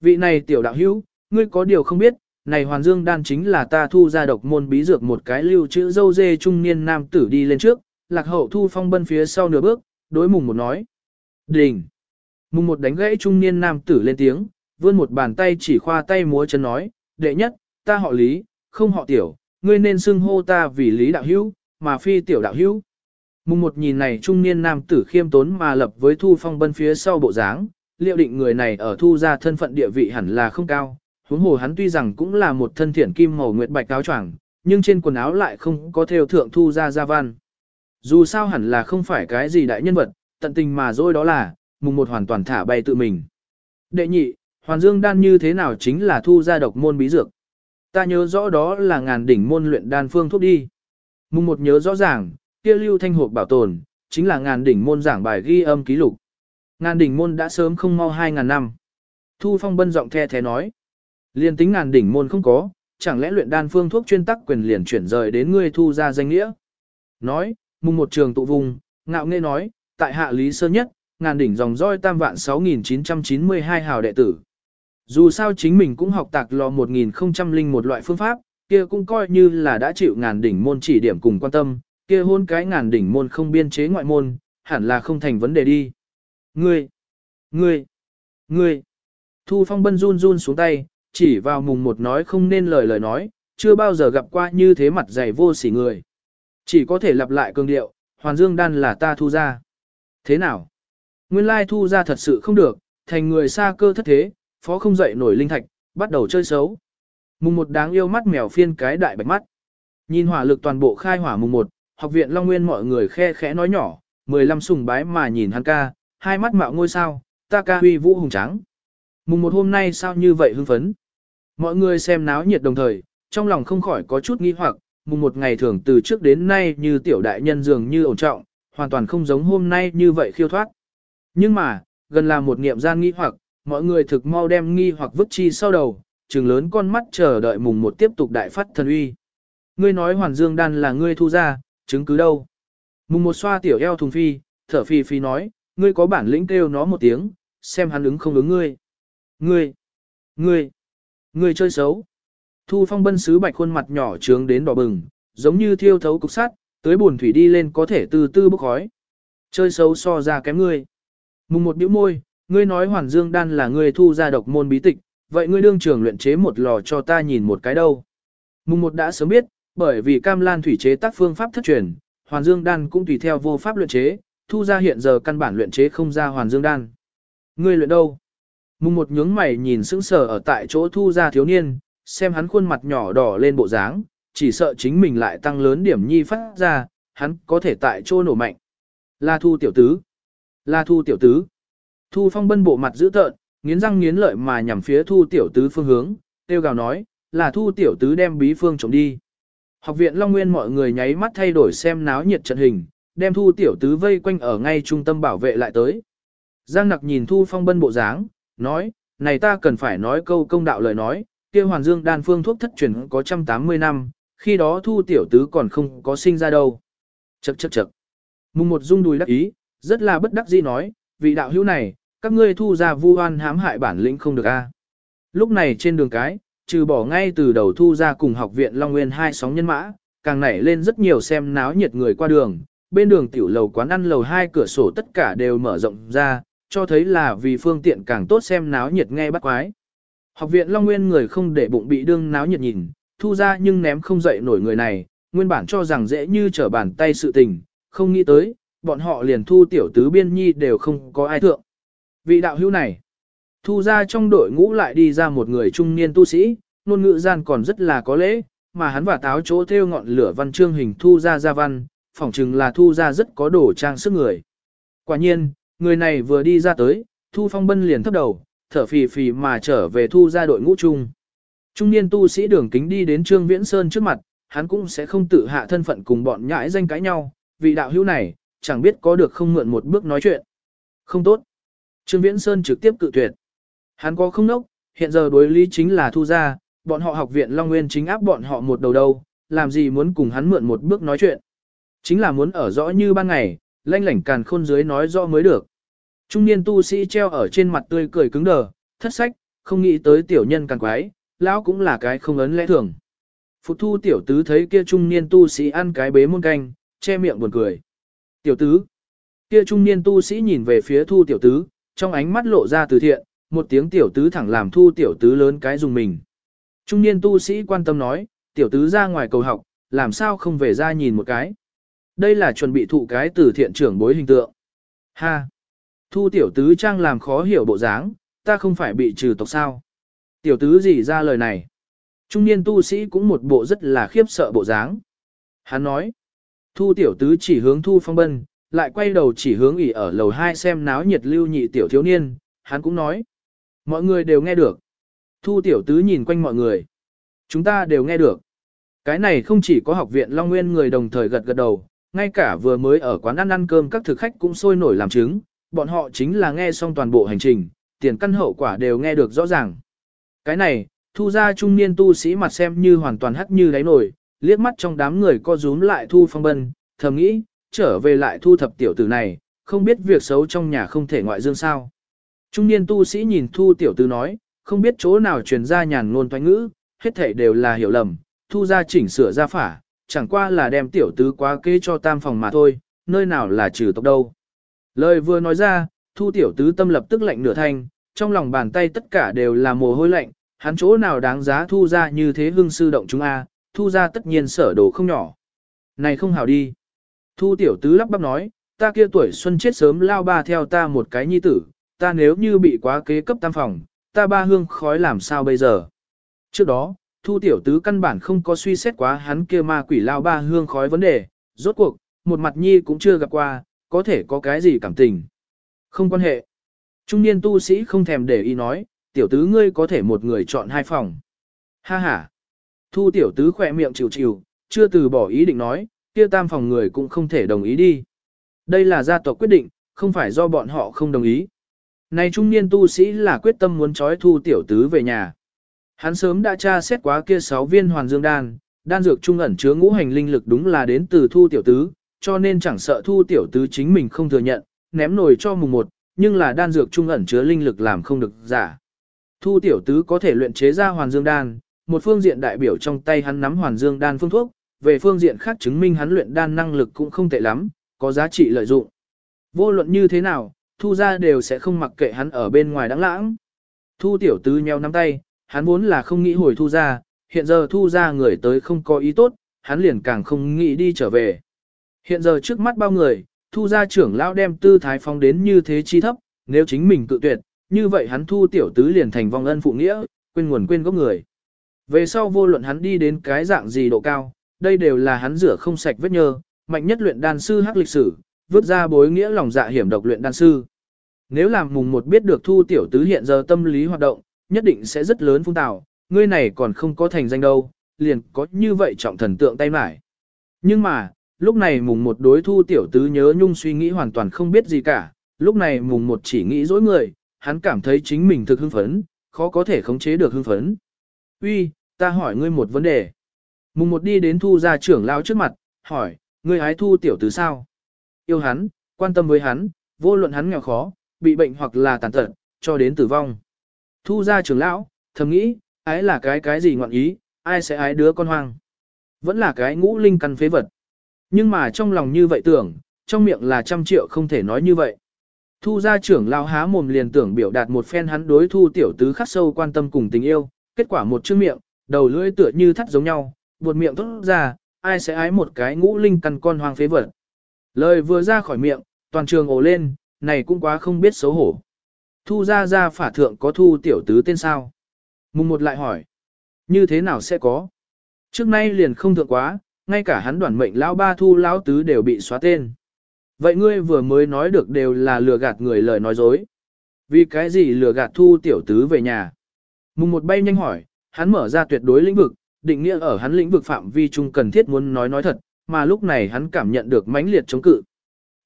Vị này tiểu đạo hữu, ngươi có điều không biết, này hoàn dương đan chính là ta thu ra độc môn bí dược một cái lưu chữ dâu dê trung niên nam tử đi lên trước, lạc hậu thu phong bân phía sau nửa bước, đối mùng một nói. Đình! Mùng một đánh gãy trung niên nam tử lên tiếng, vươn một bàn tay chỉ khoa tay múa chân nói, đệ nhất, ta họ lý, không họ tiểu, ngươi nên xưng hô ta vì lý đạo hữu, mà phi tiểu đạo hữu. Mùng một nhìn này trung niên nam tử khiêm tốn mà lập với thu phong bân phía sau bộ dáng, liệu định người này ở thu ra thân phận địa vị hẳn là không cao, huống hồ hắn tuy rằng cũng là một thân thiện kim màu nguyệt bạch áo choàng, nhưng trên quần áo lại không có theo thượng thu ra gia văn. Dù sao hẳn là không phải cái gì đại nhân vật, tận tình mà dối đó là, mùng một hoàn toàn thả bay tự mình. Đệ nhị, Hoàn dương đan như thế nào chính là thu ra độc môn bí dược. Ta nhớ rõ đó là ngàn đỉnh môn luyện đan phương thuốc đi. Mùng một nhớ rõ ràng, kia lưu thanh hộp bảo tồn, chính là ngàn đỉnh môn giảng bài ghi âm ký lục. Ngàn đỉnh môn đã sớm không mau hai ngàn năm. Thu phong bân giọng the thế nói. Liên tính ngàn đỉnh môn không có, chẳng lẽ luyện đan phương thuốc chuyên tắc quyền liền chuyển rời đến ngươi thu ra danh nghĩa. Nói, mùng một trường tụ vùng, ngạo nghễ nói, tại hạ lý sơ nhất, ngàn đỉnh dòng roi tam vạn 6.992 hào đệ tử. Dù sao chính mình cũng học tạc lò 1001 loại phương pháp, kia cũng coi như là đã chịu ngàn đỉnh môn chỉ điểm cùng quan tâm, kia hôn cái ngàn đỉnh môn không biên chế ngoại môn, hẳn là không thành vấn đề đi. Ngươi, ngươi, ngươi, Thu Phong Bân run run xuống tay, chỉ vào mùng một nói không nên lời lời nói, chưa bao giờ gặp qua như thế mặt dày vô sỉ người. Chỉ có thể lặp lại cường điệu, Hoàn Dương Đan là ta thu ra. Thế nào? Nguyên lai thu ra thật sự không được, thành người xa cơ thất thế, phó không dậy nổi linh thạch, bắt đầu chơi xấu. Mùng một đáng yêu mắt mèo phiên cái đại bạch mắt. Nhìn hỏa lực toàn bộ khai hỏa mùng một, học viện Long Nguyên mọi người khe khẽ nói nhỏ, 15 sùng bái mà nhìn hắn ca, hai mắt mạo ngôi sao, ta ca huy vũ hùng trắng. Mùng một hôm nay sao như vậy hưng phấn? Mọi người xem náo nhiệt đồng thời, trong lòng không khỏi có chút nghi hoặc, mùng một ngày thường từ trước đến nay như tiểu đại nhân dường như ổn trọng, hoàn toàn không giống hôm nay như vậy khiêu thoát. Nhưng mà, gần là một niệm gian nghi hoặc, mọi người thực mau đem nghi hoặc vứt chi sau đầu, trừng lớn con mắt chờ đợi mùng một tiếp tục đại phát thần uy. Ngươi nói hoàn dương đan là ngươi thu ra, chứng cứ đâu? Mùng một xoa tiểu eo thùng phi, thở phi phi nói, ngươi có bản lĩnh kêu nó một tiếng, xem hắn ứng không ứng ngươi. Ngươi, ngươi, ngươi chơi xấu. Thu phong bân sứ bạch khuôn mặt nhỏ trướng đến đỏ bừng, giống như thiêu thấu cục sắt, tới buồn thủy đi lên có thể từ tư bốc khói. Chơi xấu so ra kém ngươi. Mùng một bĩu môi, ngươi nói hoàn dương đan là ngươi thu ra độc môn bí tịch, vậy ngươi đương trường luyện chế một lò cho ta nhìn một cái đâu. Mùng một đã sớm biết, bởi vì cam lan thủy chế tác phương pháp thất truyền, hoàn dương đan cũng tùy theo vô pháp luyện chế, thu ra hiện giờ căn bản luyện chế không ra hoàn dương đan. Ngươi luyện đâu? Mùng một nhướng mày nhìn sững sờ ở tại chỗ thu ra thiếu niên, xem hắn khuôn mặt nhỏ đỏ lên bộ dáng, chỉ sợ chính mình lại tăng lớn điểm nhi phát ra, hắn có thể tại chỗ nổ mạnh. La thu tiểu tứ. La thu tiểu tứ. Thu phong bân bộ mặt dữ tợn, nghiến răng nghiến lợi mà nhằm phía thu tiểu tứ phương hướng, tiêu gào nói, là thu tiểu tứ đem bí phương trộm đi. Học viện Long Nguyên mọi người nháy mắt thay đổi xem náo nhiệt trận hình, đem thu tiểu tứ vây quanh ở ngay trung tâm bảo vệ lại tới. Giang nặc nhìn thu phong bân bộ dáng, nói, này ta cần phải nói câu công đạo lời nói, kia hoàn dương đan phương thuốc thất truyền có 180 năm, khi đó thu tiểu tứ còn không có sinh ra đâu. Chậc chậc chậc. Mùng một dung đùi đắc ý, rất là bất đắc dĩ nói, vị đạo hữu này, các ngươi thu ra vu oan hãm hại bản lĩnh không được a. Lúc này trên đường cái, trừ bỏ ngay từ đầu thu ra cùng học viện Long Nguyên hai sóng nhân mã, càng nảy lên rất nhiều xem náo nhiệt người qua đường, bên đường tiểu lầu quán ăn lầu hai cửa sổ tất cả đều mở rộng ra, cho thấy là vì phương tiện càng tốt xem náo nhiệt nghe bắt quái. Học viện Long Nguyên người không để bụng bị đương náo nhiệt nhìn, thu ra nhưng ném không dậy nổi người này, nguyên bản cho rằng dễ như trở bàn tay sự tình, không nghĩ tới, bọn họ liền thu tiểu tứ biên nhi đều không có ai thượng. Vị đạo hữu này, thu ra trong đội ngũ lại đi ra một người trung niên tu sĩ, ngôn ngữ gian còn rất là có lễ, mà hắn và táo chỗ theo ngọn lửa văn chương hình thu ra ra văn, phỏng chừng là thu ra rất có đồ trang sức người. Quả nhiên, người này vừa đi ra tới, thu phong bân liền thấp đầu, thở phì phì mà trở về thu ra đội ngũ chung. Trung niên tu sĩ đường kính đi đến Trương Viễn Sơn trước mặt, hắn cũng sẽ không tự hạ thân phận cùng bọn nhãi danh cãi nhau, vị đạo hữu này, chẳng biết có được không mượn một bước nói chuyện. Không tốt. Trương Viễn Sơn trực tiếp cự tuyệt. Hắn có không nốc, hiện giờ đối lý chính là thu ra, bọn họ học viện Long Nguyên chính áp bọn họ một đầu đâu, làm gì muốn cùng hắn mượn một bước nói chuyện. Chính là muốn ở rõ như ban ngày, lanh lảnh càn khôn dưới nói rõ mới được. Trung niên tu sĩ treo ở trên mặt tươi cười cứng đờ, thất sách, không nghĩ tới tiểu nhân càng quái, lão cũng là cái không ấn lẽ thường. Phục thu tiểu tứ thấy kia trung niên tu sĩ ăn cái bế muôn canh, che miệng buồn cười. Tiểu tứ, kia trung niên tu sĩ nhìn về phía thu tiểu tứ, trong ánh mắt lộ ra từ thiện, một tiếng tiểu tứ thẳng làm thu tiểu tứ lớn cái dùng mình. Trung niên tu sĩ quan tâm nói, tiểu tứ ra ngoài cầu học, làm sao không về ra nhìn một cái. Đây là chuẩn bị thụ cái từ thiện trưởng bối hình tượng. Ha! Thu tiểu tứ trang làm khó hiểu bộ dáng, ta không phải bị trừ tộc sao. Tiểu tứ gì ra lời này? Trung niên tu sĩ cũng một bộ rất là khiếp sợ bộ dáng. Hắn nói, thu tiểu tứ chỉ hướng thu phong bân, lại quay đầu chỉ hướng ỉ ở lầu 2 xem náo nhiệt lưu nhị tiểu thiếu niên, hắn cũng nói. Mọi người đều nghe được. Thu tiểu tứ nhìn quanh mọi người. Chúng ta đều nghe được. Cái này không chỉ có học viện Long Nguyên người đồng thời gật gật đầu, ngay cả vừa mới ở quán ăn ăn cơm các thực khách cũng sôi nổi làm chứng, bọn họ chính là nghe xong toàn bộ hành trình, tiền căn hậu quả đều nghe được rõ ràng. Cái này, thu ra trung niên tu sĩ mặt xem như hoàn toàn hắt như đáy nổi, liếc mắt trong đám người co rúm lại thu phong bân, thầm nghĩ, trở về lại thu thập tiểu tử này, không biết việc xấu trong nhà không thể ngoại dương sao. Trung niên tu sĩ nhìn thu tiểu tử nói, không biết chỗ nào truyền ra nhàn ngôn toán ngữ, hết thể đều là hiểu lầm, thu ra chỉnh sửa ra phả, chẳng qua là đem tiểu tứ quá kế cho tam phòng mà thôi, nơi nào là trừ tộc đâu. Lời vừa nói ra, thu tiểu tứ tâm lập tức lạnh nửa thanh, trong lòng bàn tay tất cả đều là mồ hôi lạnh, hắn chỗ nào đáng giá thu ra như thế hưng sư động chúng a, thu ra tất nhiên sở đồ không nhỏ. Này không hảo đi. Thu tiểu tứ lắp bắp nói, ta kia tuổi xuân chết sớm lao ba theo ta một cái nhi tử, ta nếu như bị quá kế cấp tam phòng, ta ba hương khói làm sao bây giờ. Trước đó, thu tiểu tứ căn bản không có suy xét quá hắn kia ma quỷ lao ba hương khói vấn đề, rốt cuộc, một mặt nhi cũng chưa gặp qua, có thể có cái gì cảm tình. Không quan hệ. Trung niên tu sĩ không thèm để ý nói, tiểu tứ ngươi có thể một người chọn hai phòng. Ha ha. Thu tiểu tứ khỏe miệng chịu chịu, chưa từ bỏ ý định nói, kia tam phòng người cũng không thể đồng ý đi. Đây là gia tộc quyết định, không phải do bọn họ không đồng ý. Này trung niên tu sĩ là quyết tâm muốn trói thu tiểu tứ về nhà. Hắn sớm đã tra xét quá kia sáu viên hoàn dương đan, đan dược trung ẩn chứa ngũ hành linh lực đúng là đến từ thu tiểu tứ, cho nên chẳng sợ thu tiểu tứ chính mình không thừa nhận, ném nồi cho mùng một, nhưng là đan dược trung ẩn chứa linh lực làm không được giả. Thu tiểu tứ có thể luyện chế ra hoàn dương đan, một phương diện đại biểu trong tay hắn nắm hoàn dương đan phương thuốc, về phương diện khác chứng minh hắn luyện đan năng lực cũng không tệ lắm, có giá trị lợi dụng. Vô luận như thế nào, thu ra đều sẽ không mặc kệ hắn ở bên ngoài đáng lãng. Thu tiểu tứ nheo nắm tay, hắn vốn là không nghĩ hồi thu ra, hiện giờ thu ra người tới không có ý tốt, hắn liền càng không nghĩ đi trở về. Hiện giờ trước mắt bao người, thu gia trưởng lão đem tư thái phong đến như thế chi thấp, nếu chính mình cự tuyệt, như vậy hắn thu tiểu tứ liền thành vong ân phụ nghĩa, quên nguồn quên gốc người. Về sau vô luận hắn đi đến cái dạng gì độ cao, đây đều là hắn rửa không sạch vết nhơ, mạnh nhất luyện đan sư hắc lịch sử, vứt ra bối nghĩa lòng dạ hiểm độc luyện đan sư. Nếu làm mùng một biết được thu tiểu tứ hiện giờ tâm lý hoạt động, nhất định sẽ rất lớn phung tạo, ngươi này còn không có thành danh đâu, liền có như vậy trọng thần tượng tay mải. Nhưng mà, lúc này mùng một đối thu tiểu tứ nhớ nhung suy nghĩ hoàn toàn không biết gì cả, lúc này mùng một chỉ nghĩ dối người, hắn cảm thấy chính mình thực hưng phấn, khó có thể khống chế được hưng phấn. Uy, ta hỏi ngươi một vấn đề. Mùng một đi đến thu gia trưởng lao trước mặt, hỏi, ngươi hái thu tiểu tứ sao? Yêu hắn, quan tâm với hắn, vô luận hắn nghèo khó, bị bệnh hoặc là tàn tật, cho đến tử vong. Thu gia trưởng lão, thầm nghĩ, ái là cái cái gì ngoạn ý, ai sẽ ái đứa con hoang. Vẫn là cái ngũ linh căn phế vật. Nhưng mà trong lòng như vậy tưởng, trong miệng là trăm triệu không thể nói như vậy. Thu gia trưởng lao há mồm liền tưởng biểu đạt một phen hắn đối thu tiểu tứ khắc sâu quan tâm cùng tình yêu, kết quả một chữ miệng, đầu lưỡi tựa như thắt giống nhau, buột miệng tốt ra, ai sẽ ái một cái ngũ linh căn con hoang phế vật. Lời vừa ra khỏi miệng, toàn trường ồ lên, này cũng quá không biết xấu hổ. Thu gia gia phả thượng có thu tiểu tứ tên sao? Mùng một lại hỏi. Như thế nào sẽ có? Trước nay liền không thượng quá, ngay cả hắn đoàn mệnh lão ba thu lão tứ đều bị xóa tên. Vậy ngươi vừa mới nói được đều là lừa gạt người lời nói dối. Vì cái gì lừa gạt thu tiểu tứ về nhà? Mùng một bay nhanh hỏi, hắn mở ra tuyệt đối lĩnh vực, định nghĩa ở hắn lĩnh vực phạm vi chung cần thiết muốn nói nói thật, mà lúc này hắn cảm nhận được mãnh liệt chống cự.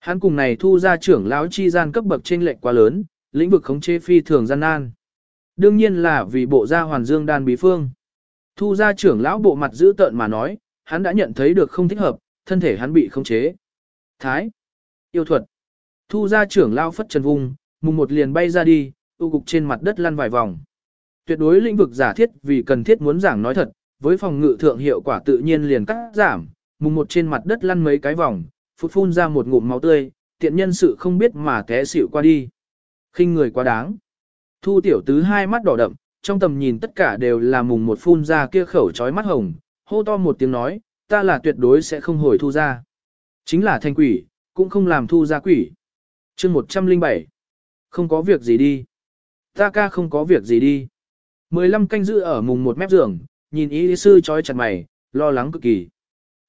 Hắn cùng này thu ra trưởng lão chi gian cấp bậc trên lệch quá lớn, lĩnh vực khống chế phi thường gian nan. Đương nhiên là vì bộ gia hoàn dương đan bí phương. Thu ra trưởng lão bộ mặt giữ tợn mà nói, hắn đã nhận thấy được không thích hợp, thân thể hắn bị khống chế. Thái. Yêu thuật. Thu ra trưởng lao phất trần vùng, mùng một liền bay ra đi, tu cục trên mặt đất lăn vài vòng. Tuyệt đối lĩnh vực giả thiết vì cần thiết muốn giảng nói thật, với phòng ngự thượng hiệu quả tự nhiên liền cắt giảm, mùng một trên mặt đất lăn mấy cái vòng, phụt phun ra một ngụm máu tươi, tiện nhân sự không biết mà té xỉu qua đi khinh người quá đáng. Thu tiểu tứ hai mắt đỏ đậm, trong tầm nhìn tất cả đều là mùng một phun ra kia khẩu trói mắt hồng, hô to một tiếng nói, ta là tuyệt đối sẽ không hồi thu ra. Chính là thanh quỷ, cũng không làm thu ra quỷ. chương 107. Không có việc gì đi. Ta ca không có việc gì đi. 15 canh giữ ở mùng một mép giường, nhìn ý sư trói chặt mày, lo lắng cực kỳ.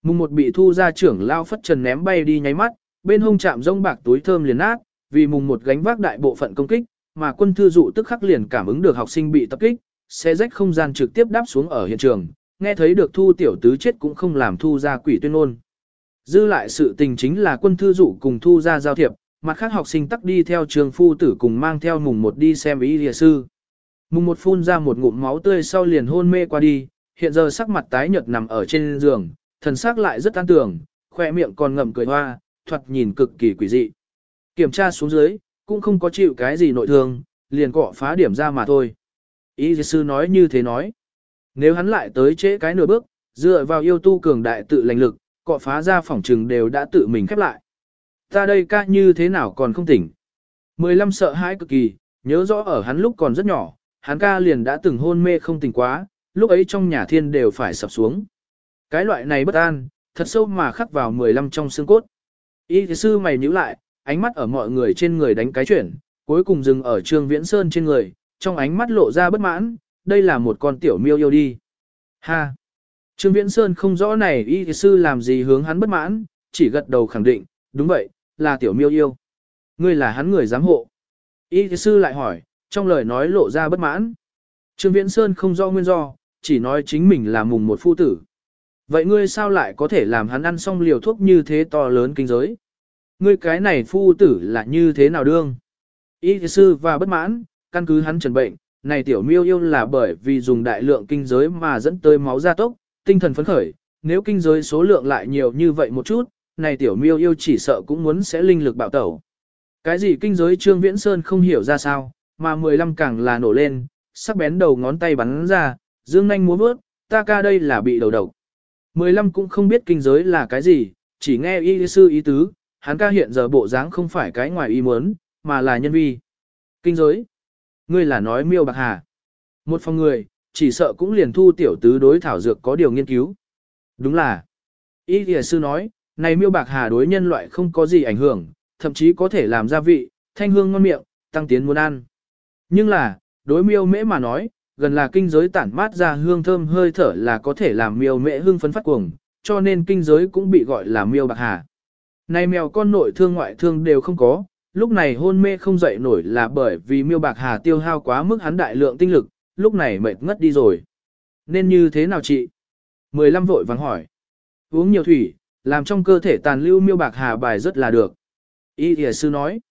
Mùng một bị thu ra trưởng lao phất trần ném bay đi nháy mắt, bên hông chạm rông bạc túi thơm liền nát, vì mùng một gánh vác đại bộ phận công kích, mà quân thư dụ tức khắc liền cảm ứng được học sinh bị tập kích, xe rách không gian trực tiếp đáp xuống ở hiện trường, nghe thấy được thu tiểu tứ chết cũng không làm thu ra quỷ tuyên ôn. Dư lại sự tình chính là quân thư dụ cùng thu ra giao thiệp, mặt khác học sinh tắc đi theo trường phu tử cùng mang theo mùng một đi xem ý địa sư. Mùng một phun ra một ngụm máu tươi sau liền hôn mê qua đi, hiện giờ sắc mặt tái nhợt nằm ở trên giường, thần sắc lại rất an tưởng, khoe miệng còn ngậm cười hoa, thoạt nhìn cực kỳ quỷ dị. Kiểm tra xuống dưới, cũng không có chịu cái gì nội thương, liền cọ phá điểm ra mà thôi. Ý sư nói như thế nói. Nếu hắn lại tới trễ cái nửa bước, dựa vào yêu tu cường đại tự lành lực, cọ phá ra phòng trừng đều đã tự mình khép lại. Ta đây ca như thế nào còn không tỉnh. 15 sợ hãi cực kỳ, nhớ rõ ở hắn lúc còn rất nhỏ, hắn ca liền đã từng hôn mê không tỉnh quá, lúc ấy trong nhà thiên đều phải sập xuống. Cái loại này bất an, thật sâu mà khắc vào 15 trong xương cốt. Y sư mày nhíu lại, ánh mắt ở mọi người trên người đánh cái chuyển, cuối cùng dừng ở Trương Viễn Sơn trên người, trong ánh mắt lộ ra bất mãn, đây là một con tiểu miêu yêu đi. Ha! Trương Viễn Sơn không rõ này y sư làm gì hướng hắn bất mãn, chỉ gật đầu khẳng định, đúng vậy, là tiểu miêu yêu. Ngươi là hắn người giám hộ. Y sư lại hỏi, trong lời nói lộ ra bất mãn. Trương Viễn Sơn không rõ nguyên do, chỉ nói chính mình là mùng một phu tử. Vậy ngươi sao lại có thể làm hắn ăn xong liều thuốc như thế to lớn kinh giới? Ngươi cái này phu tử là như thế nào đương? Y sư và bất mãn, căn cứ hắn trần bệnh, này tiểu miêu yêu là bởi vì dùng đại lượng kinh giới mà dẫn tới máu gia tốc, tinh thần phấn khởi, nếu kinh giới số lượng lại nhiều như vậy một chút, này tiểu miêu yêu chỉ sợ cũng muốn sẽ linh lực bạo tẩu. Cái gì kinh giới Trương Viễn Sơn không hiểu ra sao, mà 15 càng là nổ lên, sắc bén đầu ngón tay bắn ra, dương nhanh múa vớt, ta ca đây là bị đầu độc. 15 cũng không biết kinh giới là cái gì, chỉ nghe y sư ý tứ, hắn ca hiện giờ bộ dáng không phải cái ngoài ý muốn, mà là nhân vi. Kinh giới. Ngươi là nói miêu bạc hà. Một phòng người, chỉ sợ cũng liền thu tiểu tứ đối thảo dược có điều nghiên cứu. Đúng là. Y thịa sư nói, này miêu bạc hà đối nhân loại không có gì ảnh hưởng, thậm chí có thể làm gia vị, thanh hương ngon miệng, tăng tiến muốn ăn. Nhưng là, đối miêu mễ mà nói, gần là kinh giới tản mát ra hương thơm hơi thở là có thể làm miêu mễ hương phấn phát cuồng, cho nên kinh giới cũng bị gọi là miêu bạc hà. Này mèo con nội thương ngoại thương đều không có, lúc này hôn mê không dậy nổi là bởi vì miêu bạc hà tiêu hao quá mức hắn đại lượng tinh lực, lúc này mệt ngất đi rồi. Nên như thế nào chị? Mười lăm vội vàng hỏi. Uống nhiều thủy, làm trong cơ thể tàn lưu miêu bạc hà bài rất là được. Y thịa sư nói.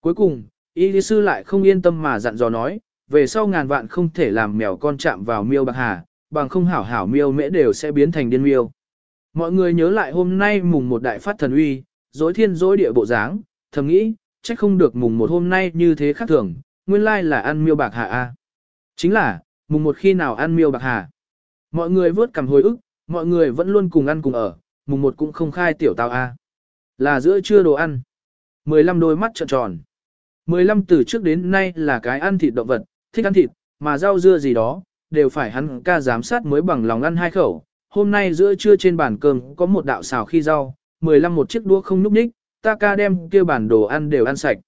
Cuối cùng, y thịa sư lại không yên tâm mà dặn dò nói, về sau ngàn vạn không thể làm mèo con chạm vào miêu bạc hà, bằng không hảo hảo miêu mễ đều sẽ biến thành điên miêu. Mọi người nhớ lại hôm nay mùng một đại phát thần uy, dối thiên dối địa bộ dáng, thầm nghĩ, trách không được mùng một hôm nay như thế khác thường, nguyên lai là ăn miêu bạc hà a. Chính là, mùng một khi nào ăn miêu bạc hà. Mọi người vớt cầm hồi ức, mọi người vẫn luôn cùng ăn cùng ở, mùng một cũng không khai tiểu tao a. Là giữa trưa đồ ăn. 15 đôi mắt trợn tròn. 15 từ trước đến nay là cái ăn thịt động vật, thích ăn thịt, mà rau dưa gì đó, đều phải hắn ca giám sát mới bằng lòng ăn hai khẩu. Hôm nay giữa trưa trên bàn cơm có một đạo xào khi rau, 15 một chiếc đũa không núp ních, ta ca đem kia bản đồ ăn đều ăn sạch.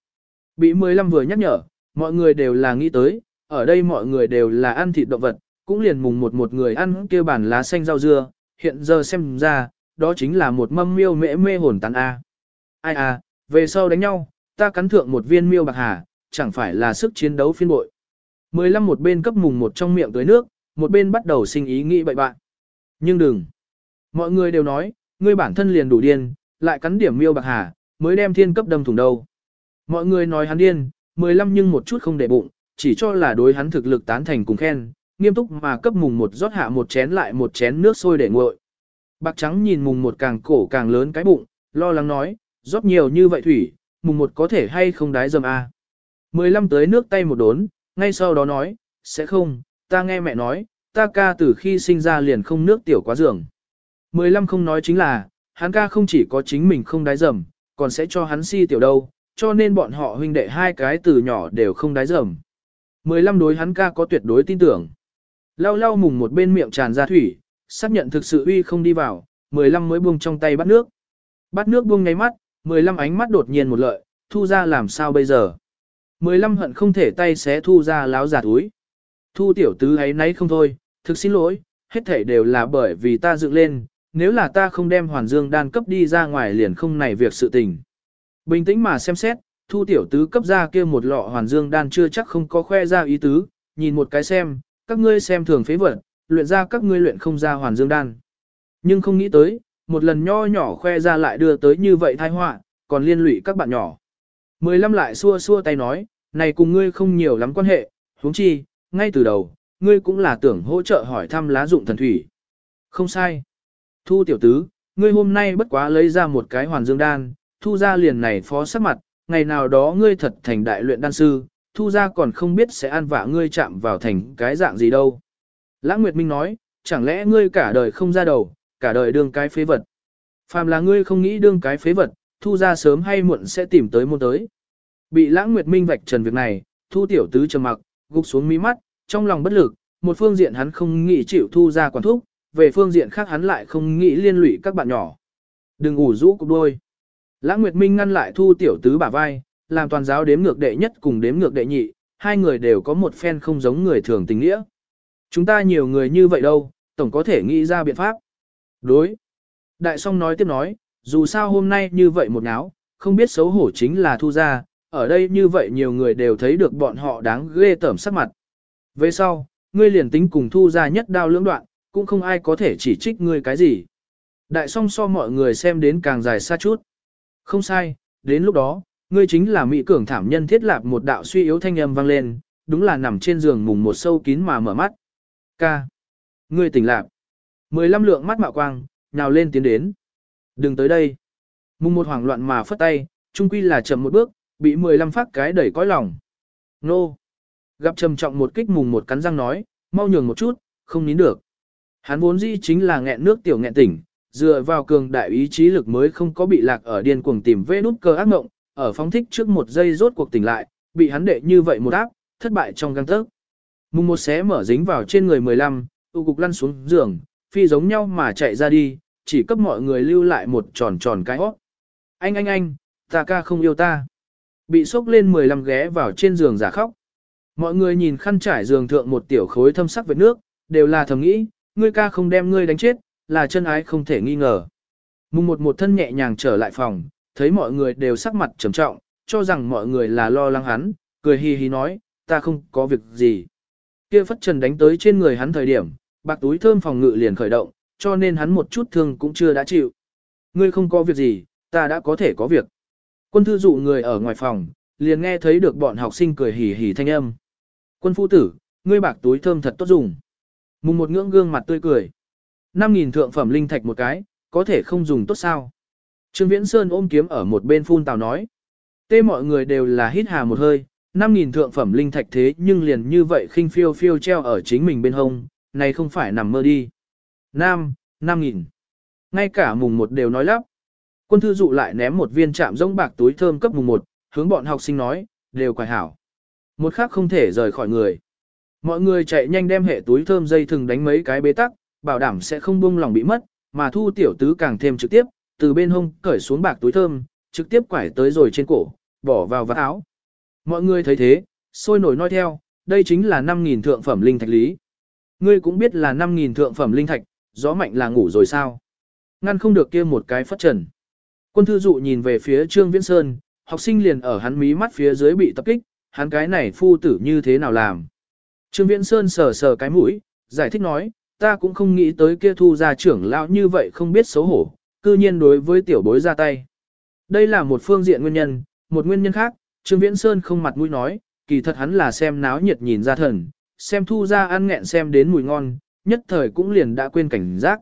Bị 15 vừa nhắc nhở, mọi người đều là nghĩ tới, ở đây mọi người đều là ăn thịt động vật, cũng liền mùng một một người ăn kia bản lá xanh rau dưa, hiện giờ xem ra, đó chính là một mâm miêu mễ mê hồn tán A. Ai à, về sau đánh nhau, ta cắn thượng một viên miêu bạc hà, chẳng phải là sức chiến đấu phiên bội. 15 một bên cấp mùng một trong miệng tới nước, một bên bắt đầu sinh ý nghĩ bậy bạn. Nhưng đừng. Mọi người đều nói, ngươi bản thân liền đủ điên, lại cắn điểm miêu bạc hà, mới đem thiên cấp đâm thủng đầu. Mọi người nói hắn điên, 15 nhưng một chút không để bụng, chỉ cho là đối hắn thực lực tán thành cùng khen, nghiêm túc mà cấp mùng một rót hạ một chén lại một chén nước sôi để nguội. Bạc trắng nhìn mùng một càng cổ càng lớn cái bụng, lo lắng nói, rót nhiều như vậy thủy, mùng một có thể hay không đái dầm a à. 15 tới nước tay một đốn, ngay sau đó nói, sẽ không, ta nghe mẹ nói, ta ca từ khi sinh ra liền không nước tiểu quá giường. 15 không nói chính là, hắn ca không chỉ có chính mình không đái dầm, còn sẽ cho hắn si tiểu đâu, cho nên bọn họ huynh đệ hai cái từ nhỏ đều không đái dầm. 15 đối hắn ca có tuyệt đối tin tưởng. Lau lau mùng một bên miệng tràn ra thủy, xác nhận thực sự uy không đi vào, 15 mới buông trong tay bắt nước. Bắt nước buông ngay mắt, 15 ánh mắt đột nhiên một lợi, thu ra làm sao bây giờ. 15 hận không thể tay xé thu ra láo giả túi. Thu tiểu tứ ấy nấy không thôi, thực xin lỗi, hết thể đều là bởi vì ta dựng lên, nếu là ta không đem hoàn dương đan cấp đi ra ngoài liền không này việc sự tình. Bình tĩnh mà xem xét, thu tiểu tứ cấp ra kia một lọ hoàn dương đan chưa chắc không có khoe ra ý tứ, nhìn một cái xem, các ngươi xem thường phế vật, luyện ra các ngươi luyện không ra hoàn dương đan. Nhưng không nghĩ tới, một lần nho nhỏ khoe ra lại đưa tới như vậy tai họa, còn liên lụy các bạn nhỏ. Mười lăm lại xua xua tay nói, này cùng ngươi không nhiều lắm quan hệ, huống chi, ngay từ đầu, ngươi cũng là tưởng hỗ trợ hỏi thăm lá dụng thần thủy. Không sai. Thu tiểu tứ, ngươi hôm nay bất quá lấy ra một cái hoàn dương đan, thu ra liền này phó sắc mặt, ngày nào đó ngươi thật thành đại luyện đan sư, thu ra còn không biết sẽ an vạ ngươi chạm vào thành cái dạng gì đâu. Lãng Nguyệt Minh nói, chẳng lẽ ngươi cả đời không ra đầu, cả đời đương cái phế vật. Phàm là ngươi không nghĩ đương cái phế vật, thu ra sớm hay muộn sẽ tìm tới môn tới. Bị Lãng Nguyệt Minh vạch trần việc này, thu tiểu tứ trầm mặc, gục xuống mí mắt, trong lòng bất lực, một phương diện hắn không nghĩ chịu thu ra quản thúc, về phương diện khác hắn lại không nghĩ liên lụy các bạn nhỏ. Đừng ủ rũ cục đôi. Lãng Nguyệt Minh ngăn lại thu tiểu tứ bả vai, làm toàn giáo đếm ngược đệ nhất cùng đếm ngược đệ nhị, hai người đều có một phen không giống người thường tình nghĩa. Chúng ta nhiều người như vậy đâu, tổng có thể nghĩ ra biện pháp. Đối. Đại song nói tiếp nói, dù sao hôm nay như vậy một náo, không biết xấu hổ chính là thu ra, ở đây như vậy nhiều người đều thấy được bọn họ đáng ghê tởm sắc mặt. Về sau, ngươi liền tính cùng thu ra nhất đao lưỡng đoạn, cũng không ai có thể chỉ trích ngươi cái gì. Đại song so mọi người xem đến càng dài xa chút. Không sai, đến lúc đó, ngươi chính là mỹ cường thảm nhân thiết lạp một đạo suy yếu thanh âm vang lên, đúng là nằm trên giường mùng một sâu kín mà mở mắt. Ca. Ngươi tỉnh lạp. Mười lăm lượng mắt mạo quang, nhào lên tiến đến. Đừng tới đây. Mùng một hoảng loạn mà phất tay, trung quy là chậm một bước, bị mười lăm phát cái đẩy cõi lòng. Nô. Gặp trầm trọng một kích mùng một cắn răng nói, mau nhường một chút, không nín được. Hắn vốn dĩ chính là nghẹn nước tiểu nghẹn tỉnh, dựa vào cường đại ý chí lực mới không có bị lạc ở điên cuồng tìm vê nút cơ ác mộng, ở phóng thích trước một giây rốt cuộc tỉnh lại, bị hắn đệ như vậy một áp, thất bại trong găng tớc. Mùng một xé mở dính vào trên người 15, u cục lăn xuống giường, phi giống nhau mà chạy ra đi, chỉ cấp mọi người lưu lại một tròn tròn cái hót. Anh anh anh, ta ca không yêu ta. Bị sốc lên 15 ghé vào trên giường giả khóc. Mọi người nhìn khăn trải giường thượng một tiểu khối thâm sắc vết nước, đều là thầm nghĩ, ngươi ca không đem ngươi đánh chết, là chân ái không thể nghi ngờ. Mùng một một thân nhẹ nhàng trở lại phòng, thấy mọi người đều sắc mặt trầm trọng, cho rằng mọi người là lo lắng hắn, cười hi hi nói, ta không có việc gì. Kia phất trần đánh tới trên người hắn thời điểm, bạc túi thơm phòng ngự liền khởi động, cho nên hắn một chút thương cũng chưa đã chịu. Ngươi không có việc gì, ta đã có thể có việc. Quân thư dụ người ở ngoài phòng, liền nghe thấy được bọn học sinh cười hỉ hỉ thanh âm. Quân phu tử, ngươi bạc túi thơm thật tốt dùng. Mùng một ngưỡng gương mặt tươi cười. 5.000 thượng phẩm linh thạch một cái, có thể không dùng tốt sao. Trương Viễn Sơn ôm kiếm ở một bên phun tào nói. Tê mọi người đều là hít hà một hơi, 5.000 thượng phẩm linh thạch thế nhưng liền như vậy khinh phiêu phiêu treo ở chính mình bên hông, này không phải nằm mơ đi. Nam, 5.000. Ngay cả mùng một đều nói lắp. Quân thư dụ lại ném một viên chạm rỗng bạc túi thơm cấp mùng một, hướng bọn học sinh nói, đều quài hảo. Một khác không thể rời khỏi người. Mọi người chạy nhanh đem hệ túi thơm dây thừng đánh mấy cái bế tắc, bảo đảm sẽ không buông lòng bị mất, mà thu tiểu tứ càng thêm trực tiếp, từ bên hông cởi xuống bạc túi thơm, trực tiếp quải tới rồi trên cổ, bỏ vào vạt áo. Mọi người thấy thế, sôi nổi nói theo, đây chính là 5.000 thượng phẩm linh thạch lý. Ngươi cũng biết là 5.000 thượng phẩm linh thạch, gió mạnh là ngủ rồi sao. Ngăn không được kia một cái phất trần. Quân thư dụ nhìn về phía Trương Viễn Sơn, học sinh liền ở hắn mí mắt phía dưới bị tập kích, hắn cái này phu tử như thế nào làm. Trương Viễn Sơn sờ sờ cái mũi, giải thích nói, ta cũng không nghĩ tới kia thu gia trưởng lão như vậy không biết xấu hổ, cư nhiên đối với tiểu bối ra tay. Đây là một phương diện nguyên nhân, một nguyên nhân khác, Trương Viễn Sơn không mặt mũi nói, kỳ thật hắn là xem náo nhiệt nhìn ra thần, xem thu gia ăn nghẹn xem đến mùi ngon, nhất thời cũng liền đã quên cảnh giác.